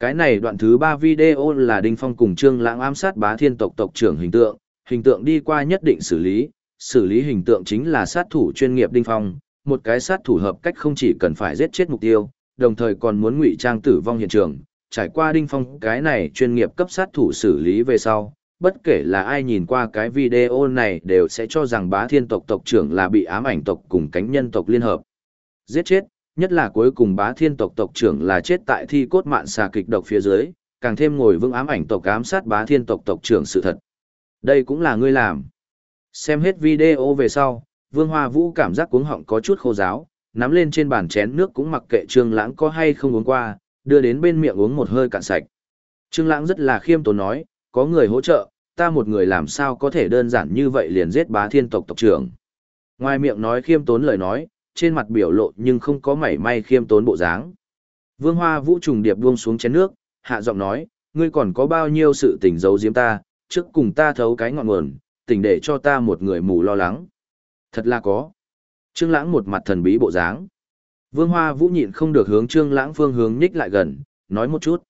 Cái này đoạn thứ 3 video là Đinh Phong cùng Trương Lãng ám sát bá thiên tộc tộc trưởng hình tượng, hình tượng đi qua nhất định xử lý, xử lý hình tượng chính là sát thủ chuyên nghiệp Đinh Phong, một cái sát thủ hợp cách không chỉ cần phải giết chết mục tiêu, đồng thời còn muốn ngụy trang tử vong hiện trường, trải qua Đinh Phong cái này chuyên nghiệp cấp sát thủ xử lý về sau, bất kể là ai nhìn qua cái video này đều sẽ cho rằng bá thiên tộc tộc trưởng là bị ám ảnh tộc cùng cánh nhân tộc liên hợp. Giết chết, nhất là cuối cùng bá thiên tộc tộc trưởng là chết tại thi cốt mạn xà kịch độc phía dưới, càng thêm ngồi vững ám ảnh tộc ám sát bá thiên tộc tộc trưởng sự thật. Đây cũng là ngươi làm. Xem hết video về sau, Vương Hoa Vũ cảm giác cuống họng có chút khô giáo, nắm lên trên bàn chén nước cũng mặc kệ Trương Lãng có hay không uống qua, đưa đến bên miệng uống một hơi cạn sạch. Trương Lãng rất là khiêm tốn nói, có người hỗ trợ, ta một người làm sao có thể đơn giản như vậy liền giết bá thiên tộc tộc trưởng. Ngoài miệng nói khiêm tốn lời nói, trên mặt biểu lộ nhưng không có mảy may khiêm tốn bộ dáng. Vương Hoa Vũ trùng điệp buông xuống chén nước, hạ giọng nói, ngươi còn có bao nhiêu sự tình giấu giếm ta, trước cùng ta thấu cái ngọn nguồn, tỉnh để cho ta một người mù lo lắng. Thật là có. Trương Lãng một mặt thần bí bộ dáng. Vương Hoa Vũ nhịn không được hướng Trương Lãng phương hướng nhích lại gần, nói một chút.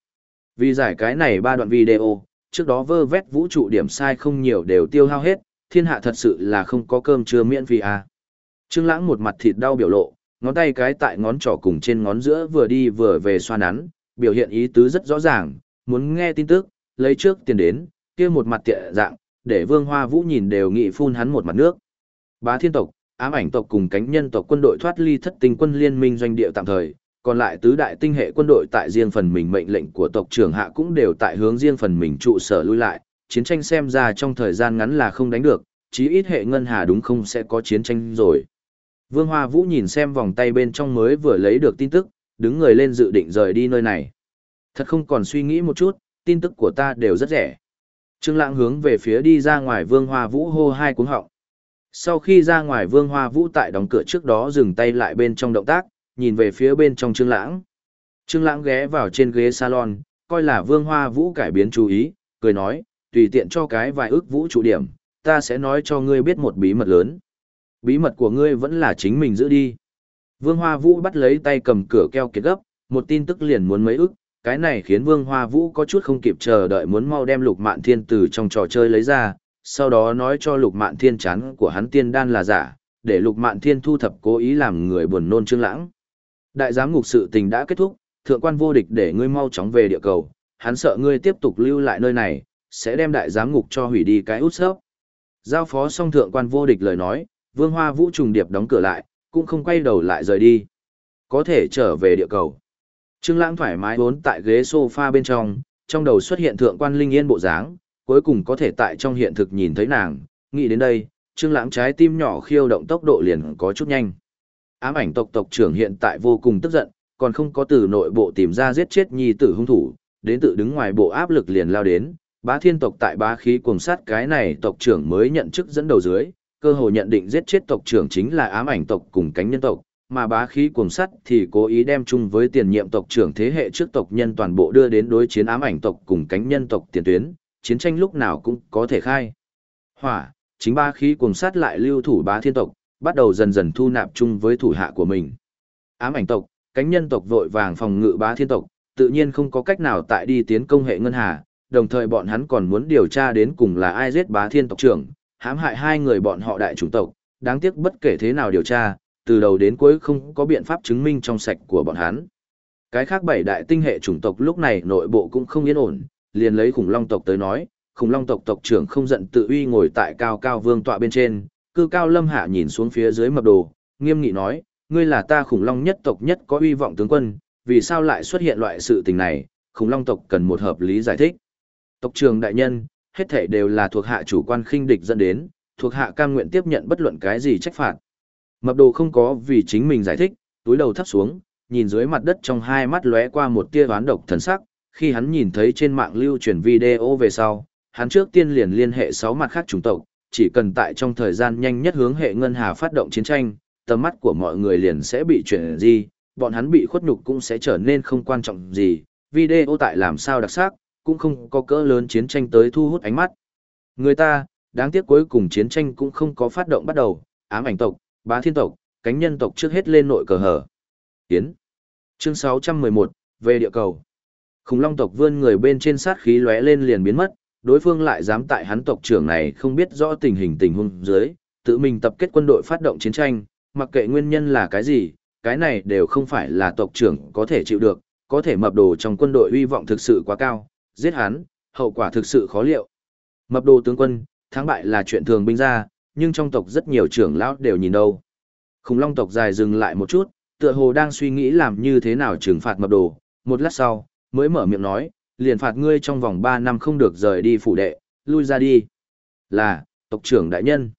Vì giải cái này ba đoạn video, trước đó vơ vét vũ trụ điểm sai không nhiều đều tiêu hao hết, thiên hạ thật sự là không có cơm trưa miễn phí à. Trương Lãng một mặt thịt đau biểu lộ, ngón tay cái tại ngón trỏ cùng trên ngón giữa vừa đi vừa về xoa nắn, biểu hiện ý tứ rất rõ ràng, muốn nghe tin tức, lấy trước tiền đến, kia một mặt tiện dạng, để Vương Hoa Vũ nhìn đều nghị phun hắn một mặt nước. Bá Thiên tộc, ám ảnh tộc cùng cánh nhân tộc quân đội thoát ly thất tinh quân liên minh doanh địa tạm thời, còn lại tứ đại tinh hệ quân đội tại riêng phần mình mệnh lệnh của tộc trưởng hạ cũng đều tại hướng riêng phần mình trụ sở lui lại, chiến tranh xem ra trong thời gian ngắn là không đánh được, chí ít hệ ngân hà đúng không sẽ có chiến tranh rồi. Vương Hoa Vũ nhìn xem vòng tay bên trong mới vừa lấy được tin tức, đứng người lên dự định rời đi nơi này. Thật không còn suy nghĩ một chút, tin tức của ta đều rất rẻ. Trương Lãng hướng về phía đi ra ngoài Vương Hoa Vũ hô hai cuống họng. Sau khi ra ngoài Vương Hoa Vũ tại đóng cửa trước đó dừng tay lại bên trong động tác, nhìn về phía bên trong Trương Lãng. Trương Lãng ghé vào trên ghế salon, coi là Vương Hoa Vũ cải biến chú ý, cười nói, tùy tiện cho cái vài ước vũ trụ điểm, ta sẽ nói cho ngươi biết một bí mật lớn. Bí mật của ngươi vẫn là chính mình giữ đi. Vương Hoa Vũ bắt lấy tay cầm cửa keo kiệt gấp, một tin tức liền muốn mấy ức, cái này khiến Vương Hoa Vũ có chút không kịp chờ đợi muốn mau đem Lục Mạn Thiên từ trong trò chơi lấy ra, sau đó nói cho Lục Mạn Thiên chán của hắn tiên đan là giả, để Lục Mạn Thiên thu thập cố ý làm người buồn nôn trương lãng. Đại giám ngục sự tình đã kết thúc, thượng quan vô địch để ngươi mau chóng về địa cầu, hắn sợ ngươi tiếp tục lưu lại nơi này, sẽ đem đại giám ngục cho hủy đi cái út sấp. Giao phó xong thượng quan vô địch lời nói, Vương Hoa Vũ trùng điệp đóng cửa lại, cũng không quay đầu lại rời đi. Có thể trở về địa cầu. Trương Lãng thoải mái vốn tại ghế sofa bên trong, trong đầu xuất hiện thượng quan linh yên bộ dáng, cuối cùng có thể tại trong hiện thực nhìn thấy nàng, nghĩ đến đây, Trương Lãng trái tim nhỏ khiêu động tốc độ liền có chút nhanh. Ám ảnh tộc tộc trưởng hiện tại vô cùng tức giận, còn không có từ nội bộ tìm ra giết chết nhi tử hung thủ, đến tự đứng ngoài bộ áp lực liền lao đến, bá thiên tộc tại bá khí cuồng sát cái này tộc trưởng mới nhận chức dẫn đầu dưới, cơ hội nhận định giết chết tộc trưởng chính là ám ảnh tộc cùng cánh nhân tộc, mà bá khí cuồng sắt thì cố ý đem chung với tiền nhiệm tộc trưởng thế hệ trước tộc nhân toàn bộ đưa đến đối chiến ám ảnh tộc cùng cánh nhân tộc tiền tuyến, chiến tranh lúc nào cũng có thể khai. Hỏa, chính bá khí cuồng sắt lại lưu thủ bá thiên tộc, bắt đầu dần dần thu nạp chung với thủ hạ của mình. Ám ảnh tộc, cánh nhân tộc vội vàng phòng ngự bá thiên tộc, tự nhiên không có cách nào tại đi tiến công hệ ngân hà, đồng thời bọn hắn còn muốn điều tra đến cùng là ai giết bá thiên tộc trưởng, hãm hại hai người bọn họ đại chủng tộc, đáng tiếc bất kể thế nào điều tra, từ đầu đến cuối không có biện pháp chứng minh trong sạch của bọn hắn. Cái khác bảy đại tinh hệ chủng tộc lúc này nội bộ cũng không yên ổn, liền lấy khủng long tộc tới nói, khủng long tộc tộc trưởng không giận tự uy ngồi tại cao cao vương tọa bên trên, cư cao lâm hạ nhìn xuống phía dưới mập đồ, nghiêm nghị nói, ngươi là ta khủng long nhất tộc nhất có uy vọng tướng quân, vì sao lại xuất hiện loại sự tình này, khủng long tộc cần một hợp lý giải thích. Tộc trưởng đại nhân, hết thể đều là thuộc hạ chủ quan khinh địch dẫn đến, thuộc hạ cam nguyện tiếp nhận bất luận cái gì trách phạt. Mập đồ không có vì chính mình giải thích, túi đầu thấp xuống, nhìn dưới mặt đất trong hai mắt lóe qua một tia đoán độc thần sắc, khi hắn nhìn thấy trên mạng lưu truyền video về sau, hắn trước tiên liền liên hệ sáu mặt khác chủng tộc, chỉ cần tại trong thời gian nhanh nhất hướng hệ ngân hà phát động chiến tranh, tầm mắt của mọi người liền sẽ bị chuyển gì, bọn hắn bị khuất nhục cũng sẽ trở nên không quan trọng gì, video tại làm sao đặc sắc, cũng không có cỡ lớn chiến tranh tới thu hút ánh mắt. Người ta, đáng tiếc cuối cùng chiến tranh cũng không có phát động bắt đầu, ám ảnh tộc, bá thiên tộc, cánh nhân tộc trước hết lên nội cờ hở. Tiến. Chương 611, về địa cầu. Khủng long tộc vươn người bên trên sát khí lóe lên liền biến mất, đối phương lại dám tại hắn tộc trưởng này không biết rõ tình hình tình huống dưới, tự mình tập kết quân đội phát động chiến tranh, mặc kệ nguyên nhân là cái gì, cái này đều không phải là tộc trưởng có thể chịu được, có thể mập đồ trong quân đội hy vọng thực sự quá cao, giết hắn, hậu quả thực sự khó liệu. Mập đồ tướng quân, thắng bại là chuyện thường binh ra, nhưng trong tộc rất nhiều trưởng lão đều nhìn đâu. Khủng long tộc dài dừng lại một chút, tựa hồ đang suy nghĩ làm như thế nào trừng phạt mập đồ, một lát sau, mới mở miệng nói, liền phạt ngươi trong vòng 3 năm không được rời đi phủ đệ, lui ra đi. Là, tộc trưởng đại nhân.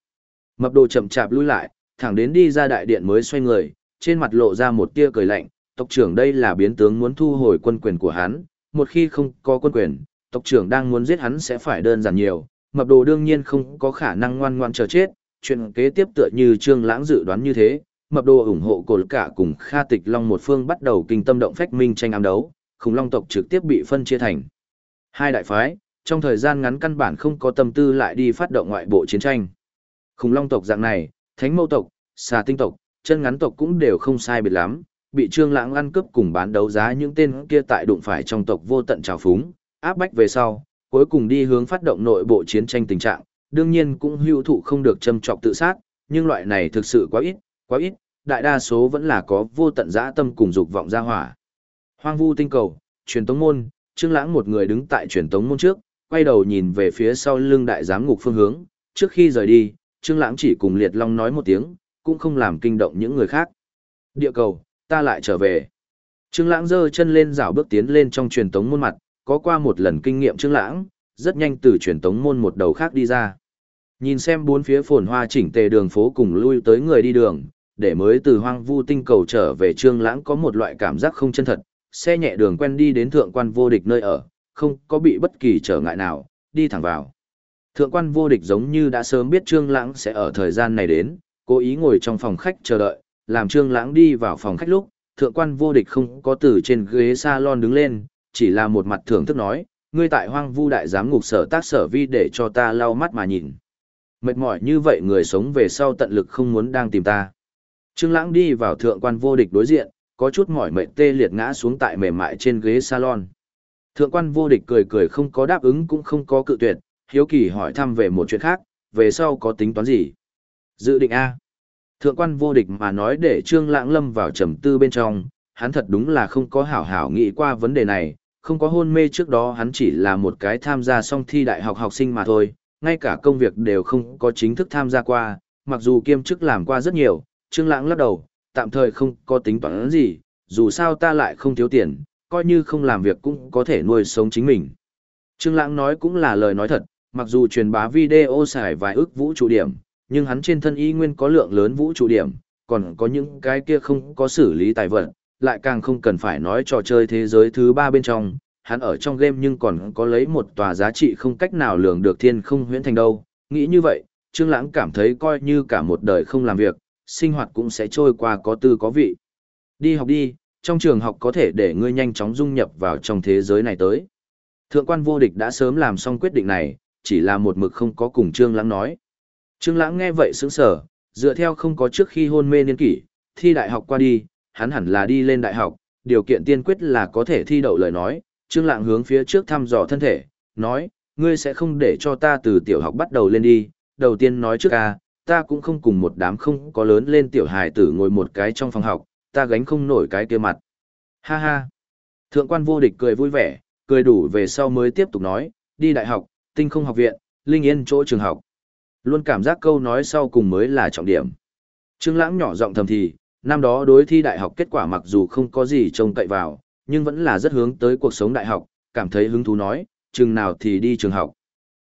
Mập đồ chậm chạp lui lại, thẳng đến đi ra đại điện mới xoay người, trên mặt lộ ra một tia cười lạnh, tộc trưởng đây là biến tướng muốn thu hồi quân quyền của hắn, một khi không có quân quyền, tộc trưởng đang muốn giết hắn sẽ phải đơn giản nhiều, mập đồ đương nhiên không có khả năng ngoan ngoan chờ chết, chuyện kế tiếp tựa như Trương Lãng dự đoán như thế, mập đồ ủng hộ cột cả cùng Kha Tịch Long một phương bắt đầu kinh tâm động phách minh tranh ám đấu, khủng long tộc trực tiếp bị phân chia thành hai đại phái, trong thời gian ngắn căn bản không có tâm tư lại đi phát động ngoại bộ chiến tranh. Khủng long tộc dạng này, thánh mâu tộc, xà tinh tộc, chân ngắn tộc cũng đều không sai biệt lắm, bị trương lãng ăn cướp cùng bán đấu giá những tên kia tại đụng phải trong tộc vô tận trào phúng, áp bách về sau, cuối cùng đi hướng phát động nội bộ chiến tranh tình trạng, đương nhiên cũng hữu thụ không được châm chọc tự sát, nhưng loại này thực sự quá ít, quá ít, đại đa số vẫn là có vô tận dã tâm cùng dục vọng ra hỏa. Hoang vu tinh cầu, truyền tống môn, Trương Lãng một người đứng tại truyền tống môn trước, quay đầu nhìn về phía sau lưng đại giám ngục phương hướng, trước khi rời đi, Trương Lãng chỉ cùng Liệt Long nói một tiếng, cũng không làm kinh động những người khác. Địa cầu, ta lại trở về. Trương Lãng giơ chân lên rảo bước tiến lên trong truyền tống môn mặt, có qua một lần kinh nghiệm Trương Lãng, rất nhanh từ truyền tống môn một đầu khác đi ra. Nhìn xem bốn phía phồn hoa chỉnh tề đường phố cùng lui tới người đi đường, để mới từ hoang vu tinh cầu trở về Trương Lãng có một loại cảm giác không chân thật, xe nhẹ đường quen đi đến thượng quan vô địch nơi ở, không có bị bất kỳ trở ngại nào, đi thẳng vào. Thượng quan vô địch giống như đã sớm biết Trương Lãng sẽ ở thời gian này đến, cố ý ngồi trong phòng khách chờ đợi, làm Trương Lãng đi vào phòng khách lúc, thượng quan vô địch không có từ trên ghế salon đứng lên, chỉ là một mặt thưởng thức nói, ngươi tại hoang vu đại giám ngục sở tác sở vi để cho ta lau mắt mà nhìn. Mệt mỏi như vậy người sống về sau tận lực không muốn đang tìm ta. Trương Lãng đi vào thượng quan vô địch đối diện, có chút mỏi mệt tê liệt ngã xuống tại mềm mại trên ghế salon. Thượng quan vô địch cười cười không có đáp ứng cũng không có cự tuyệt, hiếu kỳ hỏi thăm về một chuyện khác, về sau có tính toán gì? Dự định A. Thượng quan vô địch mà nói để Trương Lãng Lâm vào trầm tư bên trong, hắn thật đúng là không có hảo hảo nghĩ qua vấn đề này, không có hôn mê trước đó hắn chỉ là một cái tham gia xong thi đại học học sinh mà thôi, ngay cả công việc đều không có chính thức tham gia qua, mặc dù kiêm chức làm qua rất nhiều, Trương Lãng lắc đầu, tạm thời không có tính toán gì, dù sao ta lại không thiếu tiền, coi như không làm việc cũng có thể nuôi sống chính mình. Trương Lãng nói cũng là lời nói thật, mặc dù truyền bá video xài vài ức vũ trụ điểm, nhưng hắn trên thân y nguyên có lượng lớn vũ trụ điểm, còn có những cái kia không có xử lý tài vật, lại càng không cần phải nói trò chơi thế giới thứ ba bên trong, hắn ở trong game nhưng còn có lấy một tòa giá trị không cách nào lường được thiên không huyễn thành đâu. Nghĩ như vậy, Trương Lãng cảm thấy coi như cả một đời không làm việc, sinh hoạt cũng sẽ trôi qua có tư có vị. Đi học đi, trong trường học có thể để ngươi nhanh chóng dung nhập vào trong thế giới này tới. Thượng quan vô địch đã sớm làm xong quyết định này, chỉ là một mực không có cùng Trương Lãng nói. Trương Lãng nghe vậy sững sờ, dựa theo không có trước khi hôn mê niên kỷ, thi đại học qua đi, hắn hẳn là đi lên đại học, điều kiện tiên quyết là có thể thi đậu lời nói. Trương Lãng hướng phía trước thăm dò thân thể, nói, ngươi sẽ không để cho ta từ tiểu học bắt đầu lên đi, đầu tiên nói trước a, ta cũng không cùng một đám không có lớn lên tiểu hài tử ngồi một cái trong phòng học, ta gánh không nổi cái kia mặt. Ha ha. Thượng quan vô địch cười vui vẻ, cười đủ về sau mới tiếp tục nói, đi đại học, tinh không học viện, linh yên chỗ trường học. Luôn cảm giác câu nói sau cùng mới là trọng điểm. Trương Lãng nhỏ giọng thầm thì, năm đó đối thi đại học kết quả mặc dù không có gì trông cậy vào, nhưng vẫn là rất hướng tới cuộc sống đại học, cảm thấy hứng thú nói, chừng nào thì đi trường học.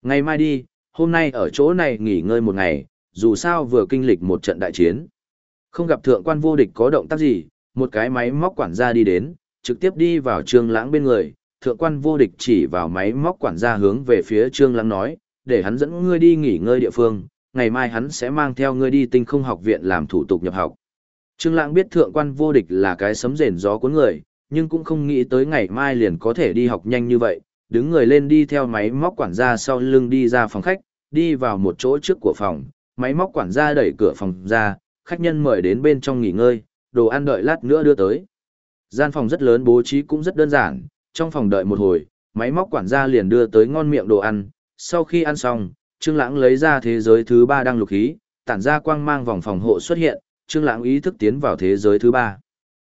Ngày mai đi, hôm nay ở chỗ này nghỉ ngơi một ngày, dù sao vừa kinh lịch một trận đại chiến. Không gặp thượng quan vô địch có động tác gì, một cái máy móc quản gia đi đến, trực tiếp đi vào trương lãng bên người, thượng quan vô địch chỉ vào máy móc quản gia hướng về phía trương lãng nói, để hắn dẫn ngươi đi nghỉ ngơi địa phương, ngày mai hắn sẽ mang theo ngươi đi tinh không học viện làm thủ tục nhập học. Trương lãng biết thượng quan vô địch là cái sấm rền gió cuốn người, nhưng cũng không nghĩ tới ngày mai liền có thể đi học nhanh như vậy, đứng người lên đi theo máy móc quản gia sau lưng đi ra phòng khách, đi vào một chỗ trước của phòng, máy móc quản gia đẩy cửa phòng ra, khách nhân mời đến bên trong nghỉ ngơi, đồ ăn đợi lát nữa đưa tới. Gian phòng rất lớn bố trí cũng rất đơn giản, Trong phòng đợi một hồi, máy móc quản gia liền đưa tới ngon miệng đồ ăn, sau khi ăn xong, Trương Lãng lấy ra thế giới thứ ba đang lục khí, tản ra quang mang vòng phòng hộ xuất hiện, Trương Lãng ý thức tiến vào thế giới thứ ba.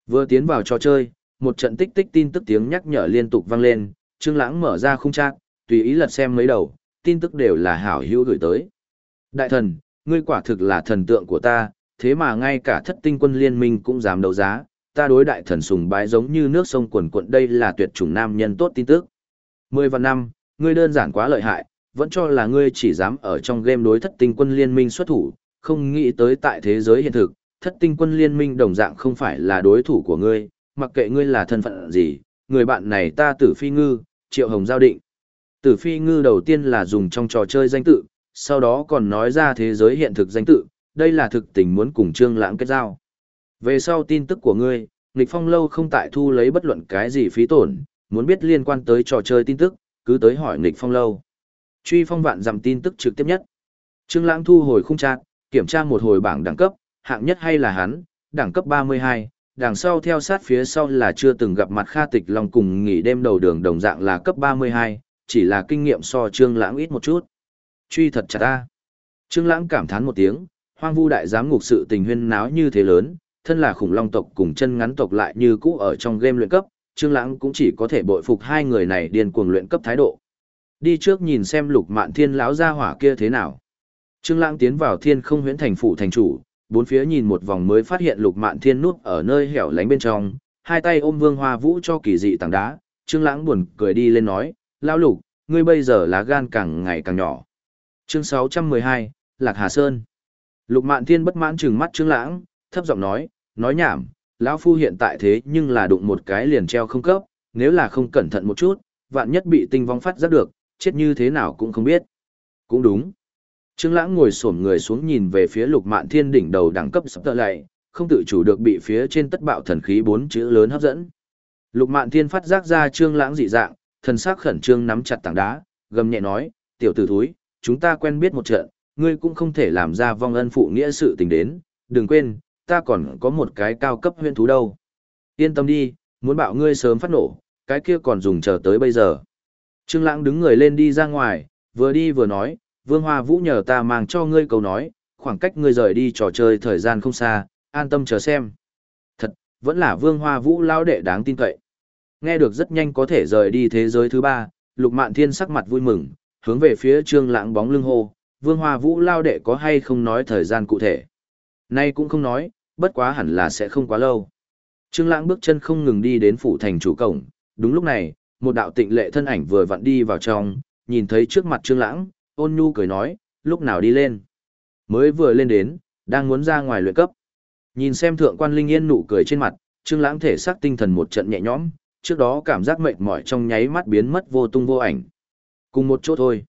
Vừa tiến vào trò chơi, một trận tích tích tin tức tiếng nhắc nhở liên tục vang lên, Trương Lãng mở ra khung trang, tùy ý lật xem mấy đầu, tin tức đều là hảo hữu gửi tới. Đại thần, ngươi quả thực là thần tượng của ta, thế mà ngay cả thất tinh quân liên minh cũng dám đấu giá, ta đối đại thần sùng bái giống như nước sông quần quận đây là tuyệt chủng nam nhân tốt tin tức. Mười vạn năm, ngươi đơn giản quá lợi hại, vẫn cho là ngươi chỉ dám ở trong game đối thất tinh quân liên minh xuất thủ, không nghĩ tới tại thế giới hiện thực, thất tinh quân liên minh đồng dạng không phải là đối thủ của ngươi, mặc kệ ngươi là thân phận gì, người bạn này ta tử phi ngư, triệu hồng giao định. Tử phi ngư đầu tiên là dùng trong trò chơi danh tự, sau đó còn nói ra thế giới hiện thực danh tự, đây là thực tình muốn cùng trương lãng kết giao. Về sau tin tức của ngươi, nghịch phong lâu không tại thu lấy bất luận cái gì phí tổn, muốn biết liên quan tới trò chơi tin tức, cứ tới hỏi nghịch phong lâu. Truy phong vạn dặm tin tức trực tiếp nhất. Trương lãng thu hồi khung trạng, kiểm tra một hồi bảng đẳng cấp, hạng nhất hay là hắn, đẳng cấp 32, đằng sau theo sát phía sau là chưa từng gặp mặt Kha Tịch Long cùng nghỉ đêm đầu đường đồng dạng là cấp 32, chỉ là kinh nghiệm so Trương Lãng ít một chút. Truy thật chặt ta. Trương Lãng cảm thán một tiếng, hoang vu đại giám ngục sự tình huyên náo như thế lớn, thân là khủng long tộc cùng chân ngắn tộc lại như cũ ở trong game luyện cấp, Trương Lãng cũng chỉ có thể bội phục hai người này điên cuồng luyện cấp thái độ. Đi trước nhìn xem Lục Mạn Thiên lão gia hỏa kia thế nào. Trương Lãng tiến vào Thiên Không Huyễn thành phủ thành chủ, bốn phía nhìn một vòng mới phát hiện Lục Mạn Thiên núp ở nơi hẻo lánh bên trong, hai tay ôm Vương Hoa Vũ cho kỳ dị tảng đá, Trương Lãng buồn cười đi lên nói, "Lão Lục, ngươi bây giờ lá gan càng ngày càng nhỏ." Chương 612, Lạc Hà Sơn. Lục Mạn Thiên bất mãn chừng mắt Trương Lãng, thấp giọng nói, nói nhảm, lão phu hiện tại thế nhưng là đụng một cái liền treo không cấp, nếu là không cẩn thận một chút, vạn nhất bị tinh vong phát giác được, chết như thế nào cũng không biết. Cũng đúng. Trương Lãng ngồi xổm người xuống nhìn về phía Lục Mạn Thiên đỉnh đầu đẳng cấp sắp tợ lại, không tự chủ được bị phía trên tất bạo thần khí bốn chữ lớn hấp dẫn. Lục Mạn Thiên phát giác ra Trương Lãng dị dạng, thần sắc khẩn trương nắm chặt tảng đá, gầm nhẹ nói, "Tiểu tử thúi, chúng ta quen biết một trận, ngươi cũng không thể làm ra vong ân phụ nghĩa sự tình đến, đừng quên, ta còn có một cái cao cấp huyễn thú đâu. Yên tâm đi, muốn bạo ngươi sớm phát nổ, cái kia còn dùng chờ tới bây giờ." Trương Lãng đứng người lên đi ra ngoài, vừa đi vừa nói, Vương Hoa Vũ nhờ ta mang cho ngươi câu nói, khoảng cách ngươi rời đi trò chơi thời gian không xa, an tâm chờ xem. Thật, vẫn là Vương Hoa Vũ lão đệ đáng tin cậy. Nghe được rất nhanh có thể rời đi thế giới thứ ba, Lục Mạn Thiên sắc mặt vui mừng, hướng về phía Trương Lãng bóng lưng hô, Vương Hoa Vũ lão đệ có hay không nói thời gian cụ thể. Nay cũng không nói, bất quá hẳn là sẽ không quá lâu. Trương Lãng bước chân không ngừng đi đến phủ thành chủ cổng, đúng lúc này, một đạo tịnh lệ thân ảnh vừa vặn đi vào trong, nhìn thấy trước mặt Trương Lãng, ôn nhu cười nói, lúc nào đi lên. Mới vừa lên đến, đang muốn ra ngoài luyện cấp. Nhìn xem thượng quan Linh Yên nụ cười trên mặt, Trương Lãng thể xác tinh thần một trận nhẹ nhõm, trước đó cảm giác mệt mỏi trong nháy mắt biến mất vô tung vô ảnh. Cùng một chỗ thôi.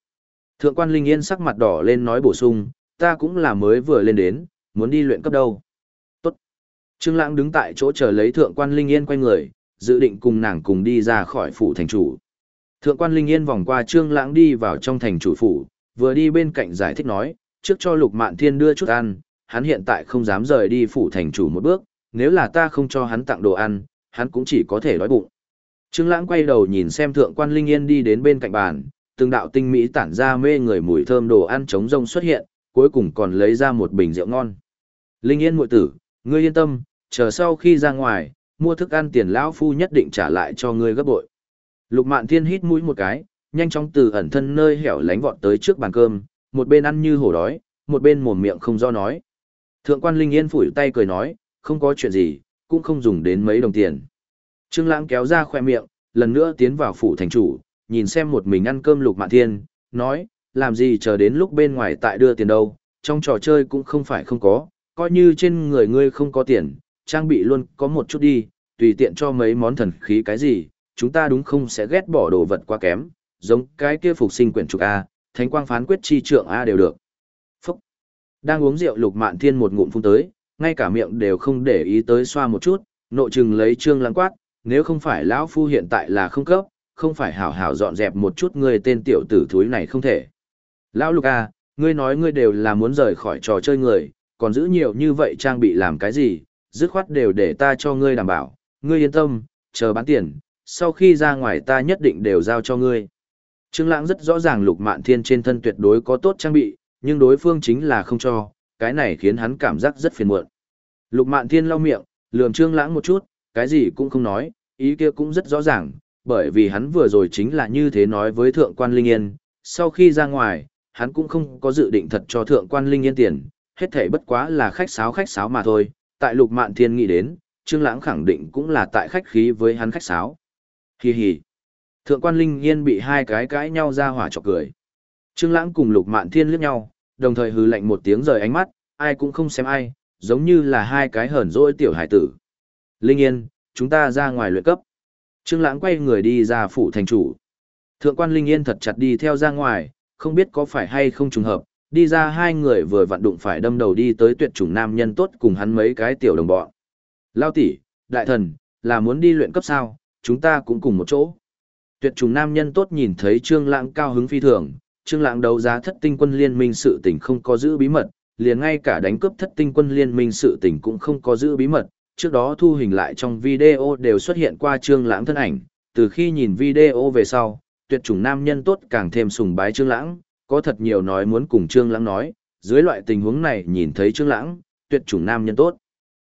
Thượng quan Linh Yên sắc mặt đỏ lên nói bổ sung, ta cũng là mới vừa lên đến, muốn đi luyện cấp đâu. Tốt. Trương Lãng đứng tại chỗ chờ lấy thượng quan Linh Yên quay người, dự định cùng nàng cùng đi ra khỏi phủ thành chủ. Thượng quan Linh Yên vòng qua Trương Lãng đi vào trong thành chủ phủ, vừa đi bên cạnh giải thích nói, trước cho Lục Mạn Thiên đưa chút ăn, hắn hiện tại không dám rời đi phủ thành chủ một bước, nếu là ta không cho hắn tặng đồ ăn, hắn cũng chỉ có thể đói bụng. Trương Lãng quay đầu nhìn xem Thượng quan Linh Yên đi đến bên cạnh bàn, từng đạo tinh mỹ tản ra mê người mùi thơm đồ ăn trống rông xuất hiện, cuối cùng còn lấy ra một bình rượu ngon. Linh Yên muội tử, ngươi yên tâm, chờ sau khi ra ngoài, mua thức ăn tiền lão phu nhất định trả lại cho ngươi gấp bội. Lục Mạn Thiên hít mũi một cái, nhanh chóng từ ẩn thân nơi hẻo lánh vọt tới trước bàn cơm, một bên ăn như hổ đói, một bên mồm miệng không do nói. Thượng quan Linh Yên phủi tay cười nói, không có chuyện gì, cũng không dùng đến mấy đồng tiền. Trương Lãng kéo ra khoe miệng, lần nữa tiến vào phủ thành chủ, nhìn xem một mình ăn cơm Lục Mạn Thiên, nói, làm gì chờ đến lúc bên ngoài tại đưa tiền đâu, trong trò chơi cũng không phải không có, coi như trên người ngươi không có tiền, trang bị luôn có một chút đi, tùy tiện cho mấy món thần khí cái gì, chúng ta đúng không sẽ ghét bỏ đồ vật quá kém, giống cái kia phục sinh quyển trục A, thánh quang phán quyết chi trượng A đều được. Phúc! Đang uống rượu lục mạn thiên một ngụm phun tới, ngay cả miệng đều không để ý tới xoa một chút, nội trừng lấy trương lăng quát, nếu không phải lão phu hiện tại là không cấp, không phải hảo hảo dọn dẹp một chút người tên tiểu tử thúi này không thể. Lão lục A, ngươi nói ngươi đều là muốn rời khỏi trò chơi người, còn giữ nhiều như vậy trang bị làm cái gì, dứt khoát đều để ta cho ngươi đảm bảo, ngươi yên tâm, chờ bán tiền, sau khi ra ngoài ta nhất định đều giao cho ngươi. Trương Lãng rất rõ ràng Lục Mạn Thiên trên thân tuyệt đối có tốt trang bị, nhưng đối phương chính là không cho, cái này khiến hắn cảm giác rất phiền muộn. Lục Mạn Thiên lau miệng, lườm Trương Lãng một chút, cái gì cũng không nói, ý kia cũng rất rõ ràng, bởi vì hắn vừa rồi chính là như thế nói với Thượng quan Linh Yên, sau khi ra ngoài, hắn cũng không có dự định thật cho Thượng quan Linh Yên tiền, hết thảy bất quá là khách sáo khách sáo mà thôi, tại Lục Mạn Thiên nghĩ đến, Trương Lãng khẳng định cũng là tại khách khí với hắn khách sáo. Hi hi. Thượng quan Linh Yên bị hai cái cãi nhau ra hỏa chọc cười. Trương Lãng cùng Lục Mạn Thiên liếc nhau, đồng thời hừ lạnh một tiếng rời ánh mắt, ai cũng không xem ai, giống như là hai cái hờn dỗi tiểu hải tử. Linh Yên, chúng ta ra ngoài luyện cấp. Trương Lãng quay người đi ra phủ thành chủ. Thượng quan Linh Yên thật chặt đi theo ra ngoài, không biết có phải hay không trùng hợp, đi ra hai người vừa vặn đụng phải đâm đầu đi tới tuyệt chủng nam nhân tốt cùng hắn mấy cái tiểu đồng bọn. Lao tỷ, đại thần, là muốn đi luyện cấp sao, chúng ta cũng cùng một chỗ. Tuyệt trùng nam nhân tốt nhìn thấy Trương Lãng cao hứng phi thường, Trương Lãng đấu giá thất tinh quân liên minh sự tình không có giữ bí mật, liền ngay cả đánh cướp thất tinh quân liên minh sự tình cũng không có giữ bí mật, trước đó thu hình lại trong video đều xuất hiện qua Trương Lãng thân ảnh, từ khi nhìn video về sau, tuyệt chủng nam nhân tốt càng thêm sùng bái Trương Lãng, có thật nhiều nói muốn cùng Trương Lãng nói, dưới loại tình huống này nhìn thấy Trương Lãng, tuyệt chủng nam nhân tốt.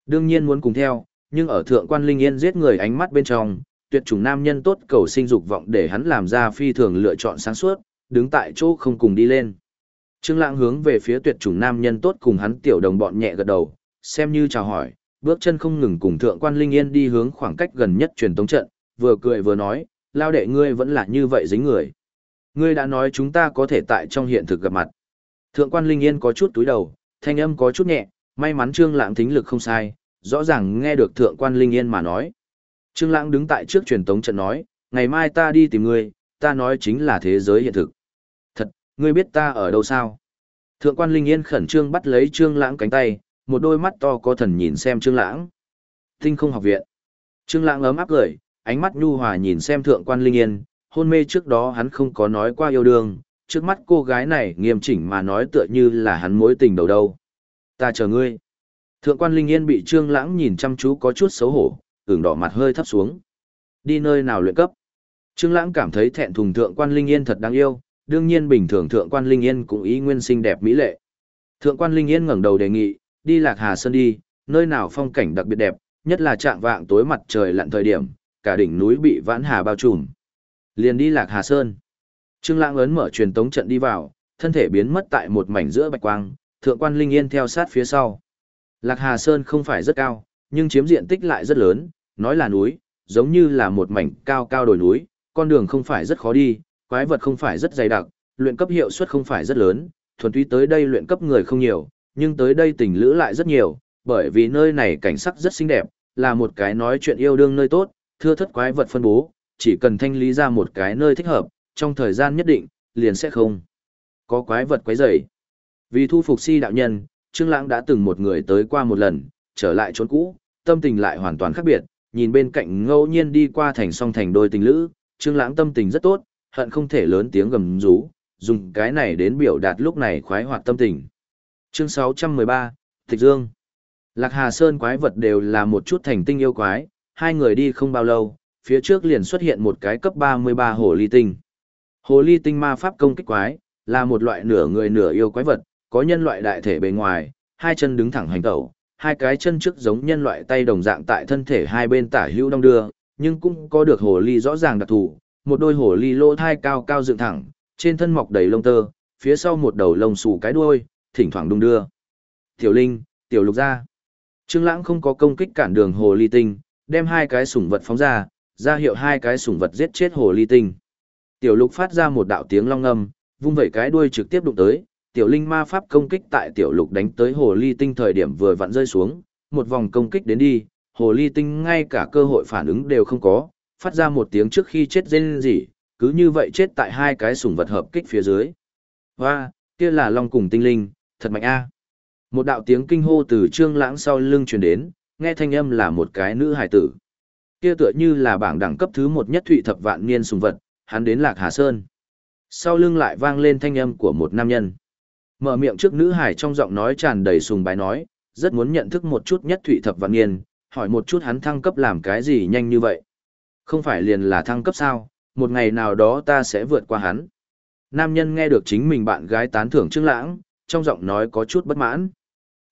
Đương nhiên muốn cùng theo, nhưng ở thượng quan linh yên giết người ánh mắt bên trong, tuyệt chủng nam nhân tốt cầu sinh dục vọng để hắn làm ra phi thường lựa chọn sáng suốt, đứng tại chỗ không cùng đi lên. Trương Lãng hướng về phía tuyệt chủng nam nhân tốt cùng hắn tiểu đồng bọn nhẹ gật đầu, xem như chào hỏi, bước chân không ngừng cùng thượng quan Linh Yên đi hướng khoảng cách gần nhất truyền tống trận, vừa cười vừa nói, lao đệ ngươi vẫn là như vậy dính người. Ngươi đã nói chúng ta có thể tại trong hiện thực gặp mặt. Thượng quan Linh Yên có chút túi đầu, thanh âm có chút nhẹ, may mắn Trương Lãng thính lực không sai, rõ ràng nghe được thượng quan Linh Yên mà nói. Trương Lãng đứng tại trước truyền tống trận nói, ngày mai ta đi tìm ngươi, ta nói chính là thế giới hiện thực. Thật, ngươi biết ta ở đâu sao? Thượng quan Linh Yên khẩn trương bắt lấy Trương Lãng cánh tay, một đôi mắt to có thần nhìn xem Trương Lãng. Tinh không học viện. Trương Lãng ấm áp cười, ánh mắt nhu hòa nhìn xem Thượng quan Linh Yên, hôn mê trước đó hắn không có nói qua yêu đương, trước mắt cô gái này nghiêm chỉnh mà nói tựa như là hắn mối tình đầu đâu. Ta chờ ngươi. Thượng quan Linh Yên bị Trương Lãng nhìn chăm chú có chút xấu hổ, ửng đỏ mặt hơi thấp xuống. Đi nơi nào luyện cấp? Trương Lãng cảm thấy thẹn thùng thượng quan Linh Yên thật đáng yêu, đương nhiên bình thường thượng quan Linh Yên cũng ý nguyên xinh đẹp mỹ lệ. Thượng quan Linh Yên ngẩng đầu đề nghị, đi Lạc Hà Sơn đi, nơi nào phong cảnh đặc biệt đẹp, nhất là trạng vạng tối mặt trời lặn thời điểm, cả đỉnh núi bị vãn hà bao trùm. Liền đi Lạc Hà Sơn. Trương Lãng ấn mở truyền tống trận đi vào, thân thể biến mất tại một mảnh giữa bạch quang, thượng quan Linh Yên theo sát phía sau. Lạc Hà Sơn không phải rất cao, nhưng chiếm diện tích lại rất lớn, nói là núi, giống như là một mảnh cao cao đồi núi, con đường không phải rất khó đi, quái vật không phải rất dày đặc, luyện cấp hiệu suất không phải rất lớn, thuần túy tới đây luyện cấp người không nhiều, nhưng tới đây tình lữ lại rất nhiều, bởi vì nơi này cảnh sắc rất xinh đẹp, là một cái nói chuyện yêu đương nơi tốt, thưa thất quái vật phân bố, chỉ cần thanh lý ra một cái nơi thích hợp, trong thời gian nhất định, liền sẽ không có quái vật quấy rầy. Vì thu phục si đạo nhân, Trương Lãng đã từng một người tới qua một lần, trở lại chốn cũ, tâm tình lại hoàn toàn khác biệt, nhìn bên cạnh ngẫu nhiên đi qua thành song thành đôi tình lữ, Trương Lãng tâm tình rất tốt, hận không thể lớn tiếng gầm rú, dùng cái này đến biểu đạt lúc này khoái hoạt tâm tình. Chương 613, Tịch Dương. Lạc Hà Sơn quái vật đều là một chút thành tinh yêu quái, hai người đi không bao lâu, phía trước liền xuất hiện một cái cấp 33 hồ ly tinh. Hồ ly tinh ma pháp công kích quái, là một loại nửa người nửa yêu quái vật, có nhân loại đại thể bề ngoài, hai chân đứng thẳng hành tẩu, hai cái chân trước giống nhân loại tay đồng dạng tại thân thể hai bên tả hữu đong đưa, nhưng cũng có được hồ ly rõ ràng đặc thù, một đôi hồ ly lỗ thai cao cao dựng thẳng, trên thân mọc đầy lông tơ, phía sau một đầu lông xù cái đuôi, thỉnh thoảng đung đưa. Tiểu Linh, Tiểu Lục ra. Trương Lãng không có công kích cản đường hồ ly tinh, đem hai cái sủng vật phóng ra, ra hiệu hai cái sủng vật giết chết hồ ly tinh. Tiểu Lục phát ra một đạo tiếng long ngâm, vung vẩy cái đuôi trực tiếp đụng tới, Tiểu Linh ma pháp công kích tại Tiểu Lục đánh tới hồ ly tinh thời điểm vừa vặn rơi xuống, một vòng công kích đến đi, hồ ly tinh ngay cả cơ hội phản ứng đều không có, phát ra một tiếng trước khi chết rên rỉ, cứ như vậy chết tại hai cái sủng vật hợp kích phía dưới. Hoa, kia là long cùng tinh linh, thật mạnh a. Một đạo tiếng kinh hô từ trương lãng sau lưng truyền đến, nghe thanh âm là một cái nữ hải tử. Kia tựa như là bảng đẳng cấp thứ một nhất thụy thập vạn niên sùng vật, hắn đến Lạc Hà Sơn. Sau lưng lại vang lên thanh âm của một nam nhân. Mở miệng trước nữ hải trong giọng nói tràn đầy sùng bái nói, rất muốn nhận thức một chút nhất thụy thập vạn niên, hỏi một chút hắn thăng cấp làm cái gì nhanh như vậy. Không phải liền là thăng cấp sao, một ngày nào đó ta sẽ vượt qua hắn. Nam nhân nghe được chính mình bạn gái tán thưởng Trương Lãng, trong giọng nói có chút bất mãn.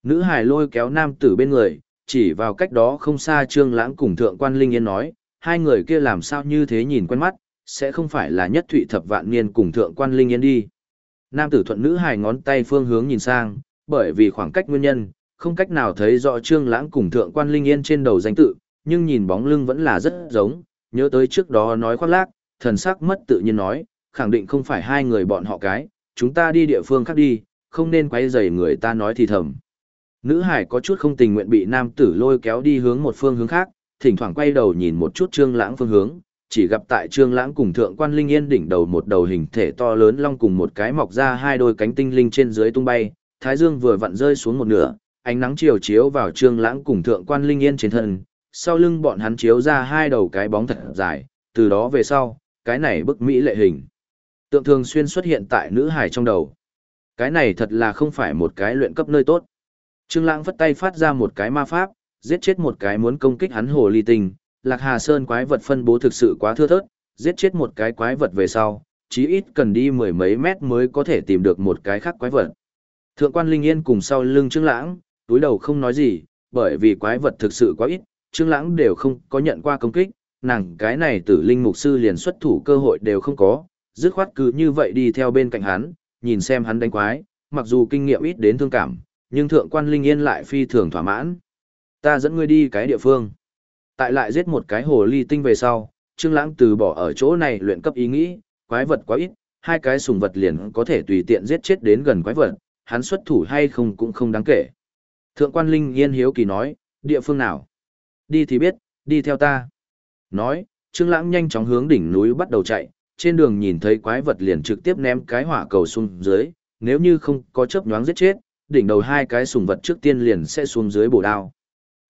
Nữ hải lôi kéo nam tử bên người, chỉ vào cách đó không xa Trương Lãng cùng Thượng quan Linh Yên nói, hai người kia làm sao như thế nhìn quen mắt, sẽ không phải là nhất thụy thập vạn niên cùng Thượng quan Linh Yên đi. Nam tử thuận nữ hài ngón tay phương hướng nhìn sang, bởi vì khoảng cách nguyên nhân, không cách nào thấy rõ Trương Lãng cùng Thượng quan Linh Yên trên đầu danh tự, nhưng nhìn bóng lưng vẫn là rất giống, nhớ tới trước đó nói khoác lác, thần sắc mất tự nhiên nói, khẳng định không phải hai người bọn họ cái, chúng ta đi địa phương khác đi, không nên quấy rầy người ta nói thì thầm. Nữ hải có chút không tình nguyện bị nam tử lôi kéo đi hướng một phương hướng khác, thỉnh thoảng quay đầu nhìn một chút trương lãng phương hướng, chỉ gặp tại trương lãng cùng thượng quan linh yên đỉnh đầu một đầu hình thể to lớn long cùng một cái mọc ra hai đôi cánh tinh linh trên dưới tung bay, thái dương vừa vặn rơi xuống một nửa, ánh nắng chiều chiếu vào trương lãng cùng thượng quan linh yên trên thân, sau lưng bọn hắn chiếu ra hai đầu cái bóng thật dài, từ đó về sau, cái này bức mỹ lệ hình. Tượng thường xuyên xuất hiện tại nữ hải trong đầu. Cái này thật là không phải một cái luyện cấp nơi tốt. Trương Lãng vất tay phát ra một cái ma pháp, giết chết một cái muốn công kích hắn hồ ly tinh, Lạc Hà Sơn quái vật phân bố thực sự quá thưa thớt, giết chết một cái quái vật về sau, chí ít cần đi mười mấy mét mới có thể tìm được một cái khác quái vật. Thượng quan Linh Yên cùng sau lưng Trương Lãng, túi đầu không nói gì, bởi vì quái vật thực sự quá ít, Trương Lãng đều không có nhận qua công kích, nàng cái này tử linh mục sư liền xuất thủ cơ hội đều không có, dứt khoát cứ như vậy đi theo bên cạnh hắn, nhìn xem hắn đánh quái, mặc dù kinh nghiệm ít đến thương cảm, nhưng thượng quan linh yên lại phi thường thỏa mãn. Ta dẫn ngươi đi cái địa phương. Tại lại giết một cái hồ ly tinh về sau, Trương Lãng từ bỏ ở chỗ này luyện cấp ý nghĩ, quái vật quá ít, hai cái sùng vật liền có thể tùy tiện giết chết đến gần quái vật, hắn xuất thủ hay không cũng không đáng kể. Thượng quan Linh Yên hiếu kỳ nói, địa phương nào? Đi thì biết, đi theo ta. Nói, Trương Lãng nhanh chóng hướng đỉnh núi bắt đầu chạy, trên đường nhìn thấy quái vật liền trực tiếp ném cái hỏa cầu xuống dưới, nếu như không có chớp nhoáng giết chết, đỉnh đầu hai cái sùng vật trước tiên liền sẽ xuống dưới bổ đao.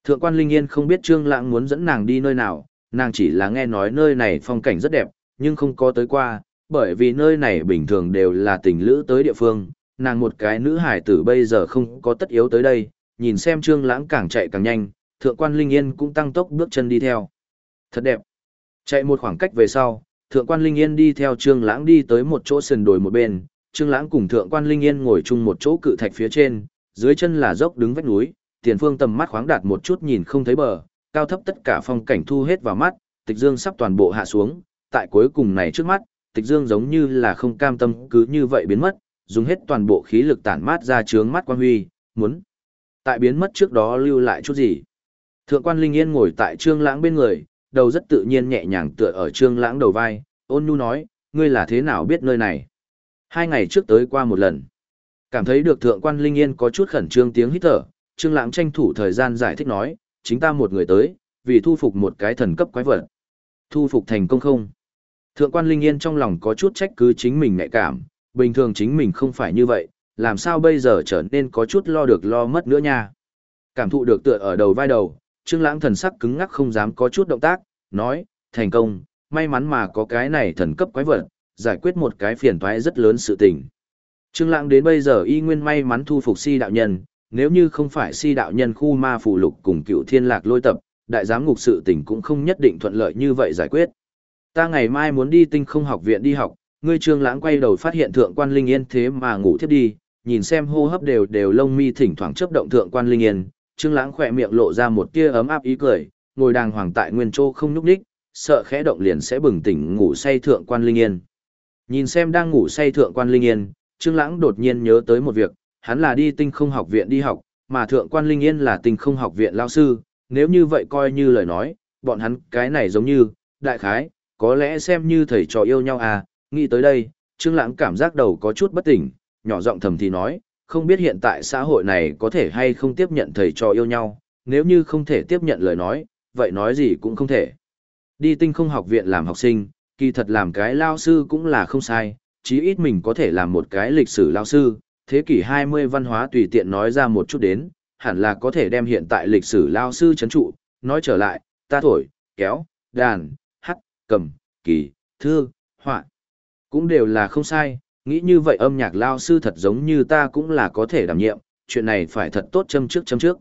Thượng quan Linh Yên không biết Trương Lãng muốn dẫn nàng đi nơi nào, nàng chỉ là nghe nói nơi này phong cảnh rất đẹp, nhưng không có tới qua, bởi vì nơi này bình thường đều là tình lữ tới địa phương, nàng một cái nữ hải tử bây giờ không có tất yếu tới đây, nhìn xem Trương Lãng càng chạy càng nhanh, Thượng quan Linh Yên cũng tăng tốc bước chân đi theo. Thật đẹp. Chạy một khoảng cách về sau, Thượng quan Linh Yên đi theo Trương Lãng đi tới một chỗ sườn đồi một bên, Trương Lãng cùng Thượng quan Linh Yên ngồi chung một chỗ cự thạch phía trên, dưới chân là dốc đứng vách núi, tiền phương tầm mắt khoáng đạt một chút nhìn không thấy bờ, cao thấp tất cả phong cảnh thu hết vào mắt, Tịch Dương sắp toàn bộ hạ xuống, tại cuối cùng này trước mắt, Tịch Dương giống như là không cam tâm cứ như vậy biến mất, dùng hết toàn bộ khí lực tản mát ra chướng mắt quan huy, muốn tại biến mất trước đó lưu lại chút gì. Thượng quan Linh Yên ngồi tại Trương Lãng bên người, đầu rất tự nhiên nhẹ nhàng tựa ở Trương Lãng đầu vai, ôn nhu nói, ngươi là thế nào biết nơi này? Hai ngày trước tới qua một lần. Cảm thấy được thượng quan Linh Yên có chút khẩn trương tiếng hít thở, Trương Lãng tranh thủ thời gian giải thích nói, chính ta một người tới, vì thu phục một cái thần cấp quái vật. Thu phục thành công không? Thượng quan Linh Yên trong lòng có chút trách cứ chính mình nhạy cảm, bình thường chính mình không phải như vậy, làm sao bây giờ trở nên có chút lo được lo mất nữa nha. Cảm thụ được tựa ở đầu vai đầu, Trương Lãng thần sắc cứng ngắc không dám có chút động tác, nói, thành công, may mắn mà có cái này thần cấp quái vật, giải quyết một cái phiền toái rất lớn sự tình. Trương Lãng đến bây giờ y nguyên may mắn thu phục si đạo nhân, nếu như không phải si đạo nhân khu ma phù lục cùng cựu thiên lạc lôi tập, đại giám ngục sự tình cũng không nhất định thuận lợi như vậy giải quyết. Ta ngày mai muốn đi tinh không học viện đi học, ngươi Trương Lãng quay đầu phát hiện thượng quan linh yên thế mà ngủ thiếp đi, nhìn xem hô hấp đều đều lông mi thỉnh thoảng chớp động thượng quan linh yên, Trương Lãng khẽ miệng lộ ra một tia ấm áp ý cười, ngồi đàng hoàng tại nguyên chỗ không nhúc nhích, sợ khẽ động liền sẽ bừng tỉnh ngủ say thượng quan linh yên. Nhìn xem đang ngủ say thượng quan linh yên, Trương Lãng đột nhiên nhớ tới một việc, hắn là đi tinh không học viện đi học, mà thượng quan linh yên là tinh không học viện lão sư, nếu như vậy coi như lời nói, bọn hắn cái này giống như, đại khái, có lẽ xem như thầy trò yêu nhau à, nghĩ tới đây, Trương Lãng cảm giác đầu có chút bất tỉnh, nhỏ giọng thầm thì nói, không biết hiện tại xã hội này có thể hay không tiếp nhận thầy trò yêu nhau, nếu như không thể tiếp nhận lời nói, vậy nói gì cũng không thể. Đi tinh không học viện làm học sinh, kỳ thật làm cái lao sư cũng là không sai, chí ít mình có thể làm một cái lịch sử lao sư, thế kỷ 20 văn hóa tùy tiện nói ra một chút đến, hẳn là có thể đem hiện tại lịch sử lao sư chấn trụ, nói trở lại, ta thổi, kéo, đàn, hát, cầm, kỳ, thư, họa cũng đều là không sai, nghĩ như vậy âm nhạc lao sư thật giống như ta cũng là có thể đảm nhiệm, chuyện này phải thật tốt châm trước châm trước.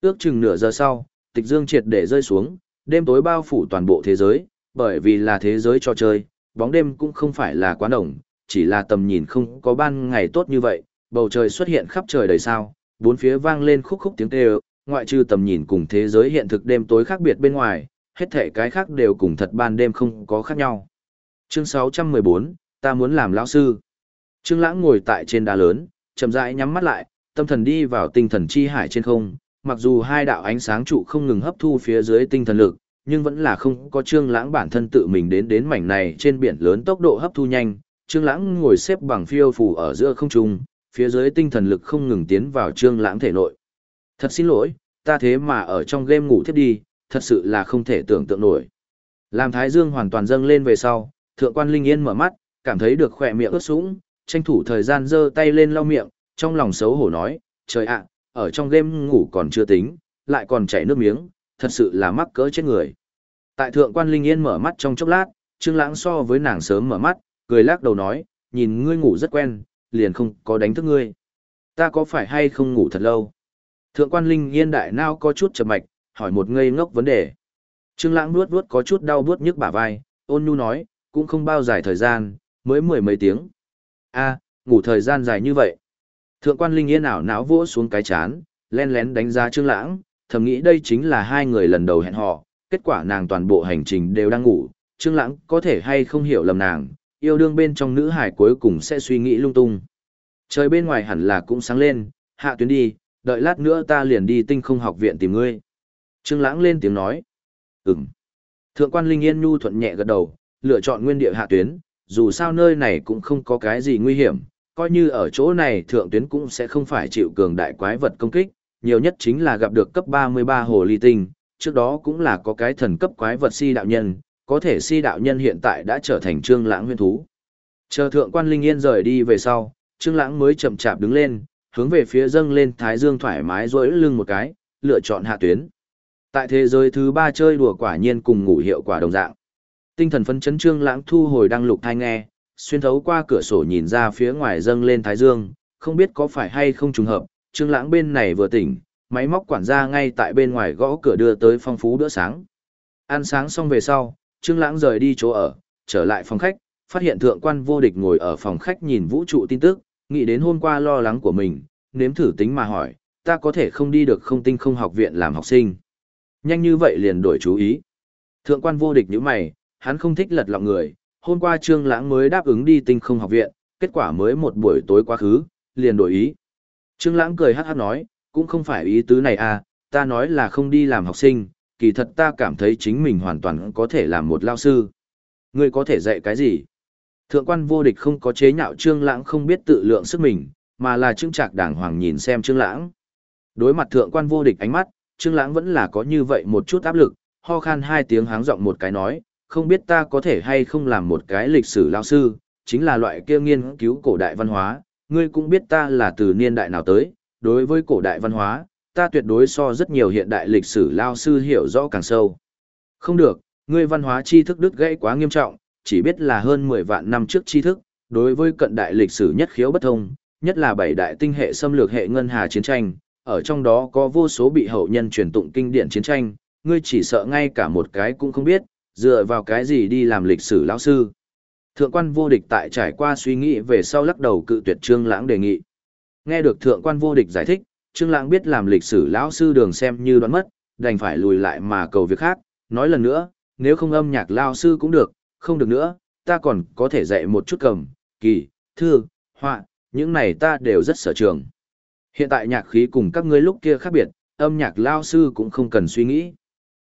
Ước chừng nửa giờ sau, tịch dương triệt để rơi xuống, đêm tối bao phủ toàn bộ thế giới, bởi vì là thế giới trò chơi, bóng đêm cũng không phải là quá đồng, chỉ là tầm nhìn không có ban ngày tốt như vậy, bầu trời xuất hiện khắp trời đầy sao, bốn phía vang lên khúc khúc tiếng kêu, ngoại trừ tầm nhìn cùng thế giới hiện thực đêm tối khác biệt bên ngoài, hết thể cái khác đều cùng thật ban đêm không có khác nhau. Chương 614, ta muốn làm lão sư. Trương Lãng ngồi tại trên đá lớn, chậm rãi nhắm mắt lại, tâm thần đi vào tinh thần chi hải trên không, mặc dù hai đạo ánh sáng trụ không ngừng hấp thu phía dưới tinh thần lực, nhưng vẫn là không có Trương Lãng bản thân tự mình đến đến mảnh này trên biển lớn tốc độ hấp thu nhanh, Trương Lãng ngồi xếp bằng phiêu phù ở giữa không trung, phía dưới tinh thần lực không ngừng tiến vào Trương Lãng thể nội. Thật xin lỗi, ta thế mà ở trong game ngủ thiếp đi, thật sự là không thể tưởng tượng nổi. Làm Thái Dương hoàn toàn dâng lên về sau, Thượng quan Linh Yên mở mắt, cảm thấy được khỏe miệng ướt sũng, tranh thủ thời gian giơ tay lên lau miệng, trong lòng xấu hổ nói, trời ạ, ở trong game ngủ còn chưa tính, lại còn chảy nước miếng, thật sự là mắc cỡ chết người. Tại Thượng quan Linh Yên mở mắt trong chốc lát, Trương Lãng so với nàng sớm mở mắt, cười lắc đầu nói, nhìn ngươi ngủ rất quen, liền không có đánh thức ngươi. Ta có phải hay không ngủ thật lâu? Thượng quan Linh Yên đại nao có chút chậm mạch, hỏi một ngây ngốc vấn đề. Trương Lãng nuốt nuốt có chút đau buốt nhức bả vai, ôn nhu nói, cũng không bao dài thời gian, mới mười mấy tiếng. A, ngủ thời gian dài như vậy. Thượng quan Linh Yên ảo não vỗ xuống cái chán, len lén đánh giá Trương Lãng, thầm nghĩ đây chính là hai người lần đầu hẹn hò, kết quả nàng toàn bộ hành trình đều đang ngủ, Trương Lãng có thể hay không hiểu lầm nàng, yêu đương bên trong nữ hải cuối cùng sẽ suy nghĩ lung tung. Trời bên ngoài hẳn là cũng sáng lên, hạ tuyến đi, đợi lát nữa ta liền đi tinh không học viện tìm ngươi. Trương Lãng lên tiếng nói. Ừm. Thượng quan Linh Yên nhu thuận nhẹ gật đầu, lựa chọn nguyên địa hạ tuyến, dù sao nơi này cũng không có cái gì nguy hiểm, coi như ở chỗ này thượng tuyến cũng sẽ không phải chịu cường đại quái vật công kích, nhiều nhất chính là gặp được cấp 33 hồ ly tinh, trước đó cũng là có cái thần cấp quái vật si đạo nhân, có thể si đạo nhân hiện tại đã trở thành trương lãng nguyên thú. Chờ thượng quan linh yên rời đi về sau, trương lãng mới chậm chạp đứng lên, hướng về phía dâng lên thái dương thoải mái rỗi lưng một cái, lựa chọn hạ tuyến. Tại thế giới thứ ba chơi đùa quả nhiên cùng ngủ hiệu quả đồng dạng. Tinh thần phấn chấn trương lãng thu hồi đăng lục thai nghe, xuyên thấu qua cửa sổ nhìn ra phía ngoài dâng lên thái dương, không biết có phải hay không trùng hợp, trương lãng bên này vừa tỉnh, máy móc quản gia ngay tại bên ngoài gõ cửa đưa tới phong phú bữa sáng. Ăn sáng xong về sau, trương lãng rời đi chỗ ở, trở lại phòng khách, phát hiện thượng quan vô địch ngồi ở phòng khách nhìn vũ trụ tin tức, nghĩ đến hôm qua lo lắng của mình, nếm thử tính mà hỏi, ta có thể không đi được không tinh không học viện làm học sinh. Nhanh như vậy liền đổi chú ý. Thượng quan vô địch nhíu mày, hắn không thích lật lọng người, hôm qua Trương Lãng mới đáp ứng đi tinh không học viện, kết quả mới một buổi tối quá khứ, liền đổi ý. Trương Lãng cười hắc hắc nói, cũng không phải ý tứ này à, ta nói là không đi làm học sinh, kỳ thật ta cảm thấy chính mình hoàn toàn có thể làm một lao sư. Ngươi có thể dạy cái gì? Thượng quan vô địch không có chế nhạo Trương Lãng không biết tự lượng sức mình, mà là Trương trạc đàng hoàng nhìn xem Trương Lãng. Đối mặt thượng quan vô địch ánh mắt, Trương Lãng vẫn là có như vậy một chút áp lực, ho khan hai tiếng háng giọng một cái nói, không biết ta có thể hay không làm một cái lịch sử lao sư, chính là loại kia nghiên cứu cổ đại văn hóa, ngươi cũng biết ta là từ niên đại nào tới, đối với cổ đại văn hóa, ta tuyệt đối so rất nhiều hiện đại lịch sử lao sư hiểu rõ càng sâu. Không được, ngươi văn hóa tri thức đứt gãy quá nghiêm trọng, chỉ biết là hơn 10 vạn năm trước tri thức, đối với cận đại lịch sử nhất khiếu bất thông, nhất là bảy đại tinh hệ xâm lược hệ ngân hà chiến tranh, ở trong đó có vô số bị hậu nhân truyền tụng kinh điển chiến tranh, ngươi chỉ sợ ngay cả một cái cũng không biết, dựa vào cái gì đi làm lịch sử lão sư. Thượng quan vô địch tại trải qua suy nghĩ về sau lắc đầu cự tuyệt Trương Lãng đề nghị. Nghe được thượng quan vô địch giải thích, Trương Lãng biết làm lịch sử lão sư đường xem như đoán mất, đành phải lùi lại mà cầu việc khác, nói lần nữa, nếu không âm nhạc lão sư cũng được, không được nữa, ta còn có thể dạy một chút cầm, kỳ, thư, họa, những này ta đều rất sở trường. Hiện tại nhạc khí cùng các ngươi lúc kia khác biệt, âm nhạc lão sư cũng không cần suy nghĩ.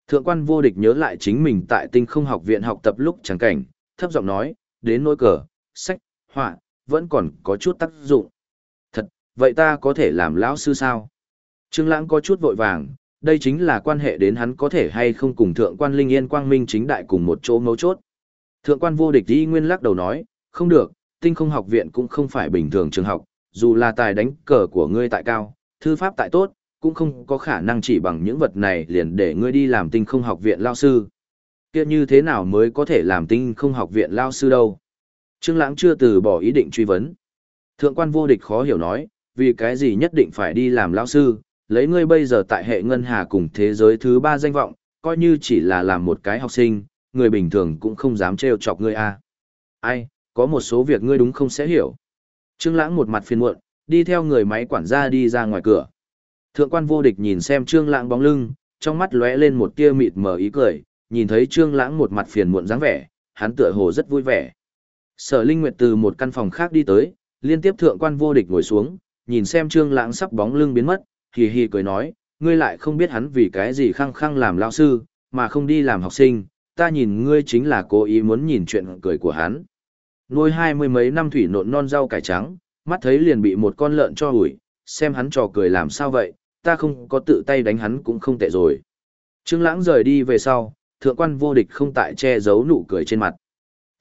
Thượng quan vô địch nhớ lại chính mình tại tinh không học viện học tập lúc chẳng cảnh, thấp giọng nói, đến nỗi cờ, sách, họa, vẫn còn có chút tác dụng. Thật, vậy ta có thể làm lão sư sao? Trương Lãng có chút vội vàng, đây chính là quan hệ đến hắn có thể hay không cùng thượng quan Linh Yên Quang Minh chính đại cùng một chỗ mấu chốt. Thượng quan vô địch đi nguyên lắc đầu nói, không được, tinh không học viện cũng không phải bình thường trường học, dù là tài đánh cờ của ngươi tại cao, thư pháp tại tốt, cũng không có khả năng chỉ bằng những vật này liền để ngươi đi làm tinh không học viện lao sư. Kia như thế nào mới có thể làm tinh không học viện lao sư đâu? Trương Lãng chưa từ bỏ ý định truy vấn. Thượng quan vô địch khó hiểu nói, vì cái gì nhất định phải đi làm lao sư, lấy ngươi bây giờ tại hệ ngân hà cùng thế giới thứ ba danh vọng, coi như chỉ là làm một cái học sinh, người bình thường cũng không dám trêu chọc ngươi a. Ai, có một số việc ngươi đúng không sẽ hiểu. Trương Lãng một mặt phiền muộn, đi theo người máy quản gia đi ra ngoài cửa. Thượng quan vô địch nhìn xem Trương Lãng bóng lưng, trong mắt lóe lên một tia mịt mờ ý cười, nhìn thấy Trương Lãng một mặt phiền muộn dáng vẻ, hắn tựa hồ rất vui vẻ. Sở Linh Nguyệt từ một căn phòng khác đi tới, liên tiếp thượng quan vô địch ngồi xuống, nhìn xem Trương Lãng sắp bóng lưng biến mất, hì hì cười nói, ngươi lại không biết hắn vì cái gì khăng khăng làm lão sư, mà không đi làm học sinh, ta nhìn ngươi chính là cố ý muốn nhìn chuyện cười của hắn. Nuôi hai mươi mấy năm thủy nộn non rau cải trắng, mắt thấy liền bị một con lợn cho hủi, xem hắn trò cười làm sao vậy, ta không có tự tay đánh hắn cũng không tệ rồi. Trương Lãng rời đi về sau, thượng quan vô địch không tại che giấu nụ cười trên mặt.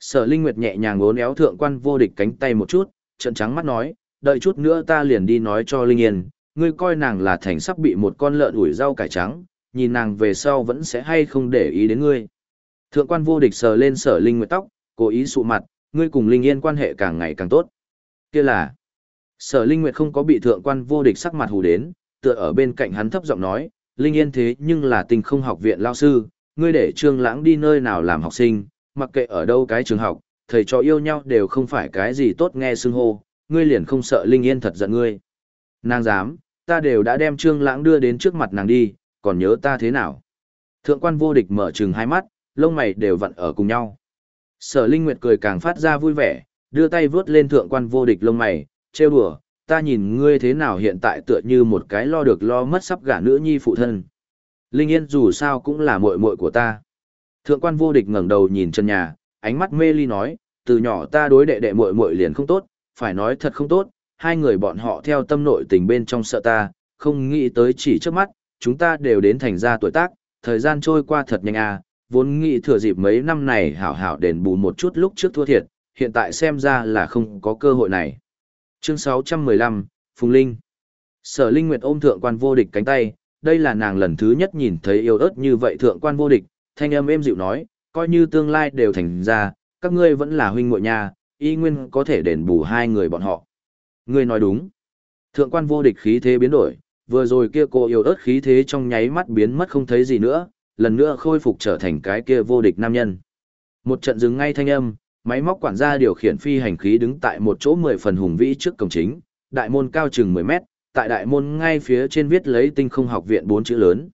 Sở Linh Nguyệt nhẹ nhàng uốn éo thượng quan vô địch cánh tay một chút, trợn trắng mắt nói, đợi chút nữa ta liền đi nói cho Linh Yên, ngươi coi nàng là thành sắp bị một con lợn ủi rau cải trắng, nhìn nàng về sau vẫn sẽ hay không để ý đến ngươi. Thượng quan vô địch sờ lên sở Linh Nguyệt tóc, cố ý sụ mặt, ngươi cùng Linh Yên quan hệ càng ngày càng tốt. Kia là, sở Linh Nguyệt không có bị thượng quan vô địch sắc mặt hù đến, tựa ở bên cạnh hắn thấp giọng nói, Linh Yên thế nhưng là tình không học viện lao sư, ngươi để trương lãng đi nơi nào làm học sinh, mặc kệ ở đâu cái trường học, thầy trò yêu nhau đều không phải cái gì tốt nghe xưng hô, ngươi liền không sợ Linh Yên thật giận ngươi. Nàng dám, ta đều đã đem trương lãng đưa đến trước mặt nàng đi, còn nhớ ta thế nào. Thượng quan vô địch mở trừng hai mắt, lông mày đều vặn ở cùng nhau. Sở Linh Nguyệt cười càng phát ra vui vẻ, đưa tay vướt lên thượng quan vô địch lông mày, trêu đùa, ta nhìn ngươi thế nào hiện tại tựa như một cái lo được lo mất sắp gả nữ nhi phụ thân. Linh Yên dù sao cũng là muội muội của ta. Thượng quan vô địch ngẩng đầu nhìn chân nhà, ánh mắt mê ly nói, từ nhỏ ta đối đệ đệ muội muội liền không tốt, phải nói thật không tốt, hai người bọn họ theo tâm nội tình bên trong sợ ta, không nghĩ tới chỉ trước mắt, chúng ta đều đến thành ra tuổi tác, thời gian trôi qua thật nhanh à, vốn nghĩ thừa dịp mấy năm này hảo hảo đền bù một chút lúc trước thua thiệt, hiện tại xem ra là không có cơ hội này. Chương 615, Phùng Linh Sở Linh Nguyệt ôm thượng quan vô địch cánh tay, đây là nàng lần thứ nhất nhìn thấy yêu ớt như vậy thượng quan vô địch, thanh âm êm dịu nói, coi như tương lai đều thành ra, các ngươi vẫn là huynh muội nha, y nguyên có thể đền bù hai người bọn họ. Ngươi nói đúng. Thượng quan vô địch khí thế biến đổi, vừa rồi kia cô yêu ớt khí thế trong nháy mắt biến mất không thấy gì nữa, lần nữa khôi phục trở thành cái kia vô địch nam nhân. Một trận dừng ngay thanh âm, máy móc quản gia điều khiển phi hành khí đứng tại một chỗ mười phần hùng vĩ trước cổng chính, đại môn cao chừng 10 mét, tại đại môn ngay phía trên viết lấy tinh không học viện bốn chữ lớn.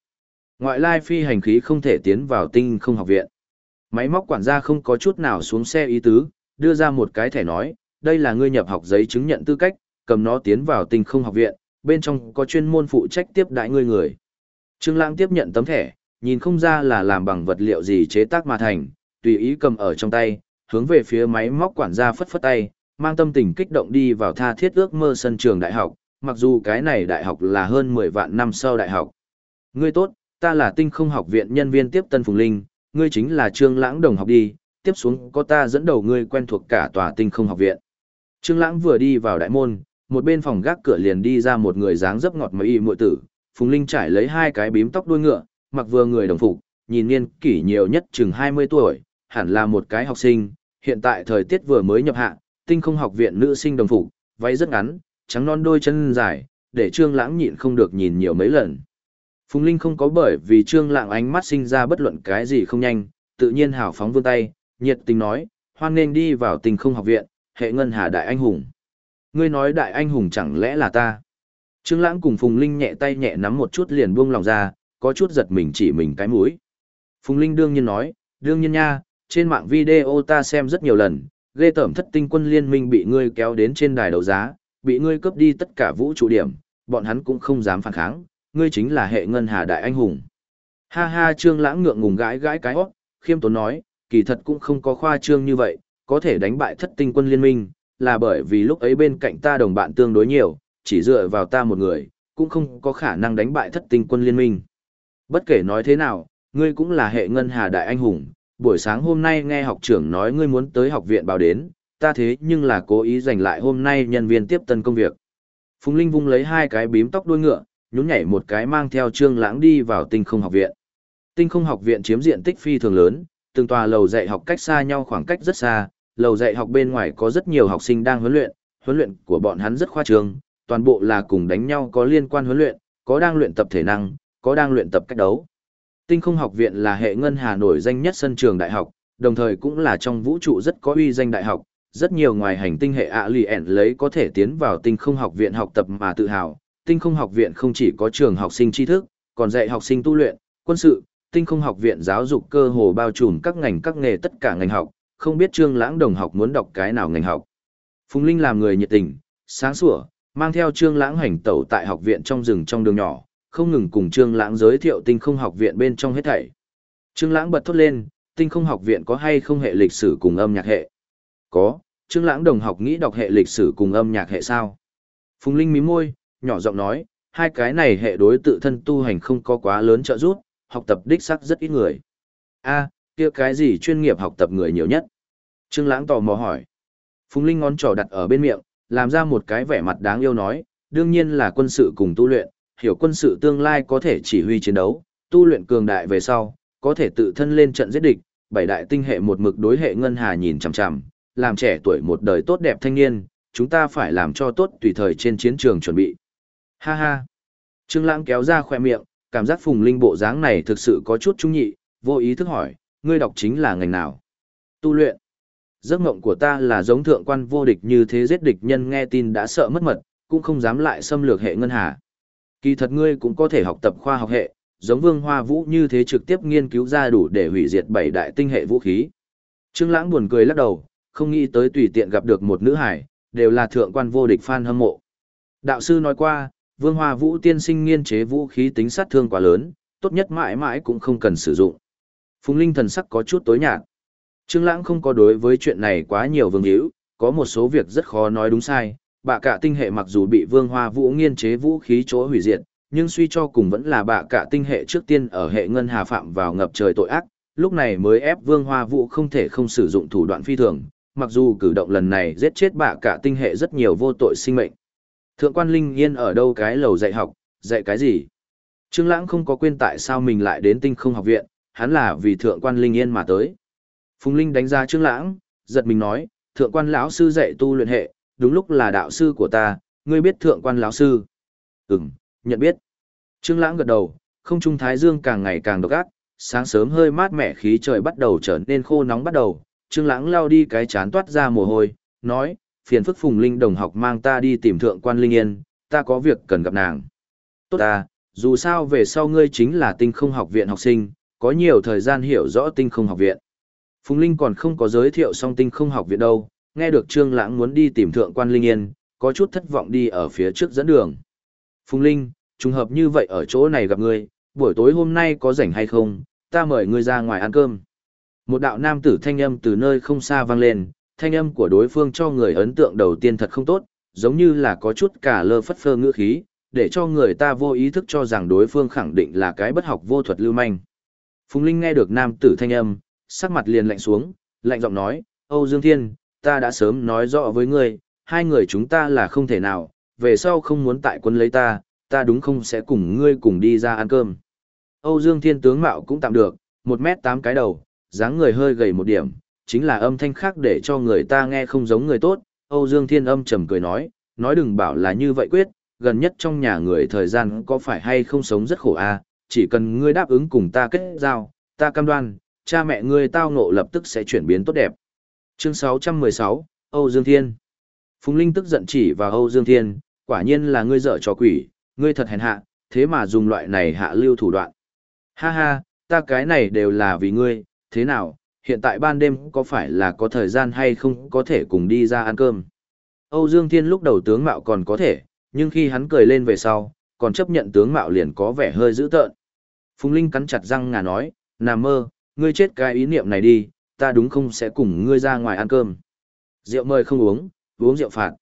Ngoại lai phi hành khí không thể tiến vào tinh không học viện. Máy móc quản gia không có chút nào xuống xe ý tứ, đưa ra một cái thẻ nói, đây là ngươi nhập học giấy chứng nhận tư cách, cầm nó tiến vào tinh không học viện, bên trong có chuyên môn phụ trách tiếp đại ngươi người. Trương Lãng tiếp nhận tấm thẻ, nhìn không ra là làm bằng vật liệu gì chế tác mà thành, tùy ý cầm ở trong tay, hướng về phía máy móc quản gia phất phất tay, mang tâm tình kích động đi vào tha thiết ước mơ sân trường đại học, mặc dù cái này đại học là hơn 10 vạn năm sau đại học. Ngươi tốt, ta là tinh không học viện nhân viên tiếp tân Phùng Linh, ngươi chính là Trương Lãng đồng học đi, tiếp xuống có ta dẫn đầu ngươi quen thuộc cả tòa tinh không học viện. Trương Lãng vừa đi vào đại môn, một bên phòng gác cửa liền đi ra một người dáng dấp ngọt mấy y muội tử, Phùng Linh trải lấy hai cái bím tóc đuôi ngựa, mặc vừa người đồng phục, nhìn niên kỷ nhiều nhất chừng 20 tuổi, hẳn là một cái học sinh, hiện tại thời tiết vừa mới nhập hạ, tinh không học viện nữ sinh đồng phục, váy rất ngắn, trắng non đôi chân dài, để Trương Lãng nhịn không được nhìn nhiều mấy lần. Phùng Linh không có bởi vì Trương Lãng ánh mắt sinh ra bất luận cái gì không nhanh, tự nhiên hào phóng vươn tay, nhiệt tình nói, hoan nghênh đi vào tình không học viện, hệ ngân hà đại anh hùng. Ngươi nói đại anh hùng chẳng lẽ là ta? Trương Lãng cùng Phùng Linh nhẹ tay nhẹ nắm một chút liền buông lòng ra, có chút giật mình chỉ mình cái mũi. Phùng Linh đương nhiên nói, đương nhiên nha, trên mạng video ta xem rất nhiều lần, ghê tởm thất tinh quân liên minh bị ngươi kéo đến trên đài đấu giá, bị ngươi cướp đi tất cả vũ trụ điểm, bọn hắn cũng không dám phản kháng, ngươi chính là hệ ngân hà đại anh hùng. Ha ha trương lãng ngượng ngùng gãi gãi cái hót, khiêm tốn nói, kỳ thật cũng không có khoa trương như vậy, có thể đánh bại thất tinh quân liên minh, là bởi vì lúc ấy bên cạnh ta đồng bạn tương đối nhiều, chỉ dựa vào ta một người, cũng không có khả năng đánh bại thất tinh quân liên minh. Bất kể nói thế nào, ngươi cũng là hệ ngân hà đại anh hùng, buổi sáng hôm nay nghe học trưởng nói ngươi muốn tới học viện báo đến, ta thế nhưng là cố ý dành lại hôm nay nhân viên tiếp tân công việc. Phùng Linh vung lấy hai cái bím tóc đuôi ngựa, nhún nhảy một cái mang theo Trương Lãng đi vào Tinh Không Học viện. Tinh Không Học viện chiếm diện tích phi thường lớn, từng tòa lầu dạy học cách xa nhau khoảng cách rất xa, lầu dạy học bên ngoài có rất nhiều học sinh đang huấn luyện, huấn luyện của bọn hắn rất khoa trương, toàn bộ là cùng đánh nhau có liên quan huấn luyện, có đang luyện tập thể năng, có đang luyện tập cách đấu. Tinh không học viện là hệ ngân hà nổi danh nhất sân trường đại học, đồng thời cũng là trong vũ trụ rất có uy danh đại học, rất nhiều ngoài hành tinh hệ ạ lì ẻn lấy có thể tiến vào tinh không học viện học tập mà tự hào. Tinh không học viện không chỉ có trường học sinh tri thức, còn dạy học sinh tu luyện, quân sự, tinh không học viện giáo dục cơ hồ bao trùm các ngành các nghề tất cả ngành học, không biết Trương Lãng đồng học muốn đọc cái nào ngành học. Phùng Linh làm người nhiệt tình, sáng sủa, mang theo Trương Lãng hành tẩu tại học viện trong rừng trong đường nhỏ, không ngừng cùng Trương Lãng giới thiệu tinh không học viện bên trong hết thảy. Trương Lãng bật thốt lên, tinh không học viện có hay không hệ lịch sử cùng âm nhạc hệ? Có, Trương Lãng đồng học nghĩ đọc hệ lịch sử cùng âm nhạc hệ sao? Phùng Linh mím môi, nhỏ giọng nói, hai cái này hệ đối tự thân tu hành không có quá lớn trợ giúp, học tập đích xác rất ít người. A, kia cái gì chuyên nghiệp học tập người nhiều nhất? Trương Lãng tò mò hỏi. Phùng Linh ngón trỏ đặt ở bên miệng, làm ra một cái vẻ mặt đáng yêu nói, đương nhiên là quân sự cùng tu luyện, hiểu quân sự tương lai có thể chỉ huy chiến đấu, tu luyện cường đại về sau, có thể tự thân lên trận giết địch, bảy đại tinh hệ một mực đối hệ ngân hà nhìn chằm chằm, làm trẻ tuổi một đời tốt đẹp thanh niên, chúng ta phải làm cho tốt tùy thời trên chiến trường chuẩn bị. Ha ha. Trương Lãng kéo ra khóe miệng, cảm giác Phùng Linh bộ dáng này thực sự có chút trung nhị, vô ý thức hỏi, ngươi đọc chính là ngành nào? Tu luyện. Giấc mộng của ta là giống thượng quan vô địch như thế giết địch nhân nghe tin đã sợ mất mật, cũng không dám lại xâm lược hệ ngân hà. Kỳ thật ngươi cũng có thể học tập khoa học hệ, giống Vương Hoa Vũ như thế trực tiếp nghiên cứu ra đủ để hủy diệt bảy đại tinh hệ vũ khí. Trương Lãng buồn cười lắc đầu, không nghĩ tới tùy tiện gặp được một nữ hải, đều là thượng quan vô địch fan hâm mộ. Đạo sư nói qua, Vương Hoa Vũ tiên sinh nghiên chế vũ khí tính sát thương quá lớn, tốt nhất mãi mãi cũng không cần sử dụng. Phùng Linh thần sắc có chút tối nhạt. Trương Lãng không có đối với chuyện này quá nhiều vương hữu, có một số việc rất khó nói đúng sai. Bạ cả tinh hệ mặc dù bị Vương Hoa Vũ nghiên chế vũ khí chỗ hủy diệt, nhưng suy cho cùng vẫn là bạ cả tinh hệ trước tiên ở hệ ngân hà phạm vào ngập trời tội ác, lúc này mới ép Vương Hoa Vũ không thể không sử dụng thủ đoạn phi thường, mặc dù cử động lần này giết chết bạ cả tinh hệ rất nhiều vô tội sinh mệnh. Thượng quan Linh Yên ở đâu cái lầu dạy học, dạy cái gì? Trương Lãng không có quên tại sao mình lại đến tinh không học viện, hắn là vì thượng quan Linh Yên mà tới. Phùng Linh đánh giá Trương Lãng, giật mình nói, thượng quan lão sư dạy tu luyện hệ, đúng lúc là đạo sư của ta, ngươi biết thượng quan lão sư? Ừm, nhận biết. Trương Lãng gật đầu, không trung thái dương càng ngày càng độc ác, sáng sớm hơi mát mẻ khí trời bắt đầu trở nên khô nóng bắt đầu, Trương Lãng lao đi cái chán toát ra mồ hôi, nói, phiền phức Phùng Linh đồng học mang ta đi tìm thượng quan Linh Yên, ta có việc cần gặp nàng. Tốt à, dù sao về sau ngươi chính là tinh không học viện học sinh, có nhiều thời gian hiểu rõ tinh không học viện. Phùng Linh còn không có giới thiệu xong tinh không học viện đâu, nghe được Trương Lãng muốn đi tìm thượng quan Linh Yên, có chút thất vọng đi ở phía trước dẫn đường. Phùng Linh, trùng hợp như vậy ở chỗ này gặp ngươi, buổi tối hôm nay có rảnh hay không, ta mời ngươi ra ngoài ăn cơm. Một đạo nam tử thanh âm từ nơi không xa vang lên, thanh âm của đối phương cho người ấn tượng đầu tiên thật không tốt, giống như là có chút cả lơ phất phơ ngữ khí, để cho người ta vô ý thức cho rằng đối phương khẳng định là cái bất học vô thuật lưu manh. Phùng Linh nghe được nam tử thanh âm, sắc mặt liền lạnh xuống, lạnh giọng nói, Âu Dương Thiên, ta đã sớm nói rõ với ngươi, hai người chúng ta là không thể nào, về sau không muốn tại quân lấy ta, ta đúng không sẽ cùng ngươi cùng đi ra ăn cơm. Âu Dương Thiên tướng mạo cũng tạm được, một mét tám cái đầu, dáng người hơi gầy một điểm, chính là âm thanh khác để cho người ta nghe không giống người tốt. Âu Dương Thiên âm trầm cười nói, nói đừng bảo là như vậy quyết, gần nhất trong nhà người thời gian có phải hay không sống rất khổ à, chỉ cần ngươi đáp ứng cùng ta kết giao, ta cam đoan, cha mẹ ngươi tao ngộ lập tức sẽ chuyển biến tốt đẹp. Chương 616, Âu Dương Thiên Phùng Linh tức giận chỉ vào Âu Dương Thiên, quả nhiên là ngươi dở trò quỷ, ngươi thật hèn hạ, thế mà dùng loại này hạ lưu thủ đoạn. Ha ha, ta cái này đều là vì ngươi, thế nào, hiện tại ban đêm có phải là có thời gian hay không có thể cùng đi ra ăn cơm. Âu Dương Thiên lúc đầu tướng mạo còn có thể, nhưng khi hắn cười lên về sau, còn chấp nhận tướng mạo liền có vẻ hơi dữ tợn. Phùng Linh cắn chặt răng ngà nói, nằm mơ, ngươi chết cái ý niệm này đi, ta đúng không sẽ cùng ngươi ra ngoài ăn cơm. Rượu mời không uống, uống rượu phạt.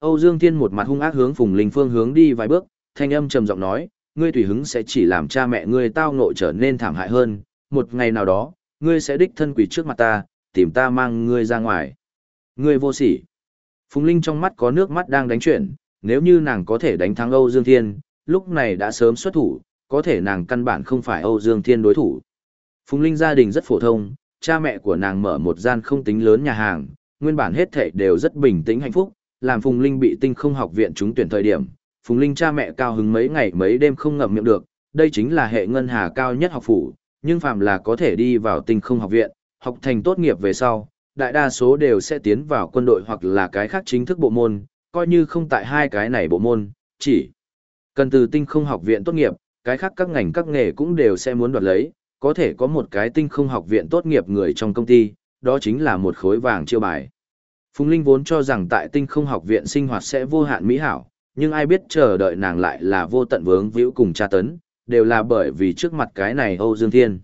Âu Dương Thiên một mặt hung ác hướng Phùng Linh phương hướng đi vài bước, thanh âm trầm giọng nói, ngươi tùy hứng sẽ chỉ làm cha mẹ ngươi tao ngộ trở nên thảm hại hơn, một ngày nào đó, ngươi sẽ đích thân quỷ trước mặt ta, tìm ta mang ngươi ra ngoài. Ngươi vô sỉ. Phùng Linh trong mắt có nước mắt đang đánh chuyển, nếu như nàng có thể đánh thắng Âu Dương Thiên, lúc này đã sớm xuất thủ, có thể nàng căn bản không phải Âu Dương Thiên đối thủ. Phùng Linh gia đình rất phổ thông, cha mẹ của nàng mở một gian không tính lớn nhà hàng, nguyên bản hết thảy đều rất bình tĩnh hạnh phúc, làm Phùng Linh bị tinh không học viện trúng tuyển thời điểm, Phùng Linh cha mẹ cao hứng mấy ngày mấy đêm không ngậm miệng được, đây chính là hệ ngân hà cao nhất học phủ, nhưng phạm là có thể đi vào tinh không học viện, học thành tốt nghiệp về sau, đại đa số đều sẽ tiến vào quân đội hoặc là cái khác chính thức bộ môn, coi như không tại hai cái này bộ môn, chỉ cần từ tinh không học viện tốt nghiệp, cái khác các ngành các nghề cũng đều sẽ muốn đoạt lấy, có thể có một cái tinh không học viện tốt nghiệp người trong công ty, đó chính là một khối vàng chiêu bài. Phùng Linh vốn cho rằng tại tinh không học viện sinh hoạt sẽ vô hạn mỹ hảo, nhưng ai biết chờ đợi nàng lại là vô tận vướng víu cùng tra tấn, đều là bởi vì trước mặt cái này Âu Dương Thiên.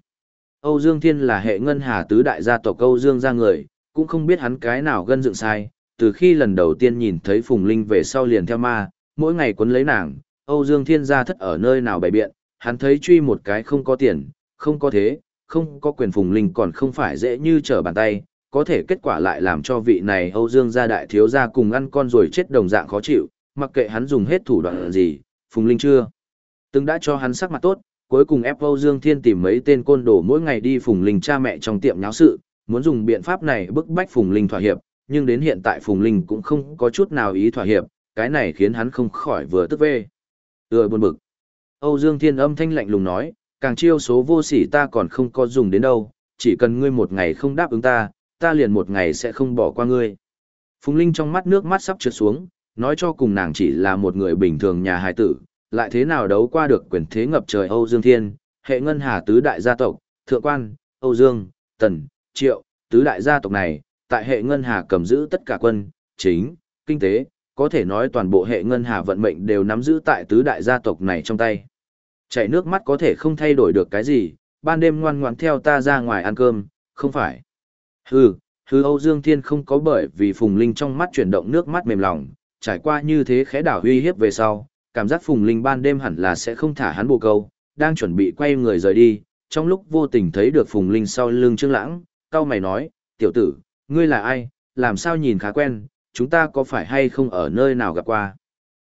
Âu Dương Thiên là hệ ngân hà tứ đại gia tộc Âu Dương gia người, cũng không biết hắn cái nào gân dựng sai, từ khi lần đầu tiên nhìn thấy Phùng Linh về sau liền theo ma, mỗi ngày quấn lấy nàng, Âu Dương Thiên gia thất ở nơi nào bày biện, hắn thấy truy một cái không có tiền, không có thế, không có quyền Phùng Linh còn không phải dễ như trở bàn tay, có thể kết quả lại làm cho vị này Âu Dương gia đại thiếu gia cùng ăn con rồi chết đồng dạng khó chịu, mặc kệ hắn dùng hết thủ đoạn gì, Phùng Linh chưa từng đã cho hắn sắc mặt tốt, cuối cùng ép Âu Dương Thiên tìm mấy tên côn đồ mỗi ngày đi Phùng Linh cha mẹ trong tiệm nháo sự, muốn dùng biện pháp này bức bách Phùng Linh thỏa hiệp, nhưng đến hiện tại Phùng Linh cũng không có chút nào ý thỏa hiệp, cái này khiến hắn không khỏi vừa tức vê. Ưa buồn bực. Âu Dương Thiên âm thanh lạnh lùng nói, càng chiêu số vô sỉ ta còn không có dùng đến đâu, chỉ cần ngươi một ngày không đáp ứng ta, ta liền một ngày sẽ không bỏ qua ngươi. Phùng Linh trong mắt nước mắt sắp trượt xuống, nói cho cùng nàng chỉ là một người bình thường nhà hài tử, lại thế nào đấu qua được quyền thế ngập trời Âu Dương Thiên, hệ ngân hà tứ đại gia tộc, thượng quan, Âu Dương, Tần, Triệu, tứ đại gia tộc này, tại hệ ngân hà cầm giữ tất cả quân, chính, kinh tế, có thể nói toàn bộ hệ ngân hà vận mệnh đều nắm giữ tại tứ đại gia tộc này trong tay. Chảy nước mắt có thể không thay đổi được cái gì, ban đêm ngoan ngoãn theo ta ra ngoài ăn cơm, không phải. Hừ, hừ Âu Dương Thiên không có bởi vì Phùng Linh trong mắt chuyển động nước mắt mềm lòng, trải qua như thế khẽ đảo uy hiếp về sau, cảm giác Phùng Linh ban đêm hẳn là sẽ không thả hắn bồ câu, đang chuẩn bị quay người rời đi, trong lúc vô tình thấy được Phùng Linh sau lưng Trương Lãng, cao mày nói, tiểu tử, ngươi là ai, làm sao nhìn khá quen, chúng ta có phải hay không ở nơi nào gặp qua.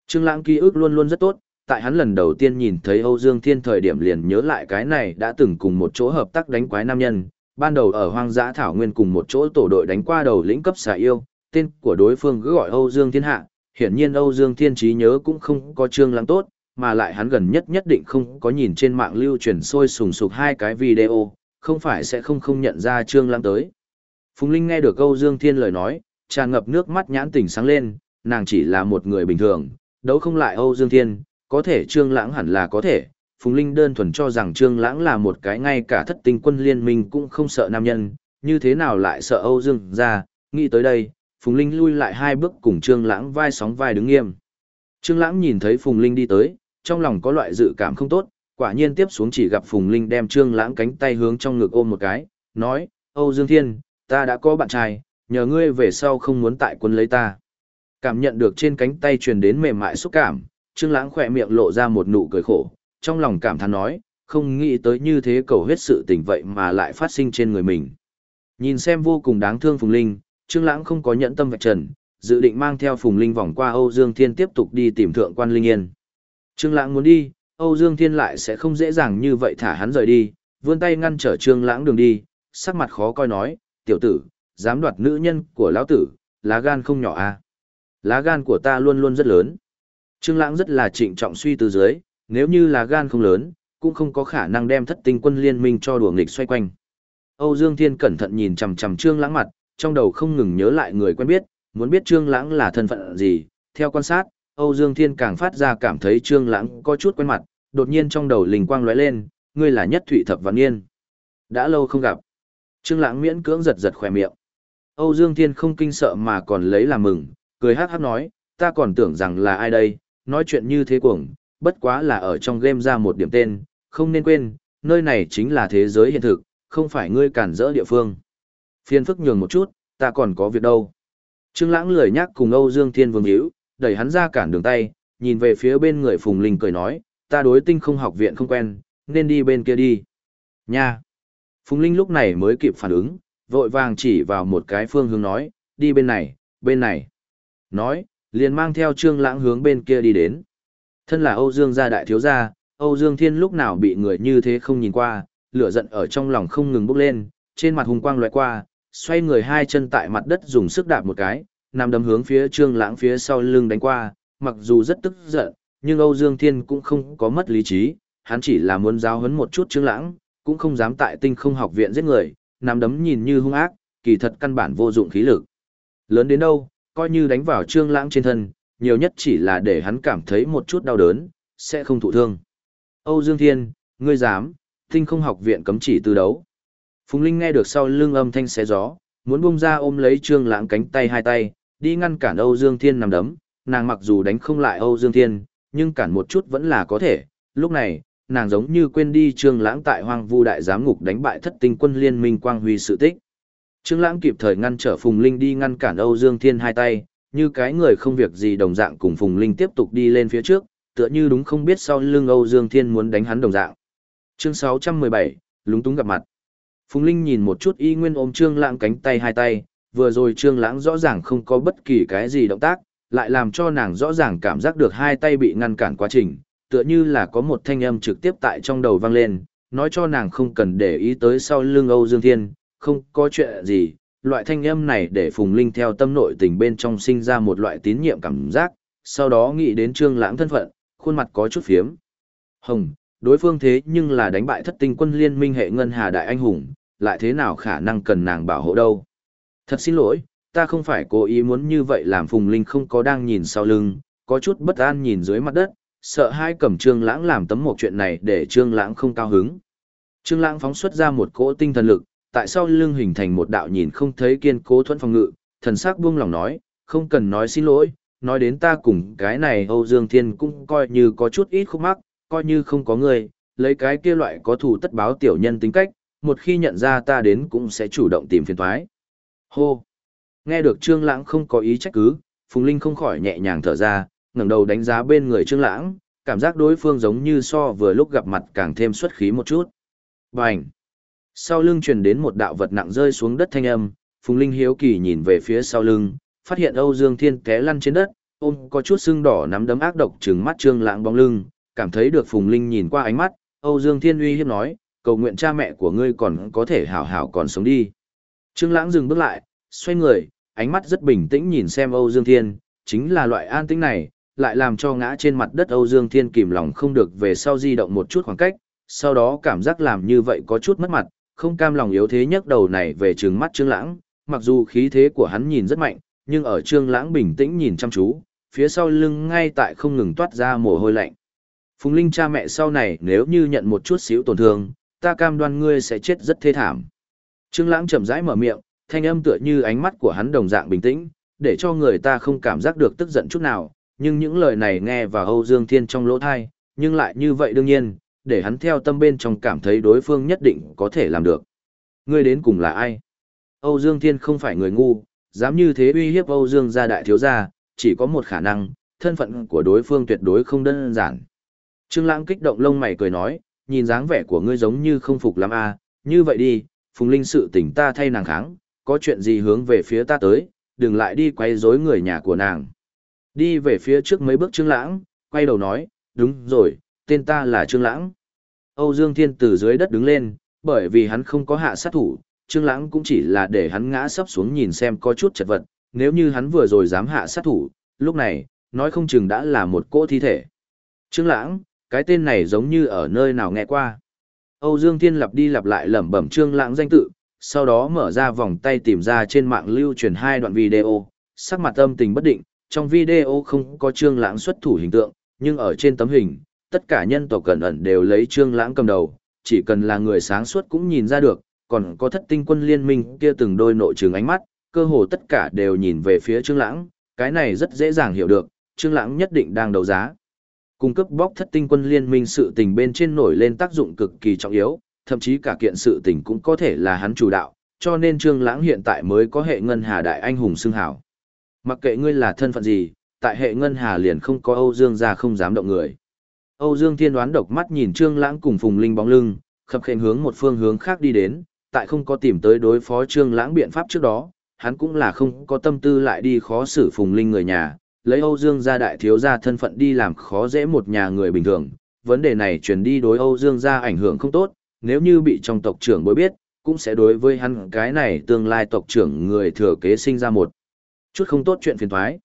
Trương Lãng ký ức luôn luôn rất tốt, tại hắn lần đầu tiên nhìn thấy Âu Dương Thiên thời điểm liền nhớ lại cái này đã từng cùng một chỗ hợp tác đánh quái nam nhân, ban đầu ở hoang dã thảo nguyên cùng một chỗ tổ đội đánh qua đầu lĩnh cấp xà yêu, tên của đối phương cứ gọi Âu Dương Thiên Hạ, hiển nhiên Âu Dương Thiên trí nhớ cũng không có Trương Lãng tốt, mà lại hắn gần nhất nhất định không có nhìn trên mạng lưu truyền sôi sùng sục hai cái video, không phải sẽ không không nhận ra Trương Lãng tới. Phùng Linh nghe được Âu Dương Thiên lời nói, tràn ngập nước mắt nhãn tỉnh sáng lên, nàng chỉ là một người bình thường, đấu không lại Âu Dương Thiên, có thể Trương Lãng hẳn là có thể. Phùng Linh đơn thuần cho rằng Trương Lãng là một cái ngay cả thất tinh quân liên minh cũng không sợ nam nhân, như thế nào lại sợ Âu Dương gia, nghĩ tới đây, Phùng Linh lui lại hai bước cùng Trương Lãng vai sóng vai đứng nghiêm. Trương Lãng nhìn thấy Phùng Linh đi tới, trong lòng có loại dự cảm không tốt, quả nhiên tiếp xuống chỉ gặp Phùng Linh đem Trương Lãng cánh tay hướng trong ngực ôm một cái, nói, Âu Dương Thiên, ta đã có bạn trai, nhờ ngươi về sau không muốn tại quân lấy ta. Cảm nhận được trên cánh tay truyền đến mềm mại xúc cảm, Trương Lãng khẽ miệng lộ ra một nụ cười khổ, trong lòng cảm thán nói, không nghĩ tới như thế cầu huyết sự tình vậy mà lại phát sinh trên người mình. Nhìn xem vô cùng đáng thương Phùng Linh, Trương Lãng không có nhẫn tâm vạch trần, dự định mang theo Phùng Linh vòng qua Âu Dương Thiên tiếp tục đi tìm thượng quan Linh Yên. Trương Lãng muốn đi, Âu Dương Thiên lại sẽ không dễ dàng như vậy thả hắn rời đi, vươn tay ngăn trở Trương Lãng đường đi, sắc mặt khó coi nói, "Tiểu tử, dám đoạt nữ nhân của lão tử, lá gan không nhỏ à? Lá gan của ta luôn luôn rất lớn." Trương Lãng rất là trịnh trọng suy tư dưới, nếu như lá gan không lớn, cũng không có khả năng đem Thất Tinh quân liên minh cho đùa nghịch xoay quanh. Âu Dương Thiên cẩn thận nhìn chằm chằm Trương Lãng mặt, trong đầu không ngừng nhớ lại người quen biết, muốn biết Trương Lãng là thân phận gì, theo quan sát, Âu Dương Thiên càng phát ra cảm thấy Trương Lãng có chút quen mặt, đột nhiên trong đầu linh quang lóe lên, ngươi là Nhất Thụy Thập Văn Nghiên. Đã lâu không gặp. Trương Lãng miễn cưỡng giật giật khóe miệng. Âu Dương Thiên không kinh sợ mà còn lấy làm mừng, cười hắc hắc nói, ta còn tưởng rằng là ai đây, nói chuyện như thế cuồng, bất quá là ở trong game ra một điểm tên, không nên quên, nơi này chính là thế giới hiện thực, không phải ngươi cản rỡ địa phương. Phiên phức nhường một chút, ta còn có việc đâu. Trương Lãng lười nhắc cùng Âu Dương Thiên Vương hữu, đẩy hắn ra cản đường tay, nhìn về phía bên người Phùng Linh cười nói, ta đối tinh không học viện không quen, nên đi bên kia đi. Nha! Phùng Linh lúc này mới kịp phản ứng, vội vàng chỉ vào một cái phương hướng nói, đi bên này, bên này. Nói, liền mang theo Trương Lãng hướng bên kia đi đến. Thân là Âu Dương gia đại thiếu gia, Âu Dương Thiên lúc nào bị người như thế không nhìn qua, lửa giận ở trong lòng không ngừng bốc lên, trên mặt hùng quang lóe qua, xoay người hai chân tại mặt đất dùng sức đạp một cái, nằm đấm hướng phía Trương Lãng phía sau lưng đánh qua, mặc dù rất tức giận, nhưng Âu Dương Thiên cũng không có mất lý trí, hắn chỉ là muốn giáo huấn một chút Trương Lãng, cũng không dám tại Tinh Không Học viện giết người, nằm đấm nhìn như hung ác, kỳ thật căn bản vô dụng khí lực. Lớn đến đâu, coi như đánh vào Trương Lãng trên thân, nhiều nhất chỉ là để hắn cảm thấy một chút đau đớn, sẽ không thụ thương. Âu Dương Thiên, ngươi dám, Tinh Không Học viện cấm chỉ từ đấu. Phùng Linh nghe được sau lưng âm thanh xé gió, muốn bung ra ôm lấy Trương Lãng cánh tay hai tay, đi ngăn cản Âu Dương Thiên nằm đấm, nàng mặc dù đánh không lại Âu Dương Thiên, nhưng cản một chút vẫn là có thể. Lúc này, nàng giống như quên đi Trương Lãng tại Hoang Vu đại giám ngục đánh bại Thất Tinh quân liên minh quang huy sự tích. Trương Lãng kịp thời ngăn trở Phùng Linh đi ngăn cản Âu Dương Thiên hai tay, như cái người không việc gì đồng dạng cùng Phùng Linh tiếp tục đi lên phía trước, tựa như đúng không biết sau lưng Âu Dương Thiên muốn đánh hắn đồng dạng. Chương 617, lúng túng gặp mặt. Phùng Linh nhìn một chút y nguyên ôm Trương Lãng cánh tay hai tay, vừa rồi Trương Lãng rõ ràng không có bất kỳ cái gì động tác, lại làm cho nàng rõ ràng cảm giác được hai tay bị ngăn cản quá trình, tựa như là có một thanh âm trực tiếp tại trong đầu vang lên, nói cho nàng không cần để ý tới sau lưng Âu Dương Thiên, không có chuyện gì. Loại thanh âm này để Phùng Linh theo tâm nội tình bên trong sinh ra một loại tín nhiệm cảm giác, sau đó nghĩ đến Trương Lãng thân phận, khuôn mặt có chút phiếm. Hồng, đối phương thế nhưng là đánh bại thất tinh quân liên minh hệ ngân hà đại anh hùng, lại thế nào khả năng cần nàng bảo hộ đâu. Thật xin lỗi, ta không phải cố ý muốn như vậy làm Phùng Linh không có đang nhìn sau lưng, có chút bất an nhìn dưới mặt đất, sợ hai cầm Trương Lãng làm tấm một chuyện này để Trương Lãng không cao hứng. Trương Lãng phóng xuất ra một cỗ tinh thần lực, tại sau lưng hình thành một đạo nhìn không thấy kiên cố thuần phòng ngự, thần sắc buông lòng nói, không cần nói xin lỗi, nói đến ta cùng cái này Âu Dương Thiên cũng coi như có chút ít khúc mắc, coi như không có người, lấy cái kia loại có thù tất báo tiểu nhân tính cách, một khi nhận ra ta đến cũng sẽ chủ động tìm phiền thoái. Hô! Nghe được Trương Lãng không có ý trách cứ, Phùng Linh không khỏi nhẹ nhàng thở ra, ngẩng đầu đánh giá bên người Trương Lãng, cảm giác đối phương giống như so vừa lúc gặp mặt càng thêm xuất khí một chút. Bành! Sau lưng truyền đến một đạo vật nặng rơi xuống đất thanh âm, Phùng Linh hiếu kỳ nhìn về phía sau lưng, phát hiện Âu Dương Thiên té lăn trên đất, ôm có chút sưng đỏ nắm đấm ác độc trừng mắt Trương Lãng bóng lưng, cảm thấy được Phùng Linh nhìn qua ánh mắt, Âu Dương Thiên uy hiếp nói, cầu nguyện cha mẹ của ngươi còn có thể hảo hảo còn sống đi. Trương Lãng dừng bước lại, xoay người, ánh mắt rất bình tĩnh nhìn xem Âu Dương Thiên, chính là loại an tĩnh này, lại làm cho ngã trên mặt đất Âu Dương Thiên kìm lòng không được về sau di động một chút khoảng cách, sau đó cảm giác làm như vậy có chút mất mặt, không cam lòng yếu thế nhấc đầu này về trừng mắt Trương Lãng, mặc dù khí thế của hắn nhìn rất mạnh, nhưng ở Trương Lãng bình tĩnh nhìn chăm chú, phía sau lưng ngay tại không ngừng toát ra mồ hôi lạnh. Phùng Linh cha mẹ sau này nếu như nhận một chút xíu tổn thương, ta cam đoan ngươi sẽ chết rất thê thảm. Trương Lãng chậm rãi mở miệng, thanh âm tựa như ánh mắt của hắn đồng dạng bình tĩnh, để cho người ta không cảm giác được tức giận chút nào, nhưng những lời này nghe vào Âu Dương Thiên trong lỗ tai, nhưng lại như vậy đương nhiên, để hắn theo tâm bên trong cảm thấy đối phương nhất định có thể làm được. Ngươi đến cùng là ai? Âu Dương Thiên không phải người ngu, dám như thế uy hiếp Âu Dương gia đại thiếu gia, chỉ có một khả năng, thân phận của đối phương tuyệt đối không đơn giản. Trương Lãng kích động lông mày cười nói, nhìn dáng vẻ của ngươi giống như không phục lắm a, à, như vậy đi, Phùng Linh sự tình ta thay nàng kháng, có chuyện gì hướng về phía ta tới, đừng lại đi quay rối người nhà của nàng. Đi về phía trước mấy bước Trương Lãng, quay đầu nói, đúng rồi, tên ta là Trương Lãng. Âu Dương Thiên từ dưới đất đứng lên, bởi vì hắn không có hạ sát thủ, Trương Lãng cũng chỉ là để hắn ngã sấp xuống nhìn xem có chút chật vật, nếu như hắn vừa rồi dám hạ sát thủ, lúc này, nói không chừng đã là một cỗ thi thể. Trương Lãng, cái tên này giống như ở nơi nào nghe qua. Âu Dương Thiên lặp đi lặp lại lẩm bẩm Trương Lãng danh tự, sau đó mở ra vòng tay tìm ra trên mạng lưu truyền hai đoạn video, sắc mặt âm tình bất định, trong video không có Trương Lãng xuất thủ hình tượng, nhưng ở trên tấm hình, tất cả nhân tộc cẩn ẩn đều lấy Trương Lãng cầm đầu, chỉ cần là người sáng suốt cũng nhìn ra được, còn có thất tinh quân liên minh kia từng đôi nội trường ánh mắt, cơ hồ tất cả đều nhìn về phía Trương Lãng, cái này rất dễ dàng hiểu được, Trương Lãng nhất định đang đấu giá. Cung cấp bóc thất tinh quân liên minh sự tình bên trên nổi lên tác dụng cực kỳ trọng yếu, thậm chí cả kiện sự tình cũng có thể là hắn chủ đạo, cho nên Trương Lãng hiện tại mới có hệ ngân hà đại anh hùng xưng hào. Mặc kệ ngươi là thân phận gì, tại hệ ngân hà liền không có Âu Dương gia không dám động người. Âu Dương Thiên đoán độc mắt nhìn Trương Lãng cùng Phùng Linh bóng lưng, khập khiễng hướng một phương hướng khác đi đến, tại không có tìm tới đối phó Trương Lãng biện pháp trước đó, hắn cũng là không có tâm tư lại đi khó xử Phùng Linh người nhà, lấy Âu Dương gia đại thiếu gia thân phận đi làm khó dễ một nhà người bình thường. Vấn đề này truyền đi đối Âu Dương gia ảnh hưởng không tốt, nếu như bị trong tộc trưởng bối biết, cũng sẽ đối với hắn cái này tương lai tộc trưởng người thừa kế sinh ra một chút không tốt chuyện phiền toái.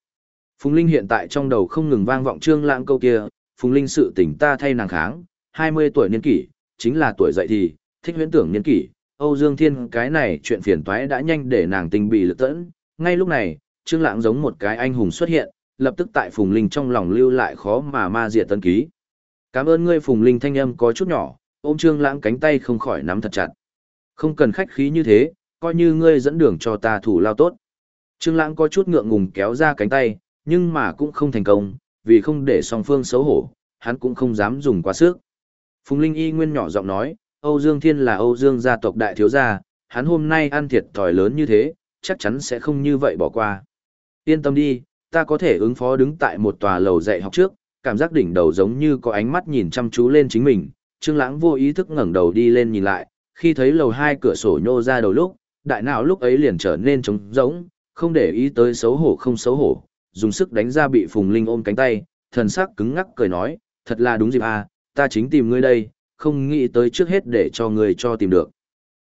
Phùng Linh hiện tại trong đầu không ngừng vang vọng Trương Lãng câu kia, Phùng Linh sự tình ta thay nàng kháng, 20 tuổi niên kỷ, chính là tuổi dậy thì, thích huyễn tưởng niên kỷ, Âu Dương Thiên cái này chuyện phiền toái đã nhanh để nàng tình bị lực tẫn. Ngay lúc này, Trương Lãng giống một cái anh hùng xuất hiện, lập tức tại Phùng Linh trong lòng lưu lại khó mà ma diệt tân ký. Cảm ơn ngươi Phùng Linh thanh âm có chút nhỏ, ôm Trương Lãng cánh tay không khỏi nắm thật chặt. Không cần khách khí như thế, coi như ngươi dẫn đường cho ta thủ lao tốt. Trương Lãng có chút ngượng ngùng kéo ra cánh tay, nhưng mà cũng không thành công, vì không để song phương xấu hổ, hắn cũng không dám dùng quá sức. Phùng Linh y nguyên nhỏ giọng nói, Âu Dương Thiên là Âu Dương gia tộc đại thiếu gia, hắn hôm nay ăn thiệt thòi lớn như thế, chắc chắn sẽ không như vậy bỏ qua. Yên tâm đi, ta có thể ứng phó đứng tại một tòa lầu dạy học trước, cảm giác đỉnh đầu giống như có ánh mắt nhìn chăm chú lên chính mình. Trương Lãng vô ý thức ngẩng đầu đi lên nhìn lại, khi thấy lầu hai cửa sổ nhô ra đầu lúc, đại não lúc ấy liền trở nên trống rỗng, không để ý tới xấu hổ không xấu hổ, dùng sức đánh ra bị Phùng Linh ôm cánh tay, thần sắc cứng ngắc cười nói, thật là đúng dịp à, ta chính tìm ngươi đây, không nghĩ tới trước hết để cho ngươi cho tìm được.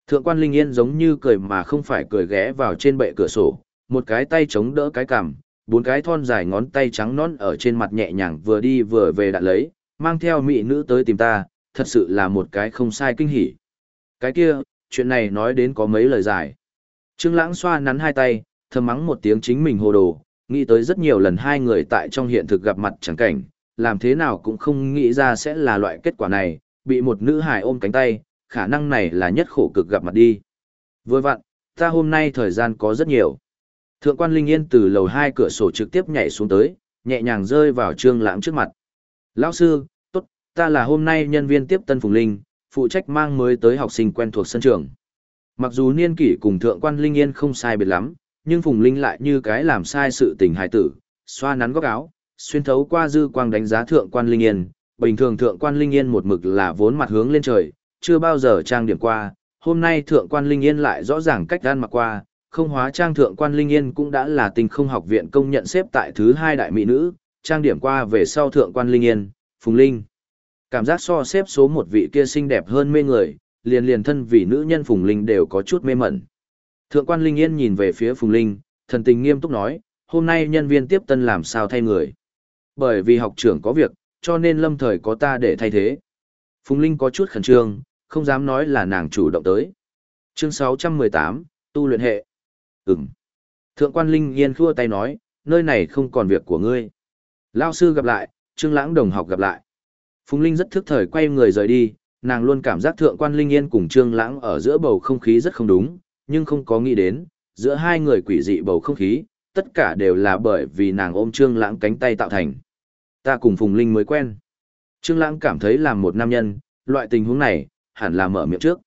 Thượng quan Linh Yên giống như cười mà không phải cười ghé vào trên bệ cửa sổ, một cái tay chống đỡ cái cằm, bốn cái thon dài ngón tay trắng nón ở trên mặt nhẹ nhàng vừa đi vừa về đạn lấy, mang theo mỹ nữ tới tìm ta, thật sự là một cái không sai kinh hỉ. Cái kia, chuyện này nói đến có mấy lời dài. Trương Lãng xoa nắn hai tay, thầm mắng một tiếng chính mình hồ đồ, nghĩ tới rất nhiều lần hai người tại trong hiện thực gặp mặt chẳng cảnh, làm thế nào cũng không nghĩ ra sẽ là loại kết quả này, bị một nữ hài ôm cánh tay, khả năng này là nhất khổ cực gặp mặt đi. Vừa vặn, ta hôm nay thời gian có rất nhiều. Thượng quan Linh Yên từ lầu hai cửa sổ trực tiếp nhảy xuống tới, nhẹ nhàng rơi vào trương lãng trước mặt. Lão sư, tốt, ta là hôm nay nhân viên tiếp tân Phùng Linh, phụ trách mang mới tới học sinh quen thuộc sân trường. Mặc dù niên kỷ cùng thượng quan Linh Yên không sai biệt lắm, nhưng Phùng Linh lại như cái làm sai sự tình hài tử, xoa nắn góc áo, xuyên thấu qua dư quang đánh giá thượng quan Linh Yên. Bình thường thượng quan Linh Yên một mực là vốn mặt hướng lên trời, chưa bao giờ trang điểm qua, hôm nay thượng quan Linh Yên lại rõ ràng cách gan mặc qua, không hóa trang thượng quan Linh Yên cũng đã là tình không học viện công nhận xếp tại thứ hai đại mỹ nữ, trang điểm qua về sau thượng quan Linh Yên, Phùng Linh. Cảm giác so xếp số một vị kia xinh đẹp hơn mê người, liền liền thân vì nữ nhân Phùng Linh đều có chút mê mẩn. Thượng quan Linh Yên nhìn về phía Phùng Linh, thần tình nghiêm túc nói, hôm nay nhân viên tiếp tân làm sao thay người. Bởi vì học trưởng có việc, cho nên lâm thời có ta để thay thế. Phùng Linh có chút khẩn trương, không dám nói là nàng chủ động tới. Chương 618, tu luyện hệ. Ừm. Thượng quan Linh Yên khua tay nói, nơi này không còn việc của ngươi. Lao sư gặp lại, Trương Lãng đồng học gặp lại. Phùng Linh rất thức thời quay người rời đi, nàng luôn cảm giác thượng quan Linh Yên cùng Trương Lãng ở giữa bầu không khí rất không đúng, nhưng không có nghĩ đến, giữa hai người quỷ dị bầu không khí, tất cả đều là bởi vì nàng ôm Trương Lãng cánh tay tạo thành. Ta cùng Phùng Linh mới quen. Trương Lãng cảm thấy làm một nam nhân, loại tình huống này, hẳn là mở miệng trước.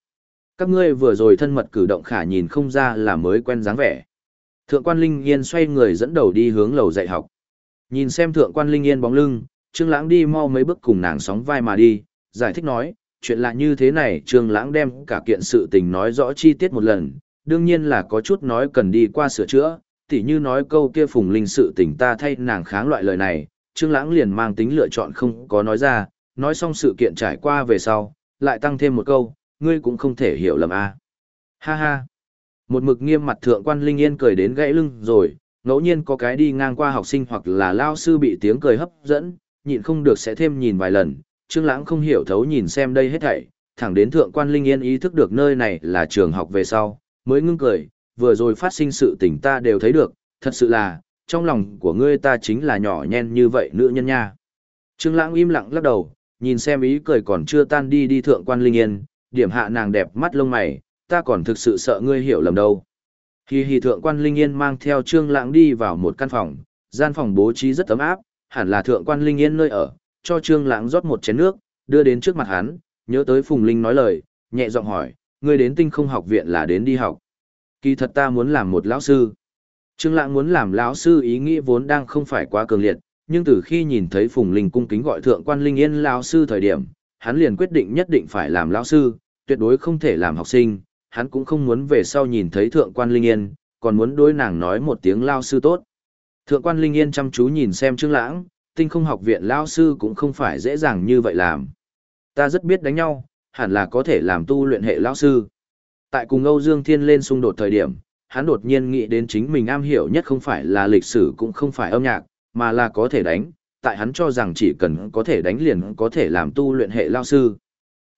Các ngươi vừa rồi thân mật cử động khả nhìn không ra là mới quen dáng vẻ. Thượng quan Linh Yên xoay người dẫn đầu đi hướng lầu dạy học. Nhìn xem thượng quan Linh Yên bóng lưng, Trương Lãng đi mau mấy bước cùng nàng sóng vai mà đi, giải thích nói, chuyện là như thế này, Trương Lãng đem cả kiện sự tình nói rõ chi tiết một lần, đương nhiên là có chút nói cần đi qua sửa chữa, tỉ như nói câu kia Phùng Linh sự tình ta thay nàng kháng loại lời này, Trương Lãng liền mang tính lựa chọn không có nói ra, nói xong sự kiện trải qua về sau, lại tăng thêm một câu, ngươi cũng không thể hiểu lầm a. À. Ha ha. Một mực nghiêm mặt thượng quan Linh Yên cười đến gãy lưng rồi, ngẫu nhiên có cái đi ngang qua học sinh hoặc là lao sư bị tiếng cười hấp dẫn, nhịn không được sẽ thêm nhìn vài lần, Trương Lãng không hiểu thấu nhìn xem đây hết thảy, thẳng đến thượng quan Linh Yên ý thức được nơi này là trường học về sau, mới ngưng cười, vừa rồi phát sinh sự tình ta đều thấy được, thật sự là, trong lòng của ngươi ta chính là nhỏ nhen như vậy nữ nhân nha. Trương Lãng im lặng lắc đầu, nhìn xem ý cười còn chưa tan đi đi thượng quan Linh Yên, điểm hạ nàng đẹp mắt lông mày, ta còn thực sự sợ ngươi hiểu lầm đâu. Hi hi thượng quan Linh Yên mang theo Trương Lãng đi vào một căn phòng, gian phòng bố trí rất ấm áp, hẳn là thượng quan Linh Yên nơi ở, cho Trương Lãng rót một chén nước, đưa đến trước mặt hắn, nhớ tới Phùng Linh nói lời, nhẹ giọng hỏi, ngươi đến Tinh Không học viện là đến đi học. Kỳ thật ta muốn làm một lão sư. Trương Lãng muốn làm lão sư ý nghĩ vốn đang không phải quá cường liệt, nhưng từ khi nhìn thấy Phùng Linh cung kính gọi thượng quan Linh Yên lão sư thời điểm, hắn liền quyết định nhất định phải làm lão sư, tuyệt đối không thể làm học sinh, hắn cũng không muốn về sau nhìn thấy thượng quan Linh Yên, còn muốn đối nàng nói một tiếng lão sư tốt. Thượng quan Linh Yên chăm chú nhìn xem Trương Lãng, tinh không học viện lão sư cũng không phải dễ dàng như vậy làm. Ta rất biết đánh nhau, hẳn là có thể làm tu luyện hệ lão sư. Tại cùng Âu Dương Thiên lên xung đột thời điểm, hắn đột nhiên nghĩ đến chính mình am hiểu nhất không phải là lịch sử cũng không phải âm nhạc, mà là có thể đánh, tại hắn cho rằng chỉ cần có thể đánh liền có thể làm tu luyện hệ lao sư.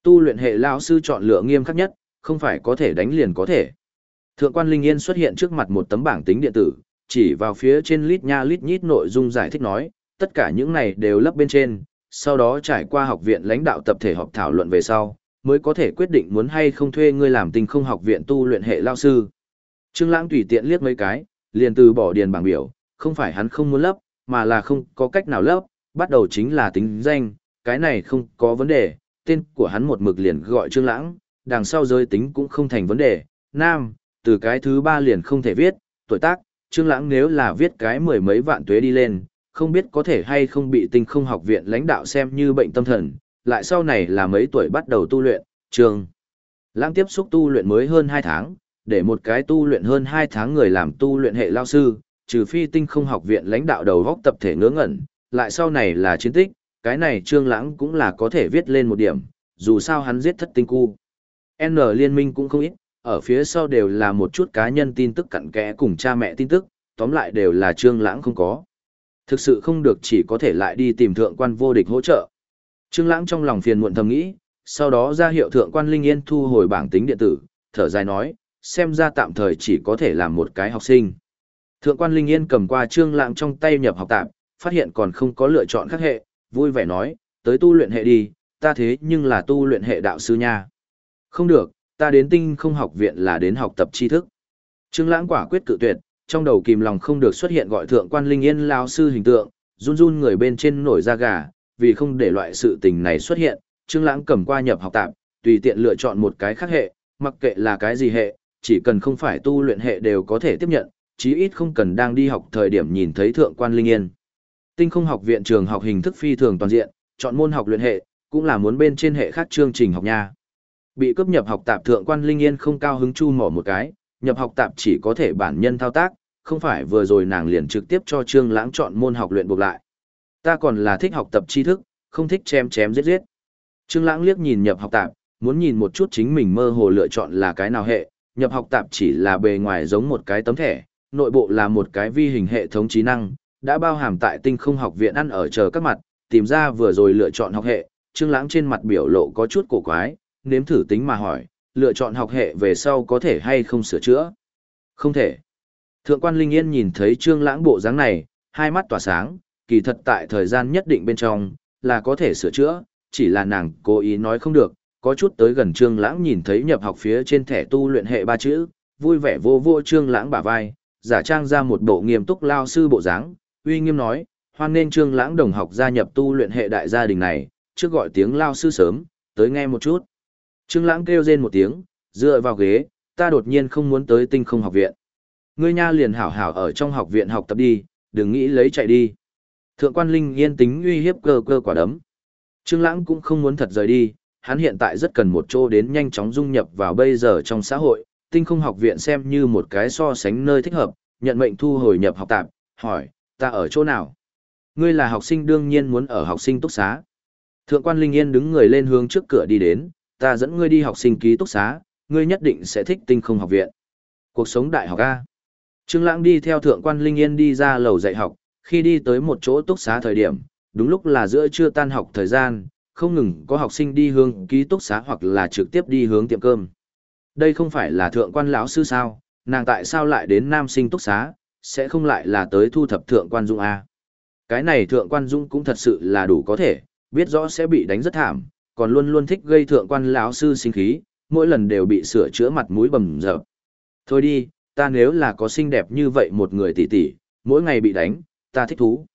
Tu luyện hệ lao sư chọn lựa nghiêm khắc nhất, không phải có thể đánh liền có thể. Thượng quan Linh Yên xuất hiện trước mặt một tấm bảng tính điện tử, chỉ vào phía trên lít nha lít nhít nội dung giải thích nói, tất cả những này đều lấp bên trên, sau đó trải qua học viện lãnh đạo tập thể họp thảo luận về sau, mới có thể quyết định muốn hay không thuê ngươi làm tình không học viện tu luyện hệ lao sư. Trương Lãng tùy tiện liếc mấy cái, liền từ bỏ điền bảng biểu, không phải hắn không muốn lấp, mà là không có cách nào lấp, bắt đầu chính là tính danh, cái này không có vấn đề, tên của hắn một mực liền gọi Trương Lãng, đằng sau giới tính cũng không thành vấn đề, nam, từ cái thứ ba liền không thể viết, tuổi tác, Trương Lãng nếu là viết cái mười mấy vạn tuế đi lên, không biết có thể hay không bị tinh không học viện lãnh đạo xem như bệnh tâm thần, lại sau này là mấy tuổi bắt đầu tu luyện, Trương Lãng tiếp xúc tu luyện mới hơn 2 tháng, để một cái tu luyện hơn 2 tháng người làm tu luyện hệ lao sư, trừ phi tinh không học viện lãnh đạo đầu góc tập thể ngớ ngẩn, lại sau này là chiến tích, cái này Trương Lãng cũng là có thể viết lên một điểm, dù sao hắn giết thất tinh cu. N liên minh cũng không ít, ở phía sau đều là một chút cá nhân tin tức cặn kẽ cùng cha mẹ tin tức, tóm lại đều là Trương Lãng không có. Thực sự không được chỉ có thể lại đi tìm thượng quan vô địch hỗ trợ. Trương Lãng trong lòng phiền muộn thầm nghĩ, sau đó ra hiệu thượng quan Linh Yên thu hồi bảng tính điện tử, thở dài nói, xem ra tạm thời chỉ có thể làm một cái học sinh. Thượng quan Linh Yên cầm qua Trương Lãng trong tay nhập học tạm, phát hiện còn không có lựa chọn khác hệ, vui vẻ nói, tới tu luyện hệ đi, ta thế nhưng là tu luyện hệ đạo sư nha. Không được, ta đến tinh không học viện là đến học tập tri thức. Trương Lãng quả quyết cự tuyệt, trong đầu kìm lòng không được xuất hiện gọi thượng quan linh yên lão sư hình tượng, run run người bên trên nổi da gà, vì không để loại sự tình này xuất hiện, Trương Lãng cầm qua nhập học tạm, tùy tiện lựa chọn một cái khác hệ, mặc kệ là cái gì hệ, chỉ cần không phải tu luyện hệ đều có thể tiếp nhận, chí ít không cần đang đi học thời điểm nhìn thấy thượng quan linh yên. Tinh không học viện trường học hình thức phi thường toàn diện, chọn môn học luyện hệ, cũng là muốn bên trên hệ khác chương trình học nha. Bị cướp nhập học tạp thượng quan linh yên không cao hứng chu mỏ một cái, nhập học tạp chỉ có thể bản nhân thao tác, không phải vừa rồi nàng liền trực tiếp cho Trương Lãng chọn môn học luyện buộc lại. Ta còn là thích học tập tri thức, không thích chém chém giết giết. Trương Lãng liếc nhìn nhập học tạp, muốn nhìn một chút chính mình mơ hồ lựa chọn là cái nào hệ, nhập học tạp chỉ là bề ngoài giống một cái tấm thẻ, nội bộ là một cái vi hình hệ thống trí năng, đã bao hàm tại tinh không học viện ăn ở chờ các mặt, tìm ra vừa rồi lựa chọn học hệ, Trương Lãng trên mặt biểu lộ có chút cổ quái, nếm thử tính mà hỏi, lựa chọn học hệ về sau có thể hay không sửa chữa? Không thể. Thượng quan Linh Yên nhìn thấy Trương Lãng bộ dáng này, hai mắt tỏa sáng, kỳ thật tại thời gian nhất định bên trong, là có thể sửa chữa, chỉ là nàng cố ý nói không được, có chút tới gần Trương Lãng nhìn thấy nhập học phía trên thẻ tu luyện hệ ba chữ, vui vẻ vô vô Trương Lãng bả vai, giả trang ra một bộ nghiêm túc lao sư bộ dáng, uy nghiêm nói, hoan nên Trương Lãng đồng học gia nhập tu luyện hệ đại gia đình này, trước gọi tiếng lao sư sớm, tới nghe một chút. Trương Lãng kêu rên một tiếng, dựa vào ghế, ta đột nhiên không muốn tới tinh không học viện. Ngươi nha liền hảo hảo ở trong học viện học tập đi, đừng nghĩ lấy chạy đi. Thượng quan Linh yên tính uy hiếp cơ cơ quả đấm. Trương Lãng cũng không muốn thật rời đi, hắn hiện tại rất cần một chỗ đến nhanh chóng dung nhập vào bây giờ trong xã hội, tinh không học viện xem như một cái so sánh nơi thích hợp, nhận mệnh thu hồi nhập học tạm, hỏi, ta ở chỗ nào? Ngươi là học sinh đương nhiên muốn ở học sinh túc xá. Thượng quan Linh Yên đứng người lên hướng trước cửa đi đến, ta dẫn ngươi đi học sinh ký túc xá, ngươi nhất định sẽ thích tinh không học viện. Cuộc sống đại học A. Trương Lãng đi theo thượng quan Linh Yên đi ra lầu dạy học, khi đi tới một chỗ túc xá thời điểm, đúng lúc là giữa trưa tan học thời gian, không ngừng có học sinh đi hướng ký túc xá hoặc là trực tiếp đi hướng tiệm cơm. Đây không phải là thượng quan lão sư sao, nàng tại sao lại đến nam sinh túc xá, sẽ không lại là tới thu thập thượng quan dung a. Cái này thượng quan dung cũng thật sự là đủ có thể, biết rõ sẽ bị đánh rất thảm, còn luôn luôn thích gây thượng quan lão sư sinh khí, mỗi lần đều bị sửa chữa mặt mũi bầm dập. Thôi đi, ta nếu là có xinh đẹp như vậy một người tỷ tỷ, mỗi ngày bị đánh, ta thích thú.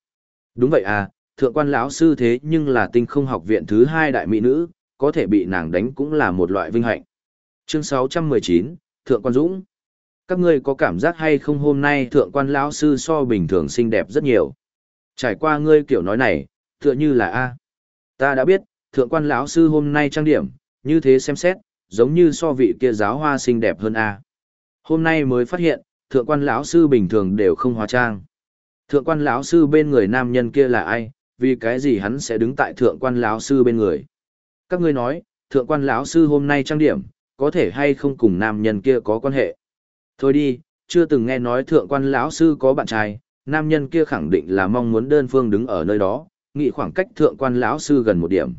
Đúng vậy à, thượng quan lão sư thế nhưng là tinh không học viện thứ hai đại mỹ nữ, có thể bị nàng đánh cũng là một loại vinh hạnh. Chương 619, Thượng quan Dũng. Các ngươi có cảm giác hay không hôm nay thượng quan lão sư so bình thường xinh đẹp rất nhiều. Trải qua ngươi kiểu nói này, tựa như là A. Ta đã biết, thượng quan lão sư hôm nay trang điểm, như thế xem xét, giống như so vị kia giáo hoa xinh đẹp hơn A. Hôm nay mới phát hiện, thượng quan lão sư bình thường đều không hóa trang. Thượng quan lão sư bên người nam nhân kia là ai, vì cái gì hắn sẽ đứng tại thượng quan lão sư bên người. Các ngươi nói, thượng quan lão sư hôm nay trang điểm, có thể hay không cùng nam nhân kia có quan hệ. Thôi đi, chưa từng nghe nói thượng quan lão sư có bạn trai, nam nhân kia khẳng định là mong muốn đơn phương đứng ở nơi đó, nghĩ khoảng cách thượng quan lão sư gần một điểm.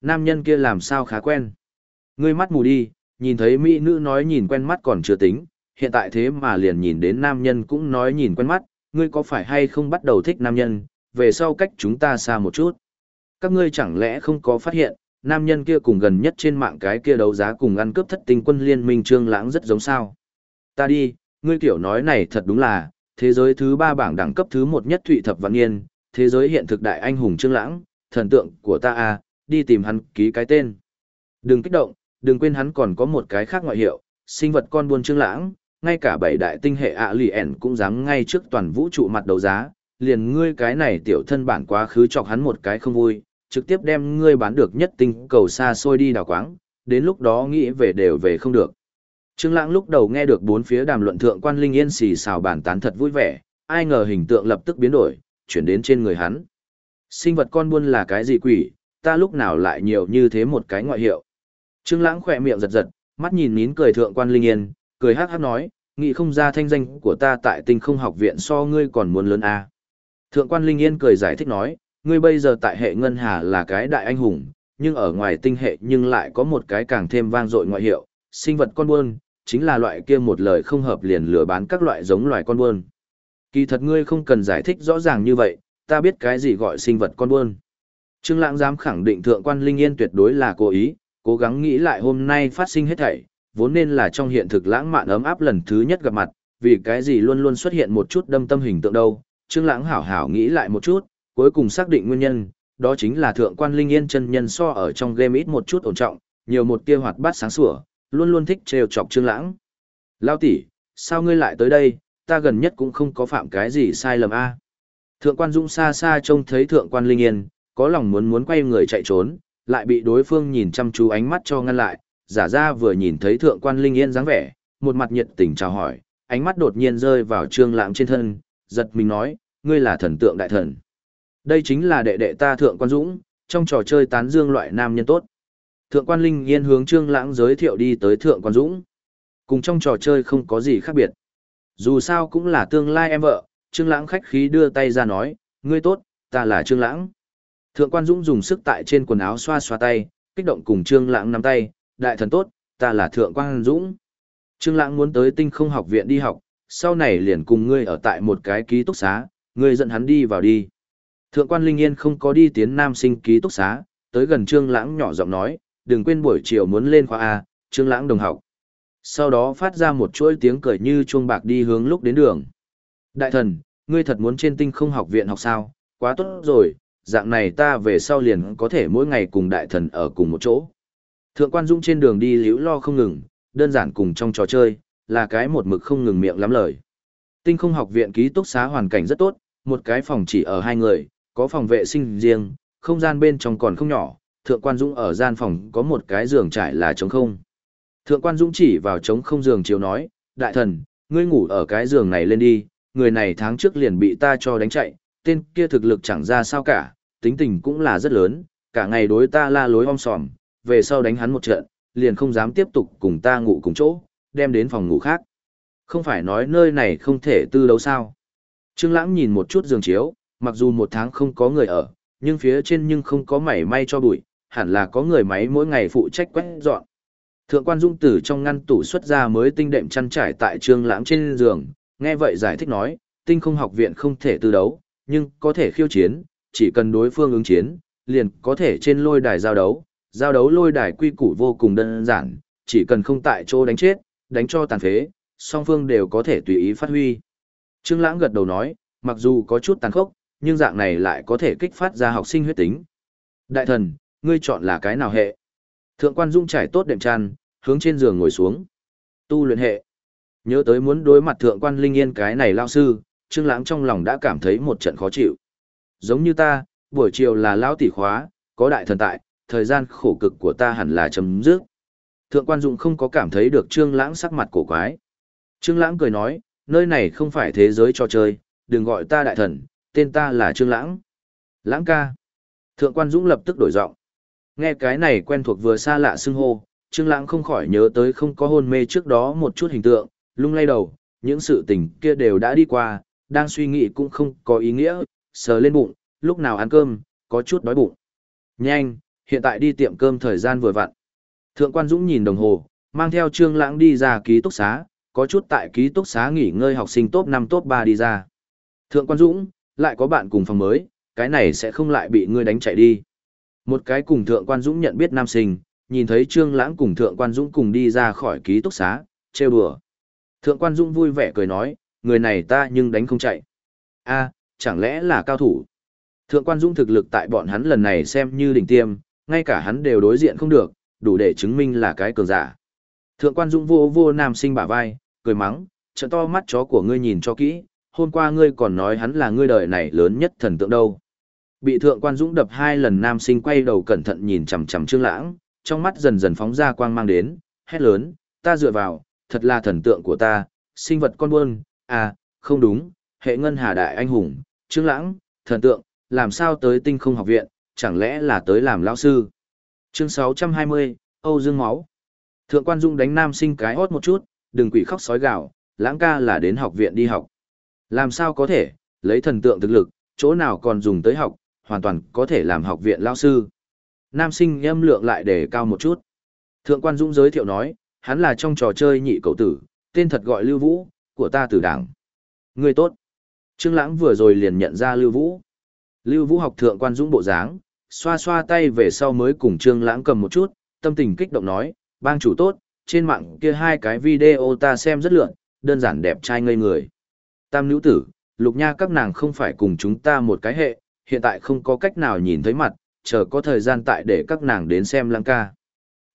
Nam nhân kia làm sao khá quen. Ngươi mắt mù đi, nhìn thấy mỹ nữ nói nhìn quen mắt còn chưa tính, hiện tại thế mà liền nhìn đến nam nhân cũng nói nhìn quen mắt, ngươi có phải hay không bắt đầu thích nam nhân, về sau cách chúng ta xa một chút. Các ngươi chẳng lẽ không có phát hiện, nam nhân kia cùng gần nhất trên mạng cái kia đấu giá cùng ăn cướp thất tinh quân liên minh trương lãng rất giống sao. Ta đi, ngươi kiểu nói này thật đúng là, thế giới thứ ba bảng đẳng cấp thứ một nhất thụy thập văn niên, thế giới hiện thực đại anh hùng trương lãng, thần tượng của ta à, đi tìm hắn ký cái tên. Đừng kích động, đừng quên hắn còn có một cái khác ngoại hiệu, sinh vật con buôn trương lãng, ngay cả bảy đại tinh hệ ạ lì ẻn cũng dám ngay trước toàn vũ trụ mặt đấu giá, liền ngươi cái này tiểu thân bản quá khứ chọc hắn một cái không vui, trực tiếp đem ngươi bán được nhất tinh cầu xa xôi đi đào quáng, đến lúc đó nghĩ về đều về không được. Trương Lãng lúc đầu nghe được bốn phía đàm luận thượng quan Linh Yên xì xào bàn tán thật vui vẻ, ai ngờ hình tượng lập tức biến đổi, chuyển đến trên người hắn. Sinh vật con buôn là cái gì quỷ, ta lúc nào lại nhiều như thế một cái ngoại hiệu. Trương Lãng khẽ miệng giật giật, mắt nhìn nín cười thượng quan Linh Yên, cười hắc hắc nói, nghĩ không ra thanh danh của ta tại Tinh Không Học viện so ngươi còn muốn lớn a. À. Thượng quan Linh Yên cười giải thích nói, ngươi bây giờ tại hệ ngân hà là cái đại anh hùng, nhưng ở ngoài tinh hệ nhưng lại có một cái càng thêm vang dội ngoại hiệu, sinh vật con buôn, chính là loại kia một lời không hợp liền lừa bán các loại giống loài con buôn. Kỳ thật ngươi không cần giải thích rõ ràng như vậy, ta biết cái gì gọi sinh vật con buôn. Trương Lãng dám khẳng định thượng quan Linh Yên tuyệt đối là cố ý, cố gắng nghĩ lại hôm nay phát sinh hết thảy, vốn nên là trong hiện thực lãng mạn ấm áp lần thứ nhất gặp mặt, vì cái gì luôn luôn xuất hiện một chút đâm tâm hình tượng đâu. Trương Lãng hảo hảo nghĩ lại một chút, cuối cùng xác định nguyên nhân, đó chính là thượng quan Linh Yên chân nhân so ở trong game ít một chút ổn trọng, nhiều một tia hoạt bát sáng sủa, luôn luôn thích trêu chọc Trương Lãng. Lão tỷ, sao ngươi lại tới đây, ta gần nhất cũng không có phạm cái gì sai lầm a. Thượng quan Dũng xa xa trông thấy thượng quan Linh Yên, có lòng muốn muốn quay người chạy trốn, lại bị đối phương nhìn chăm chú ánh mắt cho ngăn lại, giả ra vừa nhìn thấy thượng quan Linh Yên dáng vẻ, một mặt nhiệt tình chào hỏi, ánh mắt đột nhiên rơi vào Trương Lãng trên thân, giật mình nói, ngươi là thần tượng đại thần. Đây chính là đệ đệ ta thượng quan Dũng, trong trò chơi tán dương loại nam nhân tốt. Thượng quan Linh Yên hướng Trương Lãng giới thiệu đi tới Thượng quan Dũng. Cùng trong trò chơi không có gì khác biệt. Dù sao cũng là tương lai em vợ, Trương Lãng khách khí đưa tay ra nói, ngươi tốt, ta là Trương Lãng. Thượng quan Dũng dùng sức tại trên quần áo xoa xoa tay, kích động cùng Trương Lãng nắm tay, đại thần tốt, ta là Thượng quan Dũng. Trương Lãng muốn tới tinh không học viện đi học, sau này liền cùng ngươi ở tại một cái ký túc xá, ngươi dẫn hắn đi vào đi. Thượng quan Linh Yên không có đi tiến nam sinh ký túc xá, tới gần Trương Lãng nhỏ giọng nói, đừng quên buổi chiều muốn lên khoa A, Trương Lãng đồng học. Sau đó phát ra một chuỗi tiếng cười như chuông bạc đi hướng lúc đến đường. Đại thần, ngươi thật muốn trên tinh không học viện học sao, quá tốt rồi, dạng này ta về sau liền có thể mỗi ngày cùng đại thần ở cùng một chỗ. Thượng quan Dũng trên đường đi liễu lo không ngừng, đơn giản cùng trong trò chơi, là cái một mực không ngừng miệng lắm lời. Tinh không học viện ký túc xá hoàn cảnh rất tốt, một cái phòng chỉ ở hai người, có phòng vệ sinh riêng, không gian bên trong còn không nhỏ, Thượng quan Dũng ở gian phòng có một cái giường trải là trống không. Thượng quan Dũng chỉ vào trống không giường chiếu nói, đại thần, ngươi ngủ ở cái giường này lên đi, người này tháng trước liền bị ta cho đánh chạy, tên kia thực lực chẳng ra sao cả, tính tình cũng là rất lớn, cả ngày đối ta la lối om sòm, về sau đánh hắn một trận, liền không dám tiếp tục cùng ta ngủ cùng chỗ, đem đến phòng ngủ khác. Không phải nói nơi này không thể tư đấu sao. Trương Lãng nhìn một chút giường chiếu, mặc dù một tháng không có người ở, nhưng phía trên nhưng không có mảy may cho bụi, hẳn là có người máy mỗi ngày phụ trách quét dọn. Thượng quan Dung Tử trong ngăn tủ xuất ra mới tinh đệm chăn trải tại Trương Lãng trên giường, nghe vậy giải thích nói, tinh không học viện không thể tư đấu, nhưng có thể khiêu chiến, chỉ cần đối phương ứng chiến, liền có thể trên lôi đài giao đấu. Giao đấu lôi đài quy củ vô cùng đơn giản, chỉ cần không tại chỗ đánh chết, đánh cho tàn phế, song phương đều có thể tùy ý phát huy. Trương Lãng gật đầu nói, mặc dù có chút tàn khốc, nhưng dạng này lại có thể kích phát ra học sinh huyết tính. Đại thần, ngươi chọn là cái nào hệ? Thượng quan Dung trải tốt đệm chăn, hướng trên giường ngồi xuống. Tu luyện hệ. Nhớ tới muốn đối mặt thượng quan Linh Yên cái này lao sư, Trương Lãng trong lòng đã cảm thấy một trận khó chịu. Giống như ta, buổi chiều là lao tỷ khóa, có đại thần tại, thời gian khổ cực của ta hẳn là chấm dứt. Thượng quan Dung không có cảm thấy được Trương Lãng sắc mặt cổ quái. Trương Lãng cười nói, nơi này không phải thế giới trò chơi, đừng gọi ta đại thần, tên ta là Trương Lãng. Lãng ca. Thượng quan Dũng lập tức đổi giọng. Nghe cái này quen thuộc vừa xa lạ xưng hô, Trương Lãng không khỏi nhớ tới không có hôn mê trước đó một chút hình tượng, lung lay đầu, những sự tình kia đều đã đi qua, đang suy nghĩ cũng không có ý nghĩa, sờ lên bụng, lúc nào ăn cơm, có chút đói bụng. Nhanh, hiện tại đi tiệm cơm thời gian vừa vặn. Thượng quan Dũng nhìn đồng hồ, mang theo Trương Lãng đi ra ký túc xá, có chút tại ký túc xá nghỉ ngơi học sinh top 5 top 3 đi ra. Thượng quan Dũng, lại có bạn cùng phòng mới, cái này sẽ không lại bị ngươi đánh chạy đi. Một cái cùng Thượng quan Dũng nhận biết nam sinh, nhìn thấy Trương Lãng cùng Thượng quan Dũng cùng đi ra khỏi ký túc xá, trêu đùa. Thượng quan Dũng vui vẻ cười nói, người này ta nhưng đánh không chạy. A, chẳng lẽ là cao thủ? Thượng quan Dũng thực lực tại bọn hắn lần này xem như đỉnh tiêm, ngay cả hắn đều đối diện không được, đủ để chứng minh là cái cường giả. Thượng quan Dũng vô vô nam sinh bả vai, cười mắng, trận to mắt chó của ngươi nhìn cho kỹ, hôm qua ngươi còn nói hắn là ngươi đời này lớn nhất thần tượng đâu. Bị thượng quan Dũng đập hai lần nam sinh quay đầu cẩn thận nhìn chằm chằm Trương Lãng, trong mắt dần dần phóng ra quang mang đến, hét lớn, ta dựa vào, thật là thần tượng của ta, sinh vật con buôn, à, không đúng, hệ ngân hà đại anh hùng, Trương Lãng, thần tượng, làm sao tới tinh không học viện, chẳng lẽ là tới làm lão sư. Chương 620, Âu Dương Máu. Thượng quan Dung đánh nam sinh cái hót một chút, đừng quỷ khóc sói gạo lãng ca là đến học viện đi học. Làm sao có thể, lấy thần tượng thực lực, chỗ nào còn dùng tới học, hoàn toàn có thể làm học viện lão sư. Nam sinh âm lượng lại để cao một chút. Thượng quan dũng giới thiệu nói, hắn là trong trò chơi nhị cậu tử, tên thật gọi Lưu Vũ, của ta tử đảng. Người tốt. Trương Lãng vừa rồi liền nhận ra Lưu Vũ. Lưu Vũ học thượng quan dũng bộ dáng, xoa xoa tay về sau mới cùng Trương Lãng cầm một chút, tâm tình kích động nói, bang chủ tốt, trên mạng kia hai cái video ta xem rất lượn, đơn giản đẹp trai ngây người. Tam nữ tử, lục nha các nàng không phải cùng chúng ta một cái hệ, hiện tại không có cách nào nhìn thấy mặt, chờ có thời gian tại để các nàng đến xem lãng ca.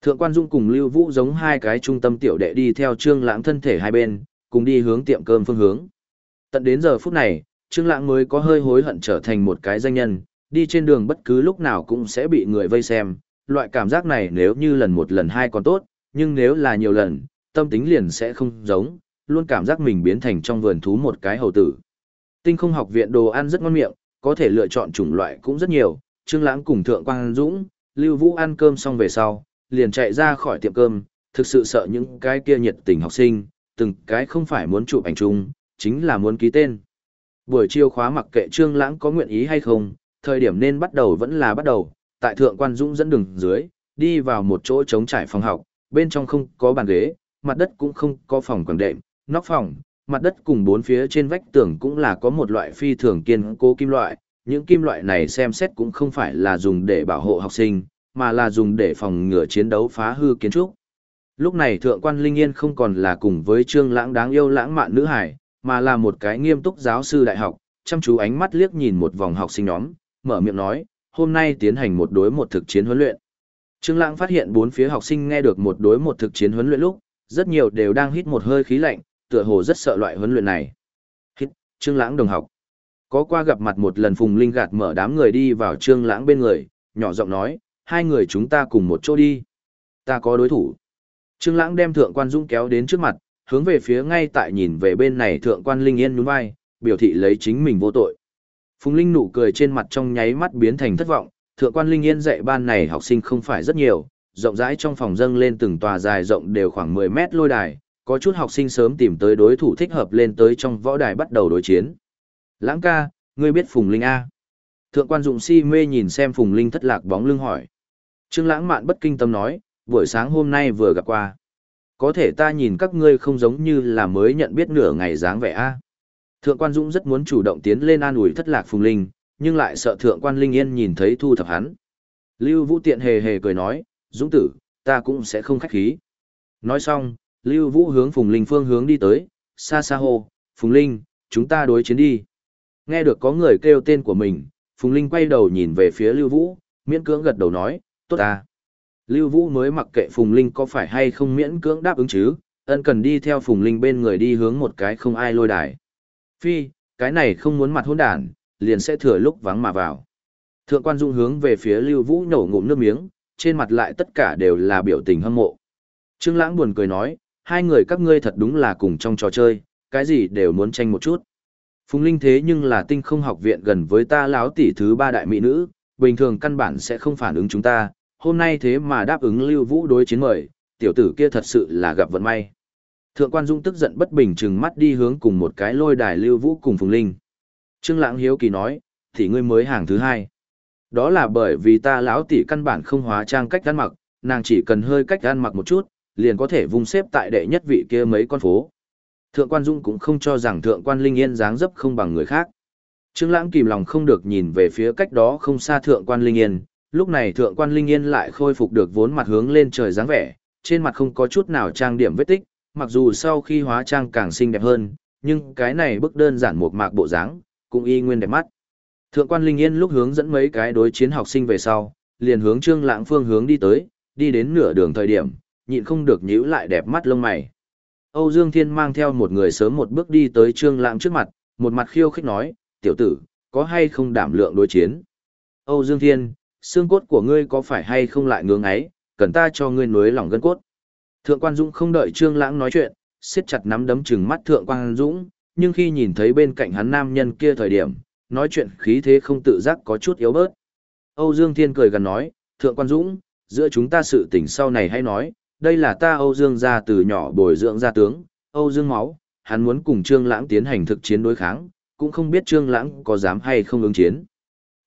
Thượng quan Dung cùng Lưu Vũ giống hai cái trung tâm tiểu đệ đi theo Trương Lãng thân thể hai bên, cùng đi hướng tiệm cơm phương hướng. Tận đến giờ phút này, Trương Lãng mới có hơi hối hận trở thành một cái danh nhân, đi trên đường bất cứ lúc nào cũng sẽ bị người vây xem, loại cảm giác này nếu như lần một lần hai còn tốt, nhưng nếu là nhiều lần, tâm tính liền sẽ không giống, luôn cảm giác mình biến thành trong vườn thú một cái hầu tử. Tinh không học viện đồ ăn rất ngon miệng, có thể lựa chọn chủng loại cũng rất nhiều, Trương Lãng cùng Thượng Quang Dũng, Lưu Vũ ăn cơm xong về sau, liền chạy ra khỏi tiệm cơm, thực sự sợ những cái kia nhiệt tình học sinh, từng cái không phải muốn chụp ảnh chung, chính là muốn ký tên. Buổi chiều khóa mặc kệ Trương Lãng có nguyện ý hay không, thời điểm nên bắt đầu vẫn là bắt đầu, tại Thượng Quan Dũng dẫn đường dưới, đi vào một chỗ trống trải phòng học, bên trong không có bàn ghế, mặt đất cũng không có phòng quảng đệm, nóc phòng, mặt đất cùng bốn phía trên vách tường cũng là có một loại phi thường kiên cố kim loại, những kim loại này xem xét cũng không phải là dùng để bảo hộ học sinh, mà là dùng để phòng ngừa chiến đấu phá hư kiến trúc. Lúc này Thượng quan Linh Yên không còn là cùng với Trương Lãng đáng yêu lãng mạn nữ hải, mà là một cái nghiêm túc giáo sư đại học, chăm chú ánh mắt liếc nhìn một vòng học sinh nhóm, mở miệng nói, hôm nay tiến hành một đối một thực chiến huấn luyện. Trương Lãng phát hiện bốn phía học sinh nghe được một đối một thực chiến huấn luyện lúc, rất nhiều đều đang hít một hơi khí lạnh, tựa hồ rất sợ loại huấn luyện này. Hít, Trương Lãng đồng học. Có qua gặp mặt một lần Phùng Linh gạt mở đám người đi vào Trương Lãng bên người, nhỏ giọng nói, hai người chúng ta cùng một chỗ đi. Ta có đối thủ. Trương Lãng đem Thượng Quan dũng kéo đến trước mặt, hướng về phía ngay tại nhìn về bên này Thượng Quan Linh Yên nhún vai, biểu thị lấy chính mình vô tội. Phùng Linh nụ cười trên mặt trong nháy mắt biến thành thất vọng, Thượng Quan Linh Yên dạy ban này học sinh không phải rất nhiều, rộng rãi trong phòng dâng lên từng tòa dài rộng đều khoảng 10 mét lôi đài, có chút học sinh sớm tìm tới đối thủ thích hợp lên tới trong võ đài bắt đầu đối chiến. Lãng ca, ngươi biết Phùng Linh A. Thượng quan dụng si mê nhìn xem Phùng Linh thất lạc bóng lưng hỏi. Trương lãng mạn bất kinh tâm nói, buổi sáng hôm nay vừa gặp qua. Có thể ta nhìn các ngươi không giống như là mới nhận biết nửa ngày dáng vẻ A. Thượng quan Dũng rất muốn chủ động tiến lên an ủi thất lạc Phùng Linh, nhưng lại sợ thượng quan Linh Yên nhìn thấy thu thập hắn. Lưu Vũ tiện hề hề cười nói, Dũng tử, ta cũng sẽ không khách khí. Nói xong, Lưu Vũ hướng Phùng Linh phương hướng đi tới, xa xa hô, Phùng Linh, chúng ta đối chiến đi. Nghe được có người kêu tên của mình, Phùng Linh quay đầu nhìn về phía Lưu Vũ, miễn cưỡng gật đầu nói, tốt à. Lưu Vũ mới mặc kệ Phùng Linh có phải hay không miễn cưỡng đáp ứng chứ, ân cần đi theo Phùng Linh bên người đi hướng một cái không ai lôi đài. Phi, cái này không muốn mặt hôn đản, liền sẽ thừa lúc vắng mà vào. Thượng quan dung hướng về phía Lưu Vũ nổ ngụm nước miếng, trên mặt lại tất cả đều là biểu tình hâm mộ. Trương Lãng buồn cười nói, hai người các ngươi thật đúng là cùng trong trò chơi, cái gì đều muốn tranh một chút. Phùng Linh thế nhưng là tinh không học viện gần với ta láo tỷ thứ ba đại mỹ nữ, bình thường căn bản sẽ không phản ứng chúng ta, hôm nay thế mà đáp ứng Lưu Vũ đối chiến mời, tiểu tử kia thật sự là gặp vận may. Thượng quan Dung tức giận bất bình trừng mắt đi hướng cùng một cái lôi đài Lưu Vũ cùng Phùng Linh. Trương Lãng hiếu kỳ nói, thì ngươi mới hàng thứ hai. Đó là bởi vì ta lão tỷ căn bản không hóa trang cách ăn mặc, nàng chỉ cần hơi cách ăn mặc một chút, liền có thể vung xếp tại đệ nhất vị kia mấy con phố. Thượng quan Dung cũng không cho rằng thượng quan Linh Yên dáng dấp không bằng người khác. Trương Lãng kìm lòng không được nhìn về phía cách đó không xa thượng quan Linh Yên, lúc này thượng quan Linh Yên lại khôi phục được vốn mặt hướng lên trời dáng vẻ, trên mặt không có chút nào trang điểm vết tích, mặc dù sau khi hóa trang càng xinh đẹp hơn, nhưng cái này bức đơn giản một mạc bộ dáng, cũng y nguyên đẹp mắt. Thượng quan Linh Yên lúc hướng dẫn mấy cái đối chiến học sinh về sau, liền hướng Trương Lãng phương hướng đi tới, đi đến nửa đường thời điểm, nhịn không được nhíu lại đẹp mắt lông mày. Âu Dương Thiên mang theo một người sớm một bước đi tới Trương Lãng trước mặt, một mặt khiêu khích nói, tiểu tử, có hay không đảm lượng đối chiến? Âu Dương Thiên, xương cốt của ngươi có phải hay không lại ngưỡng ấy, cần ta cho ngươi nuối lòng gân cốt. Thượng quan Dũng không đợi Trương Lãng nói chuyện, siết chặt nắm đấm trừng mắt Thượng quan Dũng, nhưng khi nhìn thấy bên cạnh hắn nam nhân kia thời điểm, nói chuyện khí thế không tự giác có chút yếu bớt. Âu Dương Thiên cười gần nói, Thượng quan Dũng, giữa chúng ta sự tình sau này hãy nói, đây là ta Âu Dương gia từ nhỏ bồi dưỡng gia tướng, Âu Dương máu, hắn muốn cùng Trương Lãng tiến hành thực chiến đối kháng, cũng không biết Trương Lãng có dám hay không ứng chiến.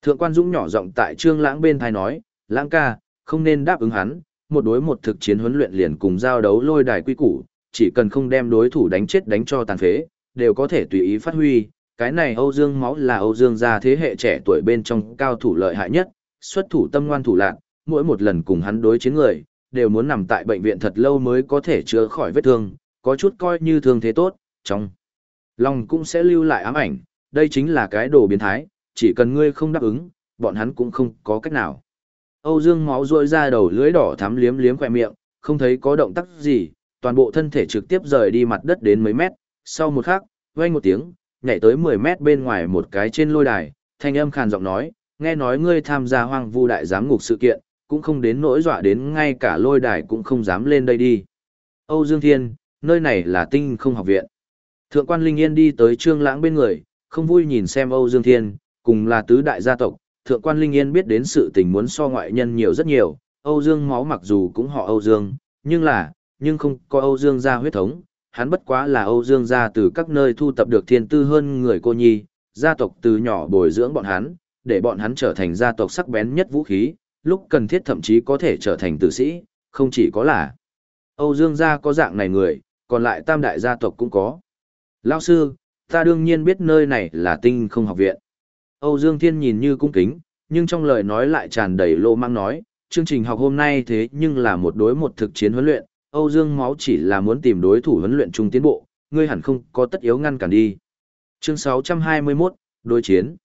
Thượng quan Dũng nhỏ giọng tại Trương Lãng bên tai nói, "Lãng ca, không nên đáp ứng hắn, một đối một thực chiến huấn luyện liền cùng giao đấu lôi đài quy củ, chỉ cần không đem đối thủ đánh chết đánh cho tàn phế, đều có thể tùy ý phát huy." Cái này Âu Dương máu là Âu Dương gia thế hệ trẻ tuổi bên trong cao thủ lợi hại nhất, xuất thủ tâm ngoan thủ lạn, mỗi một lần cùng hắn đối chiến người, đều muốn nằm tại bệnh viện thật lâu mới có thể chữa khỏi vết thương, có chút coi như thương thế tốt, trong lòng cũng sẽ lưu lại ám ảnh, đây chính là cái đồ biến thái, chỉ cần ngươi không đáp ứng, bọn hắn cũng không có cách nào. Âu Dương máu rôi ra đầu lưỡi đỏ thắm liếm liếm khỏe miệng, không thấy có động tác gì, toàn bộ thân thể trực tiếp rời đi mặt đất đến mấy mét, sau một khắc, vang một tiếng, nhảy tới 10 mét bên ngoài một cái trên lôi đài, thanh âm khàn giọng nói, nghe nói ngươi tham gia hoang vu đại giám ngục sự kiện, cũng không đến nỗi dọa đến ngay cả lôi đài cũng không dám lên đây đi. Âu Dương Thiên, nơi này là tinh không học viện. Thượng quan Linh Yên đi tới Trương Lãng bên người, không vui nhìn xem Âu Dương Thiên, cùng là tứ đại gia tộc, Thượng quan Linh Yên biết đến sự tình muốn so ngoại nhân nhiều rất nhiều, Âu Dương máu mặc dù cũng họ Âu Dương, nhưng là, nhưng không có Âu Dương gia huyết thống, hắn bất quá là Âu Dương gia từ các nơi thu tập được thiên tư hơn người cô nhi, gia tộc từ nhỏ bồi dưỡng bọn hắn, để bọn hắn trở thành gia tộc sắc bén nhất vũ khí, lúc cần thiết thậm chí có thể trở thành tử sĩ, không chỉ có là Âu Dương gia có dạng này người, còn lại tam đại gia tộc cũng có. lão sư, ta đương nhiên biết nơi này là tinh không học viện. Âu Dương Thiên nhìn như cung kính, nhưng trong lời nói lại tràn đầy lô mang nói, chương trình học hôm nay thế nhưng là một đối một thực chiến huấn luyện, Âu Dương Máu chỉ là muốn tìm đối thủ huấn luyện chung tiến bộ, ngươi hẳn không có tất yếu ngăn cản đi. Chương 621, đối chiến.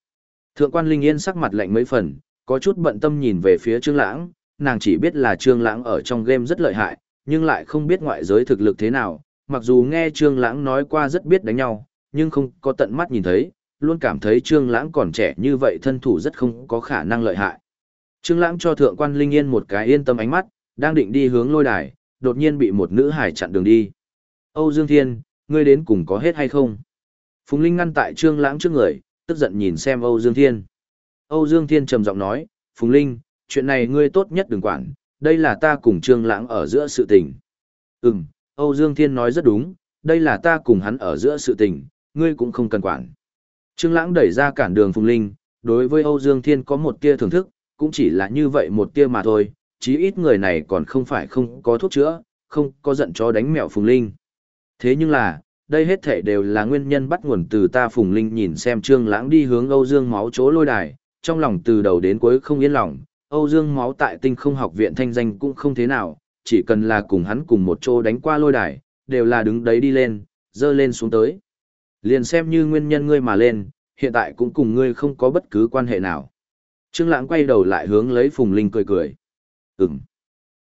Thượng quan Linh Yên sắc mặt lạnh mấy phần, có chút bận tâm nhìn về phía Trương Lãng, nàng chỉ biết là Trương Lãng ở trong game rất lợi hại, nhưng lại không biết ngoại giới thực lực thế nào, mặc dù nghe Trương Lãng nói qua rất biết đánh nhau, nhưng không có tận mắt nhìn thấy, luôn cảm thấy Trương Lãng còn trẻ như vậy thân thủ rất không có khả năng lợi hại. Trương Lãng cho thượng quan Linh Yên một cái yên tâm ánh mắt, đang định đi hướng lôi đài, đột nhiên bị một nữ hải chặn đường đi. Âu Dương Thiên, ngươi đến cùng có hết hay không? Phùng Linh ngăn tại Trương Lãng trước người, tức giận nhìn xem Âu Dương Thiên. Âu Dương Thiên trầm giọng nói, Phùng Linh, chuyện này ngươi tốt nhất đừng quản, đây là ta cùng Trương Lãng ở giữa sự tình. Ừm, Âu Dương Thiên nói rất đúng, đây là ta cùng hắn ở giữa sự tình, ngươi cũng không cần quản. Trương Lãng đẩy ra cản đường Phùng Linh, đối với Âu Dương Thiên có một tia thưởng thức, cũng chỉ là như vậy một tia mà thôi, chí ít người này còn không phải không có thuốc chữa, không có giận chó đánh mèo Phùng Linh. Thế nhưng là, đây hết thể đều là nguyên nhân bắt nguồn từ ta Phùng Linh nhìn xem Trương Lãng đi hướng Âu Dương máu chỗ lôi đài, trong lòng từ đầu đến cuối không yên lòng, Âu Dương máu tại tinh không học viện thanh danh cũng không thế nào, chỉ cần là cùng hắn cùng một chỗ đánh qua lôi đài, đều là đứng đấy đi lên, dơ lên xuống tới. Liền xem như nguyên nhân ngươi mà lên, hiện tại cũng cùng ngươi không có bất cứ quan hệ nào. Trương Lãng quay đầu lại hướng lấy Phùng Linh cười cười. Ừm.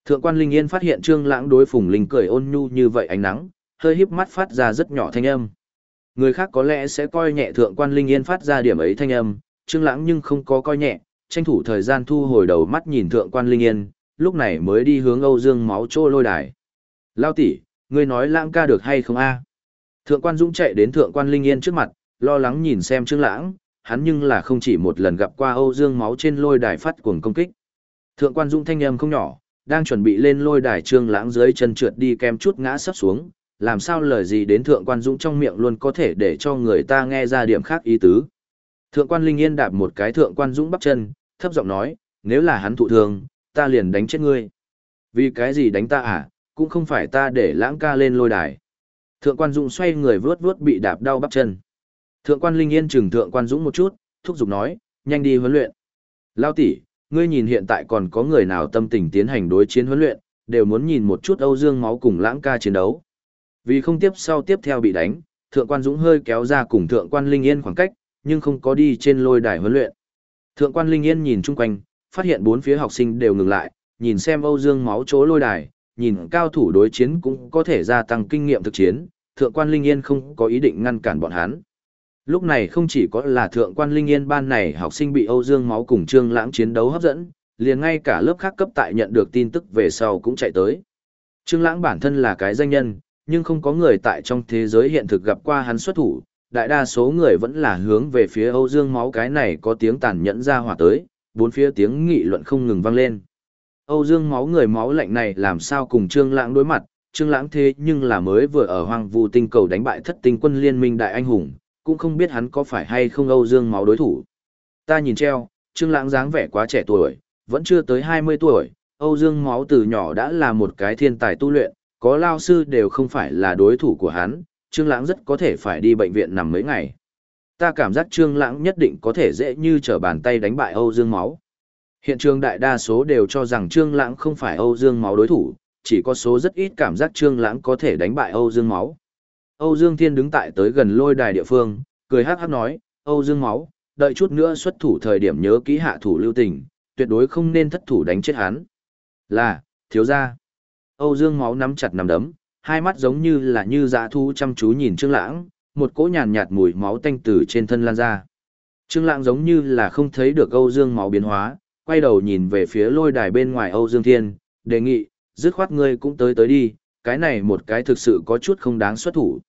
Thượng quan Linh Yên phát hiện Trương Lãng đối Phùng Linh cười ôn nhu như vậy ánh nắng, hơi híp mắt phát ra rất nhỏ thanh âm. Người khác có lẽ sẽ coi nhẹ Thượng quan Linh Yên phát ra điểm ấy thanh âm, Trương Lãng nhưng không có coi nhẹ, tranh thủ thời gian thu hồi đầu mắt nhìn Thượng quan Linh Yên, lúc này mới đi hướng Âu Dương máu trô lôi đài. Lão tỷ, ngươi nói Lãng ca được hay không a? Thượng quan Dũng chạy đến Thượng quan Linh Yên trước mặt, lo lắng nhìn xem Trương Lãng, hắn nhưng là không chỉ một lần gặp qua Âu Dương máu trên lôi đài phát cuồng công kích. Thượng quan Dũng thanh âm không nhỏ, đang chuẩn bị lên lôi đài Trương Lãng dưới chân trượt đi kem chút ngã sắp xuống, làm sao lời gì đến Thượng quan Dũng trong miệng luôn có thể để cho người ta nghe ra điểm khác ý tứ. Thượng quan Linh Yên đạp một cái Thượng quan Dũng bắp chân, thấp giọng nói, nếu là hắn thụ thương, ta liền đánh chết ngươi. Vì cái gì đánh ta à, cũng không phải ta để lãng ca lên lôi đài. Thượng quan Dũng xoay người vướt vướt bị đạp đau bắp chân. Thượng quan Linh Yên chừng thượng quan Dũng một chút, thúc giục nói, nhanh đi huấn luyện. Lao tỷ, ngươi nhìn hiện tại còn có người nào tâm tình tiến hành đối chiến huấn luyện, đều muốn nhìn một chút Âu Dương máu cùng lãng ca chiến đấu. Vì không tiếp sau tiếp theo bị đánh, thượng quan Dũng hơi kéo ra cùng thượng quan Linh Yên khoảng cách, nhưng không có đi trên lôi đài huấn luyện. Thượng quan Linh Yên nhìn chung quanh, phát hiện bốn phía học sinh đều ngừng lại, nhìn xem Âu Dương máu chỗ lôi đài, nhìn cao thủ đối chiến cũng có thể gia tăng kinh nghiệm thực chiến, thượng quan Linh Yên không có ý định ngăn cản bọn hắn. Lúc này không chỉ có là thượng quan Linh Yên ban này học sinh bị Âu Dương máu cùng Trương Lãng chiến đấu hấp dẫn, liền ngay cả lớp khác cấp tại nhận được tin tức về sau cũng chạy tới. Trương Lãng bản thân là cái danh nhân, nhưng không có người tại trong thế giới hiện thực gặp qua hắn xuất thủ, đại đa số người vẫn là hướng về phía Âu Dương máu cái này có tiếng tàn nhẫn ra hỏa tới, bốn phía tiếng nghị luận không ngừng vang lên. Âu Dương máu người máu lạnh này làm sao cùng Trương Lãng đối mặt, Trương Lãng thế nhưng là mới vừa ở Hoang Vu tinh cầu đánh bại Thất Tinh quân liên minh đại anh hùng, cũng không biết hắn có phải hay không Âu Dương máu đối thủ. Ta nhìn treo, Trương Lãng dáng vẻ quá trẻ tuổi, vẫn chưa tới 20 tuổi, Âu Dương máu từ nhỏ đã là một cái thiên tài tu luyện, có lao sư đều không phải là đối thủ của hắn, Trương Lãng rất có thể phải đi bệnh viện nằm mấy ngày. Ta cảm giác Trương Lãng nhất định có thể dễ như trở bàn tay đánh bại Âu Dương máu. Hiện trường đại đa số đều cho rằng Trương Lãng không phải Âu Dương máu đối thủ, chỉ có số rất ít cảm giác Trương Lãng có thể đánh bại Âu Dương máu. Âu Dương Thiên đứng tại tới gần lôi đài địa phương, cười hắc hắc nói, Âu Dương máu, đợi chút nữa xuất thủ thời điểm nhớ kỹ hạ thủ lưu tình, tuyệt đối không nên thất thủ đánh chết hắn. Là, thiếu gia. Âu Dương máu nắm chặt nắm đấm, hai mắt giống như là như dã thu chăm chú nhìn Trương Lãng, một cỗ nhàn nhạt mùi máu tanh từ trên thân lan ra. Trương Lãng giống như là không thấy được Âu Dương máu biến hóa, quay đầu nhìn về phía lôi đài bên ngoài Âu Dương Thiên, đề nghị, dứt khoát ngươi cũng tới tới đi, cái này một cái thực sự có chút không đáng xuất thủ.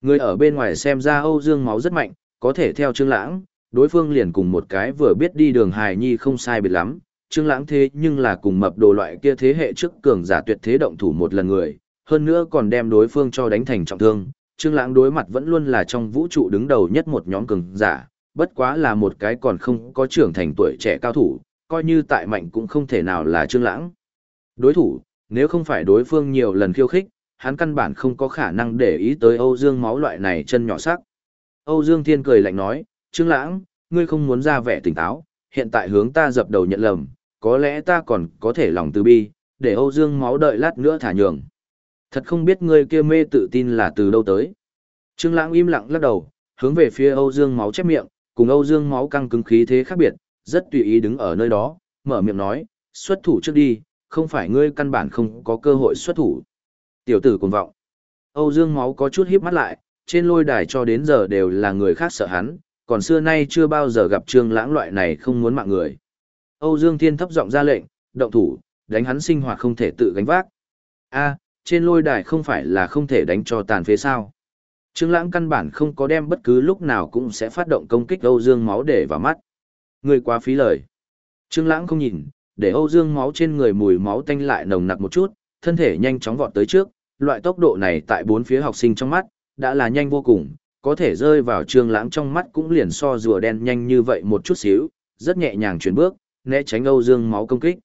Người ở bên ngoài xem ra Âu Dương máu rất mạnh, có thể theo Trương Lãng, đối phương liền cùng một cái vừa biết đi đường hài nhi không sai biệt lắm, Trương Lãng thế nhưng là cùng mập đồ loại kia thế hệ trước cường giả tuyệt thế động thủ một lần người, hơn nữa còn đem đối phương cho đánh thành trọng thương. Trương Lãng đối mặt vẫn luôn là trong vũ trụ đứng đầu nhất một nhóm cường giả, bất quá là một cái còn không có trưởng thành tuổi trẻ cao thủ, coi như tại mạnh cũng không thể nào là Trương Lãng. Đối thủ, nếu không phải đối phương nhiều lần khiêu khích, hắn căn bản không có khả năng để ý tới Âu Dương máu loại này chân nhỏ sắc. Âu Dương Thiên cười lạnh nói, Trương Lãng, ngươi không muốn ra vẻ tỉnh táo, hiện tại hướng ta dập đầu nhận lầm, có lẽ ta còn có thể lòng từ bi, để Âu Dương máu đợi lát nữa thả nhường. Thật không biết ngươi kia mê tự tin là từ đâu tới. Trương Lãng im lặng lắc đầu, hướng về phía Âu Dương máu chép miệng, cùng Âu Dương máu căng cứng khí thế khác biệt, rất tùy ý đứng ở nơi đó, mở miệng nói, xuất thủ trước đi, không phải ngươi căn bản không có cơ hội xuất thủ. Tiểu tử cuồng vọng. Âu Dương máu có chút híp mắt lại, trên lôi đài cho đến giờ đều là người khác sợ hắn, còn xưa nay chưa bao giờ gặp Trương Lãng loại này không muốn mạng người. Âu Dương Thiên thấp giọng ra lệnh, động thủ, đánh hắn sinh hoạt không thể tự gánh vác. A, trên lôi đài không phải là không thể đánh cho tàn phế sao? Trương Lãng căn bản không có đem bất cứ lúc nào cũng sẽ phát động công kích Âu Dương máu để vào mắt. Người quá phí lời. Trương Lãng không nhìn, để Âu Dương máu trên người mùi máu tanh lại nồng nặc một chút, thân thể nhanh chóng vọt tới trước, loại tốc độ này tại bốn phía học sinh trong mắt, đã là nhanh vô cùng, có thể rơi vào Trương Lãng trong mắt cũng liền so rùa đen nhanh như vậy một chút xíu, rất nhẹ nhàng chuyển bước, né tránh Âu Dương máu công kích.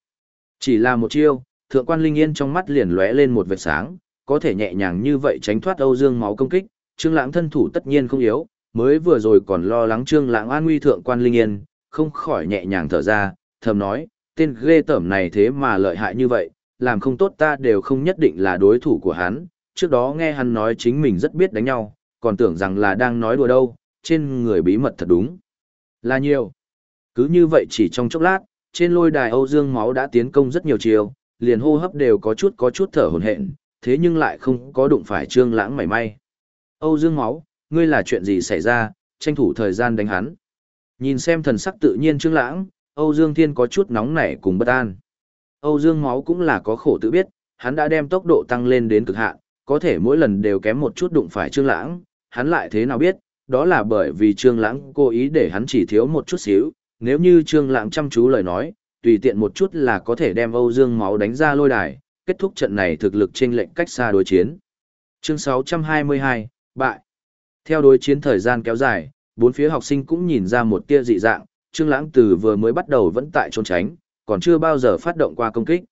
Chỉ là một chiêu, Thượng quan Linh Yên trong mắt liền lóe lên một vệt sáng, có thể nhẹ nhàng như vậy tránh thoát Âu Dương máu công kích, Trương Lãng thân thủ tất nhiên không yếu, mới vừa rồi còn lo lắng Trương Lãng an nguy thượng quan Linh Yên, không khỏi nhẹ nhàng thở ra, thầm nói, tên ghê tởm này thế mà lợi hại như vậy, làm không tốt ta đều không nhất định là đối thủ của hắn, trước đó nghe hắn nói chính mình rất biết đánh nhau, còn tưởng rằng là đang nói đùa đâu, trên người bí mật thật đúng. Là nhiều. Cứ như vậy chỉ trong chốc lát, trên lôi đài Âu Dương máu đã tiến công rất nhiều chiều, liền hô hấp đều có chút có chút thở hổn hển, thế nhưng lại không có đụng phải Trương Lãng mảy may. Âu Dương máu, ngươi là chuyện gì xảy ra, tranh thủ thời gian đánh hắn. Nhìn xem thần sắc tự nhiên Trương Lãng, Âu Dương Thiên có chút nóng nảy cùng bất an. Âu Dương máu cũng là có khổ tự biết, hắn đã đem tốc độ tăng lên đến cực hạn, có thể mỗi lần đều kém một chút đụng phải Trương Lãng, hắn lại thế nào biết, đó là bởi vì Trương Lãng cố ý để hắn chỉ thiếu một chút xíu, nếu như Trương Lãng chăm chú lời nói, tùy tiện một chút là có thể đem Âu Dương máu đánh ra lôi đài, kết thúc trận này thực lực chênh lệnh cách xa đối chiến. Chương 622, bại. Theo đối chiến thời gian kéo dài, bốn phía học sinh cũng nhìn ra một tia dị dạng, Trương Lãng từ vừa mới bắt đầu vẫn tại trốn tránh, còn chưa bao giờ phát động qua công kích.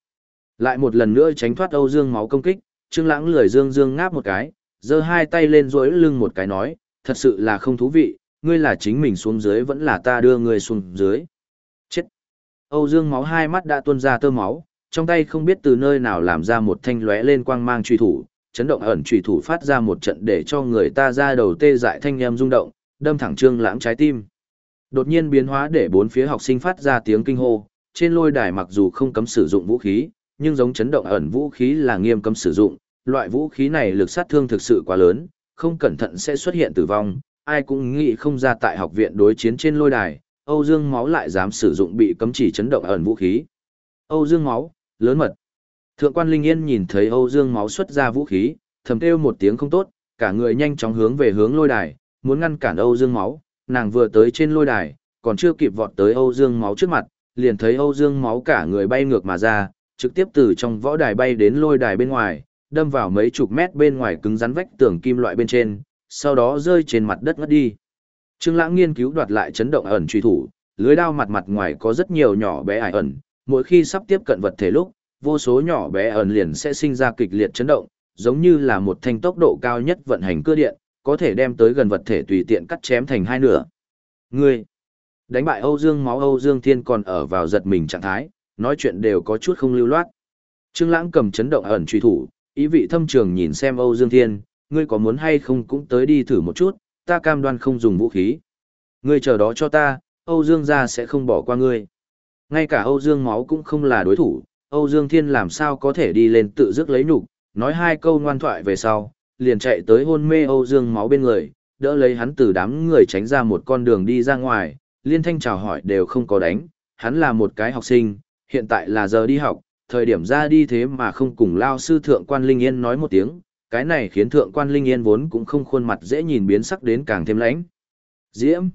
Lại một lần nữa tránh thoát Âu Dương máu công kích, Trương Lãng lười dương dương ngáp một cái, giơ hai tay lên duỗi lưng một cái nói, thật sự là không thú vị, ngươi là chính mình xuống dưới vẫn là ta đưa ngươi xuống dưới. Âu Dương máu hai mắt đã tuôn ra tơ máu, trong tay không biết từ nơi nào làm ra một thanh lóe lên quang mang truy thủ, chấn động ẩn truy thủ phát ra một trận để cho người ta ra đầu tê dại thanh âm rung động, đâm thẳng Trương Lãng trái tim. Đột nhiên biến hóa để bốn phía học sinh phát ra tiếng kinh hô, trên lôi đài mặc dù không cấm sử dụng vũ khí, nhưng giống chấn động ẩn vũ khí là nghiêm cấm sử dụng, loại vũ khí này lực sát thương thực sự quá lớn, không cẩn thận sẽ xuất hiện tử vong, ai cũng nghĩ không ra tại học viện đối chiến trên lôi đài, Âu Dương Máu lại dám sử dụng bị cấm chỉ chấn động ẩn vũ khí. Âu Dương Máu, lớn mật. Thượng quan Linh Yên nhìn thấy Âu Dương Máu xuất ra vũ khí, thầm kêu một tiếng không tốt, cả người nhanh chóng hướng về hướng lôi đài, muốn ngăn cản Âu Dương Máu, nàng vừa tới trên lôi đài, còn chưa kịp vọt tới Âu Dương Máu trước mặt, liền thấy Âu Dương Máu cả người bay ngược mà ra, trực tiếp từ trong võ đài bay đến lôi đài bên ngoài, đâm vào mấy chục mét bên ngoài cứng rắn vách tường kim loại bên trên, sau đó rơi trên mặt đất ngất đi. Trương Lãng nghiên cứu đoạt lại chấn động ẩn truy thủ, lưới đao mặt mặt ngoài có rất nhiều nhỏ bé ải ẩn, mỗi khi sắp tiếp cận vật thể lúc, vô số nhỏ bé ẩn liền sẽ sinh ra kịch liệt chấn động, giống như là một thanh tốc độ cao nhất vận hành cơ điện, có thể đem tới gần vật thể tùy tiện cắt chém thành hai nửa. Ngươi, đánh bại Âu Dương máu Âu Dương Thiên còn ở vào giật mình trạng thái, nói chuyện đều có chút không lưu loát. Trương Lãng cầm chấn động ẩn truy thủ, ý vị thâm trường nhìn xem Âu Dương Thiên, ngươi có muốn hay không cũng tới đi thử một chút, ta cam đoan không dùng vũ khí. Ngươi chờ đó cho ta, Âu Dương gia sẽ không bỏ qua ngươi. Ngay cả Âu Dương máu cũng không là đối thủ, Âu Dương Thiên làm sao có thể đi lên tự dứt lấy nhục, nói hai câu ngoan thoại về sau, liền chạy tới hôn mê Âu Dương máu bên người, đỡ lấy hắn từ đám người tránh ra một con đường đi ra ngoài, liên thanh chào hỏi đều không có đánh, hắn là một cái học sinh, hiện tại là giờ đi học, thời điểm ra đi thế mà không cùng lao sư thượng quan Linh Yên nói một tiếng, cái này khiến thượng quan Linh Yên vốn cũng không khuôn mặt dễ nhìn biến sắc đến càng thêm lãnh. Diễm.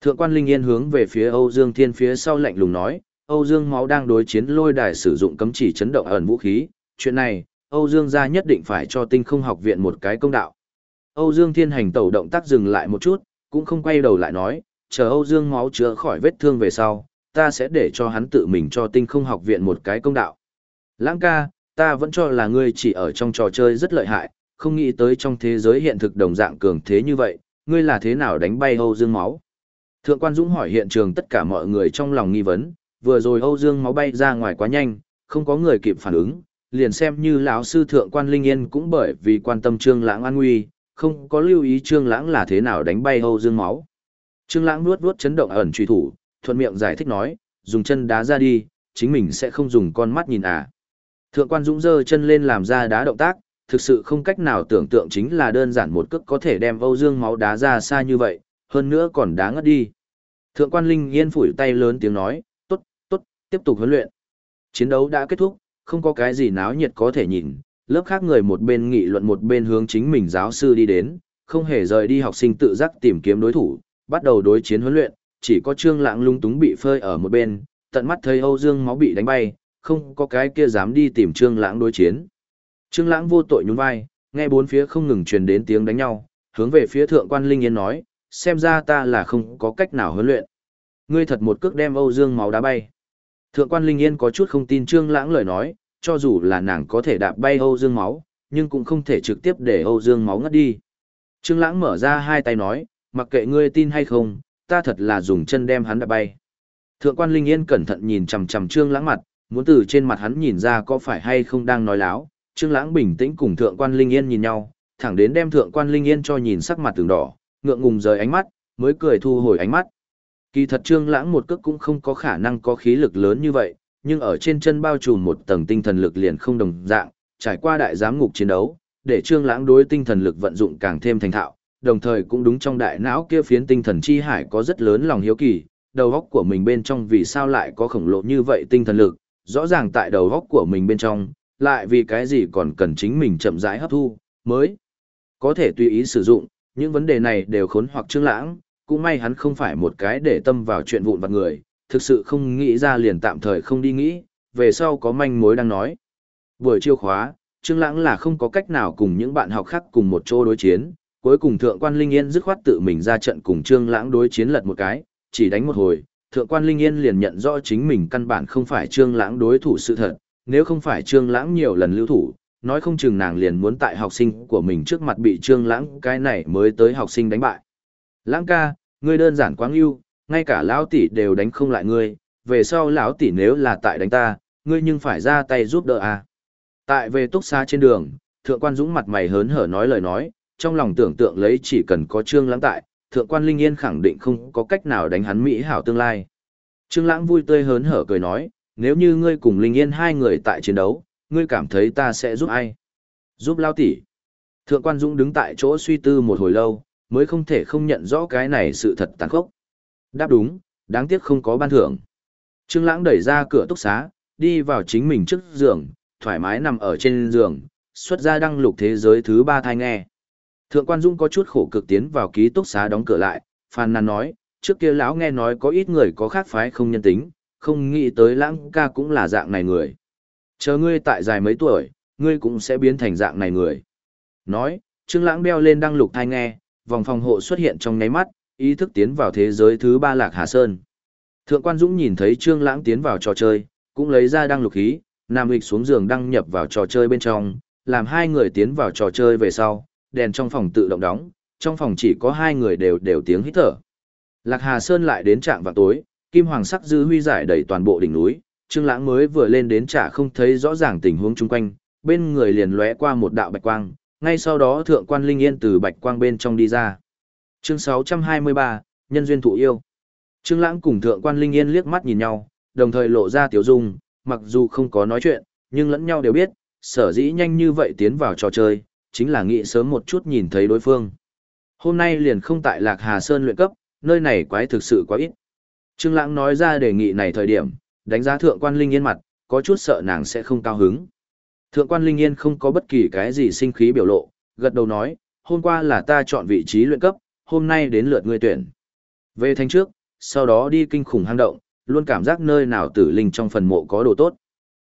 Thượng quan Linh Yên hướng về phía Âu Dương Thiên phía sau lạnh lùng nói, Âu Dương Máu đang đối chiến lôi đài sử dụng cấm chỉ chấn động ẩn vũ khí, chuyện này, Âu Dương gia nhất định phải cho tinh không học viện một cái công đạo. Âu Dương Thiên hành tẩu động tác dừng lại một chút, cũng không quay đầu lại nói, chờ Âu Dương Máu chữa khỏi vết thương về sau, ta sẽ để cho hắn tự mình cho tinh không học viện một cái công đạo. Lãng ca, ta vẫn cho là ngươi chỉ ở trong trò chơi rất lợi hại, không nghĩ tới trong thế giới hiện thực đồng dạng cường thế như vậy, ngươi là thế nào đánh bay Âu Dương máu? Thượng quan Dũng hỏi hiện trường tất cả mọi người trong lòng nghi vấn, vừa rồi Âu Dương máu bay ra ngoài quá nhanh, không có người kịp phản ứng, liền xem như lão sư thượng quan Linh Yên cũng bởi vì quan tâm Trương Lãng an nguy, không có lưu ý Trương Lãng là thế nào đánh bay Âu Dương máu. Trương Lãng nuốt nuốt chấn động ẩn truy thủ, thuận miệng giải thích nói, dùng chân đá ra đi, chính mình sẽ không dùng con mắt nhìn à. Thượng quan Dũng giơ chân lên làm ra đá động tác, thực sự không cách nào tưởng tượng chính là đơn giản một cước có thể đem Âu Dương máu đá ra xa như vậy, hơn nữa còn đá ngất đi. Thượng quan Linh Yên phủi tay lớn tiếng nói, tốt, tốt, tiếp tục huấn luyện. Chiến đấu đã kết thúc, không có cái gì náo nhiệt có thể nhìn, lớp khác người một bên nghị luận một bên hướng chính mình giáo sư đi đến, không hề rời đi học sinh tự giác tìm kiếm đối thủ, bắt đầu đối chiến huấn luyện, chỉ có Trương Lãng lung túng bị phơi ở một bên, tận mắt thấy Âu Dương máu bị đánh bay, không có cái kia dám đi tìm Trương Lãng đối chiến. Trương Lãng vô tội nhún vai, nghe bốn phía không ngừng truyền đến tiếng đánh nhau, hướng về phía thượng quan Linh Yên nói, xem ra ta là không có cách nào huấn luyện. Ngươi thật một cước đem Âu Dương máu đá bay. Thượng quan Linh Yên có chút không tin Trương Lãng lời nói, cho dù là nàng có thể đạp bay Âu Dương máu, nhưng cũng không thể trực tiếp để Âu Dương máu ngất đi. Trương Lãng mở ra hai tay nói, mặc kệ ngươi tin hay không, ta thật là dùng chân đem hắn đạp bay. Thượng quan Linh Yên cẩn thận nhìn chằm chằm Trương Lãng mặt, muốn từ trên mặt hắn nhìn ra có phải hay không đang nói láo. Trương Lãng bình tĩnh cùng Thượng quan Linh Yên nhìn nhau, thẳng đến đem Thượng quan Linh Yên cho nhìn sắc mặt từng đỏ, ngượng ngùng rời ánh mắt, mới cười thu hồi ánh mắt. Kỳ thật Trương Lãng một cước cũng không có khả năng có khí lực lớn như vậy, nhưng ở trên chân bao trùm một tầng tinh thần lực liền không đồng dạng, trải qua đại giám ngục chiến đấu, để Trương Lãng đối tinh thần lực vận dụng càng thêm thành thạo, đồng thời cũng đúng trong đại não kia phiến tinh thần chi hải có rất lớn lòng hiếu kỳ, đầu óc của mình bên trong vì sao lại có khổng lồ như vậy tinh thần lực, rõ ràng tại đầu góc của mình bên trong, lại vì cái gì còn cần chính mình chậm rãi hấp thu, mới có thể tùy ý sử dụng, những vấn đề này đều khốn hoặc trương lãng, cũng may hắn không phải một cái để tâm vào chuyện vụn vặt người, thực sự không nghĩ ra liền tạm thời không đi nghĩ, về sau có manh mối đang nói. Buổi chiêu khóa, Trương Lãng là không có cách nào cùng những bạn học khác cùng một chỗ đối chiến, cuối cùng thượng quan Linh Yên dứt khoát tự mình ra trận cùng Trương Lãng đối chiến lật một cái, chỉ đánh một hồi, thượng quan Linh Yên liền nhận rõ chính mình căn bản không phải Trương Lãng đối thủ sự thật, nếu không phải Trương Lãng nhiều lần lưu thủ, nói không chừng nàng liền muốn tại học sinh của mình trước mặt bị Trương Lãng cái này mới tới học sinh đánh bại. Lãng ca, ngươi đơn giản quá ưu, ngay cả lão tỷ đều đánh không lại ngươi, về sau lão tỷ nếu là tại đánh ta, ngươi nhưng phải ra tay giúp đỡ à. Tại về túc xa trên đường, thượng quan dũng mặt mày hớn hở nói lời nói, trong lòng tưởng tượng lấy chỉ cần có trương lãng tại, thượng quan linh yên khẳng định không có cách nào đánh hắn mỹ hảo tương lai. Trương lãng vui tươi hớn hở cười nói, nếu như ngươi cùng linh yên hai người tại chiến đấu, ngươi cảm thấy ta sẽ giúp ai? Giúp lao tỷ. Thượng quan dũng đứng tại chỗ suy tư một hồi lâu, mới không thể không nhận rõ cái này sự thật tàn khốc. Đáp đúng, đáng tiếc không có ban thưởng. Trương lãng đẩy ra cửa túc xá, đi vào chính mình trước giường, thoải mái nằm ở trên giường, xuất ra đăng lục thế giới thứ ba thai nghe. Thượng quan Dung có chút khổ cực tiến vào ký túc xá đóng cửa lại, phàn nàn nói, trước kia lão nghe nói có ít người có khác phái không nhân tính, không nghĩ tới lãng ca cũng là dạng này người. Chờ ngươi tại dài mấy tuổi, ngươi cũng sẽ biến thành dạng này người. Nói, Trương Lãng đeo lên đăng lục thai nghe, vòng phòng hộ xuất hiện trong nháy mắt, ý thức tiến vào thế giới thứ ba Lạc Hà Sơn. Thượng quan Dũng nhìn thấy Trương Lãng tiến vào trò chơi, cũng lấy ra đăng lục khí, Nam Hịch xuống giường đăng nhập vào trò chơi bên trong, làm hai người tiến vào trò chơi về sau, đèn trong phòng tự động đóng, trong phòng chỉ có hai người đều đều tiếng hít thở. Lạc Hà Sơn lại đến trạng vào tối, kim hoàng sắc dư huy giải đầy toàn bộ đỉnh núi, Trương Lãng mới vừa lên đến chả không thấy rõ ràng tình huống chung quanh, bên người liền lóe qua một đạo bạch quang, ngay sau đó thượng quan linh yên từ bạch quang bên trong đi ra. Chương 623, nhân duyên thụ yêu. Trương Lãng cùng thượng quan linh yên liếc mắt nhìn nhau, đồng thời lộ ra tiểu dung, mặc dù không có nói chuyện, nhưng lẫn nhau đều biết, sở dĩ nhanh như vậy tiến vào trò chơi, chính là nghĩ sớm một chút nhìn thấy đối phương. Hôm nay liền không tại Lạc Hà Sơn luyện cấp, nơi này quái thực sự quá ít. Trương Lãng nói ra đề nghị này thời điểm, đánh giá thượng quan Linh Yên mặt, có chút sợ nàng sẽ không cao hứng. Thượng quan Linh Yên không có bất kỳ cái gì sinh khí biểu lộ, gật đầu nói, hôm qua là ta chọn vị trí luyện cấp, hôm nay đến lượt ngươi tuyển. Về thành trước, sau đó đi kinh khủng hang động, luôn cảm giác nơi nào tử linh trong phần mộ có đồ tốt.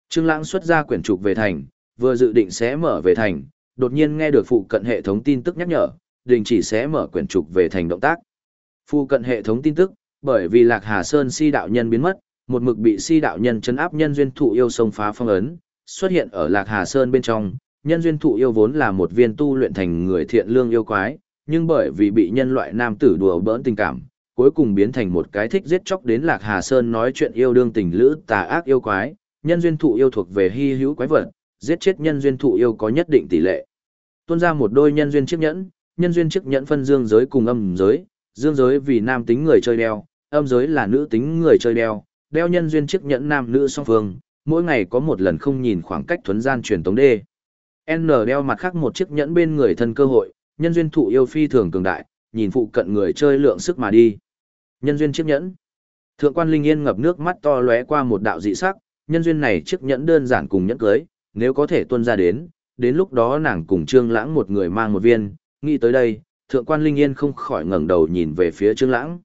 Trương Lãng xuất ra quyển trục về thành, vừa dự định sẽ mở về thành, đột nhiên nghe được phụ cận hệ thống tin tức nhắc nhở, đình chỉ sẽ mở quyển trục về thành động tác. Phụ cận hệ thống tin tức, bởi vì Lạc Hà Sơn si đạo nhân biến mất, một mực bị si đạo nhân chấn áp nhân duyên thụ yêu sông phá phong ấn, xuất hiện ở Lạc Hà Sơn bên trong, nhân duyên thụ yêu vốn là một viên tu luyện thành người thiện lương yêu quái, nhưng bởi vì bị nhân loại nam tử đùa bỡn tình cảm, cuối cùng biến thành một cái thích giết chóc đến Lạc Hà Sơn nói chuyện yêu đương tình lữ tà ác yêu quái, nhân duyên thụ yêu thuộc về hy hữu quái vật, giết chết nhân duyên thụ yêu có nhất định tỷ lệ. Tuôn ra một đôi nhân duyên chiếc nhẫn, nhân duyên chiếc nhẫn phân dương giới cùng âm giới, dương giới vì nam tính người chơi đeo, âm giới là nữ tính người chơi đeo, đeo nhân duyên chiếc nhẫn nam nữ song phương, mỗi ngày có một lần không nhìn khoảng cách thuấn gian truyền tống đê. N đeo mặt khác một chiếc nhẫn bên người thân cơ hội, nhân duyên thụ yêu phi thường cường đại, nhìn phụ cận người chơi lượng sức mà đi. Nhân duyên chiếc nhẫn. Thượng quan Linh Yên ngập nước mắt to lóe qua một đạo dị sắc, nhân duyên này chiếc nhẫn đơn giản cùng nhẫn cưới, nếu có thể tuân ra đến, đến lúc đó nàng cùng Trương Lãng một người mang một viên, nghĩ tới đây, Thượng quan Linh Yên không khỏi ngẩng đầu nhìn về phía Trương Lãng.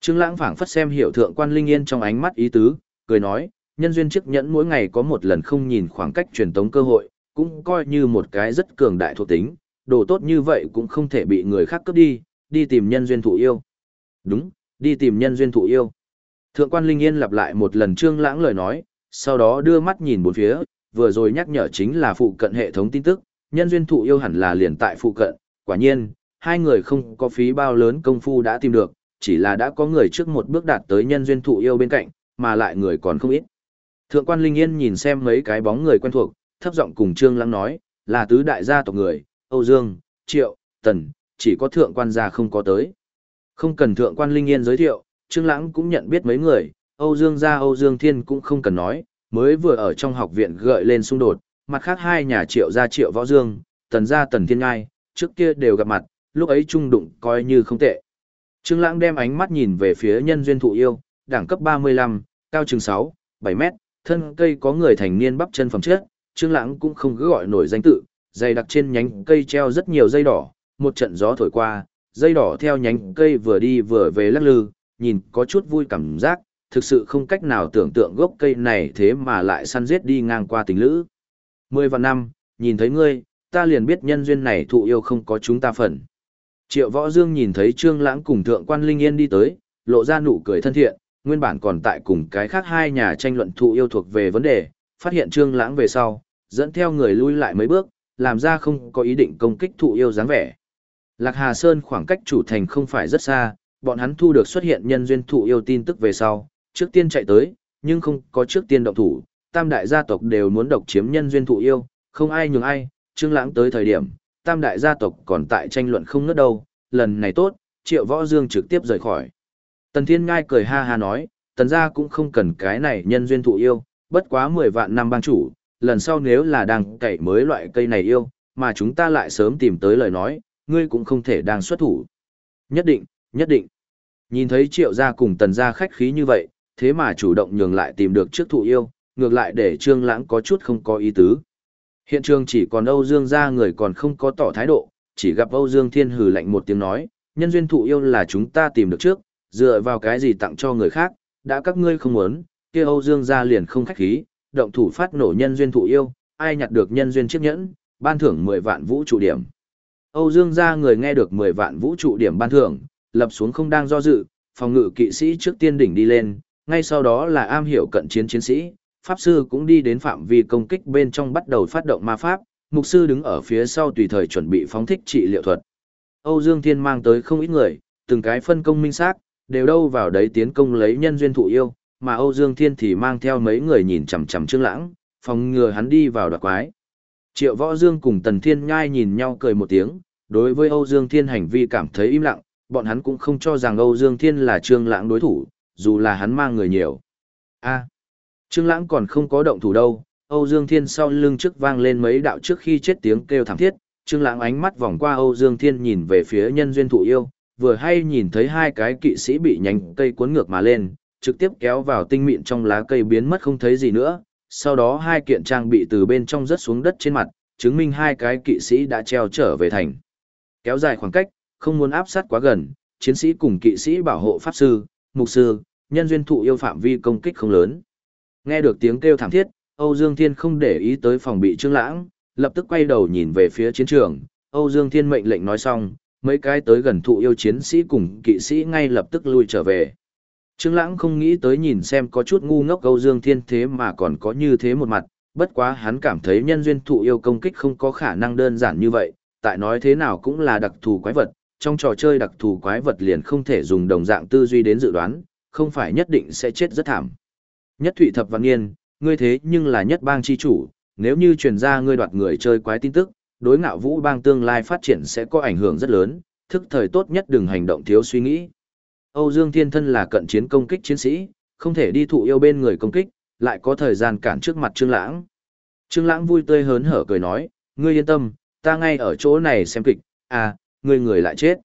Trương Lãng phảng phất xem hiểu Thượng quan Linh Yên trong ánh mắt ý tứ, cười nói, nhân duyên chiếc nhẫn mỗi ngày có một lần không nhìn khoảng cách truyền tống cơ hội, cũng coi như một cái rất cường đại thuộc tính, đồ tốt như vậy cũng không thể bị người khác cướp đi, đi tìm nhân duyên thụ yêu. Đúng, đi tìm nhân duyên thụ yêu. Thượng quan Linh Yên lặp lại một lần Trương Lãng lời nói, sau đó đưa mắt nhìn bốn phía, vừa rồi nhắc nhở chính là phụ cận hệ thống tin tức, nhân duyên thụ yêu hẳn là liền tại phụ cận, quả nhiên, hai người không có phí bao lớn công phu đã tìm được, chỉ là đã có người trước một bước đạt tới nhân duyên thụ yêu bên cạnh, mà lại người còn không ít. Thượng quan Linh Yên nhìn xem mấy cái bóng người quen thuộc, thấp giọng cùng Trương Lãng nói, là tứ đại gia tộc người, Âu Dương, Triệu, Tần, chỉ có thượng quan gia không có tới. Không cần thượng quan Linh Yên giới thiệu, Trương Lãng cũng nhận biết mấy người, Âu Dương gia Âu Dương Thiên cũng không cần nói, mới vừa ở trong học viện gợi lên xung đột, mặt khác hai nhà Triệu gia Triệu Võ Dương, Tần gia Tần Thiên Ngai, trước kia đều gặp mặt, lúc ấy chung đụng coi như không tệ. Trương Lãng đem ánh mắt nhìn về phía nhân duyên thụ yêu, đẳng cấp 35, cao chừng 6, 7 mét, thân cây có người thành niên bắp chân phẩm chất, Trương Lãng cũng không cứ gọi nổi danh tự, dày đặc trên nhánh cây treo rất nhiều dây đỏ, một trận gió thổi qua, dây đỏ theo nhánh cây vừa đi vừa về lắc lư, nhìn có chút vui cảm giác, thực sự không cách nào tưởng tượng gốc cây này thế mà lại săn giết đi ngang qua tình lữ. Mười vạn năm, nhìn thấy ngươi, ta liền biết nhân duyên này thụ yêu không có chúng ta phần. Triệu Võ Dương nhìn thấy Trương Lãng cùng Thượng quan Linh Yên đi tới, lộ ra nụ cười thân thiện, nguyên bản còn tại cùng cái khác hai nhà tranh luận thụ yêu thuộc về vấn đề, phát hiện Trương Lãng về sau, dẫn theo người lui lại mấy bước, làm ra không có ý định công kích thụ yêu dáng vẻ. Lạc Hà Sơn khoảng cách chủ thành không phải rất xa, bọn hắn thu được xuất hiện nhân duyên thụ yêu tin tức về sau, trước tiên chạy tới, nhưng không có trước tiên động thủ, tam đại gia tộc đều muốn độc chiếm nhân duyên thụ yêu, không ai nhường ai, Trương Lãng tới thời điểm, tam đại gia tộc còn tại tranh luận không ngớt đâu, lần này tốt, Triệu Võ Dương trực tiếp rời khỏi. Tần Thiên Ngai cười ha ha nói, tần gia cũng không cần cái này nhân duyên thụ yêu, bất quá 10 vạn năm bang chủ, lần sau nếu là đang cậy mới loại cây này yêu, mà chúng ta lại sớm tìm tới lời nói, ngươi cũng không thể đang xuất thủ. Nhất định, nhất định. Nhìn thấy triệu gia cùng tần gia khách khí như vậy, thế mà chủ động nhường lại tìm được trước thụ yêu, ngược lại để trương lãng có chút không có ý tứ. Hiện trường chỉ còn Âu Dương gia người còn không có tỏ thái độ, chỉ gặp Âu Dương Thiên hừ lạnh một tiếng nói, nhân duyên thụ yêu là chúng ta tìm được trước, dựa vào cái gì tặng cho người khác, đã các ngươi không muốn, kia Âu Dương gia liền không khách khí, động thủ phát nổ nhân duyên thụ yêu, ai nhặt được nhân duyên chiếc nhẫn, ban thưởng 10 vạn vũ trụ điểm. Âu Dương gia người nghe được 10 vạn vũ trụ điểm ban thưởng, lập xuống không đang do dự, phòng ngự kỵ sĩ trước tiên đỉnh đi lên, ngay sau đó là am hiểu cận chiến chiến sĩ, pháp sư cũng đi đến phạm vi công kích bên trong bắt đầu phát động ma pháp, mục sư đứng ở phía sau tùy thời chuẩn bị phóng thích trị liệu thuật. Âu Dương Thiên mang tới không ít người, từng cái phân công minh xác, đều đâu vào đấy tiến công lấy nhân duyên thụ yêu, mà Âu Dương Thiên thì mang theo mấy người nhìn chằm chằm Trương Lãng, phòng ngừa hắn đi vào đoạt quái. Triệu Võ Dương cùng Tần Thiên Nhai nhìn nhau cười một tiếng, đối với Âu Dương Thiên hành vi cảm thấy im lặng, bọn hắn cũng không cho rằng Âu Dương Thiên là Trương Lãng đối thủ, dù là hắn mang người nhiều. A, Trương Lãng còn không có động thủ đâu, Âu Dương Thiên sau lưng trước vang lên mấy đạo trước khi chết tiếng kêu thảm thiết, Trương Lãng ánh mắt vòng qua Âu Dương Thiên nhìn về phía nhân duyên thụ yêu, vừa hay nhìn thấy hai cái kỵ sĩ bị nhánh cây cuốn ngược mà lên, trực tiếp kéo vào tinh mịn trong lá cây biến mất không thấy gì nữa, sau đó hai kiện trang bị từ bên trong rớt xuống đất trên mặt, chứng minh hai cái kỵ sĩ đã treo trở về thành. Kéo dài khoảng cách, không muốn áp sát quá gần, chiến sĩ cùng kỵ sĩ bảo hộ pháp sư, mục sư, nhân duyên thụ yêu phạm vi công kích không lớn. Nghe được tiếng kêu thảm thiết, Âu Dương Thiên không để ý tới phòng bị Trương Lãng, lập tức quay đầu nhìn về phía chiến trường. Âu Dương Thiên mệnh lệnh nói xong, mấy cái tới gần thụ yêu chiến sĩ cùng kỵ sĩ ngay lập tức lui trở về. Trương Lãng không nghĩ tới nhìn xem có chút ngu ngốc Âu Dương Thiên thế mà còn có như thế một mặt, bất quá hắn cảm thấy nhân duyên thụ yêu công kích không có khả năng đơn giản như vậy, tại nói thế nào cũng là đặc thù quái vật, trong trò chơi đặc thù quái vật liền không thể dùng đồng dạng tư duy đến dự đoán, không phải nhất định sẽ chết rất thảm. Nhất Thụy Thập Văn Nghiên, ngươi thế nhưng là nhất bang chi chủ, nếu như truyền ra ngươi đoạt người chơi quái tin tức, đối ngạo vũ bang tương lai phát triển sẽ có ảnh hưởng rất lớn, thức thời tốt nhất đừng hành động thiếu suy nghĩ. Âu Dương Thiên Thân là cận chiến công kích chiến sĩ, không thể đi thụ yêu bên người công kích, lại có thời gian cản trước mặt Trương Lãng. Trương Lãng vui tươi hớn hở cười nói, ngươi yên tâm, ta ngay ở chỗ này xem kịch, à, ngươi người lại chết.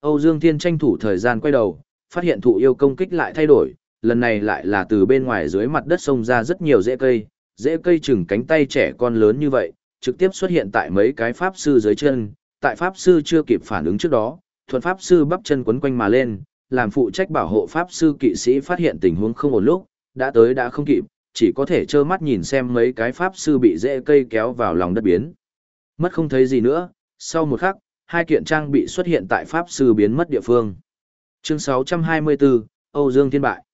Âu Dương Thiên tranh thủ thời gian quay đầu, phát hiện thụ yêu công kích lại thay đổi, lần này lại là từ bên ngoài dưới mặt đất sông ra rất nhiều rễ cây, rễ cây chừng cánh tay trẻ con lớn như vậy, trực tiếp xuất hiện tại mấy cái pháp sư dưới chân, tại pháp sư chưa kịp phản ứng trước đó, thuần pháp sư bắp chân quấn quanh mà lên, làm phụ trách bảo hộ pháp sư kỵ sĩ phát hiện tình huống không ổn lúc, đã tới đã không kịp, chỉ có thể trơ mắt nhìn xem mấy cái pháp sư bị rễ cây kéo vào lòng đất biến. Mất không thấy gì nữa, sau một khắc, hai kiện trang bị xuất hiện tại pháp sư biến mất địa phương. Chương 624, Âu Dương Thiên Bại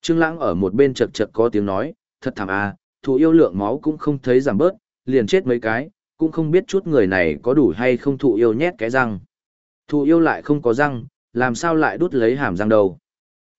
Trương Lãng ở một bên chật chật có tiếng nói, thật thảm à, thụ yêu lượng máu cũng không thấy giảm bớt, liền chết mấy cái, cũng không biết chút người này có đủ hay không thụ yêu nhét cái răng. Thụ yêu lại không có răng, làm sao lại đút lấy hàm răng đầu.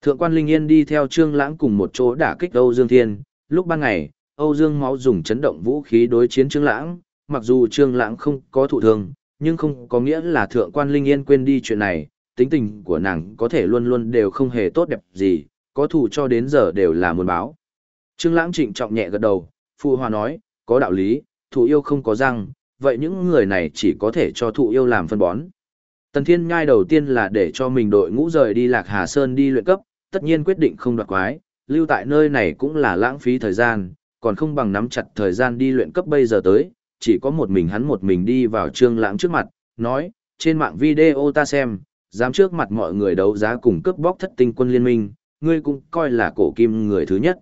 Thượng quan Linh Yên đi theo Trương Lãng cùng một chỗ đả kích Âu Dương Thiên, lúc ban ngày, Âu Dương máu dùng chấn động vũ khí đối chiến Trương Lãng, mặc dù Trương Lãng không có thụ thương, nhưng không có nghĩa là Thượng quan Linh Yên quên đi chuyện này, tính tình của nàng có thể luôn luôn đều không hề tốt đẹp gì, có thù cho đến giờ đều là muốn báo. Trương Lãng trịnh trọng nhẹ gật đầu, phụ hòa nói, có đạo lý, thụ yêu không có răng, vậy những người này chỉ có thể cho thụ yêu làm phân bón. Tần Thiên Nhai đầu tiên là để cho mình đội ngũ rời đi Lạc Hà Sơn đi luyện cấp, tất nhiên quyết định không đoạt quái, lưu tại nơi này cũng là lãng phí thời gian, còn không bằng nắm chặt thời gian đi luyện cấp bây giờ tới, chỉ có một mình hắn một mình đi vào Trương Lãng trước mặt, nói, trên mạng video ta xem, dám trước mặt mọi người đấu giá cùng cướp bóc thất tinh quân liên minh, ngươi cũng coi là cổ kim người thứ nhất.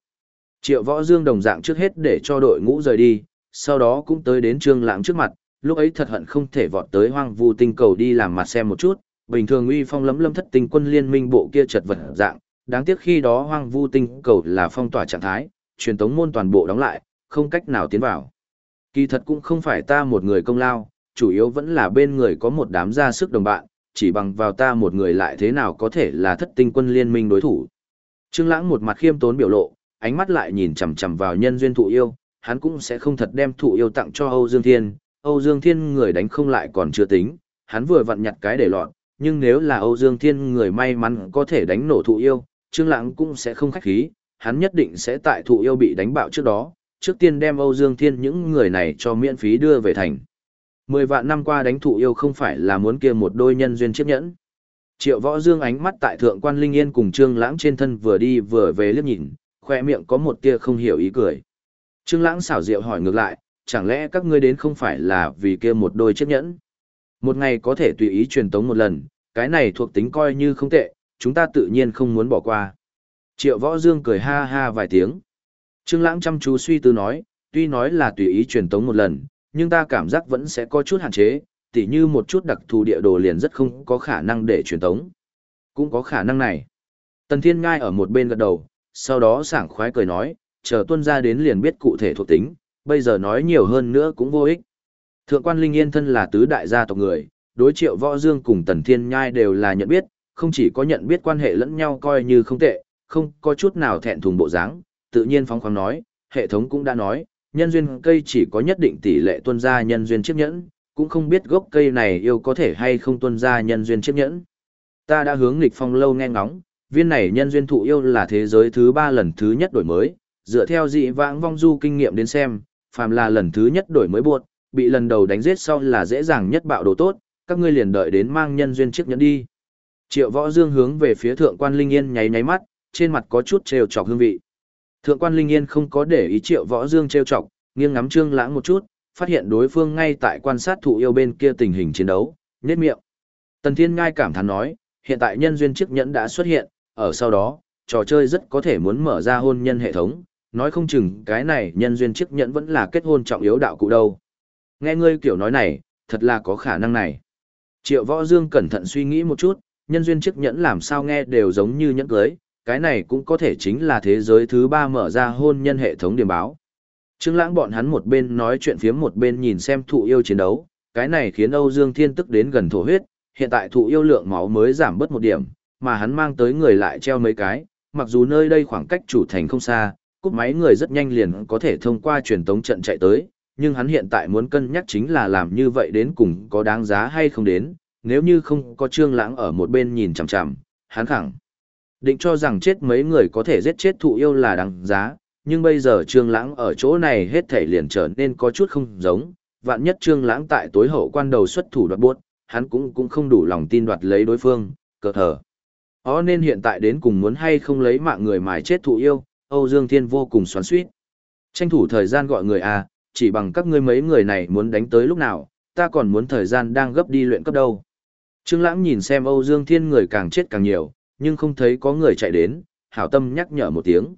Triệu Võ Dương đồng dạng trước hết để cho đội ngũ rời đi, sau đó cũng tới đến Trương Lãng trước mặt, lúc ấy thật hận không thể vọt tới Hoang Vu tinh cầu đi làm mặt xem một chút, bình thường uy phong lấm lấm thất tinh quân liên minh bộ kia chật vật dạng, đáng tiếc khi đó hoang vu tinh cầu là phong tỏa trạng thái, truyền tống môn toàn bộ đóng lại, không cách nào tiến vào. Kỳ thật cũng không phải ta một người công lao, chủ yếu vẫn là bên người có một đám gia sức đồng bạn, chỉ bằng vào ta một người lại thế nào có thể là thất tinh quân liên minh đối thủ. Trương Lãng một mặt khiêm tốn biểu lộ, ánh mắt lại nhìn chằm chằm vào nhân duyên thụ yêu, hắn cũng sẽ không thật đem thụ yêu tặng cho Âu Dương Thiên, Âu Dương Thiên người đánh không lại còn chưa tính, hắn vừa vặn nhặt cái để lọt, nhưng nếu là Âu Dương Thiên người may mắn có thể đánh nổ thụ yêu, Trương Lãng cũng sẽ không khách khí, hắn nhất định sẽ tại thụ yêu bị đánh bạo trước đó, trước tiên đem Âu Dương Thiên những người này cho miễn phí đưa về thành. Mười vạn năm qua đánh thụ yêu không phải là muốn kia một đôi nhân duyên chiếc nhẫn. Triệu Võ Dương ánh mắt tại Thượng quan Linh Yên cùng Trương Lãng trên thân vừa đi vừa về liếc nhìn, khoe miệng có một tia không hiểu ý cười. Trương Lãng xảo diệu hỏi ngược lại, chẳng lẽ các ngươi đến không phải là vì kia một đôi chiếc nhẫn? Một ngày có thể tùy ý truyền tống một lần, cái này thuộc tính coi như không tệ, chúng ta tự nhiên không muốn bỏ qua. Triệu Võ Dương cười ha ha vài tiếng. Trương Lãng chăm chú suy tư nói, tuy nói là tùy ý truyền tống một lần, nhưng ta cảm giác vẫn sẽ có chút hạn chế, tỉ như một chút đặc thù địa đồ liền rất không có khả năng để truyền tống. Cũng có khả năng này. Tần Thiên Ngai ở một bên gật đầu, sau đó sảng khoái cười nói, chờ tuân ra đến liền biết cụ thể thuộc tính, bây giờ nói nhiều hơn nữa cũng vô ích. Thượng quan Linh Yên thân là tứ đại gia tộc người, đối triệu võ dương cùng Tần Thiên Nhai đều là nhận biết, không chỉ có nhận biết quan hệ lẫn nhau coi như không tệ, không có chút nào thẹn thùng bộ dáng, tự nhiên phóng khoáng nói, hệ thống cũng đã nói, nhân duyên cây chỉ có nhất định tỷ lệ tuân ra nhân duyên chiếc nhẫn, cũng không biết gốc cây này yêu có thể hay không tuân ra nhân duyên chiếc nhẫn. Ta đã hướng nghịch phong lâu nghe ngóng, viên này nhân duyên thụ yêu là thế giới thứ ba lần thứ nhất đổi mới, dựa theo dị vãng vong du kinh nghiệm đến xem, phàm là lần thứ nhất đổi mới buộc, bị lần đầu đánh giết sau là dễ dàng nhất bạo đồ tốt, các ngươi liền đợi đến mang nhân duyên chiếc nhẫn đi. Triệu Võ Dương hướng về phía Thượng quan Linh Yên nháy nháy mắt, trên mặt có chút trêu chọc hương vị. Thượng quan Linh Yên không có để ý Triệu Võ Dương trêu chọc, nghiêng ngắm Trương Lãng một chút, phát hiện đối phương ngay tại quan sát thụ yêu bên kia tình hình chiến đấu, nhếch miệng. Tần Thiên Ngai cảm thán nói, hiện tại nhân duyên chiếc nhẫn đã xuất hiện, ở sau đó, trò chơi rất có thể muốn mở ra hôn nhân hệ thống, nói không chừng cái này nhân duyên chiếc nhẫn vẫn là kết hôn trọng yếu đạo cụ đâu. Nghe ngươi kiểu nói này, thật là có khả năng này. Triệu Võ Dương cẩn thận suy nghĩ một chút, nhân duyên chiếc nhẫn làm sao nghe đều giống như nhẫn cưới, cái này cũng có thể chính là thế giới thứ ba mở ra hôn nhân hệ thống điểm báo. Trương Lãng bọn hắn một bên nói chuyện phiếm một bên nhìn xem thụ yêu chiến đấu, cái này khiến Âu Dương Thiên tức đến gần thổ huyết, hiện tại thụ yêu lượng máu mới giảm bớt một điểm, mà hắn mang tới người lại treo mấy cái, mặc dù nơi đây khoảng cách chủ thành không xa, cúp máy người rất nhanh liền có thể thông qua truyền tống trận chạy tới, nhưng hắn hiện tại muốn cân nhắc chính là làm như vậy đến cùng có đáng giá hay không đến, nếu như không có Trương Lãng ở một bên nhìn chằm chằm, hắn khẳng định cho rằng chết mấy người có thể giết chết thụ yêu là đáng giá, nhưng bây giờ Trương Lãng ở chỗ này hết thảy liền trở nên có chút không giống, vạn nhất Trương Lãng tại tối hậu quan đầu xuất thủ đoạt buốt, hắn cũng cũng không đủ lòng tin đoạt lấy đối phương, cơ thở. Ó nên hiện tại đến cùng muốn hay không lấy mạng người mài chết thụ yêu, Âu Dương Thiên vô cùng xoắn xuýt. Tranh thủ thời gian gọi người à, chỉ bằng các ngươi mấy người này muốn đánh tới lúc nào, ta còn muốn thời gian đang gấp đi luyện cấp đâu. Trương Lãng nhìn xem Âu Dương Thiên người càng chết càng nhiều, nhưng không thấy có người chạy đến, hảo tâm nhắc nhở một tiếng.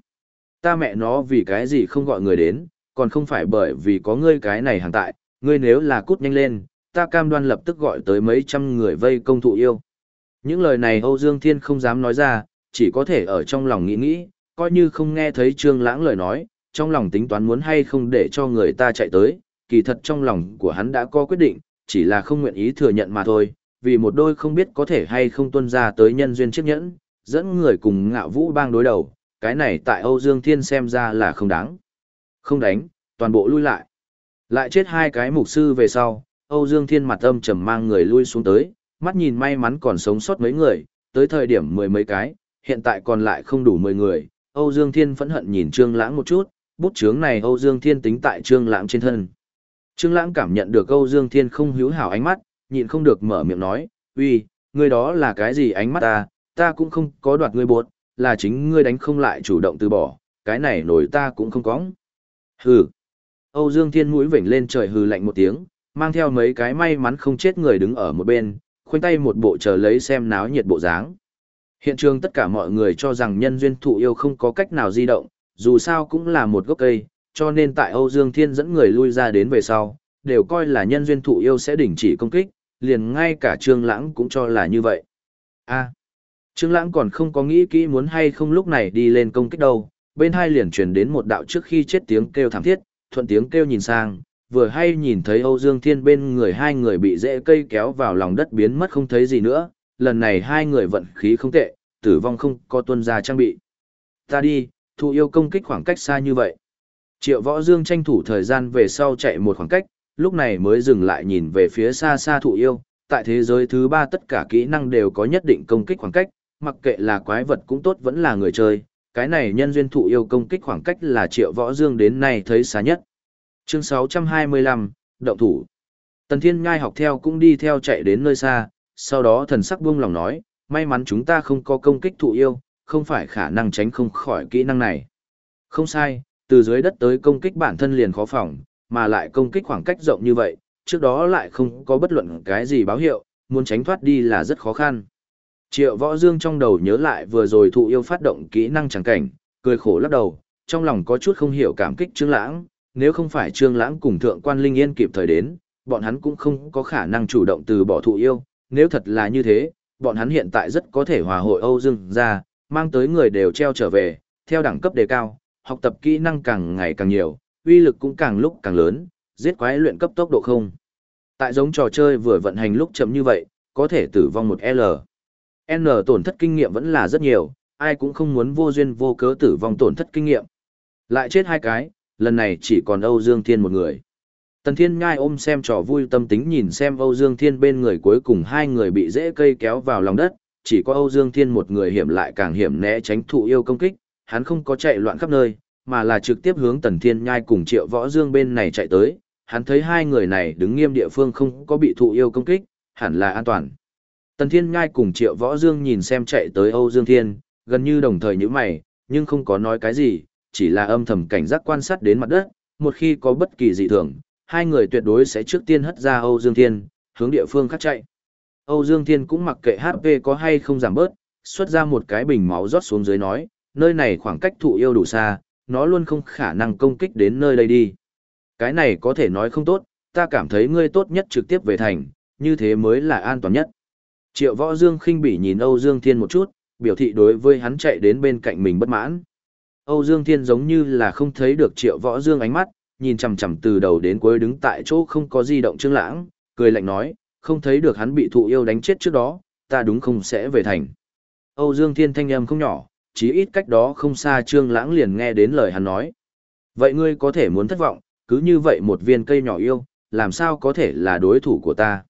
Ta mẹ nó vì cái gì không gọi người đến, còn không phải bởi vì có ngươi cái này hàng tại, ngươi nếu là cút nhanh lên, ta cam đoan lập tức gọi tới mấy trăm người vây công thụ yêu. Những lời này Âu Dương Thiên không dám nói ra, chỉ có thể ở trong lòng nghĩ nghĩ, coi như không nghe thấy Trương Lãng lời nói, trong lòng tính toán muốn hay không để cho người ta chạy tới, kỳ thật trong lòng của hắn đã có quyết định, chỉ là không nguyện ý thừa nhận mà thôi, vì một đôi không biết có thể hay không tuân ra tới nhân duyên chiếc nhẫn, dẫn người cùng ngạo vũ bang đối đầu, cái này tại Âu Dương Thiên xem ra là không đáng. Không đánh, toàn bộ lui lại. Lại chết hai cái mục sư về sau, Âu Dương Thiên mặt âm trầm mang người lui xuống tới, mắt nhìn may mắn còn sống sót mấy người, tới thời điểm mười mấy cái, hiện tại còn lại không đủ mười người. Âu Dương Thiên phẫn hận nhìn Trương Lãng một chút, bút chướng này Âu Dương Thiên tính tại Trương Lãng trên thân. Trương Lãng cảm nhận được Âu Dương Thiên không hữu hảo ánh mắt, nhịn không được mở miệng nói, "Uy, ngươi đó là cái gì ánh mắt ta, ta cũng không có đoạt ngươi bột, là chính ngươi đánh không lại chủ động từ bỏ, cái này nổi ta cũng không có." Hừ. Âu Dương Thiên mũi vểnh lên trời hừ lạnh một tiếng, mang theo mấy cái may mắn không chết người đứng ở một bên, khoanh tay một bộ chờ lấy xem náo nhiệt bộ dáng. Hiện trường tất cả mọi người cho rằng nhân duyên thụ yêu không có cách nào di động, dù sao cũng là một gốc cây, cho nên tại Âu Dương Thiên dẫn người lui ra đến về sau, đều coi là nhân duyên thụ yêu sẽ đình chỉ công kích, liền ngay cả Trương Lãng cũng cho là như vậy. A. Trương Lãng còn không có nghĩ kỹ muốn hay không lúc này đi lên công kích đâu, bên hai liền truyền đến một đạo trước khi chết tiếng kêu thảm thiết, thuận tiếng kêu nhìn sang, vừa hay nhìn thấy Âu Dương Thiên bên người hai người bị rễ cây kéo vào lòng đất biến mất không thấy gì nữa, lần này hai người vận khí không tệ, tử vong không có tuân ra trang bị. Ta đi, thụ yêu công kích khoảng cách xa như vậy. Triệu Võ Dương tranh thủ thời gian về sau chạy một khoảng cách, lúc này mới dừng lại nhìn về phía xa xa thụ yêu, tại thế giới thứ ba tất cả kỹ năng đều có nhất định công kích khoảng cách, mặc kệ là quái vật cũng tốt vẫn là người chơi, cái này nhân duyên thụ yêu công kích khoảng cách là Triệu Võ Dương đến nay thấy xa nhất. Chương 625, Động thủ. Tần Thiên Ngai học theo cũng đi theo chạy đến nơi xa, sau đó thần sắc buông lòng nói, may mắn chúng ta không có công kích thụ yêu, không phải khả năng tránh không khỏi kỹ năng này. Không sai, từ dưới đất tới công kích bản thân liền khó phòng, mà lại công kích khoảng cách rộng như vậy, trước đó lại không có bất luận cái gì báo hiệu, muốn tránh thoát đi là rất khó khăn. Triệu Võ Dương trong đầu nhớ lại vừa rồi thụ yêu phát động kỹ năng chẳng cảnh, cười khổ lắc đầu, trong lòng có chút không hiểu cảm kích Trương Lãng, nếu không phải Trương Lãng cùng Thượng quan Linh Yên kịp thời đến, bọn hắn cũng không có khả năng chủ động từ bỏ thụ yêu, nếu thật là như thế, bọn hắn hiện tại rất có thể hòa hội Âu Dương ra, mang tới người đều treo trở về, theo đẳng cấp đề cao, học tập kỹ năng càng ngày càng nhiều, uy lực cũng càng lúc càng lớn, giết quái luyện cấp tốc độ không. Tại giống trò chơi vừa vận hành lúc chậm như vậy, có thể tử vong một L. N tổn thất kinh nghiệm vẫn là rất nhiều, ai cũng không muốn vô duyên vô cớ tử vong tổn thất kinh nghiệm. Lại chết hai cái, lần này chỉ còn Âu Dương Thiên một người. Tần Thiên Nhai ôm xem trò vui tâm tính nhìn xem Âu Dương Thiên bên người cuối cùng hai người bị dễ cây kéo vào lòng đất, chỉ có Âu Dương Thiên một người hiểm lại càng hiểm né tránh thụ yêu công kích, hắn không có chạy loạn khắp nơi, mà là trực tiếp hướng Tần Thiên Nhai cùng Triệu Võ Dương bên này chạy tới, hắn thấy hai người này đứng nghiêm địa phương không có bị thụ yêu công kích, hẳn là an toàn. Tần Thiên Nhai cùng Triệu Võ Dương nhìn xem chạy tới Âu Dương Thiên, gần như đồng thời như mày, nhưng không có nói cái gì, chỉ là âm thầm cảnh giác quan sát đến mặt đất, một khi có bất kỳ dị thường, hai người tuyệt đối sẽ trước tiên hất ra Âu Dương Thiên, hướng địa phương khác chạy. Âu Dương Thiên cũng mặc kệ HP có hay không giảm bớt, xuất ra một cái bình máu rót xuống dưới nói, nơi này khoảng cách thụ yêu đủ xa, nó luôn không khả năng công kích đến nơi đây đi. Cái này có thể nói không tốt, ta cảm thấy ngươi tốt nhất trực tiếp về thành, như thế mới là an toàn nhất. Triệu Võ Dương khinh bỉ nhìn Âu Dương Thiên một chút, biểu thị đối với hắn chạy đến bên cạnh mình bất mãn. Âu Dương Thiên giống như là không thấy được Triệu Võ Dương ánh mắt, nhìn chằm chằm từ đầu đến cuối đứng tại chỗ không có di động Trương Lãng, cười lạnh nói, không thấy được hắn bị thụ yêu đánh chết trước đó, ta đúng không sẽ về thành. Âu Dương Thiên thanh âm không nhỏ, chí ít cách đó không xa Trương Lãng liền nghe đến lời hắn nói. Vậy ngươi có thể muốn thất vọng, cứ như vậy một viên cây nhỏ yêu, làm sao có thể là đối thủ của ta?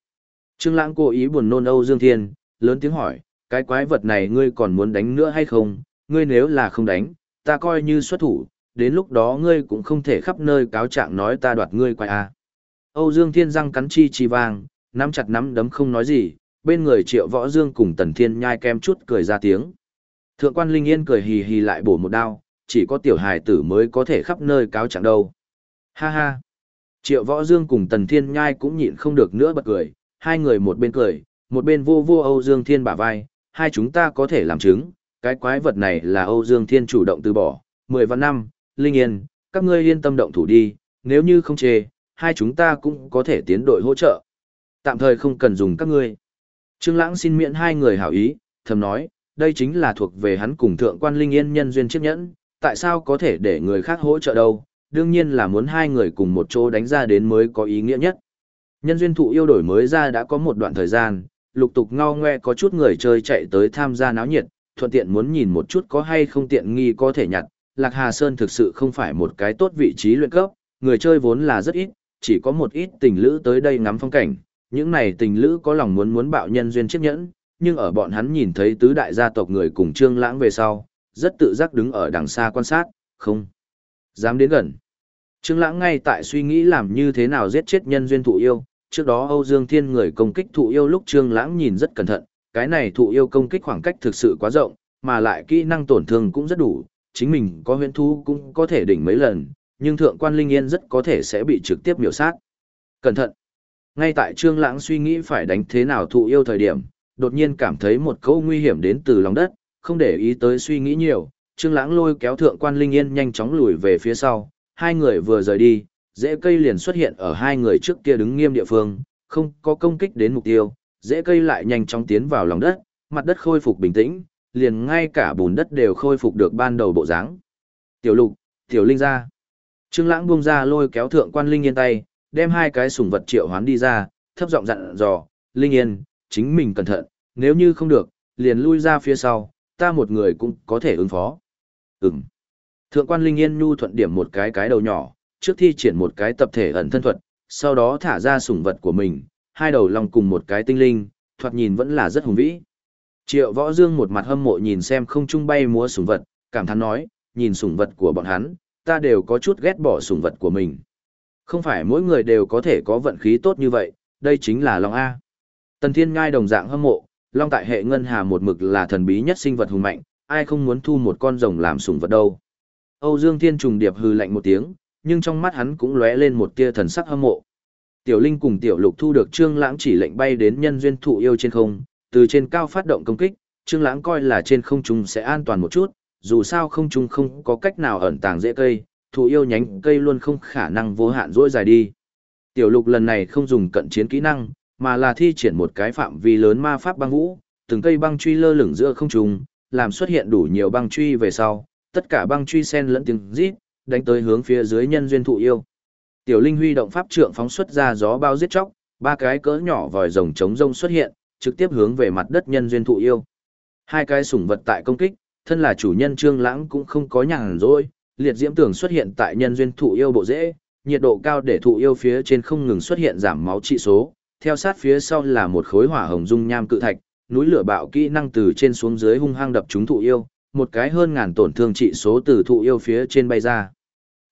Trương Lãng cố ý buồn nôn Âu Dương Thiên, lớn tiếng hỏi, cái quái vật này ngươi còn muốn đánh nữa hay không? Ngươi nếu là không đánh, ta coi như xuất thủ, đến lúc đó ngươi cũng không thể khắp nơi cáo trạng nói ta đoạt ngươi quái a. Âu Dương Thiên răng cắn chi chi vang, nắm chặt nắm đấm không nói gì, bên người Triệu Võ Dương cùng Tần Thiên nhai kem chút cười ra tiếng. Thượng quan Linh Yên cười hì hì lại bổ một đao, chỉ có tiểu hài tử mới có thể khắp nơi cáo trạng đâu. Ha ha. Triệu Võ Dương cùng Tần Thiên nhai cũng nhịn không được nữa bật cười, hai người một bên cười, một bên vô vô Âu Dương Thiên bả vai, hai chúng ta có thể làm chứng, cái quái vật này là Âu Dương Thiên chủ động từ bỏ, mười vạn năm, Linh Yên, các ngươi yên tâm động thủ đi, nếu như không chê, hai chúng ta cũng có thể tiến đội hỗ trợ. Tạm thời không cần dùng các ngươi. Trương Lãng xin miễn hai người hảo ý, thầm nói, đây chính là thuộc về hắn cùng thượng quan Linh Yên nhân duyên chiếc nhẫn, tại sao có thể để người khác hỗ trợ đâu, đương nhiên là muốn hai người cùng một chỗ đánh ra đến mới có ý nghĩa nhất. Nhân duyên thụ yêu đổi mới ra đã có một đoạn thời gian, lục tục ngao ngoe có chút người chơi chạy tới tham gia náo nhiệt, thuận tiện muốn nhìn một chút có hay không tiện nghi có thể nhặt, Lạc Hà Sơn thực sự không phải một cái tốt vị trí luyện cấp, người chơi vốn là rất ít, chỉ có một ít tình lữ tới đây ngắm phong cảnh, những này tình lữ có lòng muốn muốn bạo nhân duyên chiếc nhẫn, nhưng ở bọn hắn nhìn thấy tứ đại gia tộc người cùng Trương Lãng về sau, rất tự giác đứng ở đằng xa quan sát, không dám đến gần. Trương Lãng ngay tại suy nghĩ làm như thế nào giết chết nhân duyên thụ yêu, trước đó Âu Dương Thiên người công kích thụ yêu lúc Trương Lãng nhìn rất cẩn thận, cái này thụ yêu công kích khoảng cách thực sự quá rộng, mà lại kỹ năng tổn thương cũng rất đủ, chính mình có huyễn thú cũng có thể đỉnh mấy lần, nhưng thượng quan linh yên rất có thể sẽ bị trực tiếp miểu sát. Cẩn thận! Ngay tại Trương Lãng suy nghĩ phải đánh thế nào thụ yêu thời điểm, đột nhiên cảm thấy một câu nguy hiểm đến từ lòng đất, không để ý tới suy nghĩ nhiều, Trương Lãng lôi kéo thượng quan linh yên nhanh chóng lùi về phía sau, hai người vừa rời đi, rễ cây liền xuất hiện ở hai người trước kia đứng nghiêm địa phương, không có công kích đến mục tiêu, rễ cây lại nhanh chóng tiến vào lòng đất, mặt đất khôi phục bình tĩnh, liền ngay cả bùn đất đều khôi phục được ban đầu bộ dáng. Tiểu lục, tiểu linh ra. Trương Lãng buông ra lôi kéo thượng quan Linh Yên tay, đem hai cái sủng vật triệu hoán đi ra, thấp giọng dặn dò, "Linh Yên, chính mình cẩn thận, nếu như không được, liền lui ra phía sau, ta một người cũng có thể ứng phó." Ừm. Thượng quan Linh Yên nhu thuận điểm một cái cái đầu nhỏ, trước thi triển một cái tập thể ẩn thân thuật, sau đó thả ra sủng vật của mình, hai đầu long cùng một cái tinh linh, thoạt nhìn vẫn là rất hùng vĩ. Triệu Võ Dương một mặt hâm mộ nhìn xem không trung bay múa sủng vật, cảm thán nói, nhìn sủng vật của bọn hắn, ta đều có chút ghét bỏ sủng vật của mình. Không phải mỗi người đều có thể có vận khí tốt như vậy, đây chính là Long A. Tần Thiên Ngai đồng dạng hâm mộ, Long tại hệ ngân hà một mực là thần bí nhất sinh vật hùng mạnh, ai không muốn thu một con rồng làm sủng vật đâu. Âu Dương Thiên trùng điệp hừ lạnh một tiếng, nhưng trong mắt hắn cũng lóe lên một tia thần sắc hâm mộ. Tiểu Linh cùng Tiểu Lục thu được Trương Lãng chỉ lệnh bay đến nhân duyên thụ yêu trên không, từ trên cao phát động công kích, Trương Lãng coi là trên không trung sẽ an toàn một chút, dù sao không trung không có cách nào ẩn tàng dễ cây, thụ yêu nhánh cây luôn không khả năng vô hạn dỗi dài đi. Tiểu Lục lần này không dùng cận chiến kỹ năng, mà là thi triển một cái phạm vi lớn ma pháp băng vũ, từng cây băng truy lơ lửng giữa không trung, làm xuất hiện đủ nhiều băng truy về sau, tất cả băng truy sen lẫn tiếng rít, đánh tới hướng phía dưới nhân duyên thụ yêu. Tiểu Linh huy động pháp trượng phóng xuất ra gió bao giết chóc, ba cái cỡ nhỏ vòi rồng chống rông xuất hiện, trực tiếp hướng về mặt đất nhân duyên thụ yêu. Hai cái sủng vật tại công kích, thân là chủ nhân Trương Lãng cũng không có nhàn rỗi, liệt diễm tường xuất hiện tại nhân duyên thụ yêu bộ rễ, nhiệt độ cao để thụ yêu phía trên không ngừng xuất hiện giảm máu trị số, theo sát phía sau là một khối hỏa hồng dung nham cự thạch, núi lửa bạo kỹ năng từ trên xuống dưới hung hăng đập trúng thụ yêu, một cái hơn ngàn tổn thương trị số từ thụ yêu phía trên bay ra.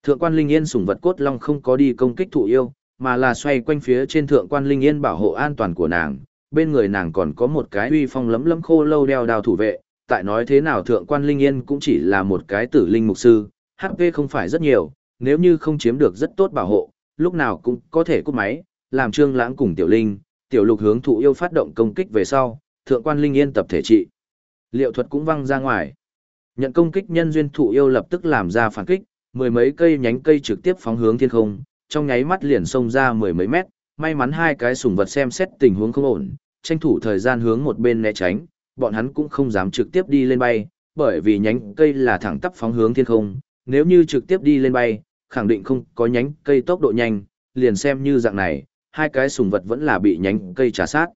Thượng quan Linh Yên sủng vật cốt long không có đi công kích thụ yêu, mà là xoay quanh phía trên thượng quan Linh Yên bảo hộ an toàn của nàng, bên người nàng còn có một cái uy phong lấm lấm khô lâu đeo đào thủ vệ, tại nói thế nào thượng quan Linh Yên cũng chỉ là một cái tử linh mục sư, HP không phải rất nhiều, nếu như không chiếm được rất tốt bảo hộ, lúc nào cũng có thể cúp máy, làm trương lãng cùng tiểu linh, tiểu lục hướng thụ yêu phát động công kích về sau, thượng quan Linh Yên tập thể trị. Liệu thuật cũng văng ra ngoài. Nhận công kích nhân duyên thụ yêu lập tức làm ra phản kích, mười mấy cây nhánh cây trực tiếp phóng hướng thiên không, trong nháy mắt liền xông ra mười mấy mét, may mắn hai cái sủng vật xem xét tình huống không ổn, tranh thủ thời gian hướng một bên né tránh, bọn hắn cũng không dám trực tiếp đi lên bay, bởi vì nhánh cây là thẳng tắp phóng hướng thiên không, nếu như trực tiếp đi lên bay, khẳng định không có nhánh cây tốc độ nhanh, liền xem như dạng này, hai cái sùng vật vẫn là bị nhánh cây trả sát.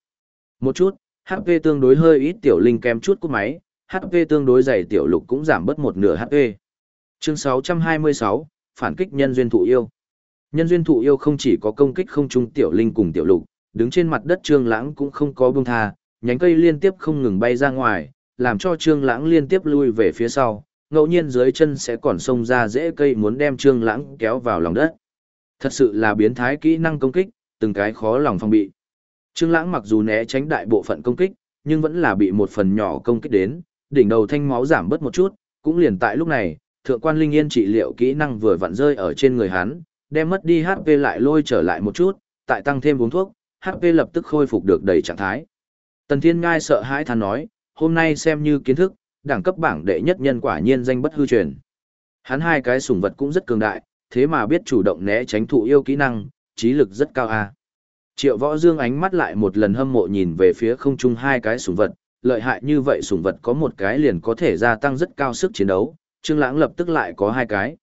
Một chút, HP tương đối hơi ít tiểu linh kém chút của máy, HP tương đối dày tiểu lục cũng giảm bớt một nửa HP. Chương 626, phản kích nhân duyên thụ yêu. Nhân duyên thụ yêu không chỉ có công kích không trung tiểu linh cùng tiểu lục, đứng trên mặt đất Trương Lãng cũng không có buông tha, nhánh cây liên tiếp không ngừng bay ra ngoài, làm cho Trương Lãng liên tiếp lui về phía sau, ngẫu nhiên dưới chân sẽ còn xông ra rễ cây muốn đem Trương Lãng kéo vào lòng đất. Thật sự là biến thái kỹ năng công kích, từng cái khó lòng phòng bị. Trương Lãng mặc dù né tránh đại bộ phận công kích, nhưng vẫn là bị một phần nhỏ công kích đến, đỉnh đầu thanh máu giảm bớt một chút, cũng liền tại lúc này, thượng quan linh yên trị liệu kỹ năng vừa vặn rơi ở trên người hắn, đem mất đi HP lại lôi trở lại một chút, tại tăng thêm uống thuốc, HP lập tức khôi phục được đầy trạng thái. Tần Thiên Ngai sợ hãi than nói, hôm nay xem như kiến thức, đẳng cấp bảng đệ nhất nhân quả nhiên danh bất hư truyền. Hắn hai cái sủng vật cũng rất cường đại, thế mà biết chủ động né tránh thụ yêu kỹ năng, trí lực rất cao a. Triệu Võ Dương ánh mắt lại một lần hâm mộ nhìn về phía không trung hai cái sủng vật, lợi hại như vậy sủng vật có một cái liền có thể gia tăng rất cao sức chiến đấu, Trương Lãng lập tức lại có hai cái.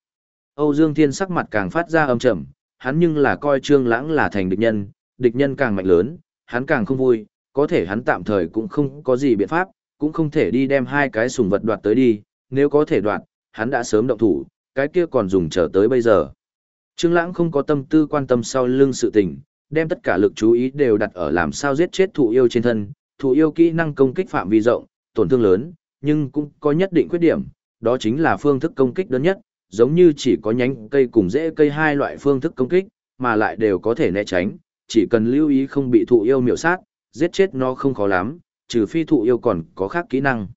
Âu Dương Thiên sắc mặt càng phát ra âm trầm, hắn nhưng là coi Trương Lãng là thành địch nhân, địch nhân càng mạnh lớn, hắn càng không vui, có thể hắn tạm thời cũng không có gì biện pháp, cũng không thể đi đem hai cái sủng vật đoạt tới đi, nếu có thể đoạt, hắn đã sớm động thủ, cái kia còn dùng chờ tới bây giờ. Trương Lãng không có tâm tư quan tâm sau lưng sự tình, đem tất cả lực chú ý đều đặt ở làm sao giết chết thụ yêu trên thân, thụ yêu kỹ năng công kích phạm vi rộng, tổn thương lớn, nhưng cũng có nhất định khuyết điểm, đó chính là phương thức công kích đơn nhất, giống như chỉ có nhánh cây cùng rễ cây hai loại phương thức công kích, mà lại đều có thể né tránh, chỉ cần lưu ý không bị thụ yêu miểu sát, giết chết nó không khó lắm, trừ phi thụ yêu còn có khác kỹ năng.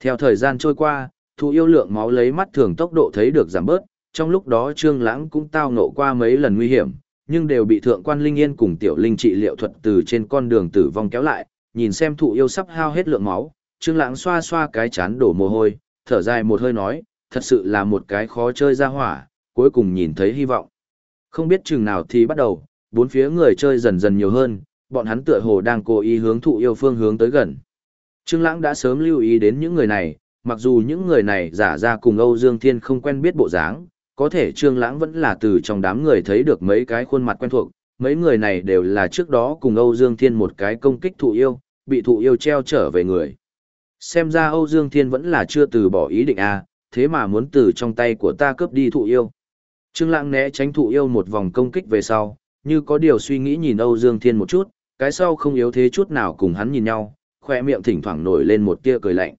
Theo thời gian trôi qua, thụ yêu lượng máu lấy mắt thường tốc độ thấy được giảm bớt, trong lúc đó Trương Lãng cũng tao ngộ qua mấy lần nguy hiểm, nhưng đều bị thượng quan Linh Yên cùng tiểu linh trị liệu thuật từ trên con đường tử vong kéo lại, nhìn xem thụ yêu sắp hao hết lượng máu, Trương Lãng xoa xoa cái chán đổ mồ hôi, thở dài một hơi nói, thật sự là một cái khó chơi ra hỏa, cuối cùng nhìn thấy hy vọng. Không biết chừng nào thì bắt đầu, bốn phía người chơi dần dần nhiều hơn, bọn hắn tựa hồ đang cố ý hướng thụ yêu phương hướng tới gần. Trương Lãng đã sớm lưu ý đến những người này, mặc dù những người này giả ra cùng Âu Dương Thiên không quen biết bộ dáng, có thể Trương Lãng vẫn là từ trong đám người thấy được mấy cái khuôn mặt quen thuộc, mấy người này đều là trước đó cùng Âu Dương Thiên một cái công kích thụ yêu, bị thụ yêu treo trở về người. Xem ra Âu Dương Thiên vẫn là chưa từ bỏ ý định a, thế mà muốn từ trong tay của ta cướp đi thụ yêu. Trương Lãng né tránh thụ yêu một vòng công kích về sau, như có điều suy nghĩ nhìn Âu Dương Thiên một chút, cái sau không yếu thế chút nào cùng hắn nhìn nhau, khoe miệng thỉnh thoảng nổi lên một tia cười lạnh.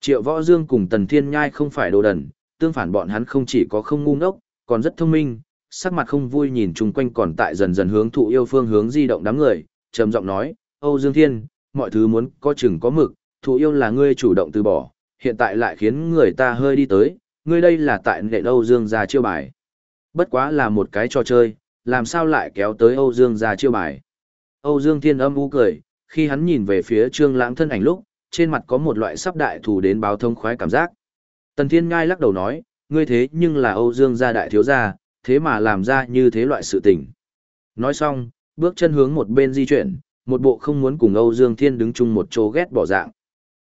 Triệu Võ Dương cùng Tần Thiên Nhai không phải đồ đần, tương phản bọn hắn không chỉ có không ngu ngốc, còn rất thông minh, sắc mặt không vui nhìn chung quanh còn tại dần dần hướng thụ yêu phương hướng di động đám người, trầm giọng nói, Âu Dương Thiên, mọi thứ muốn có chừng có mực, thụ yêu là ngươi chủ động từ bỏ, hiện tại lại khiến người ta hơi đi tới, ngươi đây là tại nệ Âu Dương ra chiêu bài. Bất quá là một cái trò chơi, làm sao lại kéo tới Âu Dương ra chiêu bài. Âu Dương Thiên âm u cười, khi hắn nhìn về phía Trương Lãng thân ảnh lúc, trên mặt có một loại sắp đại thù đến báo thông khoái cảm giác. Tần Thiên Ngai lắc đầu nói, ngươi thế nhưng là Âu Dương gia đại thiếu gia, thế mà làm ra như thế loại sự tình. Nói xong, bước chân hướng một bên di chuyển, một bộ không muốn cùng Âu Dương Thiên đứng chung một chỗ ghét bỏ dạng.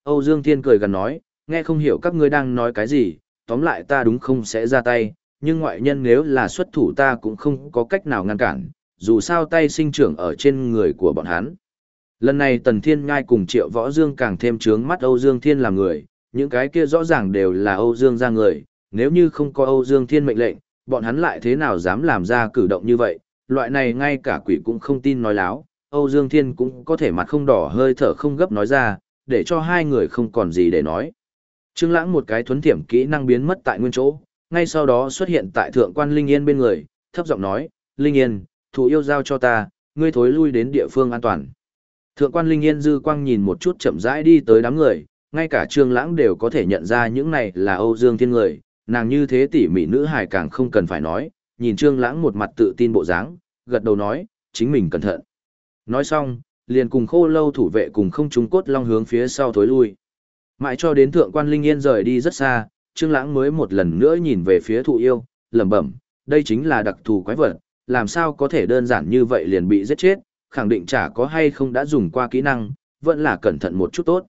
Âu Dương Thiên cười gần nói, nghe không hiểu các ngươi đang nói cái gì, tóm lại ta đúng không sẽ ra tay, nhưng ngoại nhân nếu là xuất thủ ta cũng không có cách nào ngăn cản, dù sao tay sinh trưởng ở trên người của bọn hắn. Lần này Tần Thiên Ngai cùng Triệu Võ Dương càng thêm trướng mắt Âu Dương Thiên làm người, những cái kia rõ ràng đều là Âu Dương ra người, nếu như không có Âu Dương Thiên mệnh lệnh, bọn hắn lại thế nào dám làm ra cử động như vậy, loại này ngay cả quỷ cũng không tin nói láo, Âu Dương Thiên cũng có thể mặt không đỏ hơi thở không gấp nói ra, để cho hai người không còn gì để nói. Trương Lãng một cái thuấn thiểm kỹ năng biến mất tại nguyên chỗ, ngay sau đó xuất hiện tại thượng quan Linh Yên bên người, thấp giọng nói, Linh Yên, thủ yêu giao cho ta, ngươi thối lui đến địa phương an toàn. Thượng quan Linh Yên dư quang nhìn một chút chậm rãi đi tới đám người, ngay cả Trương Lãng đều có thể nhận ra những này là Âu Dương Thiên người, nàng như thế tỉ mỉ nữ hài càng không cần phải nói, nhìn Trương Lãng một mặt tự tin bộ dáng, gật đầu nói, chính mình cẩn thận. Nói xong, liền cùng Khô Lâu thủ vệ cùng không trung cốt long hướng phía sau thối lui. Mãi cho đến thượng quan Linh Yên rời đi rất xa, Trương Lãng mới một lần nữa nhìn về phía thụ yêu, lẩm bẩm, đây chính là đặc thù quái vật, làm sao có thể đơn giản như vậy liền bị giết chết, khẳng định chả có hay không đã dùng qua kỹ năng, vẫn là cẩn thận một chút tốt.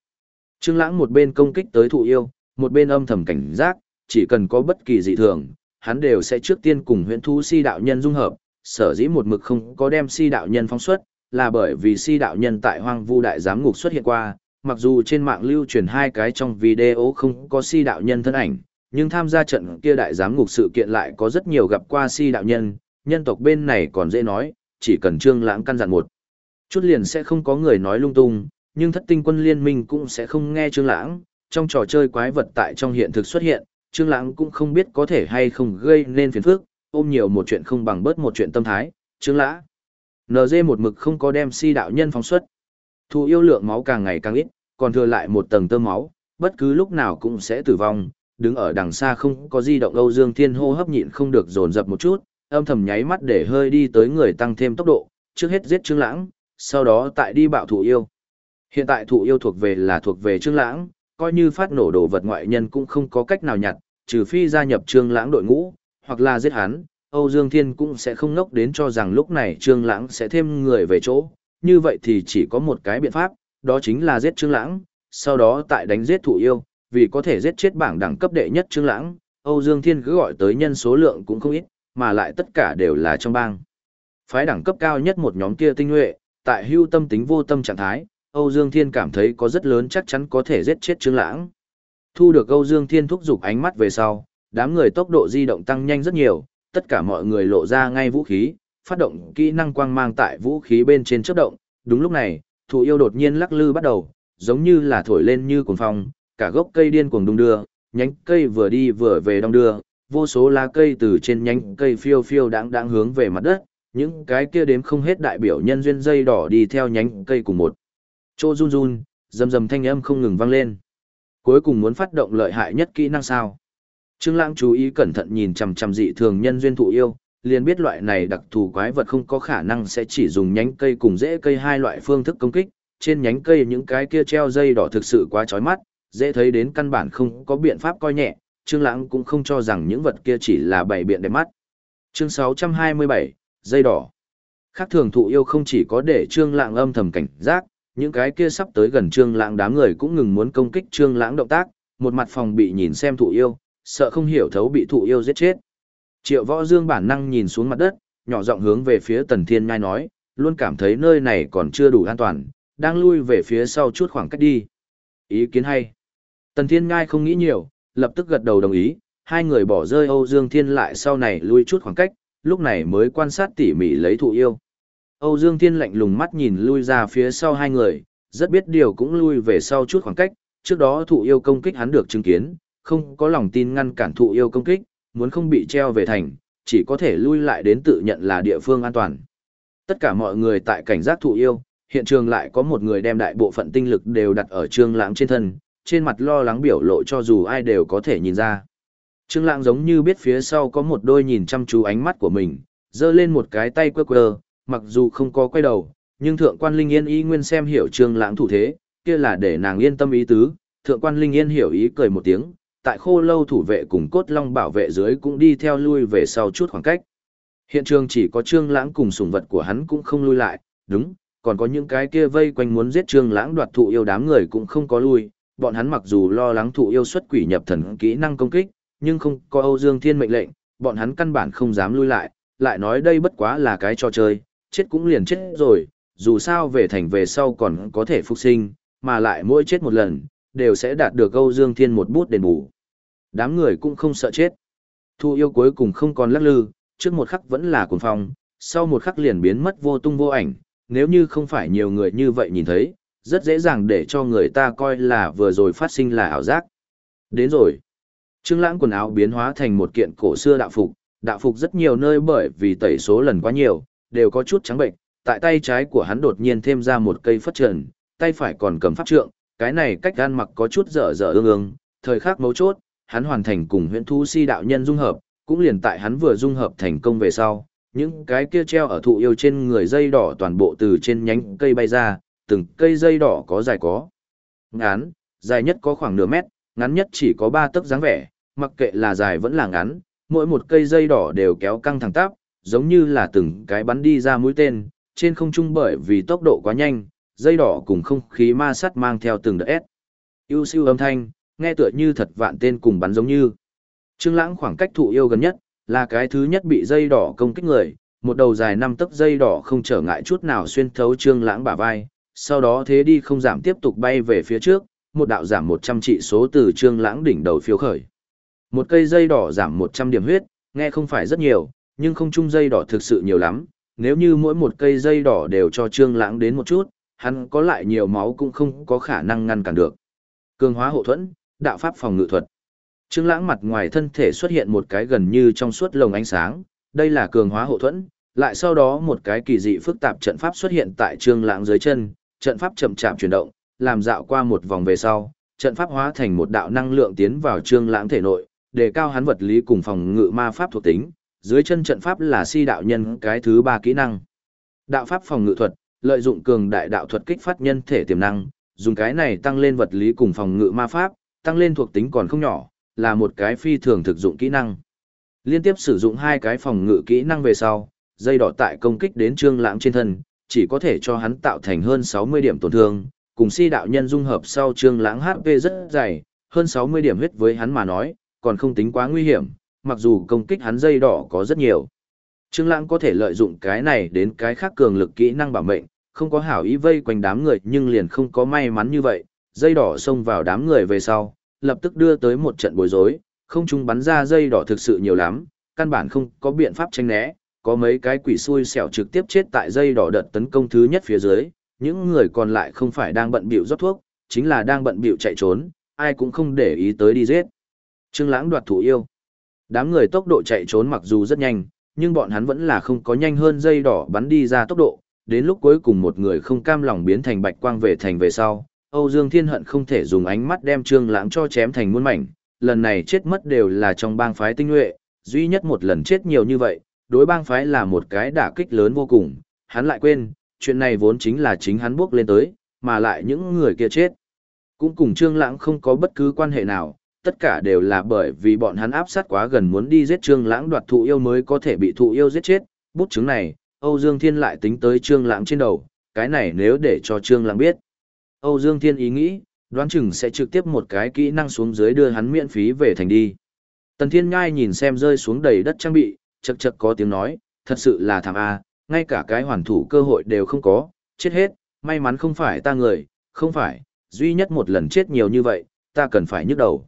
Trương Lãng một bên công kích tới thụ yêu, một bên âm thầm cảnh giác, chỉ cần có bất kỳ dị thường, hắn đều sẽ trước tiên cùng huyễn thú si đạo nhân dung hợp, sở dĩ một mực không có đem si đạo nhân phóng xuất, là bởi vì si đạo nhân tại hoang vu đại giám ngục xuất hiện qua, mặc dù trên mạng lưu truyền hai cái trong video không có si đạo nhân thân ảnh, nhưng tham gia trận kia đại giám ngục sự kiện lại có rất nhiều gặp qua si đạo nhân, nhân tộc bên này còn dễ nói, chỉ cần trương lãng căn dặn một chút liền sẽ không có người nói lung tung, nhưng thất tinh quân liên minh cũng sẽ không nghe trương lãng, trong trò chơi quái vật tại trong hiện thực xuất hiện, trương lãng cũng không biết có thể hay không gây nên phiền phức, ôm nhiều một chuyện không bằng bớt một chuyện tâm thái, trương lã. NG một mực không có đem si đạo nhân phóng xuất. Thu yêu lượng máu càng ngày càng ít, còn thừa lại một tầng tơ máu, bất cứ lúc nào cũng sẽ tử vong, đứng ở đằng xa không có di động Âu Dương Thiên hô hấp nhịn không được dồn dập một chút, âm thầm nháy mắt để hơi đi tới người tăng thêm tốc độ, trước hết giết Trương Lãng, sau đó tại đi bạo thủ yêu. Hiện tại thủ yêu thuộc về là thuộc về Trương Lãng, coi như phát nổ đồ vật ngoại nhân cũng không có cách nào nhặt, trừ phi gia nhập Trương Lãng đội ngũ, hoặc là giết hắn, Âu Dương Thiên cũng sẽ không ngốc đến cho rằng lúc này Trương Lãng sẽ thêm người về chỗ, như vậy thì chỉ có một cái biện pháp, đó chính là giết Trương Lãng, sau đó tại đánh giết thủ yêu, vì có thể giết chết bảng đẳng cấp đệ nhất Trương Lãng, Âu Dương Thiên cứ gọi tới nhân số lượng cũng không ít, mà lại tất cả đều là trong bang. Phái đẳng cấp cao nhất một nhóm kia tinh nhuệ, tại hưu tâm tính vô tâm trạng thái, Âu Dương Thiên cảm thấy có rất lớn chắc chắn có thể giết chết Trương Lãng. Thu được Âu Dương Thiên thúc giục ánh mắt về sau, đám người tốc độ di động tăng nhanh rất nhiều, tất cả mọi người lộ ra ngay vũ khí, phát động kỹ năng quang mang tại vũ khí bên trên chớp động. Đúng lúc này, thủ yêu đột nhiên lắc lư bắt đầu, giống như là thổi lên như cuồng phong, cả gốc cây điên cuồng đung đưa, nhánh cây vừa đi vừa về đong đưa, vô số lá cây từ trên nhánh cây phiêu phiêu đang đang hướng về mặt đất, những cái kia đếm không hết đại biểu nhân duyên dây đỏ đi theo nhánh cây cùng một. Chô run run, rầm rầm thanh âm không ngừng vang lên. Cuối cùng muốn phát động lợi hại nhất kỹ năng sao? Trương Lãng chú ý cẩn thận nhìn chằm chằm dị thường nhân duyên thụ yêu, liền biết loại này đặc thù quái vật không có khả năng sẽ chỉ dùng nhánh cây cùng rễ cây hai loại phương thức công kích, trên nhánh cây những cái kia treo dây đỏ thực sự quá chói mắt, dễ thấy đến căn bản không có biện pháp coi nhẹ, Trương Lãng cũng không cho rằng những vật kia chỉ là bày biện đẹp mắt. Chương 627, dây đỏ. Khác thường thụ yêu không chỉ có để Trương Lãng âm thầm cảnh giác, những cái kia sắp tới gần Trương Lãng đám người cũng ngừng muốn công kích Trương Lãng động tác, một mặt phòng bị nhìn xem thụ yêu, sợ không hiểu thấu bị thụ yêu giết chết. Triệu Võ Dương bản năng nhìn xuống mặt đất, nhỏ giọng hướng về phía Tần Thiên Nhai nói, luôn cảm thấy nơi này còn chưa đủ an toàn, đang lui về phía sau chút khoảng cách đi. Ý kiến hay. Tần Thiên Nhai không nghĩ nhiều, lập tức gật đầu đồng ý, hai người bỏ rơi Âu Dương Thiên lại sau này lui chút khoảng cách, lúc này mới quan sát tỉ mỉ lấy thụ yêu. Âu Dương Thiên lạnh lùng mắt nhìn lui ra phía sau hai người, rất biết điều cũng lui về sau chút khoảng cách, trước đó thụ yêu công kích hắn được chứng kiến, không có lòng tin ngăn cản thụ yêu công kích, muốn không bị treo về thành, chỉ có thể lui lại đến tự nhận là địa phương an toàn. Tất cả mọi người tại cảnh giác thụ yêu, hiện trường lại có một người đem đại bộ phận tinh lực đều đặt ở trương lãng trên thân, trên mặt lo lắng biểu lộ cho dù ai đều có thể nhìn ra. Trương lãng giống như biết phía sau có một đôi nhìn chăm chú ánh mắt của mình, giơ lên một cái tay quơ quơ, mặc dù không có quay đầu, nhưng thượng quan Linh Yên y nguyên xem hiểu trương lãng thủ thế, kia là để nàng yên tâm ý tứ, thượng quan Linh Yên hiểu ý cười một tiếng, tại khô lâu thủ vệ cùng cốt long bảo vệ dưới cũng đi theo lui về sau chút khoảng cách. Hiện trường chỉ có trương lãng cùng sủng vật của hắn cũng không lui lại, đúng, còn có những cái kia vây quanh muốn giết trương lãng đoạt thụ yêu đám người cũng không có lui, bọn hắn mặc dù lo lắng thụ yêu xuất quỷ nhập thần kỹ năng công kích, nhưng không có Âu Dương Thiên mệnh lệnh, bọn hắn căn bản không dám lui lại, lại nói đây bất quá là cái trò chơi, chết cũng liền chết rồi, dù sao về thành về sau còn có thể phục sinh, mà lại mỗi chết một lần, đều sẽ đạt được Âu Dương Thiên một bút đền bù. Đám người cũng không sợ chết. Thu yêu cuối cùng không còn lắc lư, trước một khắc vẫn là cuồng phong, sau một khắc liền biến mất vô tung vô ảnh, nếu như không phải nhiều người như vậy nhìn thấy, rất dễ dàng để cho người ta coi là vừa rồi phát sinh là ảo giác. Đến rồi. Trương Lãng quần áo biến hóa thành một kiện cổ xưa đạo phục, đạo phục rất nhiều nơi bởi vì tẩy số lần quá nhiều, đều có chút trắng bệnh, tại tay trái của hắn đột nhiên thêm ra một cây phất trần, tay phải còn cầm pháp trượng, cái này cách gan mặc có chút dở dở ương ương, thời khắc mấu chốt, hắn hoàn thành cùng huyện thu si đạo nhân dung hợp, cũng liền tại hắn vừa dung hợp thành công về sau, những cái kia treo ở thụ yêu trên người dây đỏ toàn bộ từ trên nhánh cây bay ra, từng cây dây đỏ có dài có ngắn, dài nhất có khoảng nửa mét, ngắn nhất chỉ có ba tấc dáng vẻ, mặc kệ là dài vẫn là ngắn, mỗi một cây dây đỏ đều kéo căng thẳng tắp, giống như là từng cái bắn đi ra mũi tên, trên không trung bởi vì tốc độ quá nhanh, dây đỏ cùng không khí ma sắt mang theo từng đợt ép. Yêu siêu âm thanh, nghe tựa như thật vạn tên cùng bắn giống như. Trương Lãng khoảng cách thụ yêu gần nhất, là cái thứ nhất bị dây đỏ công kích người, một đầu dài năm tấc dây đỏ không trở ngại chút nào xuyên thấu Trương Lãng bả vai, sau đó thế đi không giảm tiếp tục bay về phía trước, một đạo giảm 100 trị số từ Trương Lãng đỉnh đầu phiêu khởi. Một cây dây đỏ giảm 100 điểm huyết, nghe không phải rất nhiều, nhưng không chung dây đỏ thực sự nhiều lắm, nếu như mỗi một cây dây đỏ đều cho Trương Lãng đến một chút, hắn có lại nhiều máu cũng không có khả năng ngăn cản được. Cường hóa hộ thuẫn, đạo pháp phòng ngự thuật. Trương Lãng mặt ngoài thân thể xuất hiện một cái gần như trong suốt lồng ánh sáng, đây là cường hóa hộ thuẫn, lại sau đó một cái kỳ dị phức tạp trận pháp xuất hiện tại Trương Lãng dưới chân, trận pháp chậm chạp chuyển động, làm dạo qua một vòng về sau, trận pháp hóa thành một đạo năng lượng tiến vào Trương Lãng thể nội, đề cao hắn vật lý cùng phòng ngự ma pháp thuộc tính, dưới chân trận pháp là si đạo nhân cái thứ ba kỹ năng. Đạo pháp phòng ngự thuật, lợi dụng cường đại đạo thuật kích phát nhân thể tiềm năng, dùng cái này tăng lên vật lý cùng phòng ngự ma pháp, tăng lên thuộc tính còn không nhỏ, là một cái phi thường thực dụng kỹ năng. Liên tiếp sử dụng hai cái phòng ngự kỹ năng về sau, dây đỏ tại công kích đến Trương Lãng trên thân, chỉ có thể cho hắn tạo thành hơn 60 điểm tổn thương, cùng si đạo nhân dung hợp sau Trương Lãng HP rất dày, hơn 60 điểm huyết với hắn mà nói, còn không tính quá nguy hiểm, mặc dù công kích hắn dây đỏ có rất nhiều. Trương Lãng có thể lợi dụng cái này đến cái khác cường lực kỹ năng bảo mệnh, không có hảo ý vây quanh đám người nhưng liền không có may mắn như vậy, dây đỏ xông vào đám người về sau, lập tức đưa tới một trận bối rối, không trung bắn ra dây đỏ thực sự nhiều lắm, căn bản không có biện pháp tránh né, có mấy cái quỷ xui xẻo trực tiếp chết tại dây đỏ đợt tấn công thứ nhất phía dưới, những người còn lại không phải đang bận bịu rót thuốc, chính là đang bận bịu chạy trốn, ai cũng không để ý tới đi giết. Trương Lãng đoạt thủ yêu. Đám người tốc độ chạy trốn mặc dù rất nhanh, nhưng bọn hắn vẫn là không có nhanh hơn dây đỏ bắn đi ra tốc độ, đến lúc cuối cùng một người không cam lòng biến thành bạch quang về thành về sau, Âu Dương Thiên Hận không thể dùng ánh mắt đem Trương Lãng cho chém thành muôn mảnh, lần này chết mất đều là trong bang phái tinh nhuệ, duy nhất một lần chết nhiều như vậy, đối bang phái là một cái đả kích lớn vô cùng, hắn lại quên, chuyện này vốn chính là chính hắn bước lên tới, mà lại những người kia chết. Cũng cùng Trương Lãng không có bất cứ quan hệ nào, tất cả đều là bởi vì bọn hắn áp sát quá gần muốn đi giết Trương Lãng đoạt thụ yêu mới có thể bị thụ yêu giết chết, bút chứng này, Âu Dương Thiên lại tính tới Trương Lãng trên đầu, cái này nếu để cho Trương Lãng biết. Âu Dương Thiên ý nghĩ, đoán chừng sẽ trực tiếp một cái kỹ năng xuống dưới đưa hắn miễn phí về thành đi. Tần Thiên Nhai nhìn xem rơi xuống đầy đất trang bị, chật chật có tiếng nói, thật sự là thảm a, ngay cả cái hoàn thủ cơ hội đều không có, chết hết, may mắn không phải ta người, không phải, duy nhất một lần chết nhiều như vậy, ta cần phải nhức đầu.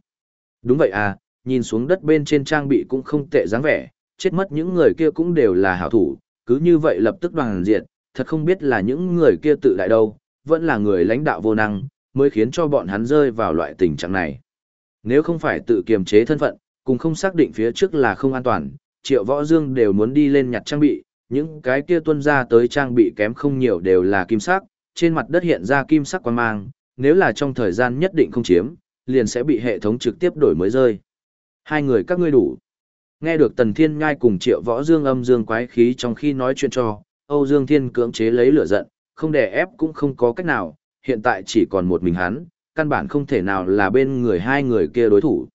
Đúng vậy à, nhìn xuống đất bên trên trang bị cũng không tệ dáng vẻ, chết mất những người kia cũng đều là hảo thủ, cứ như vậy lập tức đoàn diện, thật không biết là những người kia tự đại đâu, vẫn là người lãnh đạo vô năng, mới khiến cho bọn hắn rơi vào loại tình trạng này. Nếu không phải tự kiềm chế thân phận, cùng không xác định phía trước là không an toàn, triệu võ dương đều muốn đi lên nhặt trang bị, những cái kia tuân ra tới trang bị kém không nhiều đều là kim sắc, trên mặt đất hiện ra kim sắc quan mang, nếu là trong thời gian nhất định không chiếm, liền sẽ bị hệ thống trực tiếp đổi mới rơi. Hai người các ngươi đủ. Nghe được Tần Thiên Nhai cùng Triệu Võ Dương âm dương quái khí trong khi nói chuyện cho, Âu Dương Thiên cưỡng chế lấy lửa giận, không đè ép cũng không có cách nào, hiện tại chỉ còn một mình hắn, căn bản không thể nào là bên người hai người kia đối thủ.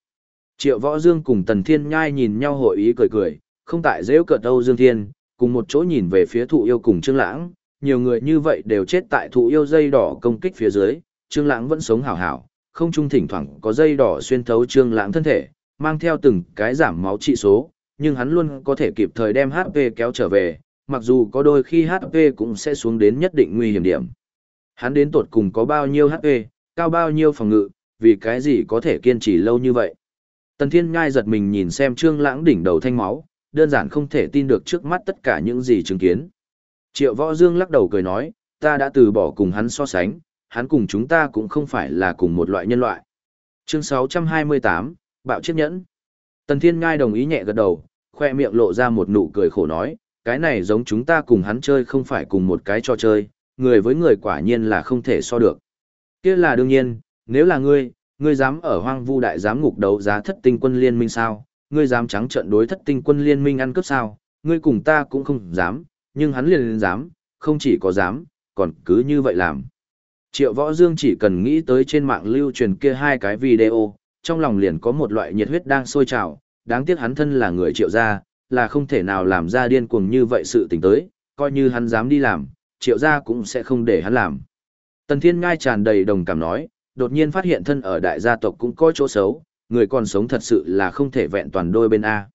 Triệu Võ Dương cùng Tần Thiên Nhai nhìn nhau hội ý cười cười, không tại dễ cợt Âu Dương Thiên, cùng một chỗ nhìn về phía thụ yêu cùng Trương Lãng, nhiều người như vậy đều chết tại thụ yêu dây đỏ công kích phía dưới, Trương Lãng vẫn sống hảo hảo, không trung thỉnh thoảng có dây đỏ xuyên thấu Trương Lãng thân thể, mang theo từng cái giảm máu trị số, nhưng hắn luôn có thể kịp thời đem HP kéo trở về, mặc dù có đôi khi HP cũng sẽ xuống đến nhất định nguy hiểm điểm. Hắn đến tột cùng có bao nhiêu HP, cao bao nhiêu phòng ngự, vì cái gì có thể kiên trì lâu như vậy. Tần Thiên Ngai giật mình nhìn xem Trương Lãng đỉnh đầu thanh máu, đơn giản không thể tin được trước mắt tất cả những gì chứng kiến. Triệu Võ Dương lắc đầu cười nói, ta đã từ bỏ cùng hắn so sánh, hắn cùng chúng ta cũng không phải là cùng một loại nhân loại. Chương 628, Bạo chiếc nhẫn. Tần Thiên Ngai đồng ý nhẹ gật đầu, khoe miệng lộ ra một nụ cười khổ nói, cái này giống chúng ta cùng hắn chơi không phải cùng một cái trò chơi, người với người quả nhiên là không thể so được. Kia là đương nhiên, nếu là ngươi, ngươi dám ở hoang vu đại giám ngục đấu giá thất tinh quân liên minh sao, ngươi dám trắng trận đối thất tinh quân liên minh ăn cướp sao, ngươi cùng ta cũng không dám, nhưng hắn liền dám, không chỉ có dám, còn cứ như vậy làm. Triệu Võ Dương chỉ cần nghĩ tới trên mạng lưu truyền kia hai cái video, trong lòng liền có một loại nhiệt huyết đang sôi trào, đáng tiếc hắn thân là người triệu gia, là không thể nào làm ra điên cuồng như vậy sự tình tới, coi như hắn dám đi làm, triệu gia cũng sẽ không để hắn làm. Tần Thiên Ngai tràn đầy đồng cảm nói, đột nhiên phát hiện thân ở đại gia tộc cũng có chỗ xấu, người còn sống thật sự là không thể vẹn toàn đôi bên A.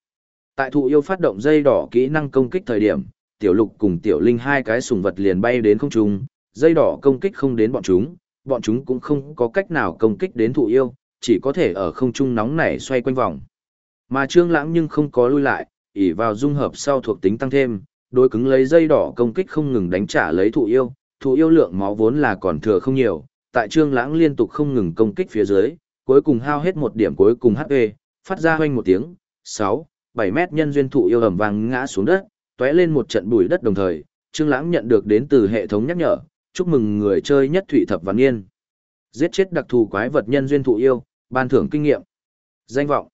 Tại thụ yêu phát động dây đỏ kỹ năng công kích thời điểm, tiểu lục cùng tiểu linh hai cái sùng vật liền bay đến không trung, dây đỏ công kích không đến bọn chúng, bọn chúng cũng không có cách nào công kích đến thụ yêu, chỉ có thể ở không trung nóng nảy xoay quanh vòng. Mà Trương Lãng nhưng không có lui lại, ỷ vào dung hợp sau thuộc tính tăng thêm, đối cứng lấy dây đỏ công kích không ngừng đánh trả lấy thụ yêu, thụ yêu lượng máu vốn là còn thừa không nhiều, tại Trương Lãng liên tục không ngừng công kích phía dưới, cuối cùng hao hết một điểm cuối cùng HP, phát ra hoanh một tiếng, 6, 7 mét nhân duyên thụ yêu ầm vang ngã xuống đất, tóe lên một trận bụi đất đồng thời, Trương Lãng nhận được đến từ hệ thống nhắc nhở, chúc mừng người chơi nhất thủy thập văn yên. Giết chết đặc thù quái vật nhân duyên thụ yêu, ban thưởng kinh nghiệm. Danh vọng.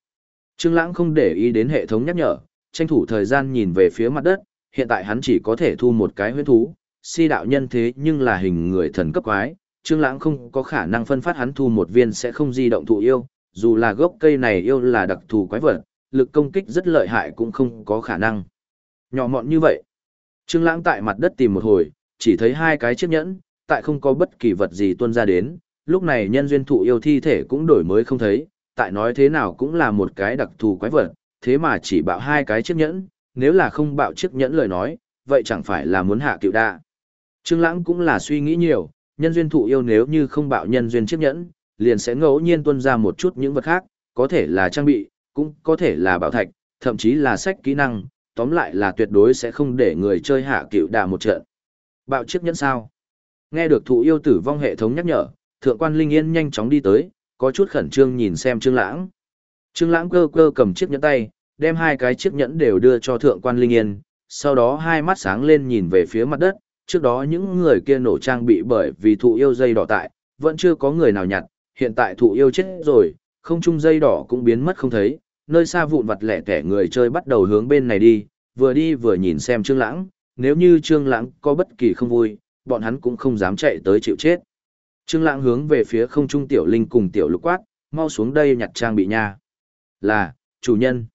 Trương Lãng không để ý đến hệ thống nhắc nhở, tranh thủ thời gian nhìn về phía mặt đất, hiện tại hắn chỉ có thể thu một cái huyết thú, si đạo nhân thế nhưng là hình người thần cấp quái, Trương Lãng không có khả năng phân phát hắn thu một viên sẽ không di động thụ yêu, dù là gốc cây này yêu là đặc thù quái vật, lực công kích rất lợi hại cũng không có khả năng. Nhỏ mọn như vậy. Trương Lãng tại mặt đất tìm một hồi, chỉ thấy hai cái chiếc nhẫn, tại không có bất kỳ vật gì tuôn ra đến, lúc này nhân duyên thụ yêu thi thể cũng đổi mới không thấy, tại nói thế nào cũng là một cái đặc thù quái vật, thế mà chỉ bạo hai cái chiếc nhẫn, nếu là không bạo chiếc nhẫn lời nói, vậy chẳng phải là muốn hạ cựu đa. Trương Lãng cũng là suy nghĩ nhiều, nhân duyên thụ yêu nếu như không bạo nhân duyên chiếc nhẫn, liền sẽ ngẫu nhiên tuôn ra một chút những vật khác, có thể là trang bị, cũng có thể là bảo thạch, thậm chí là sách kỹ năng, tóm lại là tuyệt đối sẽ không để người chơi hạ cựu đà một trận. Bạo chiếc nhẫn sao? Nghe được thụ yêu tử vong hệ thống nhắc nhở, thượng quan Linh Yên nhanh chóng đi tới, có chút khẩn trương nhìn xem Trương Lãng. Trương Lãng cơ cơ cầm chiếc nhẫn tay, đem hai cái chiếc nhẫn đều đưa cho thượng quan Linh Yên, sau đó hai mắt sáng lên nhìn về phía mặt đất, trước đó những người kia nổ trang bị bởi vì thụ yêu dây đỏ tại, vẫn chưa có người nào nhặt, hiện tại thụ yêu chết rồi, không trung dây đỏ cũng biến mất không thấy, nơi xa vụn vặt lẻ tẻ người chơi bắt đầu hướng bên này đi, vừa đi vừa nhìn xem Trương Lãng, nếu như Trương Lãng có bất kỳ không vui, bọn hắn cũng không dám chạy tới chịu chết. Trương Lãng hướng về phía không trung tiểu linh cùng tiểu lục quát, mau xuống đây nhặt trang bị nha. Là, chủ nhân.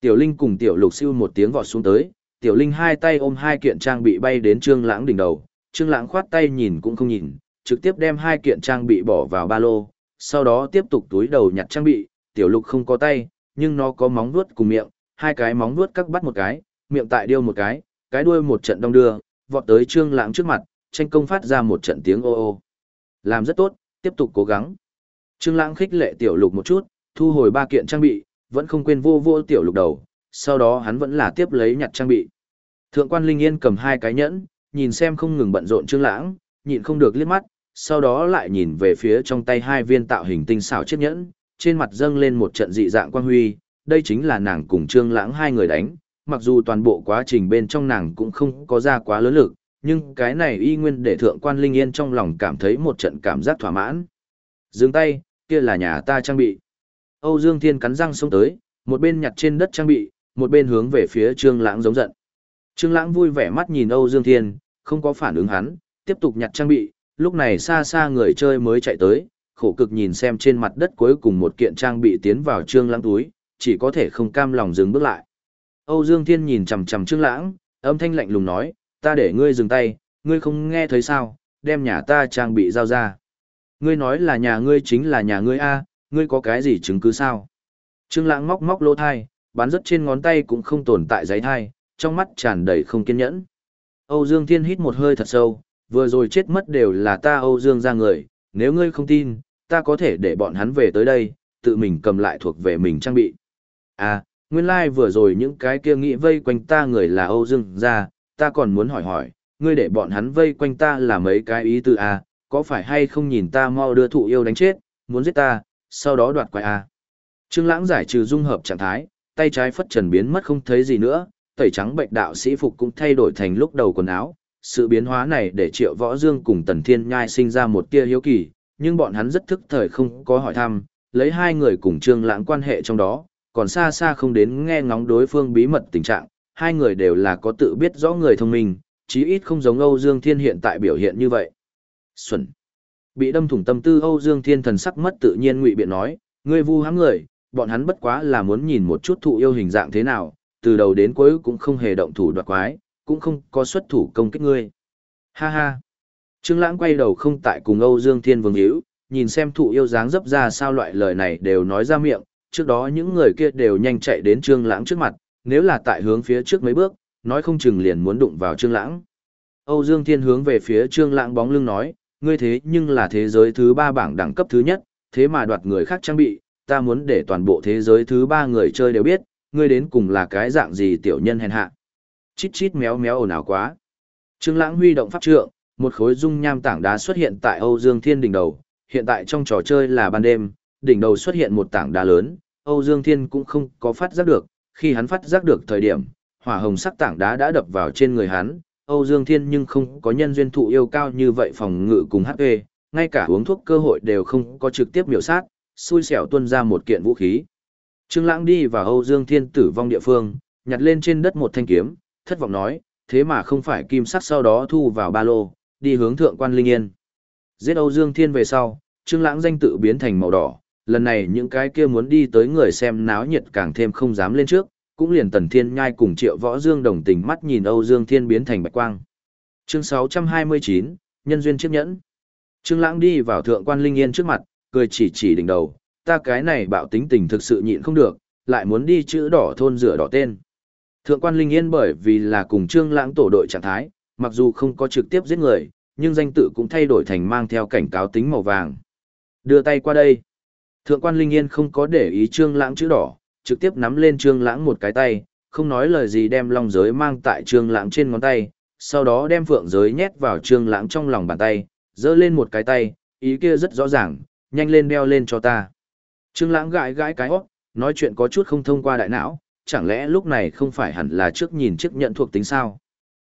Tiểu linh cùng tiểu lục siêu một tiếng vọt xuống tới, tiểu linh hai tay ôm hai kiện trang bị bay đến Trương Lãng đỉnh đầu, Trương Lãng khoát tay nhìn cũng không nhìn, trực tiếp đem hai kiện trang bị bỏ vào ba lô, sau đó tiếp tục túi đầu nhặt trang bị, tiểu lục không có tay, nhưng nó có móng vuốt cùng miệng, hai cái móng vuốt cắt bắt một cái, miệng tại điêu một cái, cái đuôi một trận đông đưa, vọt tới Trương Lãng trước mặt, tranh công phát ra một trận tiếng ô ô. Làm rất tốt, tiếp tục cố gắng. Trương Lãng khích lệ tiểu lục một chút, thu hồi ba kiện trang bị, vẫn không quên vô vô tiểu lục đầu, sau đó hắn vẫn là tiếp lấy nhặt trang bị. Thượng quan Linh Yên cầm hai cái nhẫn, nhìn xem không ngừng bận rộn Trương Lãng, nhịn không được liếc mắt, sau đó lại nhìn về phía trong tay hai viên tạo hình tinh xảo chiếc nhẫn, trên mặt dâng lên một trận dị dạng quang huy, đây chính là nàng cùng Trương Lãng hai người đánh, mặc dù toàn bộ quá trình bên trong nàng cũng không có ra quá lớn lực, nhưng cái này y nguyên để thượng quan Linh Yên trong lòng cảm thấy một trận cảm giác thỏa mãn. Dừng tay, kia là nhà ta trang bị. Âu Dương Thiên cắn răng xông tới, một bên nhặt trên đất trang bị, một bên hướng về phía Trương Lãng giống giận. Trương Lãng vui vẻ mắt nhìn Âu Dương Thiên, không có phản ứng hắn, tiếp tục nhặt trang bị, lúc này xa xa người chơi mới chạy tới, khổ cực nhìn xem trên mặt đất cuối cùng một kiện trang bị tiến vào Trương Lãng túi, chỉ có thể không cam lòng dừng bước lại. Âu Dương Thiên nhìn chằm chằm Trương Lãng, âm thanh lạnh lùng nói, "Ta để ngươi dừng tay, ngươi không nghe thấy sao? Đem nhà ta trang bị giao ra." Ngươi nói là nhà ngươi chính là nhà ngươi a, ngươi có cái gì chứng cứ sao? Trương Lãng móc móc lỗ tai, bắn rất trên ngón tay cũng không tồn tại giấy thai, trong mắt tràn đầy không kiên nhẫn. Âu Dương Thiên hít một hơi thật sâu, vừa rồi chết mất đều là ta Âu Dương ra người, nếu ngươi không tin, ta có thể để bọn hắn về tới đây, tự mình cầm lại thuộc về mình trang bị. À, nguyên lai like vừa rồi những cái kia nghĩ vây quanh ta người là Âu Dương gia, ta còn muốn hỏi hỏi, ngươi để bọn hắn vây quanh ta là mấy cái ý tư à, có phải hay không nhìn ta mau đưa thụ yêu đánh chết, muốn giết ta, sau đó đoạt quái à. Trương Lãng giải trừ dung hợp trạng thái, tay trái phất trần biến mất không thấy gì nữa, tẩy trắng bệnh đạo sĩ phục cũng thay đổi thành lúc đầu quần áo. Sự biến hóa này để Triệu Võ Dương cùng Tần Thiên Nhai sinh ra một tia hiếu kỳ, nhưng bọn hắn rất thức thời không có hỏi thăm, lấy hai người cùng Trương Lãng quan hệ trong đó, còn xa xa không đến nghe ngóng đối phương bí mật tình trạng, hai người đều là có tự biết rõ người thông minh, chí ít không giống Âu Dương Thiên hiện tại biểu hiện như vậy. Xuân. Bị đâm thủng tâm tư Âu Dương Thiên thần sắc mất tự nhiên ngụy biện nói, ngươi vu hãm người, bọn hắn bất quá là muốn nhìn một chút thụ yêu hình dạng thế nào, từ đầu đến cuối cũng không hề động thủ đoạt quái, cũng không có xuất thủ công kích ngươi. Ha ha. Trương Lãng quay đầu không tại cùng Âu Dương Thiên Vương hữu, nhìn xem thụ yêu dáng dấp ra sao loại lời này đều nói ra miệng, trước đó những người kia đều nhanh chạy đến Trương Lãng trước mặt, nếu là tại hướng phía trước mấy bước, nói không chừng liền muốn đụng vào Trương Lãng. Âu Dương Thiên hướng về phía Trương Lãng bóng lưng nói, ngươi thế nhưng là thế giới thứ ba bảng đẳng cấp thứ nhất, thế mà đoạt người khác trang bị, ta muốn để toàn bộ thế giới thứ ba người chơi đều biết, ngươi đến cùng là cái dạng gì tiểu nhân hèn hạ. Chít chít méo méo ồn ào quá. Trương Lãng huy động pháp trượng, một khối dung nham tảng đá xuất hiện tại Âu Dương Thiên đỉnh đầu, hiện tại trong trò chơi là ban đêm, đỉnh đầu xuất hiện một tảng đá lớn, Âu Dương Thiên cũng không có phát giác được, khi hắn phát giác được thời điểm, hỏa hồng sắc tảng đá đã đập vào trên người hắn, Âu Dương Thiên nhưng không có nhân duyên thụ yêu cao như vậy phòng ngự cùng HP, ngay cả uống thuốc cơ hội đều không có trực tiếp miểu sát, xui xẻo tuôn ra một kiện vũ khí. Trương Lãng đi vào Âu Dương Thiên tử vong địa phương, nhặt lên trên đất một thanh kiếm, thất vọng nói, thế mà không phải kim sắc sau đó thu vào ba lô, đi hướng thượng quan linh yên. Giết Âu Dương Thiên về sau, Trương Lãng danh tự biến thành màu đỏ, lần này những cái kia muốn đi tới người xem náo nhiệt càng thêm không dám lên trước, cũng liền Tần Thiên Nhai cùng Triệu Võ Dương đồng tình mắt nhìn Âu Dương Thiên biến thành bạch quang. Chương 629, nhân duyên chiếc nhẫn. Trương Lãng đi vào thượng quan linh yên trước mặt, cười chỉ chỉ đỉnh đầu, ta cái này bạo tính tình thực sự nhịn không được, lại muốn đi chữ đỏ thôn rửa đỏ tên. Thượng quan Linh Yên bởi vì là cùng Trương Lãng tổ đội trạng thái, mặc dù không có trực tiếp giết người, nhưng danh tự cũng thay đổi thành mang theo cảnh cáo tính màu vàng. Đưa tay qua đây. Thượng quan Linh Yên không có để ý Trương Lãng chữ đỏ, trực tiếp nắm lên Trương Lãng một cái tay, không nói lời gì đem long giới mang tại Trương Lãng trên ngón tay, sau đó đem phượng giới nhét vào Trương Lãng trong lòng bàn tay, giơ lên một cái tay, ý kia rất rõ ràng, nhanh lên đeo lên cho ta. Trương Lãng gãi gãi cái hốc, nói chuyện có chút không thông qua đại não, chẳng lẽ lúc này không phải hẳn là trước nhìn chiếc nhận thuộc tính sao?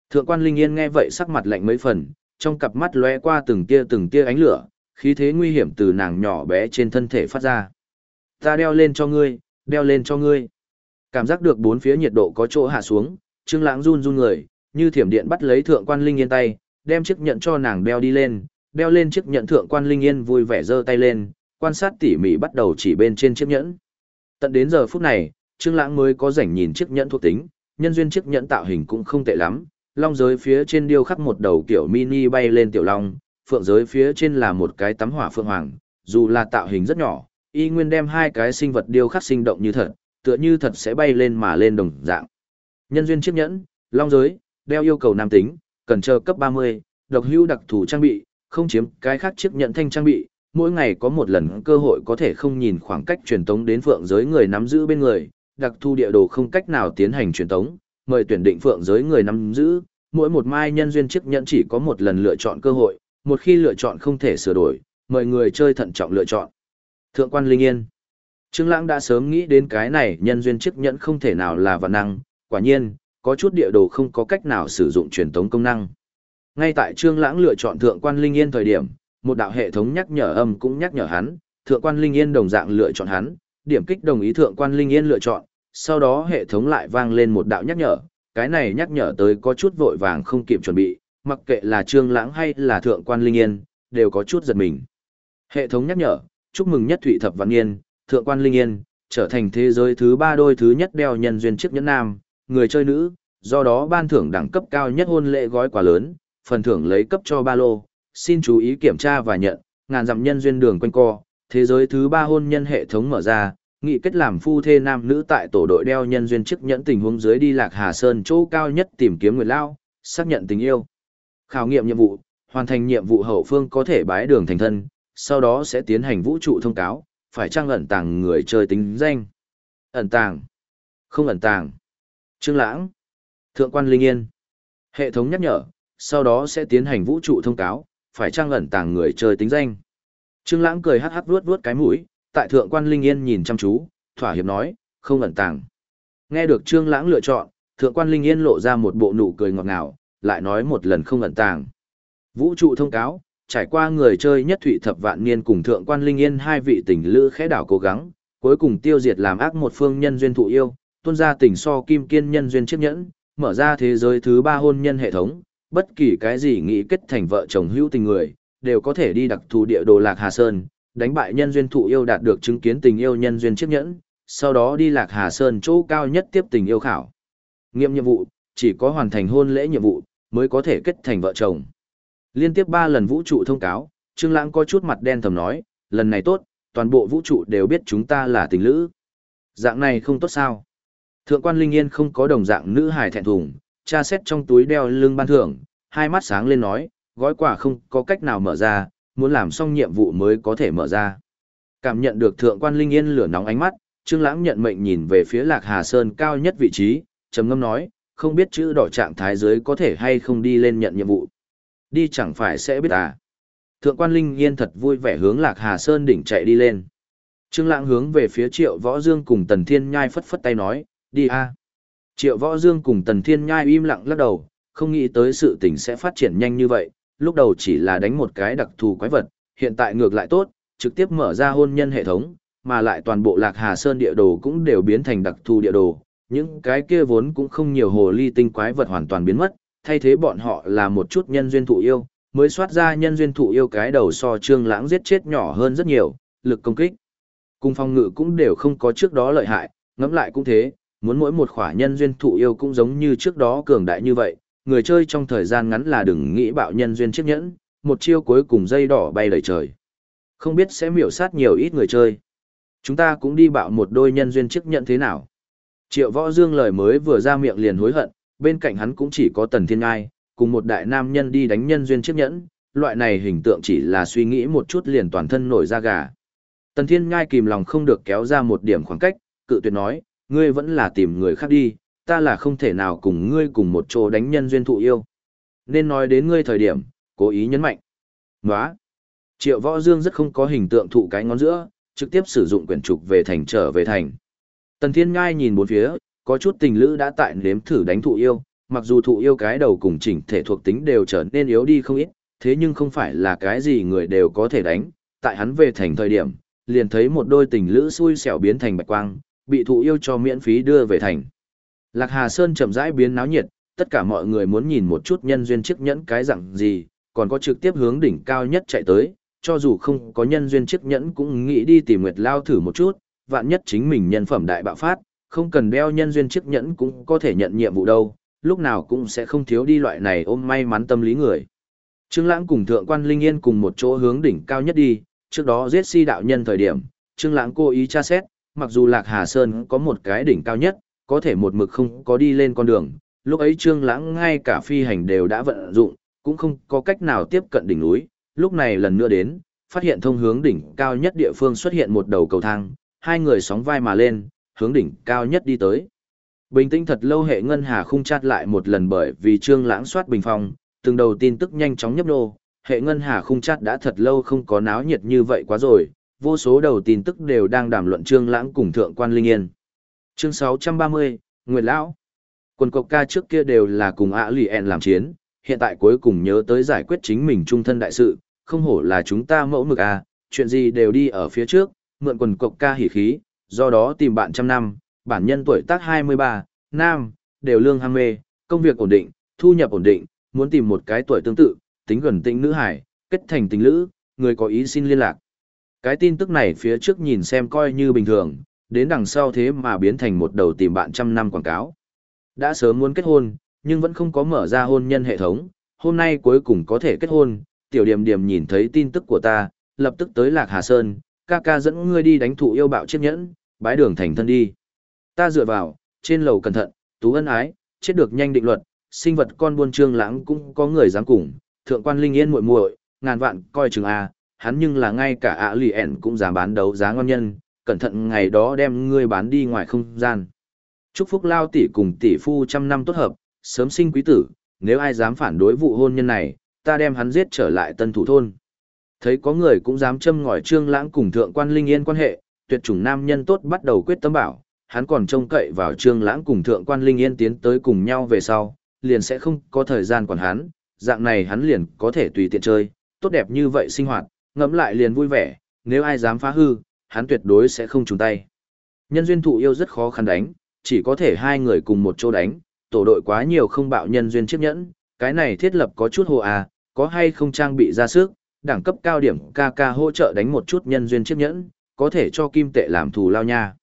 Thượng quan Linh Yên nghe vậy sắc mặt lạnh mấy phần, trong cặp mắt lóe qua từng tia từng tia ánh lửa, khí thế nguy hiểm từ nàng nhỏ bé trên thân thể phát ra. Ta đeo lên cho ngươi, đeo lên cho ngươi. Cảm giác được bốn phía nhiệt độ có chỗ hạ xuống, Trương Lãng run run người, như thiểm điện bắt lấy Thượng quan Linh Yên tay, đem chiếc nhận cho nàng đeo đi lên, đeo lên chiếc nhận Thượng quan Linh Yên vui vẻ giơ tay lên, quan sát tỉ mỉ bắt đầu chỉ bên trên chiếc nhẫn. Tận đến giờ phút này, Trương Lãng mới có rảnh nhìn chiếc nhẫn thuộc tính, nhân duyên chiếc nhẫn tạo hình cũng không tệ lắm, long giới phía trên điêu khắc một đầu kiểu mini bay lên tiểu long, phượng giới phía trên là một cái tắm hỏa phượng hoàng, dù là tạo hình rất nhỏ, y nguyên đem hai cái sinh vật điêu khắc sinh động như thật, tựa như thật sẽ bay lên mà lên đồng dạng. Nhân duyên chiếc nhẫn, long giới, đeo yêu cầu nam tính, cần chờ cấp 30, độc hữu đặc thù trang bị, không chiếm cái khác chiếc nhẫn thanh trang bị, mỗi ngày có một lần cơ hội có thể không nhìn khoảng cách truyền tống đến phượng giới người nắm giữ bên người, đặc thu địa đồ không cách nào tiến hành truyền tống, mời tuyển định phượng giới người nắm giữ, mỗi một mai nhân duyên chiếc nhẫn chỉ có một lần lựa chọn cơ hội, một khi lựa chọn không thể sửa đổi, mời người chơi thận trọng lựa chọn. Thượng quan Linh Yên Trương Lãng đã sớm nghĩ đến cái này nhân duyên chức nhẫn không thể nào là vạn năng, quả nhiên, có chút địa đồ không có cách nào sử dụng truyền tống công năng. Ngay tại Trương Lãng lựa chọn Thượng quan Linh Yên thời điểm, một đạo hệ thống nhắc nhở âm cũng nhắc nhở hắn, Thượng quan Linh Yên đồng dạng lựa chọn hắn, điểm kích đồng ý Thượng quan Linh Yên lựa chọn, sau đó hệ thống lại vang lên một đạo nhắc nhở, cái này nhắc nhở tới có chút vội vàng không kịp chuẩn bị, mặc kệ là Trương Lãng hay là Thượng quan Linh Yên, đều có chút giật mình. Hệ thống nhắc nhở, chúc mừng nhất thụy thập vạn niên, Thượng quan Linh Yên, trở thành thế giới thứ ba đôi thứ nhất đeo nhân duyên chiếc nhẫn nam, người chơi nữ, do đó ban thưởng đẳng cấp cao nhất hôn lễ gói quà lớn, phần thưởng lấy cấp cho ba lô, xin chú ý kiểm tra và nhận, ngàn dặm nhân duyên đường quanh co, thế giới thứ ba hôn nhân hệ thống mở ra, nghị kết làm phu thê nam nữ tại tổ đội đeo nhân duyên chức nhẫn tình huống dưới đi lạc Hà Sơn chỗ cao nhất tìm kiếm người lao, xác nhận tình yêu. Khảo nghiệm nhiệm vụ, hoàn thành nhiệm vụ hậu phương có thể bái đường thành thân, sau đó sẽ tiến hành vũ trụ thông cáo, phải trang ẩn tàng người chơi tính danh. Ẩn tàng. Không ẩn tàng. Trương Lãng. Thượng quan Linh Yên. Hệ thống nhắc nhở, sau đó sẽ tiến hành vũ trụ thông cáo, phải trang ẩn tàng người chơi tính danh. Trương Lãng cười hắc hắc vuốt vuốt cái mũi, tại thượng quan Linh Yên nhìn chăm chú, thỏa hiệp nói, không ẩn tàng. Nghe được Trương Lãng lựa chọn, thượng quan Linh Yên lộ ra một bộ nụ cười ngọt ngào, lại nói một lần không ẩn tàng. Vũ trụ thông cáo, trải qua người chơi nhất thụy thập vạn niên cùng thượng quan Linh Yên hai vị tình lữ khẽ đảo cố gắng, cuối cùng tiêu diệt làm ác một phương nhân duyên thụ yêu, tuôn ra tình so kim kiên nhân duyên chiếc nhẫn, mở ra thế giới thứ ba hôn nhân hệ thống, bất kỳ cái gì nghĩ kết thành vợ chồng hữu tình người, đều có thể đi đặc thù địa đồ Lạc Hà Sơn, đánh bại nhân duyên thụ yêu đạt được chứng kiến tình yêu nhân duyên chiếc nhẫn, sau đó đi Lạc Hà Sơn chỗ cao nhất tiếp tình yêu khảo. Nghiệm nhiệm vụ, chỉ có hoàn thành hôn lễ nhiệm vụ, mới có thể kết thành vợ chồng. Liên tiếp 3 lần vũ trụ thông cáo, Trương Lãng có chút mặt đen thầm nói, lần này tốt, toàn bộ vũ trụ đều biết chúng ta là tình lữ. Dạng này không tốt sao? Thượng quan Linh Yên không có đồng dạng nữ hài thẹn thùng, tra xét trong túi đeo lưng ban thưởng, hai mắt sáng lên nói, gói quà không có cách nào mở ra, muốn làm xong nhiệm vụ mới có thể mở ra. Cảm nhận được thượng quan Linh Yên lửa nóng ánh mắt, Trương Lãng nhận mệnh nhìn về phía Lạc Hà Sơn cao nhất vị trí, trầm ngâm nói, không biết chữ đỏ trạng thái dưới có thể hay không đi lên nhận nhiệm vụ. Đi chẳng phải sẽ biết à. Thượng quan Linh Yên thật vui vẻ hướng Lạc Hà Sơn đỉnh chạy đi lên. Trương Lãng hướng về phía Triệu Võ Dương cùng Tần Thiên Nhai phất phất tay nói, đi a. Triệu Võ Dương cùng Tần Thiên Nhai im lặng lắc đầu, không nghĩ tới sự tình sẽ phát triển nhanh như vậy, lúc đầu chỉ là đánh một cái đặc thù quái vật, hiện tại ngược lại tốt, trực tiếp mở ra hôn nhân hệ thống, mà lại toàn bộ Lạc Hà Sơn địa đồ cũng đều biến thành đặc thù địa đồ, những cái kia vốn cũng không nhiều hồ ly tinh quái vật hoàn toàn biến mất, thay thế bọn họ là một chút nhân duyên thụ yêu, mới soát ra nhân duyên thụ yêu cái đầu so trương lãng giết chết nhỏ hơn rất nhiều, lực công kích. Cung phong ngự cũng đều không có trước đó lợi hại, ngẫm lại cũng thế, muốn mỗi một khỏa nhân duyên thụ yêu cũng giống như trước đó cường đại như vậy, người chơi trong thời gian ngắn là đừng nghĩ bạo nhân duyên chiếc nhẫn, một chiêu cuối cùng dây đỏ bay đầy trời. Không biết sẽ miểu sát nhiều ít người chơi. Chúng ta cũng đi bạo một đôi nhân duyên chiếc nhẫn thế nào. Triệu võ dương lời mới vừa ra miệng liền hối hận, bên cạnh hắn cũng chỉ có tần thiên ngai, cùng một đại nam nhân đi đánh nhân duyên chiếc nhẫn, loại này hình tượng chỉ là suy nghĩ một chút liền toàn thân nổi da gà. Tần thiên ngai kìm lòng không được kéo ra một điểm khoảng cách, cự tuyệt nói, ngươi vẫn là tìm người khác đi, ta là không thể nào cùng ngươi cùng một chỗ đánh nhân duyên thụ yêu. Nên nói đến ngươi thời điểm, cố ý nhấn mạnh. Nóa! Triệu võ dương rất không có hình tượng thụ cái ngón giữa, trực tiếp sử dụng quyển trục về thành trở về thành. Tần Thiên Ngai nhìn bốn phía, có chút tình lữ đã tại nếm thử đánh thụ yêu, mặc dù thụ yêu cái đầu cùng chỉnh thể thuộc tính đều trở nên yếu đi không ít, thế nhưng không phải là cái gì người đều có thể đánh. Tại hắn về thành thời điểm, liền thấy một đôi tình lữ xui xẻo biến thành bạch quang, bị thụ yêu cho miễn phí đưa về thành. Lạc Hà Sơn chậm rãi biến náo nhiệt, tất cả mọi người muốn nhìn một chút nhân duyên chiếc nhẫn cái dạng gì, còn có trực tiếp hướng đỉnh cao nhất chạy tới, cho dù không có nhân duyên chiếc nhẫn cũng nghĩ đi tìm Nguyệt Lao thử một chút, vạn nhất chính mình nhân phẩm đại bạo phát, không cần đeo nhân duyên chiếc nhẫn cũng có thể nhận nhiệm vụ đâu, lúc nào cũng sẽ không thiếu đi loại này ôm may mắn tâm lý người. Trương Lãng cùng Thượng quan Linh Yên cùng một chỗ hướng đỉnh cao nhất đi, trước đó giết si đạo nhân thời điểm, Trương Lãng cố ý tra xét, mặc dù Lạc Hà Sơn có một cái đỉnh cao nhất, có thể một mực không có đi lên con đường, lúc ấy Trương Lãng ngay cả phi hành đều đã vận dụng, cũng không có cách nào tiếp cận đỉnh núi, lúc này lần nữa đến, phát hiện thông hướng đỉnh cao nhất địa phương xuất hiện một đầu cầu thang, hai người sóng vai mà lên, hướng đỉnh cao nhất đi tới. Bình tĩnh thật lâu hệ ngân hà khung chát lại một lần bởi vì Trương Lãng soát bình phong, từng đầu tin tức nhanh chóng nhấp nô, hệ ngân hà khung chát đã thật lâu không có náo nhiệt như vậy quá rồi, vô số đầu tin tức đều đang đàm luận Trương Lãng cùng thượng quan Linh Yên. Chương 630, Nguyệt lão. Quần cộc ca trước kia đều là cùng ạ lì ẹn làm chiến, hiện tại cuối cùng nhớ tới giải quyết chính mình trung thân đại sự, không hổ là chúng ta mẫu mực à, chuyện gì đều đi ở phía trước, mượn quần cộc ca hỉ khí, do đó tìm bạn trăm năm, bản nhân tuổi tác 23, nam, đều lương ham mê, công việc ổn định, thu nhập ổn định, muốn tìm một cái tuổi tương tự, tính gần tĩnh nữ hải, kết thành tình lữ, người có ý xin liên lạc. Cái tin tức này phía trước nhìn xem coi như bình thường, đến đằng sau thế mà biến thành một đầu tìm bạn trăm năm quảng cáo. Đã sớm muốn kết hôn, nhưng vẫn không có mở ra hôn nhân hệ thống, hôm nay cuối cùng có thể kết hôn, tiểu điểm điểm nhìn thấy tin tức của ta, lập tức tới Lạc Hà Sơn, ca ca dẫn ngươi đi đánh thụ yêu bạo chiếc nhẫn, bái đường thành thân đi. Ta dựa vào, trên lầu cẩn thận, tú ân ái, chết được nhanh định luật, sinh vật con buôn trương lãng cũng có người dám cùng, thượng quan linh yên muội muội, ngàn vạn coi chừng a, hắn nhưng là ngay cả ạ lì ẻn cũng dám bán đấu giá ngon nhân, cẩn thận ngày đó đem ngươi bán đi ngoài không gian. Chúc phúc lao tỷ cùng tỷ phu trăm năm tốt hợp, sớm sinh quý tử, nếu ai dám phản đối vụ hôn nhân này, ta đem hắn giết trở lại tân thủ thôn. Thấy có người cũng dám châm ngòi trương lãng cùng thượng quan linh yên quan hệ, tuyệt chủng nam nhân tốt bắt đầu quyết tâm bảo, hắn còn trông cậy vào trương lãng cùng thượng quan linh yên tiến tới cùng nhau về sau, liền sẽ không có thời gian quản hắn, dạng này hắn liền có thể tùy tiện chơi, tốt đẹp như vậy sinh hoạt, ngẫm lại liền vui vẻ, nếu ai dám phá hư, hắn tuyệt đối sẽ không trùng tay. Nhân duyên thụ yêu rất khó khăn đánh, chỉ có thể hai người cùng một chỗ đánh, tổ đội quá nhiều không bạo nhân duyên chấp nhẫn, cái này thiết lập có chút hồ à, có hay không trang bị ra sức, đẳng cấp cao điểm KK hỗ trợ đánh một chút nhân duyên chiếc nhẫn, có thể cho kim tệ làm thù lao nha.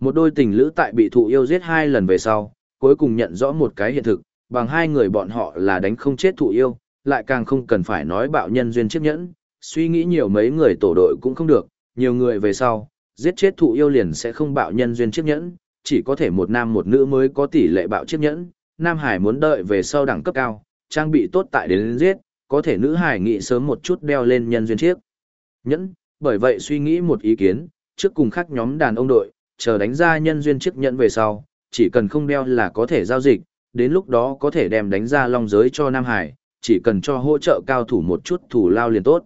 Một đôi tình lữ tại bị thụ yêu giết hai lần về sau, cuối cùng nhận rõ một cái hiện thực, bằng hai người bọn họ là đánh không chết thụ yêu, lại càng không cần phải nói bạo nhân duyên chiếc nhẫn, suy nghĩ nhiều mấy người tổ đội cũng không được, nhiều người về sau, giết chết thụ yêu liền sẽ không bạo nhân duyên chiếc nhẫn, chỉ có thể một nam một nữ mới có tỷ lệ bạo chiếc nhẫn, nam hải muốn đợi về sau đẳng cấp cao, trang bị tốt tại đến giết, có thể nữ hải nghĩ sớm một chút đeo lên nhân duyên chiếc nhẫn, bởi vậy suy nghĩ một ý kiến, trước cùng khác nhóm đàn ông đội, chờ đánh ra nhân duyên chiếc nhẫn về sau, chỉ cần không đeo là có thể giao dịch, đến lúc đó có thể đem đánh ra long giới cho Nam Hải, chỉ cần cho hỗ trợ cao thủ một chút thủ lao liền tốt.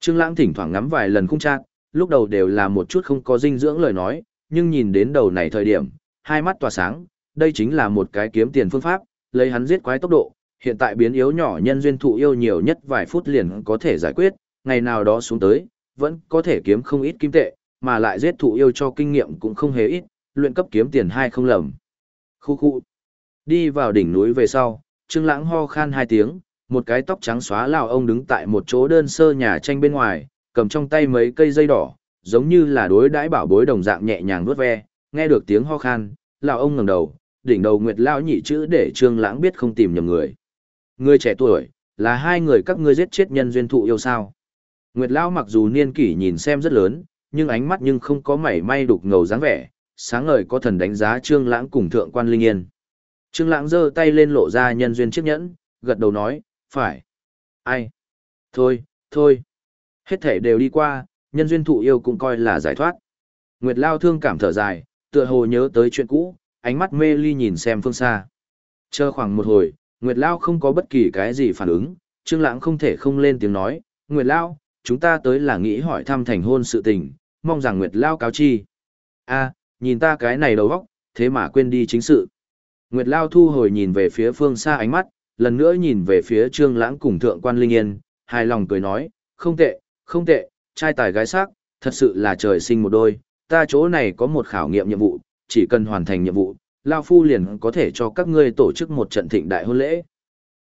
Trương Lãng thỉnh thoảng ngắm vài lần khung trạng, lúc đầu đều là một chút không có dinh dưỡng lời nói, nhưng nhìn đến đầu này thời điểm, hai mắt tỏa sáng, đây chính là một cái kiếm tiền phương pháp, lấy hắn giết quái tốc độ, hiện tại biến yếu nhỏ nhân duyên thụ yêu nhiều nhất vài phút liền có thể giải quyết, ngày nào đó xuống tới, vẫn có thể kiếm không ít kim tệ, mà lại giết thụ yêu cho kinh nghiệm cũng không hề ít, luyện cấp kiếm tiền hai không lầm. Khu khu. Đi vào đỉnh núi về sau, Trương Lãng ho khan hai tiếng, một cái tóc trắng xóa lão ông đứng tại một chỗ đơn sơ nhà tranh bên ngoài, cầm trong tay mấy cây dây đỏ, giống như là đối đãi bảo bối đồng dạng nhẹ nhàng vuốt ve, nghe được tiếng ho khan, lão ông ngẩng đầu, đỉnh đầu Nguyệt lão nhị chữ để Trương Lãng biết không tìm nhầm người. Người trẻ tuổi, là hai người các ngươi giết chết nhân duyên thụ yêu sao? Nguyệt lão mặc dù niên kỷ nhìn xem rất lớn, nhưng ánh mắt nhưng không có mảy may đục ngầu dáng vẻ, sáng ngời có thần đánh giá Trương Lãng cùng thượng quan Linh Yên. Trương Lãng giơ tay lên lộ ra nhân duyên chiếc nhẫn, gật đầu nói, "Phải." "Ai?" "Thôi, thôi." Hết thể đều đi qua, nhân duyên thụ yêu cũng coi là giải thoát. Nguyệt Lao thương cảm thở dài, tựa hồ nhớ tới chuyện cũ, ánh mắt mê ly nhìn xem phương xa. Chờ khoảng một hồi, Nguyệt Lao không có bất kỳ cái gì phản ứng, Trương Lãng không thể không lên tiếng nói, "Nguyệt Lao, chúng ta tới là nghĩ hỏi thăm thành hôn sự tình, mong rằng Nguyệt Lao cáo chi." "A, nhìn ta cái này đầu óc, thế mà quên đi chính sự." Nguyệt Lao thu hồi nhìn về phía phương xa ánh mắt, lần nữa nhìn về phía Trương Lãng cùng Thượng quan Linh Yên, hài lòng cười nói, không tệ, không tệ, trai tài gái sắc, thật sự là trời sinh một đôi, ta chỗ này có một khảo nghiệm nhiệm vụ, chỉ cần hoàn thành nhiệm vụ, Lao Phu liền có thể cho các ngươi tổ chức một trận thịnh đại hôn lễ.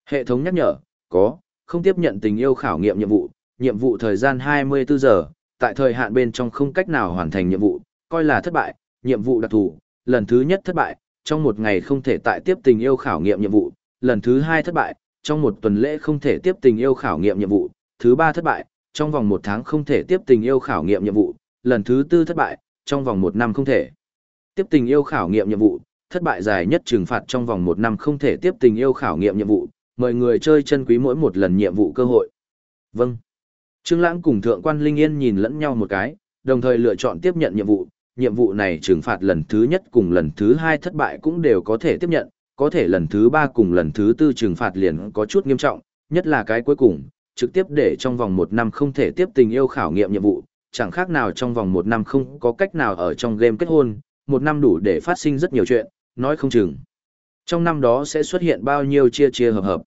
Hệ thống nhắc nhở, có, không tiếp nhận tình yêu khảo nghiệm nhiệm vụ, nhiệm vụ thời gian 24 giờ, tại thời hạn bên trong không cách nào hoàn thành nhiệm vụ, coi là thất bại, nhiệm vụ đặc thù, lần thứ nhất thất bại, trong một ngày không thể tại tiếp tình yêu khảo nghiệm nhiệm vụ, lần thứ hai thất bại, trong một tuần lễ không thể tiếp tình yêu khảo nghiệm nhiệm vụ, thứ ba thất bại, trong vòng một tháng không thể tiếp tình yêu khảo nghiệm nhiệm vụ, lần thứ tư thất bại, trong vòng một năm không thể tiếp tình yêu khảo nghiệm nhiệm vụ, thất bại dài nhất trừng phạt trong vòng một năm không thể tiếp tình yêu khảo nghiệm nhiệm vụ, mời người chơi chân quý mỗi một lần nhiệm vụ cơ hội. Vâng. Trương Lãng cùng Thượng quan Linh Yên nhìn lẫn nhau một cái, đồng thời lựa chọn tiếp nhận nhiệm vụ. Nhiệm vụ này trừng phạt lần thứ nhất cùng lần thứ hai thất bại cũng đều có thể tiếp nhận, có thể lần thứ ba cùng lần thứ tư trừng phạt liền có chút nghiêm trọng, nhất là cái cuối cùng, trực tiếp để trong vòng một năm không thể tiếp tình yêu khảo nghiệm nhiệm vụ, chẳng khác nào trong vòng một năm không có cách nào ở trong game kết hôn, một năm đủ để phát sinh rất nhiều chuyện, nói không chừng. Trong năm đó sẽ xuất hiện bao nhiêu chia chia hợp hợp.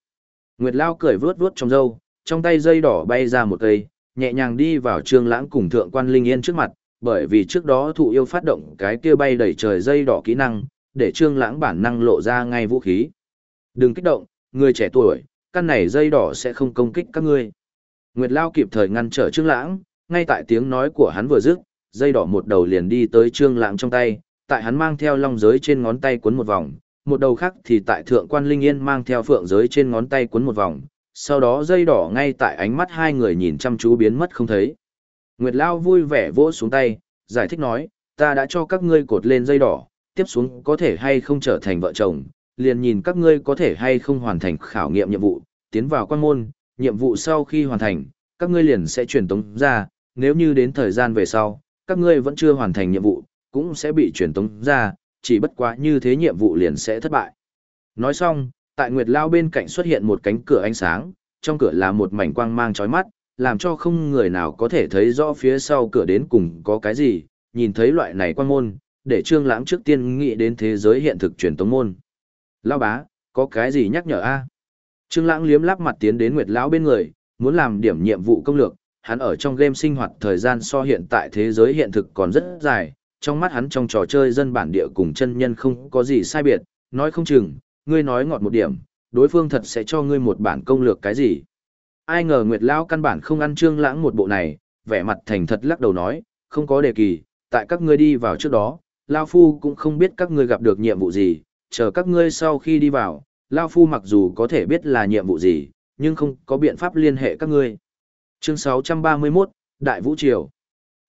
Nguyệt Lao cười vướt vướt trong râu, trong tay dây đỏ bay ra một cây, nhẹ nhàng đi vào trương lãng cùng thượng quan linh yên trước mặt, bởi vì trước đó thụ yêu phát động cái kia bay đẩy trời dây đỏ kỹ năng, để trương lãng bản năng lộ ra ngay vũ khí. Đừng kích động, người trẻ tuổi, căn này dây đỏ sẽ không công kích các ngươi. Nguyệt Lao kịp thời ngăn trở trương lãng, ngay tại tiếng nói của hắn vừa dứt, dây đỏ một đầu liền đi tới trương lãng trong tay, tại hắn mang theo long giới trên ngón tay quấn một vòng, một đầu khác thì tại thượng quan linh yên mang theo phượng giới trên ngón tay quấn một vòng, sau đó dây đỏ ngay tại ánh mắt hai người nhìn chăm chú biến mất không thấy. Nguyệt Lao vui vẻ vỗ xuống tay, giải thích nói, ta đã cho các ngươi cột lên dây đỏ, tiếp xuống có thể hay không trở thành vợ chồng, liền nhìn các ngươi có thể hay không hoàn thành khảo nghiệm nhiệm vụ, tiến vào quan môn, nhiệm vụ sau khi hoàn thành, các ngươi liền sẽ truyền tống ra, nếu như đến thời gian về sau, các ngươi vẫn chưa hoàn thành nhiệm vụ, cũng sẽ bị truyền tống ra, chỉ bất quá như thế nhiệm vụ liền sẽ thất bại. Nói xong, tại Nguyệt Lao bên cạnh xuất hiện một cánh cửa ánh sáng, trong cửa là một mảnh quang mang chói mắt, làm cho không người nào có thể thấy rõ phía sau cửa đến cùng có cái gì, nhìn thấy loại này quang môn, để Trương Lãng trước tiên nghĩ đến thế giới hiện thực truyền tống môn. Lão bá, có cái gì nhắc nhở a? Trương Lãng liếm láp mặt tiến đến Nguyệt lão bên người, muốn làm điểm nhiệm vụ công lược, hắn ở trong game sinh hoạt thời gian so hiện tại thế giới hiện thực còn rất dài, trong mắt hắn trong trò chơi dân bản địa cùng chân nhân không có gì sai biệt, nói không chừng, ngươi nói ngọt một điểm, đối phương thật sẽ cho ngươi một bản công lược cái gì. Ai ngờ Nguyệt Lão căn bản không ăn trương lãng một bộ này, vẻ mặt thành thật lắc đầu nói, không có đề kỳ, tại các ngươi đi vào trước đó, Lao Phu cũng không biết các ngươi gặp được nhiệm vụ gì, chờ các ngươi sau khi đi vào, Lao Phu mặc dù có thể biết là nhiệm vụ gì, nhưng không có biện pháp liên hệ các ngươi. Chương 631, Đại Vũ Triều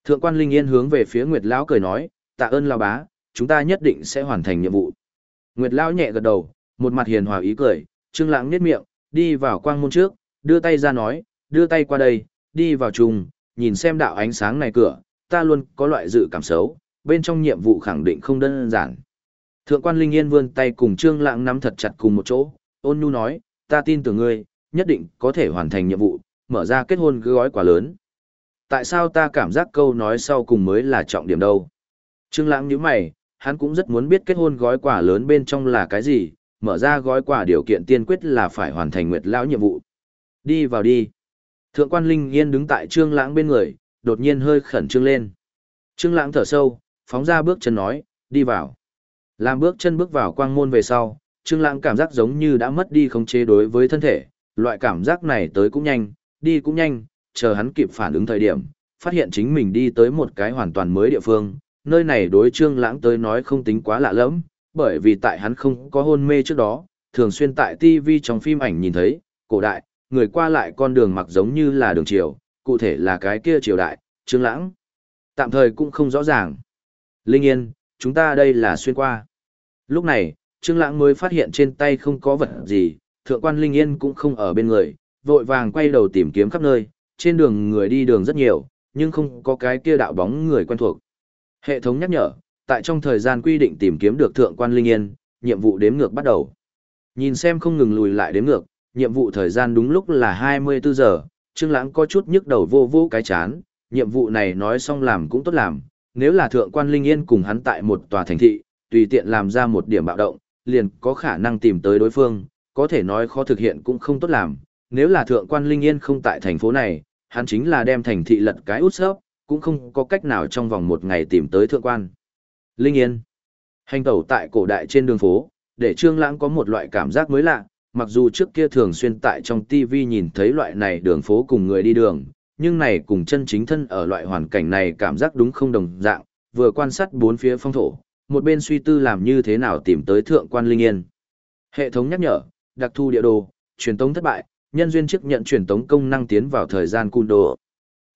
Thượng quan Linh Yên hướng về phía Nguyệt Lão cười nói, tạ ơn Lão bá, chúng ta nhất định sẽ hoàn thành nhiệm vụ. Nguyệt Lão nhẹ gật đầu, một mặt hiền hòa ý cười, Trương Lãng nét miệng, đi vào quang môn trước, đưa tay ra nói, đưa tay qua đây, đi vào trùng, nhìn xem đạo ánh sáng này cửa, ta luôn có loại dự cảm xấu, bên trong nhiệm vụ khẳng định không đơn giản. Thượng quan Linh Yên vươn tay cùng Trương Lãng nắm thật chặt cùng một chỗ, ôn nhu nói, ta tin tưởng ngươi, nhất định có thể hoàn thành nhiệm vụ, mở ra kết hôn gói quả lớn tại sao ta cảm giác câu nói sau cùng mới là trọng điểm đâu? Trương Lãng nhíu mày, hắn cũng rất muốn biết kết hôn gói quà lớn bên trong là cái gì, mở ra gói quà điều kiện tiên quyết là phải hoàn thành Nguyệt lão nhiệm vụ. Đi vào đi. Thượng quan Linh Yên đứng tại Trương Lãng bên người, đột nhiên hơi khẩn trương lên. Trương Lãng thở sâu, phóng ra bước chân nói, đi vào. Làm bước chân bước vào quang môn về sau, Trương Lãng cảm giác giống như đã mất đi khống chế đối với thân thể, loại cảm giác này tới cũng nhanh, đi cũng nhanh, chờ hắn kịp phản ứng thời điểm, phát hiện chính mình đi tới một cái hoàn toàn mới địa phương, nơi này đối Trương Lãng tới nói không tính quá lạ lẫm, bởi vì tại hắn không có hôn mê trước đó, thường xuyên tại TV trong phim ảnh nhìn thấy, cổ đại, người qua lại con đường mặc giống như là đường triều, cụ thể là cái kia triều đại, Trương Lãng. Tạm thời cũng không rõ ràng. Linh Yên, chúng ta đây là xuyên qua. Lúc này, Trương Lãng mới phát hiện trên tay không có vật gì, thượng quan Linh Yên cũng không ở bên người, vội vàng quay đầu tìm kiếm khắp nơi, trên đường người đi đường rất nhiều, nhưng không có cái kia đạo bóng người quen thuộc. Hệ thống nhắc nhở, tại trong thời gian quy định tìm kiếm được thượng quan linh yên, nhiệm vụ đếm ngược bắt đầu. Nhìn xem không ngừng lùi lại đếm ngược, nhiệm vụ thời gian đúng lúc là 24 giờ, Trương Lãng có chút nhức đầu vô vô cái chán, nhiệm vụ này nói xong làm cũng tốt làm, nếu là thượng quan linh yên cùng hắn tại một tòa thành thị, tùy tiện làm ra một điểm bạo động, liền có khả năng tìm tới đối phương, có thể nói khó thực hiện cũng không tốt làm, nếu là thượng quan linh yên không tại thành phố này, hắn chính là đem thành thị lật cái út sớp, cũng không có cách nào trong vòng một ngày tìm tới thượng quan. Linh Yên Hành tẩu tại cổ đại trên đường phố, để Trương Lãng có một loại cảm giác mới lạ, mặc dù trước kia thường xuyên tại trong TV nhìn thấy loại này đường phố cùng người đi đường, nhưng này cùng chân chính thân ở loại hoàn cảnh này cảm giác đúng không đồng dạng, vừa quan sát bốn phía phong thổ, một bên suy tư làm như thế nào tìm tới thượng quan Linh Yên. Hệ thống nhắc nhở, đặc thu địa đồ, truyền tống thất bại, nhân duyên chức nhận truyền tống công năng tiến vào thời gian cung đồ.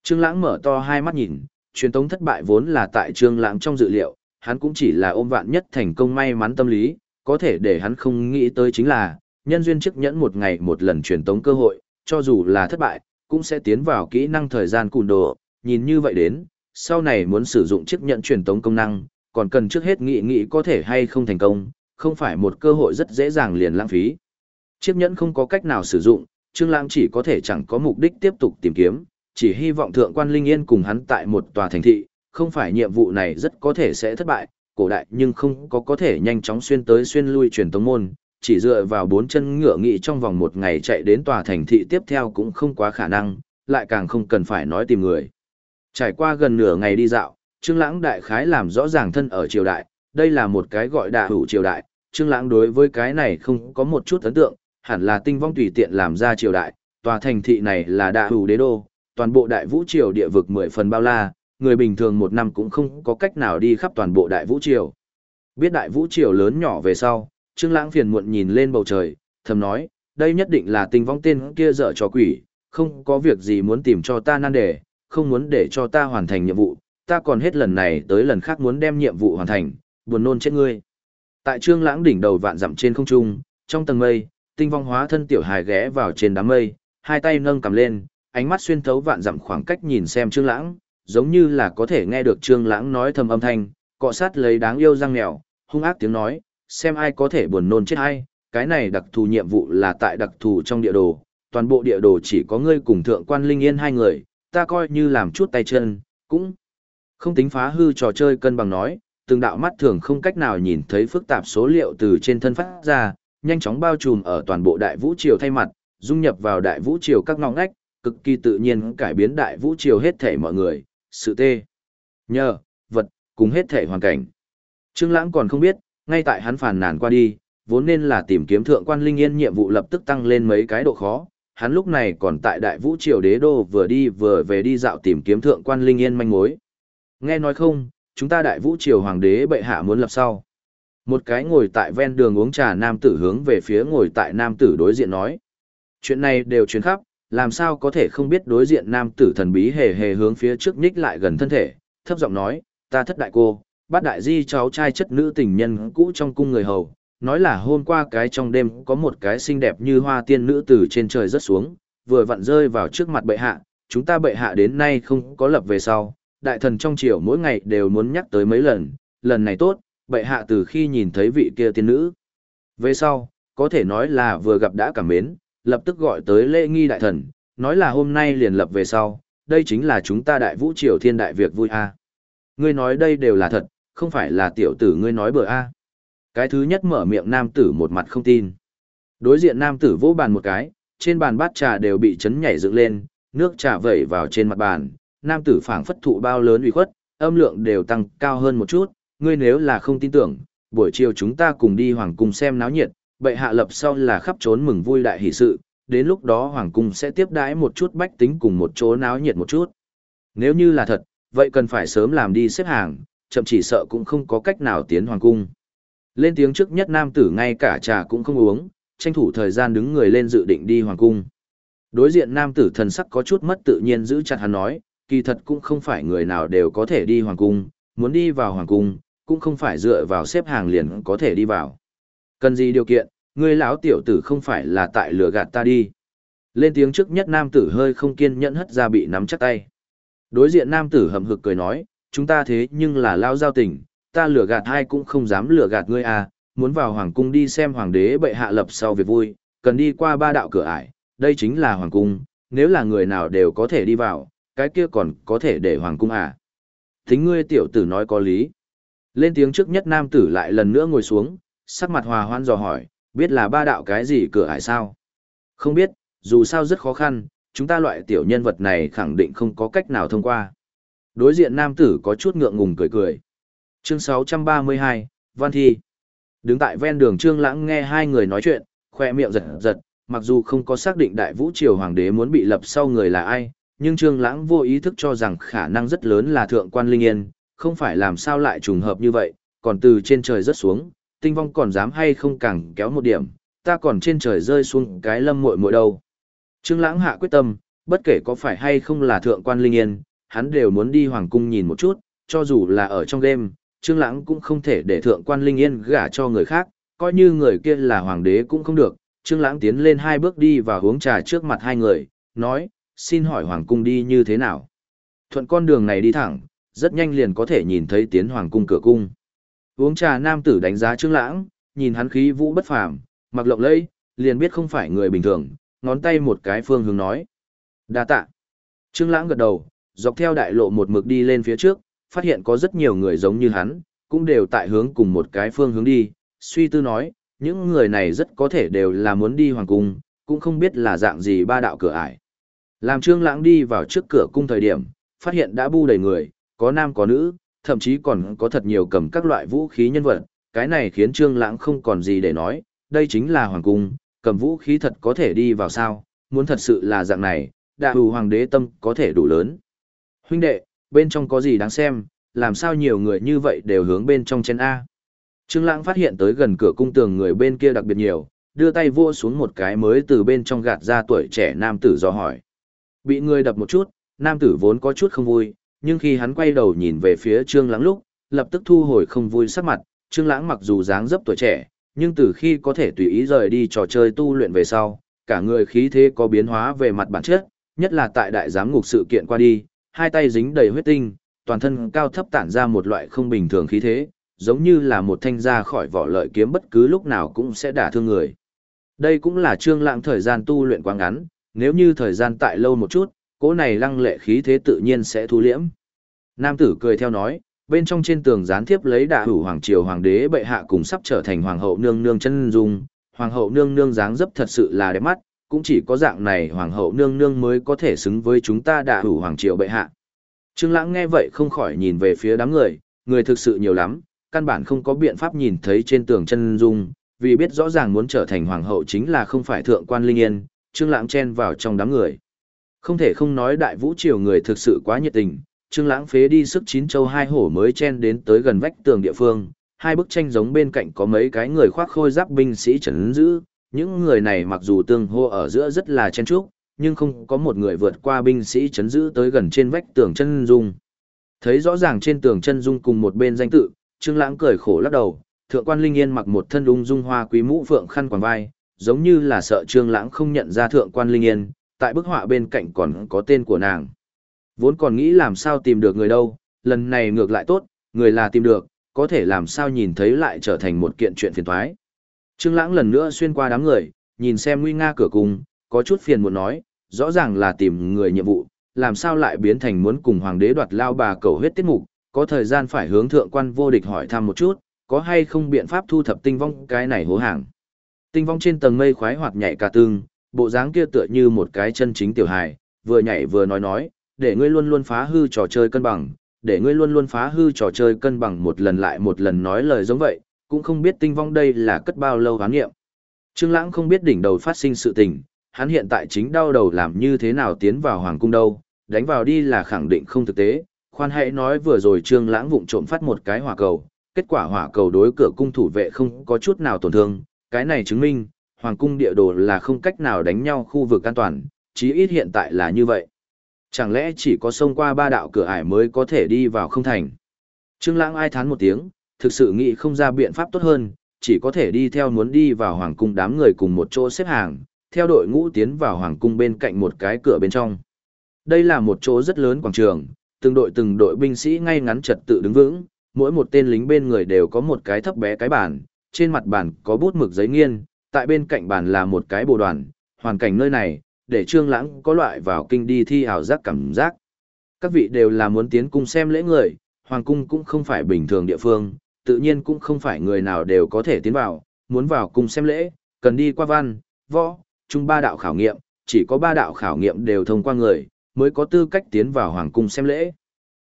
Trương Lãng mở to hai mắt nhìn, truyền tống thất bại vốn là tại Trương Lãng trong dự liệu, hắn cũng chỉ là ôm vạn nhất thành công may mắn tâm lý, có thể để hắn không nghĩ tới chính là, nhân duyên chức nhẫn một ngày một lần truyền tống cơ hội, cho dù là thất bại, cũng sẽ tiến vào kỹ năng thời gian cùn đồ, nhìn như vậy đến, sau này muốn sử dụng chiếc nhận truyền tống công năng, còn cần trước hết nghĩ nghĩ có thể hay không thành công, không phải một cơ hội rất dễ dàng liền lãng phí. Chiếc nhẫn không có cách nào sử dụng, Trương Lãng chỉ có thể chẳng có mục đích tiếp tục tìm kiếm, chỉ hy vọng thượng quan Linh Yên cùng hắn tại một tòa thành thị, không phải nhiệm vụ này rất có thể sẽ thất bại, cổ đại nhưng không có có thể nhanh chóng xuyên tới xuyên lui truyền tông môn, chỉ dựa vào bốn chân ngựa nghị trong vòng một ngày chạy đến tòa thành thị tiếp theo cũng không quá khả năng, lại càng không cần phải nói tìm người. Trải qua gần nửa ngày đi dạo, Trương Lãng đại khái làm rõ ràng thân ở triều đại, đây là một cái gọi đại hữu triều đại, Trương Lãng đối với cái này không có một chút ấn tượng, hẳn là tinh vong tùy tiện làm ra triều đại, tòa thành thị này là đạ hủ đế đô, toàn bộ đại vũ triều địa vực mười phần bao la, người bình thường một năm cũng không có cách nào đi khắp toàn bộ đại vũ triều. Biết đại vũ triều lớn nhỏ về sau, Trương Lãng phiền muộn nhìn lên bầu trời, thầm nói, đây nhất định là tinh vong tên kia dở trò quỷ, không có việc gì muốn tìm cho ta nan đề, không muốn để cho ta hoàn thành nhiệm vụ, ta còn hết lần này tới lần khác muốn đem nhiệm vụ hoàn thành, buồn nôn chết ngươi. Tại Trương Lãng đỉnh đầu vạn dặm trên không trung, trong tầng mây, tinh vong hóa thân tiểu hài ghé vào trên đám mây, hai tay nâng cầm lên, ánh mắt xuyên thấu vạn dặm khoảng cách nhìn xem Trương Lãng, giống như là có thể nghe được Trương Lãng nói thầm âm thanh, cọ sát lấy đáng yêu răng nẻo, hung ác tiếng nói, xem ai có thể buồn nôn chết ai, cái này đặc thù nhiệm vụ là tại đặc thù trong địa đồ, toàn bộ địa đồ chỉ có ngươi cùng thượng quan linh yên hai người, ta coi như làm chút tay chân, cũng không tính phá hư trò chơi cân bằng nói, từng đạo mắt thường không cách nào nhìn thấy phức tạp số liệu từ trên thân phát ra, nhanh chóng bao trùm ở toàn bộ đại vũ triều thay mặt, dung nhập vào đại vũ triều các ngõ ngách, cực kỳ tự nhiên cải biến đại vũ triều hết thể mọi người, sự tê, nhờ, vật, cùng hết thể hoàn cảnh. Trương Lãng còn không biết, ngay tại hắn phàn nàn qua đi, vốn nên là tìm kiếm thượng quan linh yên nhiệm vụ lập tức tăng lên mấy cái độ khó. Hắn lúc này còn tại Đại Vũ Triều Đế Đô vừa đi vừa về đi dạo tìm kiếm thượng quan linh yên manh mối. Nghe nói không, chúng ta Đại Vũ Triều Hoàng đế bệ hạ muốn lập sau. Một cái ngồi tại ven đường uống trà nam tử hướng về phía ngồi tại nam tử đối diện nói. Chuyện này đều truyền khắp, làm sao có thể không biết đối diện nam tử thần bí hề hề hướng phía trước nhích lại gần thân thể, thấp giọng nói, ta thất đại cô, bát đại di cháu trai chất nữ tình nhân cũ trong cung người hầu, nói là hôm qua cái trong đêm có một cái xinh đẹp như hoa tiên nữ từ trên trời rớt xuống, vừa vặn rơi vào trước mặt bệ hạ, chúng ta bệ hạ đến nay không có lập về sau, đại thần trong triều mỗi ngày đều muốn nhắc tới mấy lần, lần này tốt, bệ hạ từ khi nhìn thấy vị kia tiên nữ. Về sau, có thể nói là vừa gặp đã cảm mến, lập tức gọi tới lễ nghi đại thần, nói là hôm nay liền lập về sau, đây chính là chúng ta đại vũ triều thiên đại việc vui a. Ngươi nói đây đều là thật, không phải là tiểu tử ngươi nói bừa a. Cái thứ nhất mở miệng nam tử một mặt không tin. Đối diện nam tử vỗ bàn một cái, trên bàn bát trà đều bị chấn nhảy dựng lên, nước trà vẩy vào trên mặt bàn, nam tử phảng phất thụ bao lớn uy khuất, âm lượng đều tăng cao hơn một chút, ngươi nếu là không tin tưởng, buổi chiều chúng ta cùng đi hoàng cung xem náo nhiệt, bệ hạ lập sau là khắp trốn mừng vui đại hỷ sự, đến lúc đó hoàng cung sẽ tiếp đãi một chút bách tính cùng một chỗ náo nhiệt một chút. Nếu như là thật, vậy cần phải sớm làm đi xếp hàng, chậm chỉ sợ cũng không có cách nào tiến hoàng cung. Lên tiếng trước nhất nam tử ngay cả trà cũng không uống, tranh thủ thời gian đứng người lên dự định đi hoàng cung. Đối diện nam tử thần sắc có chút mất tự nhiên giữ chặt hắn nói, kỳ thật cũng không phải người nào đều có thể đi hoàng cung, muốn đi vào hoàng cung, cũng không phải dựa vào xếp hàng liền có thể đi vào. Cần gì điều kiện, người lão tiểu tử không phải là tại lừa gạt ta đi. Lên tiếng trước nhất nam tử hơi không kiên nhẫn hất ra bị nắm chắc tay. Đối diện nam tử hầm hực cười nói, chúng ta thế nhưng là lao giao tình, ta lừa gạt ai cũng không dám lừa gạt ngươi à, muốn vào hoàng cung đi xem hoàng đế bệ hạ lập sau việc vui, cần đi qua ba đạo cửa ải, đây chính là hoàng cung, nếu là người nào đều có thể đi vào, cái kia còn có thể để hoàng cung à. Thính ngươi tiểu tử nói có lý. Lên tiếng trước nhất nam tử lại lần nữa ngồi xuống, sắc mặt hòa hoan dò hỏi, biết là ba đạo cái gì cửa hải sao? Không biết, dù sao rất khó khăn, chúng ta loại tiểu nhân vật này khẳng định không có cách nào thông qua. Đối diện nam tử có chút ngượng ngùng cười cười. Chương 632, Văn Thi. Đứng tại ven đường Trương Lãng nghe hai người nói chuyện, khoe miệng giật giật, mặc dù không có xác định Đại Vũ Triều Hoàng đế muốn bị lập sau người là ai, nhưng Trương Lãng vô ý thức cho rằng khả năng rất lớn là Thượng quan Linh Yên, không phải làm sao lại trùng hợp như vậy, còn từ trên trời rớt xuống, tinh vong còn dám hay không càng kéo một điểm, ta còn trên trời rơi xuống cái lâm muội muội đâu. Trương Lãng hạ quyết tâm, bất kể có phải hay không là thượng quan linh yên, hắn đều muốn đi hoàng cung nhìn một chút, cho dù là ở trong đêm, Trương Lãng cũng không thể để thượng quan linh yên gả cho người khác, coi như người kia là hoàng đế cũng không được. Trương Lãng tiến lên hai bước đi và uống trà trước mặt hai người, nói, xin hỏi hoàng cung đi như thế nào? Thuận con đường này đi thẳng, rất nhanh liền có thể nhìn thấy tiến hoàng cung cửa cung. Uống trà nam tử đánh giá Trương Lãng, nhìn hắn khí vũ bất phàm, mặc lộng lẫy, liền biết không phải người bình thường, ngón tay một cái phương hướng nói. Đa tạ. Trương Lãng gật đầu, dọc theo đại lộ một mực đi lên phía trước, phát hiện có rất nhiều người giống như hắn, cũng đều tại hướng cùng một cái phương hướng đi, suy tư nói, những người này rất có thể đều là muốn đi hoàng cung, cũng không biết là dạng gì ba đạo cửa ải. Làm Trương Lãng đi vào trước cửa cung thời điểm, phát hiện đã bu đầy người, có nam có nữ, thậm chí còn có thật nhiều cầm các loại vũ khí nhân vật, cái này khiến Trương Lãng không còn gì để nói, đây chính là hoàng cung, cầm vũ khí thật có thể đi vào sao, muốn thật sự là dạng này, đại hù hoàng đế tâm có thể đủ lớn. Huynh đệ, bên trong có gì đáng xem, làm sao nhiều người như vậy đều hướng bên trong chen A. Trương Lãng phát hiện tới gần cửa cung tường người bên kia đặc biệt nhiều, đưa tay vua xuống một cái mới từ bên trong gạt ra tuổi trẻ nam tử do hỏi. Bị người đập một chút, nam tử vốn có chút không vui, nhưng khi hắn quay đầu nhìn về phía Trương Lãng lúc, lập tức thu hồi không vui sắc mặt, Trương Lãng mặc dù dáng dấp tuổi trẻ, nhưng từ khi có thể tùy ý rời đi trò chơi tu luyện về sau, cả người khí thế có biến hóa về mặt bản chất, nhất là tại đại giám ngục sự kiện qua đi, hai tay dính đầy huyết tinh, toàn thân cao thấp tản ra một loại không bình thường khí thế, giống như là một thanh ra khỏi vỏ lợi kiếm bất cứ lúc nào cũng sẽ đả thương người. Đây cũng là trương lãng thời gian tu luyện quá ngắn, nếu như thời gian tại lâu một chút, cỗ này lăng lệ khí thế tự nhiên sẽ thu liễm. Nam tử cười theo nói, bên trong trên tường gián tiếp lấy đạ hủ hoàng triều hoàng đế bệ hạ cùng sắp trở thành hoàng hậu nương nương chân dung, hoàng hậu nương nương dáng dấp thật sự là đẹp mắt, cũng chỉ có dạng này hoàng hậu nương nương mới có thể xứng với chúng ta đạ hủ hoàng triều bệ hạ. Trương Lãng nghe vậy không khỏi nhìn về phía đám người, người thực sự nhiều lắm, căn bản không có biện pháp nhìn thấy trên tường chân dung, vì biết rõ ràng muốn trở thành hoàng hậu chính là không phải thượng quan linh yên, Trương Lãng chen vào trong đám người. Không thể không nói đại vũ triều người thực sự quá nhiệt tình, Trương Lãng phế đi sức chín châu hai hổ mới chen đến tới gần vách tường địa phương, hai bức tranh giống bên cạnh có mấy cái người khoác khôi giáp binh sĩ trấn giữ, những người này mặc dù tương hô ở giữa rất là chen chúc, nhưng không có một người vượt qua binh sĩ chấn giữ tới gần trên vách tường chân dung. Thấy rõ ràng trên tường chân dung cùng một bên danh tự, Trương Lãng cười khổ lắc đầu, thượng quan Linh Yên mặc một thân ung dung hoa quý mũ phượng khăn quàng vai, giống như là sợ Trương Lãng không nhận ra thượng quan Linh Yên, tại bức họa bên cạnh còn có tên của nàng. Vốn còn nghĩ làm sao tìm được người đâu, lần này ngược lại tốt, người là tìm được, có thể làm sao nhìn thấy lại trở thành một kiện chuyện phiền toái. Trương Lãng lần nữa xuyên qua đám người, nhìn xem nguy nga cửa cung, có chút phiền muốn nói, rõ ràng là tìm người nhiệm vụ, làm sao lại biến thành muốn cùng hoàng đế đoạt lao bà cầu huyết tiết mục, có thời gian phải hướng thượng quan vô địch hỏi thăm một chút, có hay không biện pháp thu thập tinh vong cái này hố hàng. Tinh vong trên tầng mây khoái hoạt nhảy cả tương, bộ dáng kia tựa như một cái chân chính tiểu hài, vừa nhảy vừa nói nói, để ngươi luôn luôn phá hư trò chơi cân bằng, để ngươi luôn luôn phá hư trò chơi cân bằng một lần lại một lần nói lời giống vậy, cũng không biết tinh vong đây là cất bao lâu hán nghiệm. Trương Lãng không biết đỉnh đầu phát sinh sự tình, hắn hiện tại chính đau đầu làm như thế nào tiến vào hoàng cung đâu, đánh vào đi là khẳng định không thực tế. Khoan hãy nói vừa rồi Trương Lãng vụng trộm phát một cái hỏa cầu, kết quả hỏa cầu đối cửa cung thủ vệ không có chút nào tổn thương, cái này chứng minh, hoàng cung địa đồ là không cách nào đánh nhau khu vực an toàn, chí ít hiện tại là như vậy. Chẳng lẽ chỉ có xông qua ba đạo cửa ải mới có thể đi vào không thành? Trương Lãng ai thán một tiếng, thực sự nghĩ không ra biện pháp tốt hơn, chỉ có thể đi theo muốn đi vào hoàng cung đám người cùng một chỗ xếp hàng, theo đội ngũ tiến vào hoàng cung bên cạnh một cái cửa bên trong. Đây là một chỗ rất lớn quảng trường, từng đội từng đội binh sĩ ngay ngắn trật tự đứng vững, mỗi một tên lính bên người đều có một cái thấp bé cái bàn, trên mặt bàn có bút mực giấy nghiên, tại bên cạnh bàn là một cái bộ đoàn, hoàn cảnh nơi này, để Trương Lãng có loại vào kinh đi thi ảo giác cảm giác. Các vị đều là muốn tiến cung xem lễ người, hoàng cung cũng không phải bình thường địa phương, tự nhiên cũng không phải người nào đều có thể tiến vào, muốn vào cung xem lễ, cần đi qua văn, võ, chung ba đạo khảo nghiệm, chỉ có ba đạo khảo nghiệm đều thông qua người, mới có tư cách tiến vào hoàng cung xem lễ.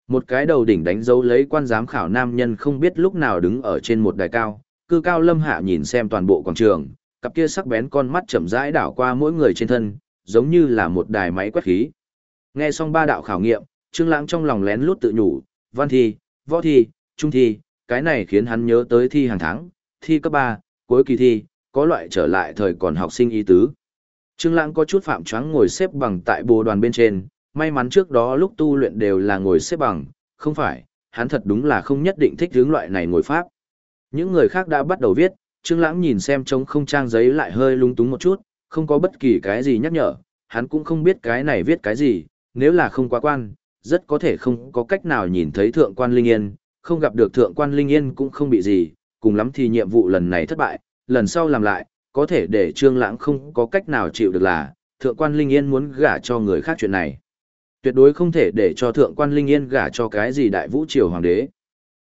Một cái đầu đỉnh đánh dấu lấy quan giám khảo nam nhân không biết lúc nào đứng ở trên một đài cao, cư cao lâm hạ nhìn xem toàn bộ quảng trường, cặp kia sắc bén con mắt chậm rãi đảo qua mỗi người trên thân, giống như là một đài máy quét khí. Nghe xong ba đạo khảo nghiệm, Trương Lãng trong lòng lén lút tự nhủ, văn thi, võ thi, trung thi, cái này khiến hắn nhớ tới thi hàng tháng, thi cấp 3, cuối kỳ thi, có loại trở lại thời còn học sinh y tứ. Trương Lãng có chút phạm choáng ngồi xếp bằng tại bồ đoàn bên trên, may mắn trước đó lúc tu luyện đều là ngồi xếp bằng, không phải, hắn thật đúng là không nhất định thích hướng loại này ngồi pháp. Những người khác đã bắt đầu viết, Trương Lãng nhìn xem trống không trang giấy lại hơi lung túng một chút, không có bất kỳ cái gì nhắc nhở, hắn cũng không biết cái này viết cái gì, nếu là không quá quan, rất có thể không có cách nào nhìn thấy thượng quan Linh Yên, không gặp được thượng quan Linh Yên cũng không bị gì, cùng lắm thì nhiệm vụ lần này thất bại, lần sau làm lại, có thể để Trương Lãng không có cách nào chịu được là, thượng quan Linh Yên muốn gả cho người khác chuyện này. Tuyệt đối không thể để cho thượng quan Linh Yên gả cho cái gì đại vũ triều hoàng đế.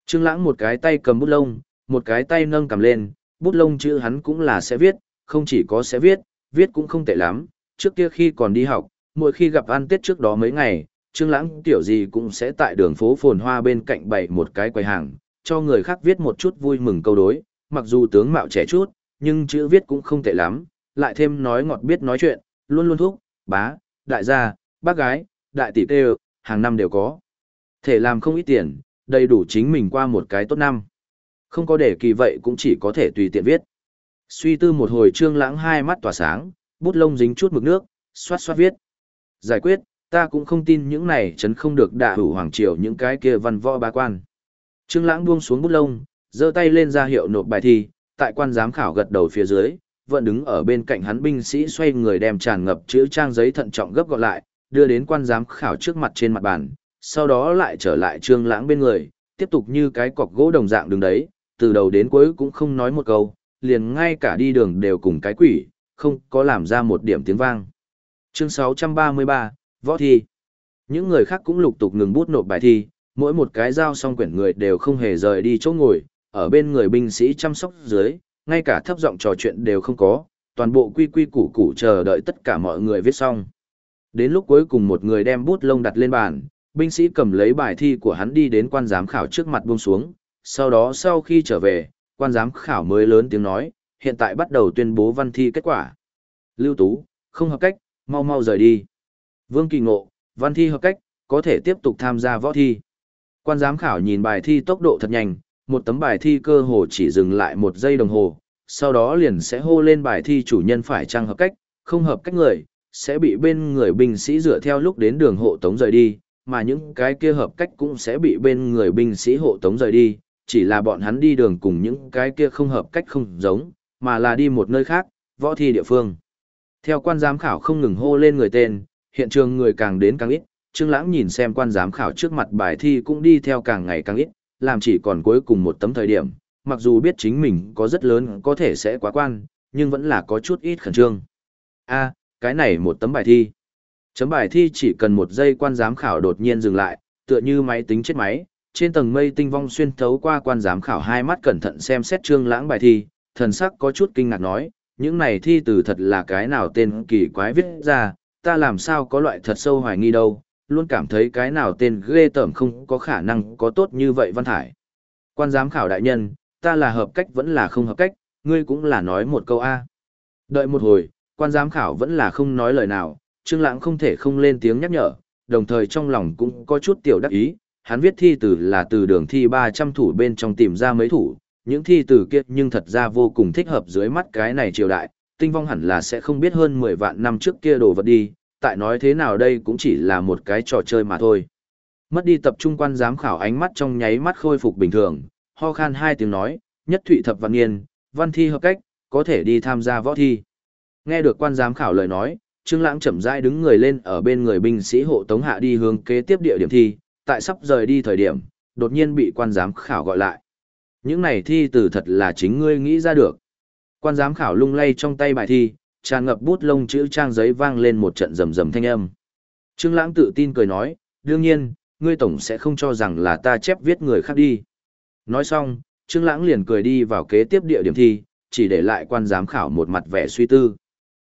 Trương Lãng một cái tay cầm bút lông, một cái tay nâng cầm lên, bút lông chữ hắn cũng là sẽ viết, không chỉ có sẽ viết, viết cũng không tệ lắm, trước kia khi còn đi học, mỗi khi gặp ăn Tết trước đó mấy ngày, Trương Lãng tiểu gì cũng sẽ tại đường phố phồn hoa bên cạnh bày một cái quầy hàng, cho người khác viết một chút vui mừng câu đối, mặc dù tướng mạo trẻ chút, nhưng chữ viết cũng không tệ lắm, lại thêm nói ngọt biết nói chuyện, luôn luôn thúc, bá, đại gia, bác gái, đại tỷ tê hàng năm đều có. Thể làm không ít tiền, đầy đủ chính mình qua một cái tốt năm. Không có để kỳ vậy cũng chỉ có thể tùy tiện viết. Suy tư một hồi trương lãng hai mắt tỏa sáng, bút lông dính chút mực nước, xoát xoát viết. Giải quyết, ta cũng không tin những này chấn không được đả hủ hoàng triều những cái kia văn võ bá quan. Trương lãng buông xuống bút lông, giơ tay lên ra hiệu nộp bài thi, tại quan giám khảo gật đầu phía dưới, vẫn đứng ở bên cạnh hắn binh sĩ xoay người đem tràn ngập chữ trang giấy thận trọng gấp gọn lại, đưa đến quan giám khảo trước mặt trên mặt bàn, sau đó lại trở lại trương lãng bên người, tiếp tục như cái cọc gỗ đồng dạng đứng đấy, từ đầu đến cuối cũng không nói một câu, liền ngay cả đi đường đều cùng cái quỷ, không có làm ra một điểm tiếng vang. Chương 633, Võ thi. Những người khác cũng lục tục ngừng bút nộp bài thi, mỗi một cái giao xong quyển người đều không hề rời đi chỗ ngồi, ở bên người binh sĩ chăm sóc dưới, ngay cả thấp giọng trò chuyện đều không có, toàn bộ quy quy củ củ chờ đợi tất cả mọi người viết xong. Đến lúc cuối cùng một người đem bút lông đặt lên bàn, binh sĩ cầm lấy bài thi của hắn đi đến quan giám khảo trước mặt buông xuống, sau đó sau khi trở về, quan giám khảo mới lớn tiếng nói, hiện tại bắt đầu tuyên bố văn thi kết quả. Lưu Tú, không hợp cách, mau mau rời đi. Vương Kỳ Ngộ, văn thi hợp cách, có thể tiếp tục tham gia võ thi. Quan giám khảo nhìn bài thi tốc độ thật nhanh, một tấm bài thi cơ hồ chỉ dừng lại một giây đồng hồ, sau đó liền sẽ hô lên bài thi chủ nhân phải trang hợp cách, không hợp cách người, sẽ bị bên người binh sĩ dựa theo lúc đến đường hộ tống rời đi, mà những cái kia hợp cách cũng sẽ bị bên người binh sĩ hộ tống rời đi, chỉ là bọn hắn đi đường cùng những cái kia không hợp cách không giống, mà là đi một nơi khác, võ thi địa phương. Theo quan giám khảo không ngừng hô lên người tên, hiện trường người càng đến càng ít, Trương Lãng nhìn xem quan giám khảo trước mặt bài thi cũng đi theo càng ngày càng ít, làm chỉ còn cuối cùng một tấm thời điểm, mặc dù biết chính mình có rất lớn có thể sẽ quá quan, nhưng vẫn là có chút ít khẩn trương. A, cái này một tấm bài thi. Chấm bài thi chỉ cần một giây quan giám khảo đột nhiên dừng lại, tựa như máy tính chết máy, trên tầng mây tinh vong xuyên thấu qua quan giám khảo hai mắt cẩn thận xem xét trương lãng bài thi, thần sắc có chút kinh ngạc nói, những này thi từ thật là cái nào tên kỳ quái viết ra, ta làm sao có loại thật sâu hoài nghi đâu, luôn cảm thấy cái nào tên ghê tởm không có khả năng có tốt như vậy văn thải. Quan giám khảo đại nhân, ta là hợp cách vẫn là không hợp cách, ngươi cũng là nói một câu A. Đợi một hồi, quan giám khảo vẫn là không nói lời nào, Trương Lãng không thể không lên tiếng nhắc nhở, đồng thời trong lòng cũng có chút tiểu đắc ý, hắn viết thi từ là từ đường thi 300 thủ bên trong tìm ra mấy thủ, những thi từ kia nhưng thật ra vô cùng thích hợp dưới mắt cái này triều đại, tinh vong hẳn là sẽ không biết hơn 10 vạn năm trước kia đồ vật đi, tại nói thế nào đây cũng chỉ là một cái trò chơi mà thôi. Mất đi tập trung quan giám khảo ánh mắt trong nháy mắt khôi phục bình thường, ho khan hai tiếng nói, nhất thụy thập văn niên, văn thi hợp cách, có thể đi tham gia võ thi. Nghe được quan giám khảo lời nói, Trương Lãng chậm rãi đứng người lên ở bên người binh sĩ hộ tống hạ đi hướng kế tiếp địa điểm thi, tại sắp rời đi thời điểm, đột nhiên bị quan giám khảo gọi lại. Những này thi từ thật là chính ngươi nghĩ ra được. Quan giám khảo lung lay trong tay bài thi, tràn ngập bút lông chữ trang giấy vang lên một trận rầm rầm thanh âm. Trương Lãng tự tin cười nói, đương nhiên, ngươi tổng sẽ không cho rằng là ta chép viết người khác đi. Nói xong, Trương Lãng liền cười đi vào kế tiếp địa điểm thi, chỉ để lại quan giám khảo một mặt vẻ suy tư.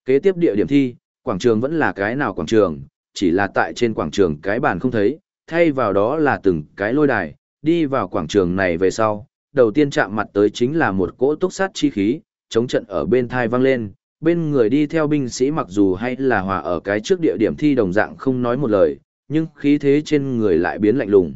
Kế tiếp địa điểm thi, quảng trường vẫn là cái nào quảng trường, chỉ là tại trên quảng trường cái bàn không thấy, thay vào đó là từng cái lôi đài, đi vào quảng trường này về sau, đầu tiên chạm mặt tới chính là một cỗ túc sát chi khí, chống trận ở bên thai vang lên, bên người đi theo binh sĩ mặc dù hay là hòa ở cái trước địa điểm thi đồng dạng không nói một lời, nhưng khí thế trên người lại biến lạnh lùng.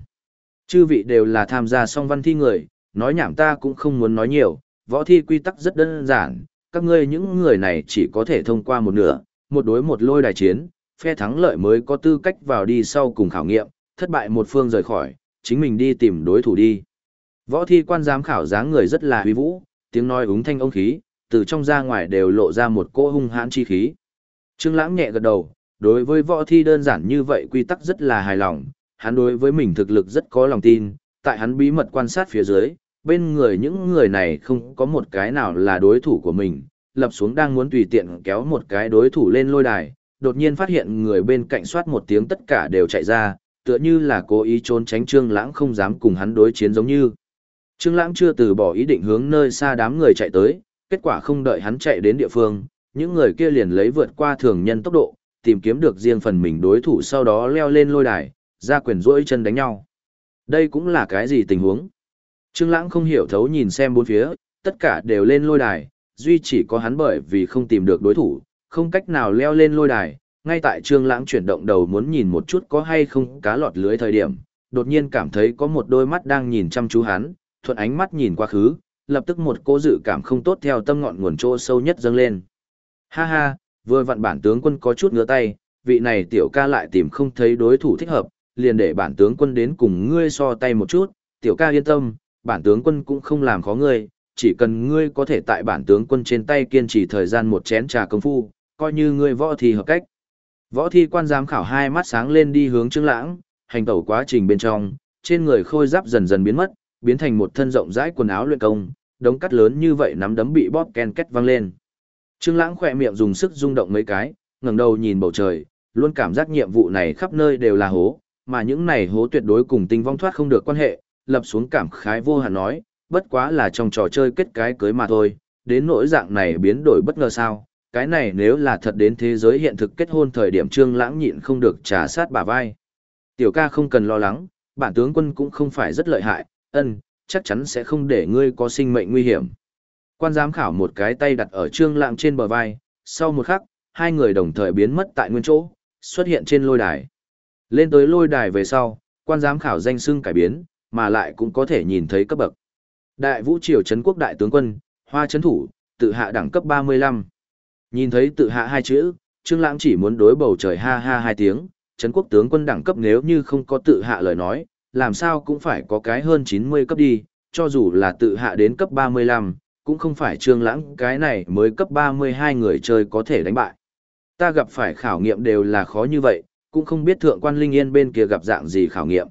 Chư vị đều là tham gia song văn thi người, nói nhảm ta cũng không muốn nói nhiều, võ thi quy tắc rất đơn giản, các ngươi những người này chỉ có thể thông qua một nửa, một đối một lôi đài chiến, phe thắng lợi mới có tư cách vào đi sau cùng khảo nghiệm, thất bại một phương rời khỏi, chính mình đi tìm đối thủ đi. Võ thi quan giám khảo dáng người rất là huy vũ, tiếng nói úng thanh ông khí, từ trong ra ngoài đều lộ ra một cỗ hung hãn chi khí. Trương Lãng nhẹ gật đầu, đối với võ thi đơn giản như vậy quy tắc rất là hài lòng, hắn đối với mình thực lực rất có lòng tin, tại hắn bí mật quan sát phía dưới, bên người những người này không có một cái nào là đối thủ của mình, lập xuống đang muốn tùy tiện kéo một cái đối thủ lên lôi đài, đột nhiên phát hiện người bên cạnh soát một tiếng tất cả đều chạy ra, tựa như là cố ý trốn tránh Trương Lãng không dám cùng hắn đối chiến giống như. Trương Lãng chưa từ bỏ ý định hướng nơi xa đám người chạy tới, kết quả không đợi hắn chạy đến địa phương, những người kia liền lấy vượt qua thường nhân tốc độ, tìm kiếm được riêng phần mình đối thủ sau đó leo lên lôi đài, ra quyền rỗi chân đánh nhau. Đây cũng là cái gì tình huống? Trương Lãng không hiểu thấu nhìn xem bốn phía, tất cả đều lên lôi đài, duy chỉ có hắn bởi vì không tìm được đối thủ, không cách nào leo lên lôi đài. Ngay tại Trương Lãng chuyển động đầu muốn nhìn một chút có hay không cá lọt lưới thời điểm, đột nhiên cảm thấy có một đôi mắt đang nhìn chăm chú hắn, thuận ánh mắt nhìn qua khứ, lập tức một cô dự cảm không tốt theo tâm ngọn nguồn chỗ sâu nhất dâng lên. Ha ha, vừa vặn bản tướng quân có chút ngứa tay, vị này tiểu ca lại tìm không thấy đối thủ thích hợp, liền để bản tướng quân đến cùng ngươi so tay một chút, tiểu ca yên tâm, bản tướng quân cũng không làm khó ngươi, chỉ cần ngươi có thể tại bản tướng quân trên tay kiên trì thời gian một chén trà công phu, coi như ngươi võ thì hợp cách. Võ thi quan giám khảo hai mắt sáng lên đi hướng Trương Lãng, hành tẩu quá trình bên trong, trên người khôi giáp dần dần biến mất, biến thành một thân rộng rãi quần áo luyện công, đống cắt lớn như vậy nắm đấm bị bóp ken két vang lên. Trương Lãng khẽ miệng dùng sức rung động mấy cái, ngẩng đầu nhìn bầu trời, luôn cảm giác nhiệm vụ này khắp nơi đều là hố, mà những này hố tuyệt đối cùng tinh vong thoát không được quan hệ, lập xuống cảm khái vô hạn nói, bất quá là trong trò chơi kết cái cưới mà thôi, đến nỗi dạng này biến đổi bất ngờ sao, cái này nếu là thật đến thế giới hiện thực kết hôn thời điểm Trương Lãng nhịn không được trả sát bả vai. Tiểu ca không cần lo lắng, bản tướng quân cũng không phải rất lợi hại, ân, chắc chắn sẽ không để ngươi có sinh mệnh nguy hiểm. Quan giám khảo một cái tay đặt ở trương lãng trên bờ vai, sau một khắc, hai người đồng thời biến mất tại nguyên chỗ, xuất hiện trên lôi đài. Lên tới lôi đài về sau, quan giám khảo danh xưng cải biến, mà lại cũng có thể nhìn thấy cấp bậc. Đại vũ triều trấn quốc đại tướng quân, hoa trấn thủ, tự hạ đẳng cấp 35. Nhìn thấy tự hạ hai chữ, Trương Lãng chỉ muốn đối bầu trời ha ha hai tiếng, trấn quốc tướng quân đẳng cấp nếu như không có tự hạ lời nói, làm sao cũng phải có cái hơn 90 cấp đi, cho dù là tự hạ đến cấp 35, cũng không phải trương lãng cái này mới cấp 32 người chơi có thể đánh bại. Ta gặp phải khảo nghiệm đều là khó như vậy, cũng không biết thượng quan linh yên bên kia gặp dạng gì khảo nghiệm.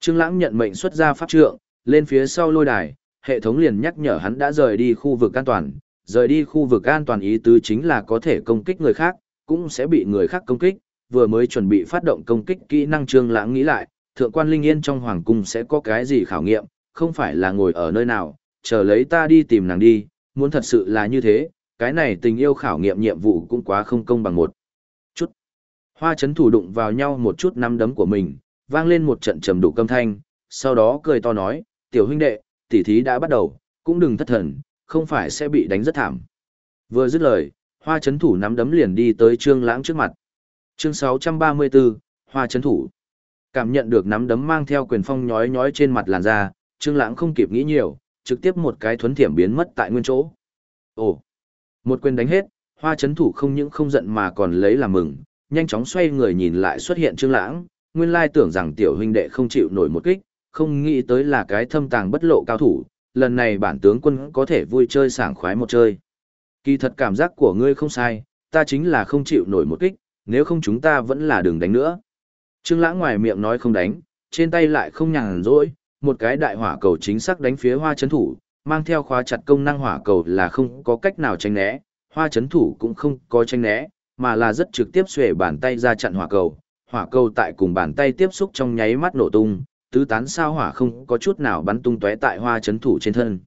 Trương lãng nhận mệnh xuất ra pháp trượng, lên phía sau lôi đài, hệ thống liền nhắc nhở hắn đã rời đi khu vực an toàn. Rời đi khu vực an toàn ý tứ chính là có thể công kích người khác, cũng sẽ bị người khác công kích, vừa mới chuẩn bị phát động công kích kỹ năng trương lãng nghĩ lại, thượng quan linh yên trong hoàng cung sẽ có cái gì khảo nghiệm, không phải là ngồi ở nơi nào, chờ lấy ta đi tìm nàng đi, muốn thật sự là như thế, cái này tình yêu khảo nghiệm nhiệm vụ cũng quá không công bằng một chút. Hoa chấn thủ đụng vào nhau một chút nắm đấm của mình, vang lên một trận trầm đủ câm thanh, sau đó cười to nói, tiểu huynh đệ, tỉ thí đã bắt đầu, cũng đừng thất thần, không phải sẽ bị đánh rất thảm. Vừa dứt lời, hoa chấn thủ nắm đấm liền đi tới trương lãng trước mặt. Chương 634, hoa chấn thủ. Cảm nhận được nắm đấm mang theo quyền phong nhói nhói trên mặt làn da, Trương Lãng không kịp nghĩ nhiều, trực tiếp một cái thuấn thiểm biến mất tại nguyên chỗ. Ồ, một quyền đánh hết, Hoa chấn thủ không những không giận mà còn lấy làm mừng, nhanh chóng xoay người nhìn lại xuất hiện Trương Lãng, nguyên lai tưởng rằng tiểu huynh đệ không chịu nổi một kích, không nghĩ tới là cái thâm tàng bất lộ cao thủ, lần này bản tướng quân có thể vui chơi sảng khoái một chơi. Kỳ thật cảm giác của ngươi không sai, ta chính là không chịu nổi một kích, nếu không chúng ta vẫn là đừng đánh nữa. Trương Lãng ngoài miệng nói không đánh, trên tay lại không nhàn rỗi, một cái đại hỏa cầu chính xác đánh phía hoa chấn thủ, mang theo khóa chặt công năng hỏa cầu là không có cách nào tránh né, hoa chấn thủ cũng không có tránh né, mà là rất trực tiếp xuề bàn tay ra chặn hỏa cầu, hỏa cầu tại cùng bàn tay tiếp xúc trong nháy mắt nổ tung, tứ tán sao hỏa không có chút nào bắn tung tóe tại hoa chấn thủ trên thân.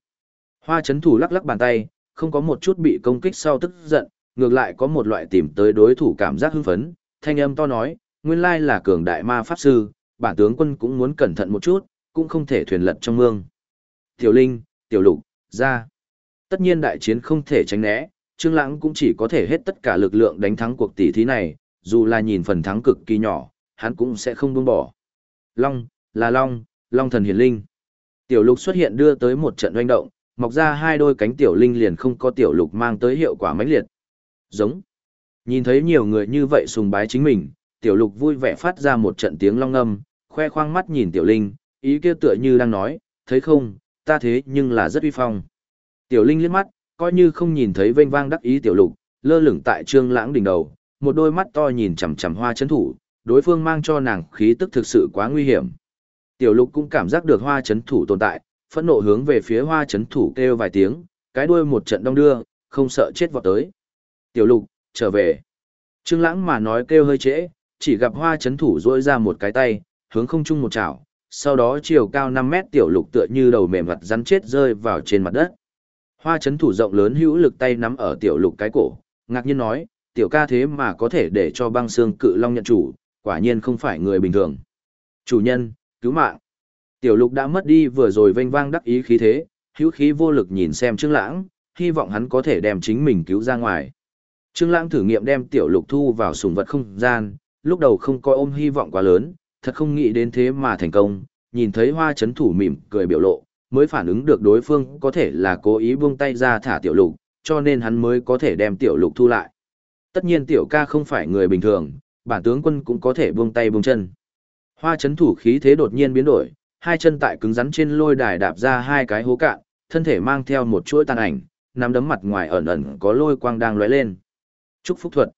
Hoa chấn thủ lắc lắc bàn tay, không có một chút bị công kích sau tức giận, ngược lại có một loại tìm tới đối thủ cảm giác hưng phấn, thanh âm to nói, nguyên lai là cường đại ma pháp sư, bản tướng quân cũng muốn cẩn thận một chút, cũng không thể thuyền lật trong mương. Tiểu Linh, Tiểu Lục, ra. Tất nhiên đại chiến không thể tránh né, Trương Lãng cũng chỉ có thể hết tất cả lực lượng đánh thắng cuộc tỷ thí này, dù là nhìn phần thắng cực kỳ nhỏ, hắn cũng sẽ không buông bỏ. Long, là Long, Long thần hiển linh. Tiểu Lục xuất hiện đưa tới một trận doanh động, mọc ra hai đôi cánh tiểu linh liền không có tiểu lục mang tới hiệu quả mãnh liệt. Giống. Nhìn thấy nhiều người như vậy sùng bái chính mình, tiểu lục vui vẻ phát ra một trận tiếng long âm, khoe khoang mắt nhìn tiểu linh, ý kia tựa như đang nói, thấy không, ta thế nhưng là rất uy phong. Tiểu linh liếc mắt, coi như không nhìn thấy vênh vang đắc ý tiểu lục, lơ lửng tại trương lãng đỉnh đầu, một đôi mắt to nhìn chằm chằm hoa chấn thủ, đối phương mang cho nàng khí tức thực sự quá nguy hiểm. Tiểu lục cũng cảm giác được hoa chấn thủ tồn tại, phẫn nộ hướng về phía hoa chấn thủ kêu vài tiếng, cái đuôi một trận đông đưa, không sợ chết vọt tới. Tiểu lục, trở về. Trương lãng mà nói kêu hơi trễ, chỉ gặp hoa chấn thủ duỗi ra một cái tay, hướng không chung một chảo, sau đó chiều cao 5 mét tiểu lục tựa như đầu mềm mặt rắn chết rơi vào trên mặt đất. Hoa chấn thủ rộng lớn hữu lực tay nắm ở tiểu lục cái cổ, ngạc nhiên nói, tiểu ca thế mà có thể để cho băng xương cự long nhận chủ, quả nhiên không phải người bình thường. Chủ nhân, cứu mạng. Tiểu lục đã mất đi vừa rồi vênh vang đắc ý khí thế, hữu khí vô lực nhìn xem Trương Lãng, hy vọng hắn có thể đem chính mình cứu ra ngoài. Trương Lãng thử nghiệm đem tiểu lục thu vào sùng vật không gian, lúc đầu không coi ôm hy vọng quá lớn, thật không nghĩ đến thế mà thành công, nhìn thấy hoa chấn thủ mỉm cười biểu lộ, mới phản ứng được đối phương có thể là cố ý buông tay ra thả tiểu lục, cho nên hắn mới có thể đem tiểu lục thu lại. Tất nhiên tiểu ca không phải người bình thường, bản tướng quân cũng có thể buông tay buông chân. Hoa chấn thủ khí thế đột nhiên biến đổi, hai chân tại cứng rắn trên lôi đài đạp ra hai cái hố cạn, thân thể mang theo một chuỗi tàn ảnh, nắm đấm mặt ngoài ẩn ẩn có lôi quang đang lóe lên. Chúc phúc thuật.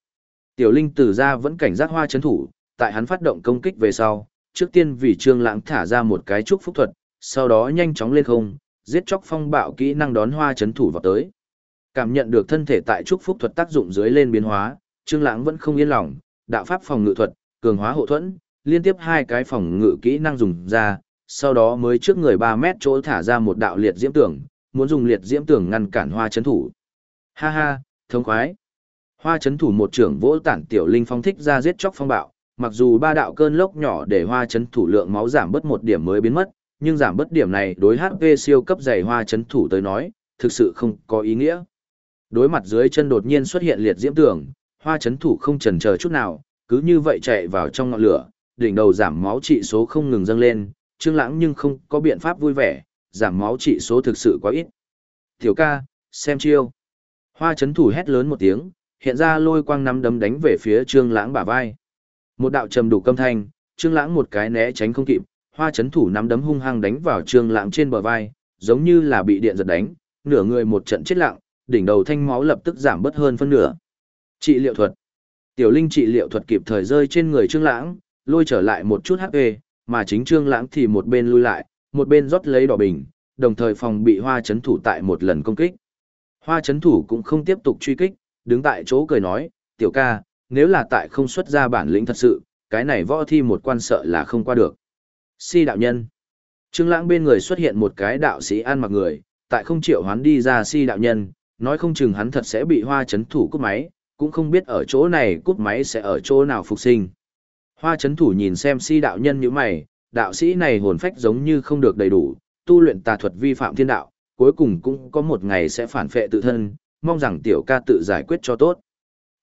Tiểu Linh từ ra vẫn cảnh giác hoa chấn thủ, tại hắn phát động công kích về sau, trước tiên vì Trương Lãng thả ra một cái chúc phúc thuật, sau đó nhanh chóng lên không, giết chóc phong bạo kỹ năng đón hoa chấn thủ vào tới. Cảm nhận được thân thể tại chúc phúc thuật tác dụng dưới lên biến hóa, Trương Lãng vẫn không yên lòng, đạo pháp phòng ngự thuật, cường hóa hộ thuẫn, liên tiếp hai cái phòng ngự kỹ năng dùng ra, sau đó mới trước người 3 mét chỗ thả ra một đạo liệt diễm tưởng, muốn dùng liệt diễm tưởng ngăn cản hoa chấn thủ. Ha ha, thông khoái. Hoa chấn thủ một trưởng vỗ tản tiểu linh phong thích ra giết chóc phong bạo, mặc dù ba đạo cơn lốc nhỏ để hoa chấn thủ lượng máu giảm bớt một điểm mới biến mất, nhưng giảm bớt điểm này đối HP siêu cấp dày hoa chấn thủ tới nói, thực sự không có ý nghĩa. Đối mặt dưới chân đột nhiên xuất hiện liệt diễm tưởng, hoa chấn thủ không chần chờ chút nào, cứ như vậy chạy vào trong ngọn lửa, đỉnh đầu giảm máu trị số không ngừng dâng lên, Trương Lãng nhưng không có biện pháp vui vẻ, giảm máu trị số thực sự quá ít. "Tiểu ca, xem chiêu." Hoa chấn thủ hét lớn một tiếng, hiện ra lôi quang nắm đấm đánh về phía Trương Lãng bả vai. Một đạo trầm đủ câm thanh, Trương Lãng một cái né tránh không kịp, hoa chấn thủ nắm đấm hung hăng đánh vào Trương Lãng trên bờ vai, giống như là bị điện giật đánh, nửa người một trận chết lặng, đỉnh đầu thanh máu lập tức giảm bớt hơn phân nửa. Trị liệu thuật. Tiểu Linh trị liệu thuật kịp thời rơi trên người Trương Lãng, lôi trở lại một chút HP, mà chính Trương Lãng thì một bên lui lại, một bên rót lấy đỏ bình, đồng thời phòng bị Hoa chấn thủ tại một lần công kích. Hoa chấn thủ cũng không tiếp tục truy kích, đứng tại chỗ cười nói, "Tiểu ca, nếu là tại không xuất ra bản lĩnh thật sự, cái này võ thi một quan sợ là không qua được." Si đạo nhân. Trương Lãng bên người xuất hiện một cái đạo sĩ ăn mặc người, tại không triệu hoán đi ra si đạo nhân, nói không chừng hắn thật sẽ bị Hoa chấn thủ cướp máy, cũng không biết ở chỗ này cúp máy sẽ ở chỗ nào phục sinh. Hoa chấn thủ nhìn xem si đạo nhân như mày, đạo sĩ này hồn phách giống như không được đầy đủ, tu luyện tà thuật vi phạm thiên đạo, cuối cùng cũng có một ngày sẽ phản phệ tự thân, mong rằng tiểu ca tự giải quyết cho tốt.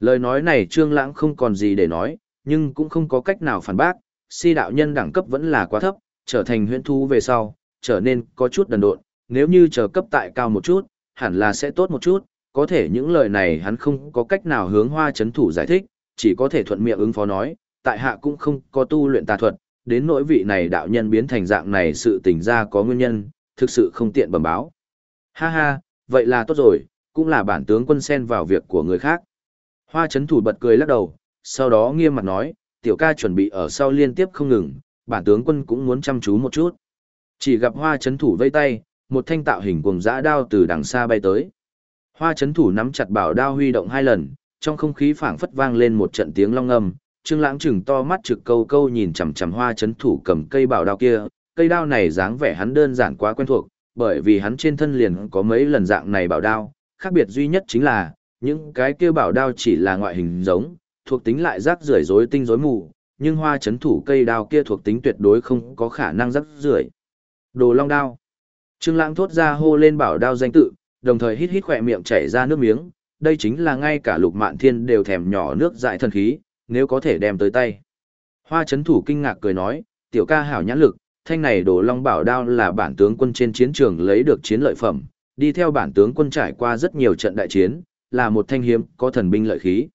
Lời nói này trương lãng không còn gì để nói, nhưng cũng không có cách nào phản bác, si đạo nhân đẳng cấp vẫn là quá thấp, trở thành huyễn Thú về sau, trở nên có chút đần độn, nếu như chờ cấp tại cao một chút, hẳn là sẽ tốt một chút, có thể những lời này hắn không có cách nào hướng hoa chấn thủ giải thích, chỉ có thể thuận miệng ứng phó nói, tại hạ cũng không có tu luyện tà thuật, đến nỗi vị này đạo nhân biến thành dạng này sự tình ra có nguyên nhân, thực sự không tiện bẩm báo. Ha ha, vậy là tốt rồi, cũng là bản tướng quân xen vào việc của người khác. Hoa chấn thủ bật cười lắc đầu, sau đó nghiêm mặt nói, tiểu ca chuẩn bị ở sau liên tiếp không ngừng, bản tướng quân cũng muốn chăm chú một chút. Chỉ gặp hoa chấn thủ vây tay, một thanh tạo hình cùng dã đao từ đằng xa bay tới. Hoa chấn thủ nắm chặt bảo đao huy động hai lần, trong không khí phảng phất vang lên một trận tiếng long âm. Trương Lãng chừng to mắt trực câu câu nhìn chằm chằm Hoa chấn thủ cầm cây bảo đao kia, cây đao này dáng vẻ hắn đơn giản quá quen thuộc, bởi vì hắn trên thân liền có mấy lần dạng này bảo đao, khác biệt duy nhất chính là những cái kia bảo đao chỉ là ngoại hình giống, thuộc tính lại rác rưởi rối tinh rối mù, nhưng Hoa chấn thủ cây đao kia thuộc tính tuyệt đối không có khả năng rác rưởi. Đồ Long đao. Trương Lãng thốt ra hô lên bảo đao danh tự, đồng thời hít hít khóe miệng chảy ra nước miếng, đây chính là ngay cả lục mạn thiên đều thèm nhỏ nước dại thần khí, nếu có thể đem tới tay. Hoa chấn thủ kinh ngạc cười nói, tiểu ca hảo nhãn lực, thanh này đồ long bảo đao là bản tướng quân trên chiến trường lấy được chiến lợi phẩm, đi theo bản tướng quân trải qua rất nhiều trận đại chiến, là một thanh hiếm có thần binh lợi khí.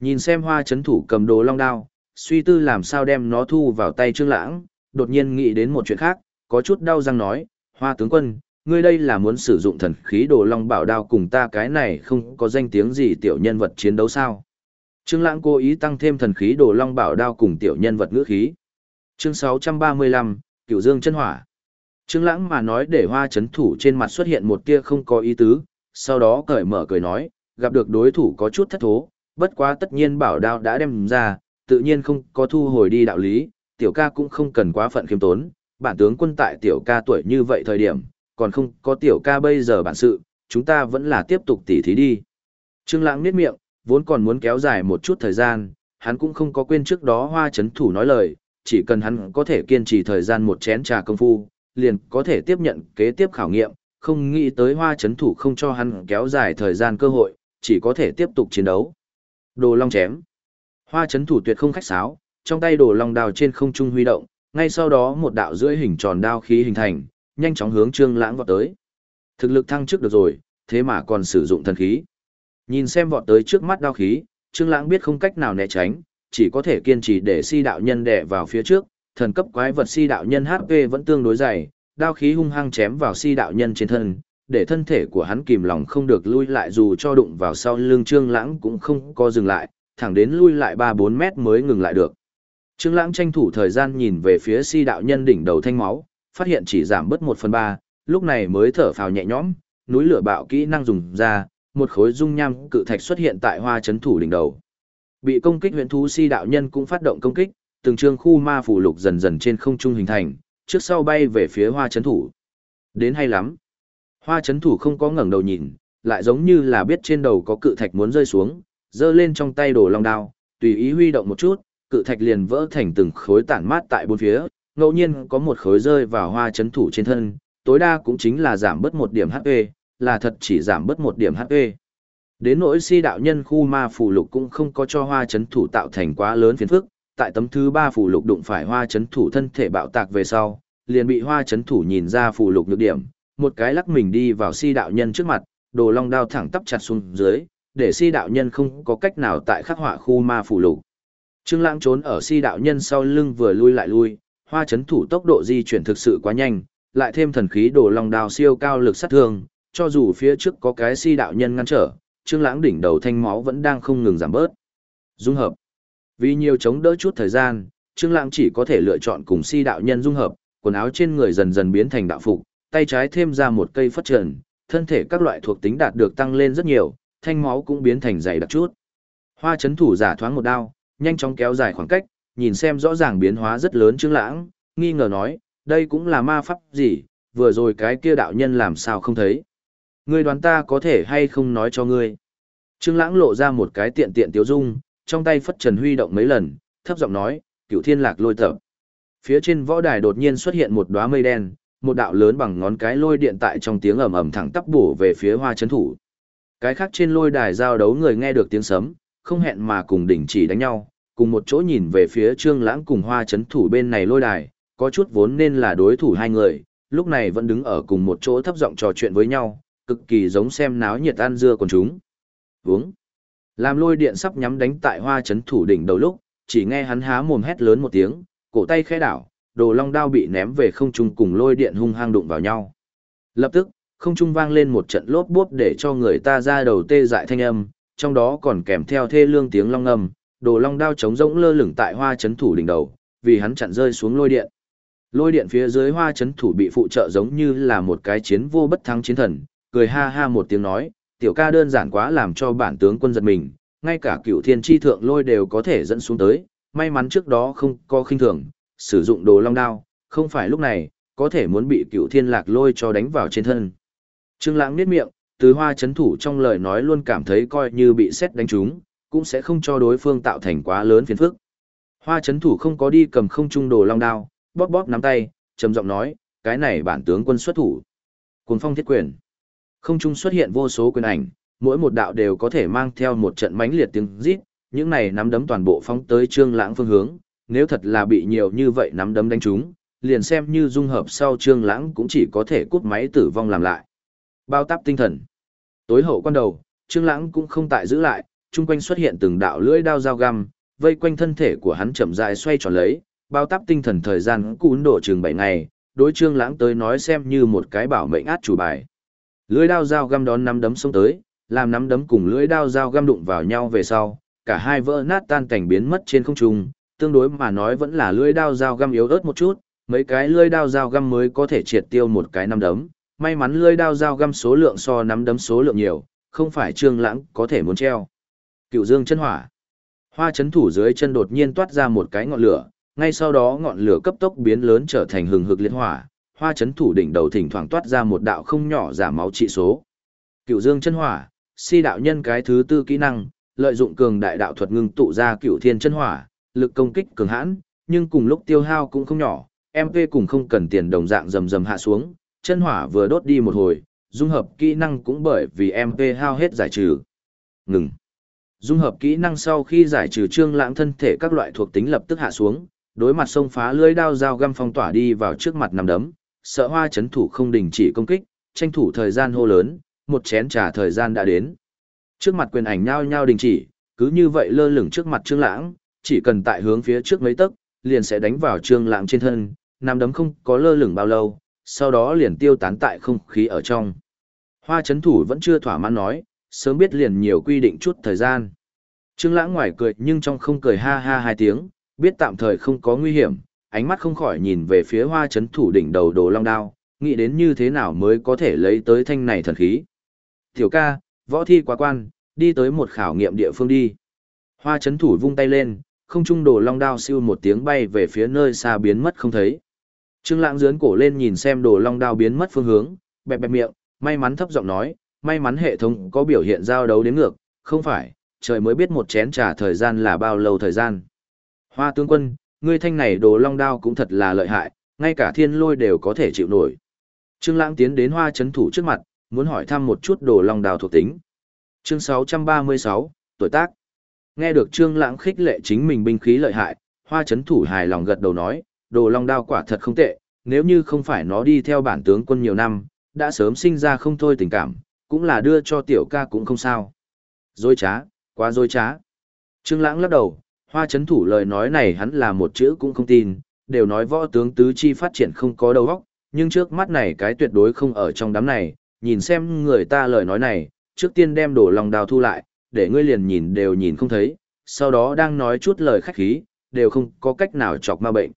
Nhìn xem hoa chấn thủ cầm đồ long đao, suy tư làm sao đem nó thu vào tay Trương Lãng, đột nhiên nghĩ đến một chuyện khác, có chút đau răng nói, hoa tướng quân, ngươi đây là muốn sử dụng thần khí đồ long bảo đao cùng ta cái này không có danh tiếng gì tiểu nhân vật chiến đấu sao. Trương Lãng cố ý tăng thêm thần khí đồ long bảo đao cùng tiểu nhân vật ngữ khí. Chương 635, Cửu Dương chân hỏa. Trương Lãng mà nói để hoa chấn thủ trên mặt xuất hiện một tia không có ý tứ, sau đó cởi mở cười nói, gặp được đối thủ có chút thất thố, bất quá tất nhiên bảo đao đã đem ra, tự nhiên không có thu hồi đi đạo lý, tiểu ca cũng không cần quá phận khiêm tốn, bản tướng quân tại tiểu ca tuổi như vậy thời điểm, còn không có tiểu ca bây giờ bản sự, chúng ta vẫn là tiếp tục tỉ thí đi. Trương Lãng niết miệng, vốn còn muốn kéo dài một chút thời gian, hắn cũng không có quên trước đó hoa chấn thủ nói lời, chỉ cần hắn có thể kiên trì thời gian một chén trà công phu, liền có thể tiếp nhận kế tiếp khảo nghiệm, không nghĩ tới hoa chấn thủ không cho hắn kéo dài thời gian cơ hội, chỉ có thể tiếp tục chiến đấu. Đồ long chém. Hoa chấn thủ tuyệt không khách sáo, trong tay đồ long đao trên không trung huy động, ngay sau đó một đạo rưỡi hình tròn đao khí hình thành, nhanh chóng hướng Trương Lãng vọt tới. Thực lực thăng chức được rồi, thế mà còn sử dụng thần khí. Nhìn xem vọt tới trước mắt đao khí, Trương Lãng biết không cách nào né tránh, chỉ có thể kiên trì để si đạo nhân đè vào phía trước, thần cấp quái vật si đạo nhân HP vẫn tương đối dày, đao khí hung hăng chém vào si đạo nhân trên thân, để thân thể của hắn kìm lòng không được lui lại dù cho đụng vào sau lưng Trương Lãng cũng không có dừng lại, thẳng đến lui lại 3-4 mét mới ngừng lại được. Trương Lãng tranh thủ thời gian nhìn về phía si đạo nhân đỉnh đầu thanh máu, phát hiện chỉ giảm bớt 1 phần 3, lúc này mới thở phào nhẹ nhõm, núi lửa bạo kỹ năng dùng ra, một khối dung nham cự thạch xuất hiện tại hoa chấn thủ đỉnh đầu. Bị công kích huyện thú si đạo nhân cũng phát động công kích, từng trường khu ma phủ lục dần dần trên không trung hình thành, trước sau bay về phía hoa chấn thủ. Đến hay lắm. Hoa chấn thủ không có ngẩng đầu nhìn, lại giống như là biết trên đầu có cự thạch muốn rơi xuống, giơ lên trong tay đổ long đao, tùy ý huy động một chút, cự thạch liền vỡ thành từng khối tản mát tại bốn phía, ngẫu nhiên có một khối rơi vào hoa chấn thủ trên thân, tối đa cũng chính là giảm bớt một điểm HP, là thật chỉ giảm bớt một điểm HP. Đến nỗi si đạo nhân khu ma phù lục cũng không có cho hoa chấn thủ tạo thành quá lớn phiền phức, tại tấm thứ ba phù lục đụng phải hoa chấn thủ thân thể bạo tạc về sau, liền bị hoa chấn thủ nhìn ra phù lục nhược điểm, một cái lắc mình đi vào si đạo nhân trước mặt, đồ long đao thẳng tắp chặt xuống dưới, để si đạo nhân không có cách nào tại khắc họa khu ma phù lục. Trương Lãng trốn ở si đạo nhân sau lưng vừa lui lại lui, hoa chấn thủ tốc độ di chuyển thực sự quá nhanh, lại thêm thần khí đồ long đao siêu cao lực sát thương, cho dù phía trước có cái si đạo nhân ngăn trở, Trương Lãng đỉnh đầu thanh máu vẫn đang không ngừng giảm bớt. Dung hợp. Vì nhiều chống đỡ chút thời gian, Trương Lãng chỉ có thể lựa chọn cùng si đạo nhân dung hợp, quần áo trên người dần dần biến thành đạo phục, tay trái thêm ra một cây phất trần, thân thể các loại thuộc tính đạt được tăng lên rất nhiều, thanh máu cũng biến thành dày đặc chút. Hoa chấn thủ giả thoáng một đao, nhanh chóng kéo dài khoảng cách, nhìn xem rõ ràng biến hóa rất lớn Trương Lãng, nghi ngờ nói, đây cũng là ma pháp gì, vừa rồi cái kia đạo nhân làm sao không thấy. Ngươi đoán ta có thể hay không nói cho ngươi. Trương Lãng lộ ra một cái tiện tiện tiểu dung, trong tay phất trần huy động mấy lần, thấp giọng nói, "Cửu Thiên Lạc lôi tập." Phía trên võ đài đột nhiên xuất hiện một đóa mây đen, một đạo lớn bằng ngón cái lôi điện tại trong tiếng ầm ầm thẳng tắp bổ về phía Hoa Chấn Thủ. Cái khác trên lôi đài giao đấu người nghe được tiếng sấm, không hẹn mà cùng đình chỉ đánh nhau, cùng một chỗ nhìn về phía Trương Lãng cùng Hoa Chấn Thủ bên này lôi đài, có chút vốn nên là đối thủ hai người, lúc này vẫn đứng ở cùng một chỗ thấp giọng trò chuyện với nhau, cực kỳ giống xem náo nhiệt ăn dưa còn chúng. Vướng. Làm lôi điện sắp nhắm đánh tại hoa chấn thủ đỉnh đầu lúc, chỉ nghe hắn há mồm hét lớn một tiếng, cổ tay khẽ đảo, đồ long đao bị ném về không trung cùng lôi điện hung hăng đụng vào nhau. Lập tức, không trung vang lên một trận lốp bốp để cho người ta ra đầu tê dại thanh âm, trong đó còn kèm theo thê lương tiếng long âm, đồ long đao trống rỗng lơ lửng tại hoa chấn thủ đỉnh đầu, vì hắn chặn rơi xuống lôi điện. Lôi điện phía dưới hoa chấn thủ bị phụ trợ giống như là một cái chiến vô bất thắng chiến thần, cười ha ha một tiếng nói, tiểu ca đơn giản quá làm cho bản tướng quân giật mình, ngay cả cựu thiên tri thượng lôi đều có thể dẫn xuống tới, may mắn trước đó không có khinh thường, sử dụng đồ long đao, không phải lúc này, có thể muốn bị cựu thiên lạc lôi cho đánh vào trên thân. Trương lãng niết miệng, từ hoa chấn thủ trong lời nói luôn cảm thấy coi như bị xét đánh trúng, cũng sẽ không cho đối phương tạo thành quá lớn phiền phức. Hoa chấn thủ không có đi cầm không trung đồ long đao, bóp bóp nắm tay, trầm giọng nói, cái này bản tướng quân xuất thủ. Cuồng phong thiết quyền. Không trung xuất hiện vô số quyền ảnh, mỗi một đạo đều có thể mang theo một trận mãnh liệt tiếng rít, những này nắm đấm toàn bộ phóng tới Trương Lãng phương hướng, nếu thật là bị nhiều như vậy nắm đấm đánh trúng, liền xem như dung hợp sau Trương Lãng cũng chỉ có thể cút máy tử vong làm lại. Bao táp tinh thần. Tối hậu quan đầu, Trương Lãng cũng không tại giữ lại, chung quanh xuất hiện từng đạo lưỡi đao dao găm, vây quanh thân thể của hắn chậm rãi xoay tròn lấy, bao táp tinh thần thời gian cún độ chừng 7 ngày, đối Trương Lãng tới nói xem như một cái bảo mệnh át chủ bài. Lưỡi đao dao găm đón năm đấm xông tới, làm nắm đấm cùng lưỡi đao dao găm đụng vào nhau về sau, cả hai vỡ nát tan cảnh biến mất trên không trung, tương đối mà nói vẫn là lưỡi đao dao găm yếu ớt một chút, mấy cái lưỡi đao dao găm mới có thể triệt tiêu một cái nắm đấm, may mắn lưỡi đao dao găm số lượng so nắm đấm số lượng nhiều, không phải Trương Lãng có thể muốn treo. Cựu Dương chân hỏa. Hoa chấn thủ dưới chân đột nhiên toát ra một cái ngọn lửa, ngay sau đó ngọn lửa cấp tốc biến lớn trở thành hừng hực liệt hỏa, hoa chấn thủ đỉnh đầu thỉnh thoảng toát ra một đạo không nhỏ giảm máu trị số. Cựu Dương chân hỏa, si đạo nhân cái thứ tư kỹ năng, lợi dụng cường đại đạo thuật ngưng tụ ra cựu thiên chân hỏa, lực công kích cường hãn, nhưng cùng lúc tiêu hao cũng không nhỏ, MP cùng không cần tiền đồng dạng rầm rầm hạ xuống, chân hỏa vừa đốt đi một hồi, dung hợp kỹ năng cũng bởi vì MP hao hết giải trừ. Ngừng. Dung hợp kỹ năng sau khi giải trừ trương lãng thân thể các loại thuộc tính lập tức hạ xuống, đối mặt sông phá lưới đao dao găm phong tỏa đi vào trước mặt nằm đấm, sợ hoa chấn thủ không đình chỉ công kích, tranh thủ thời gian hô lớn, một chén trà thời gian đã đến. Trước mặt quyền ảnh nhao nhao đình chỉ, cứ như vậy lơ lửng trước mặt Trương Lãng, chỉ cần tại hướng phía trước mấy tấc, liền sẽ đánh vào Trương Lãng trên thân, Năm đấm không có lơ lửng bao lâu, sau đó liền tiêu tán tại không khí ở trong. Hoa chấn thủ vẫn chưa thỏa mãn nói, sớm biết liền nhiều quy định chút thời gian. Trương Lãng ngoài cười nhưng trong không cười ha ha hai tiếng, biết tạm thời không có nguy hiểm, ánh mắt không khỏi nhìn về phía hoa chấn thủ đỉnh đầu đồ long đao, nghĩ đến như thế nào mới có thể lấy tới thanh này thần khí. Tiểu ca, võ thi quá quan, đi tới một khảo nghiệm địa phương đi. Hoa chấn thủ vung tay lên, không trung đồ long đao siêu một tiếng bay về phía nơi xa biến mất không thấy. Trương Lãng dướn cổ lên nhìn xem đồ long đao biến mất phương hướng, bẹp bẹp miệng, may mắn thấp giọng nói, may mắn hệ thống có biểu hiện giao đấu đến ngược, không phải, trời mới biết một chén trà thời gian là bao lâu thời gian. Hoa tướng quân, ngươi thanh này đồ long đao cũng thật là lợi hại, ngay cả thiên lôi đều có thể chịu nổi. Trương Lãng tiến đến hoa chấn thủ trước mặt, muốn hỏi thăm một chút đồ long đao thuộc tính. Chương 636, tuổi tác. Nghe được Trương Lãng khích lệ chính mình binh khí lợi hại, hoa chấn thủ hài lòng gật đầu nói, đồ long đao quả thật không tệ, nếu như không phải nó đi theo bản tướng quân nhiều năm, đã sớm sinh ra không thôi tình cảm, cũng là đưa cho tiểu ca cũng không sao. Dối trá, quá dối trá. Trương Lãng lắc đầu, hoa chấn thủ lời nói này hắn là một chữ cũng không tin, đều nói võ tướng tứ chi phát triển không có đầu óc, nhưng trước mắt này cái tuyệt đối không ở trong đám này, nhìn xem người ta lời nói này, trước tiên đem đổ lòng đào thu lại, để ngươi liền nhìn đều nhìn không thấy, sau đó đang nói chút lời khách khí, đều không có cách nào chọc ma bệnh.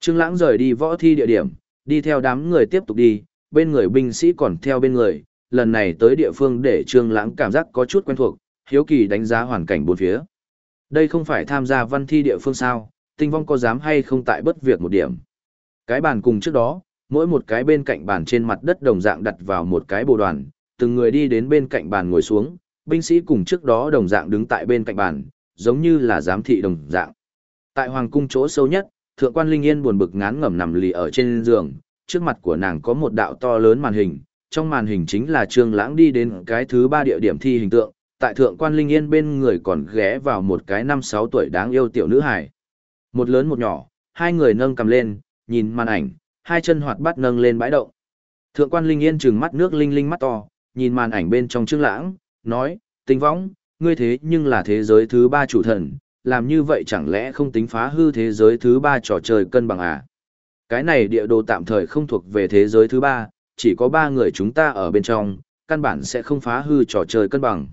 Trương Lãng rời đi võ thi địa điểm, đi theo đám người tiếp tục đi, bên người binh sĩ còn theo bên người, lần này tới địa phương để Trương Lãng cảm giác có chút quen thuộc, hiếu kỳ đánh giá hoàn cảnh bốn phía. Đây không phải tham gia văn thi địa phương sao, tinh vong có dám hay không tại bất việc một điểm. Cái bàn cùng trước đó, mỗi một cái bên cạnh bàn trên mặt đất đồng dạng đặt vào một cái bộ đoàn, từng người đi đến bên cạnh bàn ngồi xuống, binh sĩ cùng trước đó đồng dạng đứng tại bên cạnh bàn, giống như là giám thị đồng dạng. Tại hoàng cung chỗ sâu nhất, thượng quan Linh Yên buồn bực ngán ngẩm nằm lì ở trên giường, trước mặt của nàng có một đạo to lớn màn hình, trong màn hình chính là Trương Lãng đi đến cái thứ ba địa điểm thi hình tượng, tại thượng quan Linh Yên bên người còn ghé vào một cái năm sáu tuổi đáng yêu tiểu nữ hải Một lớn một nhỏ, hai người nâng cầm lên, nhìn màn ảnh, hai chân hoạt bát nâng lên bãi động. Thượng quan Linh Yên trừng mắt nước linh linh mắt to, nhìn màn ảnh bên trong Trương Lãng, nói, "Tinh võng, ngươi thế nhưng là thế giới thứ ba chủ thần, làm như vậy chẳng lẽ không tính phá hư thế giới thứ ba trò chơi cân bằng à?" Cái này địa đồ tạm thời không thuộc về thế giới thứ ba, chỉ có ba người chúng ta ở bên trong, căn bản sẽ không phá hư trò chơi cân bằng.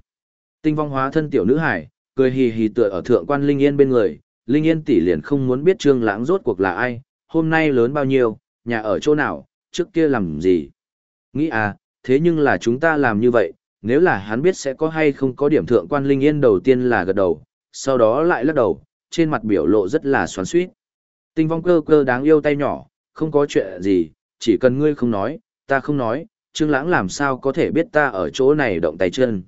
Tinh vong hóa thân tiểu nữ hải, cười hì hì tựa ở thượng quan Linh Yên bên người, Linh Yên tỷ liền không muốn biết Trương Lãng rốt cuộc là ai, hôm nay lớn bao nhiêu, nhà ở chỗ nào, trước kia làm gì. Nghĩ à, thế nhưng là chúng ta làm như vậy, nếu là hắn biết sẽ có hay không có điểm thượng quan Linh Yên đầu tiên là gật đầu, sau đó lại lắc đầu, trên mặt biểu lộ rất là xoắn xuýt. Tinh vong cơ cơ đáng yêu tay nhỏ, không có chuyện gì, chỉ cần ngươi không nói, ta không nói, Trương Lãng làm sao có thể biết ta ở chỗ này động tay chân.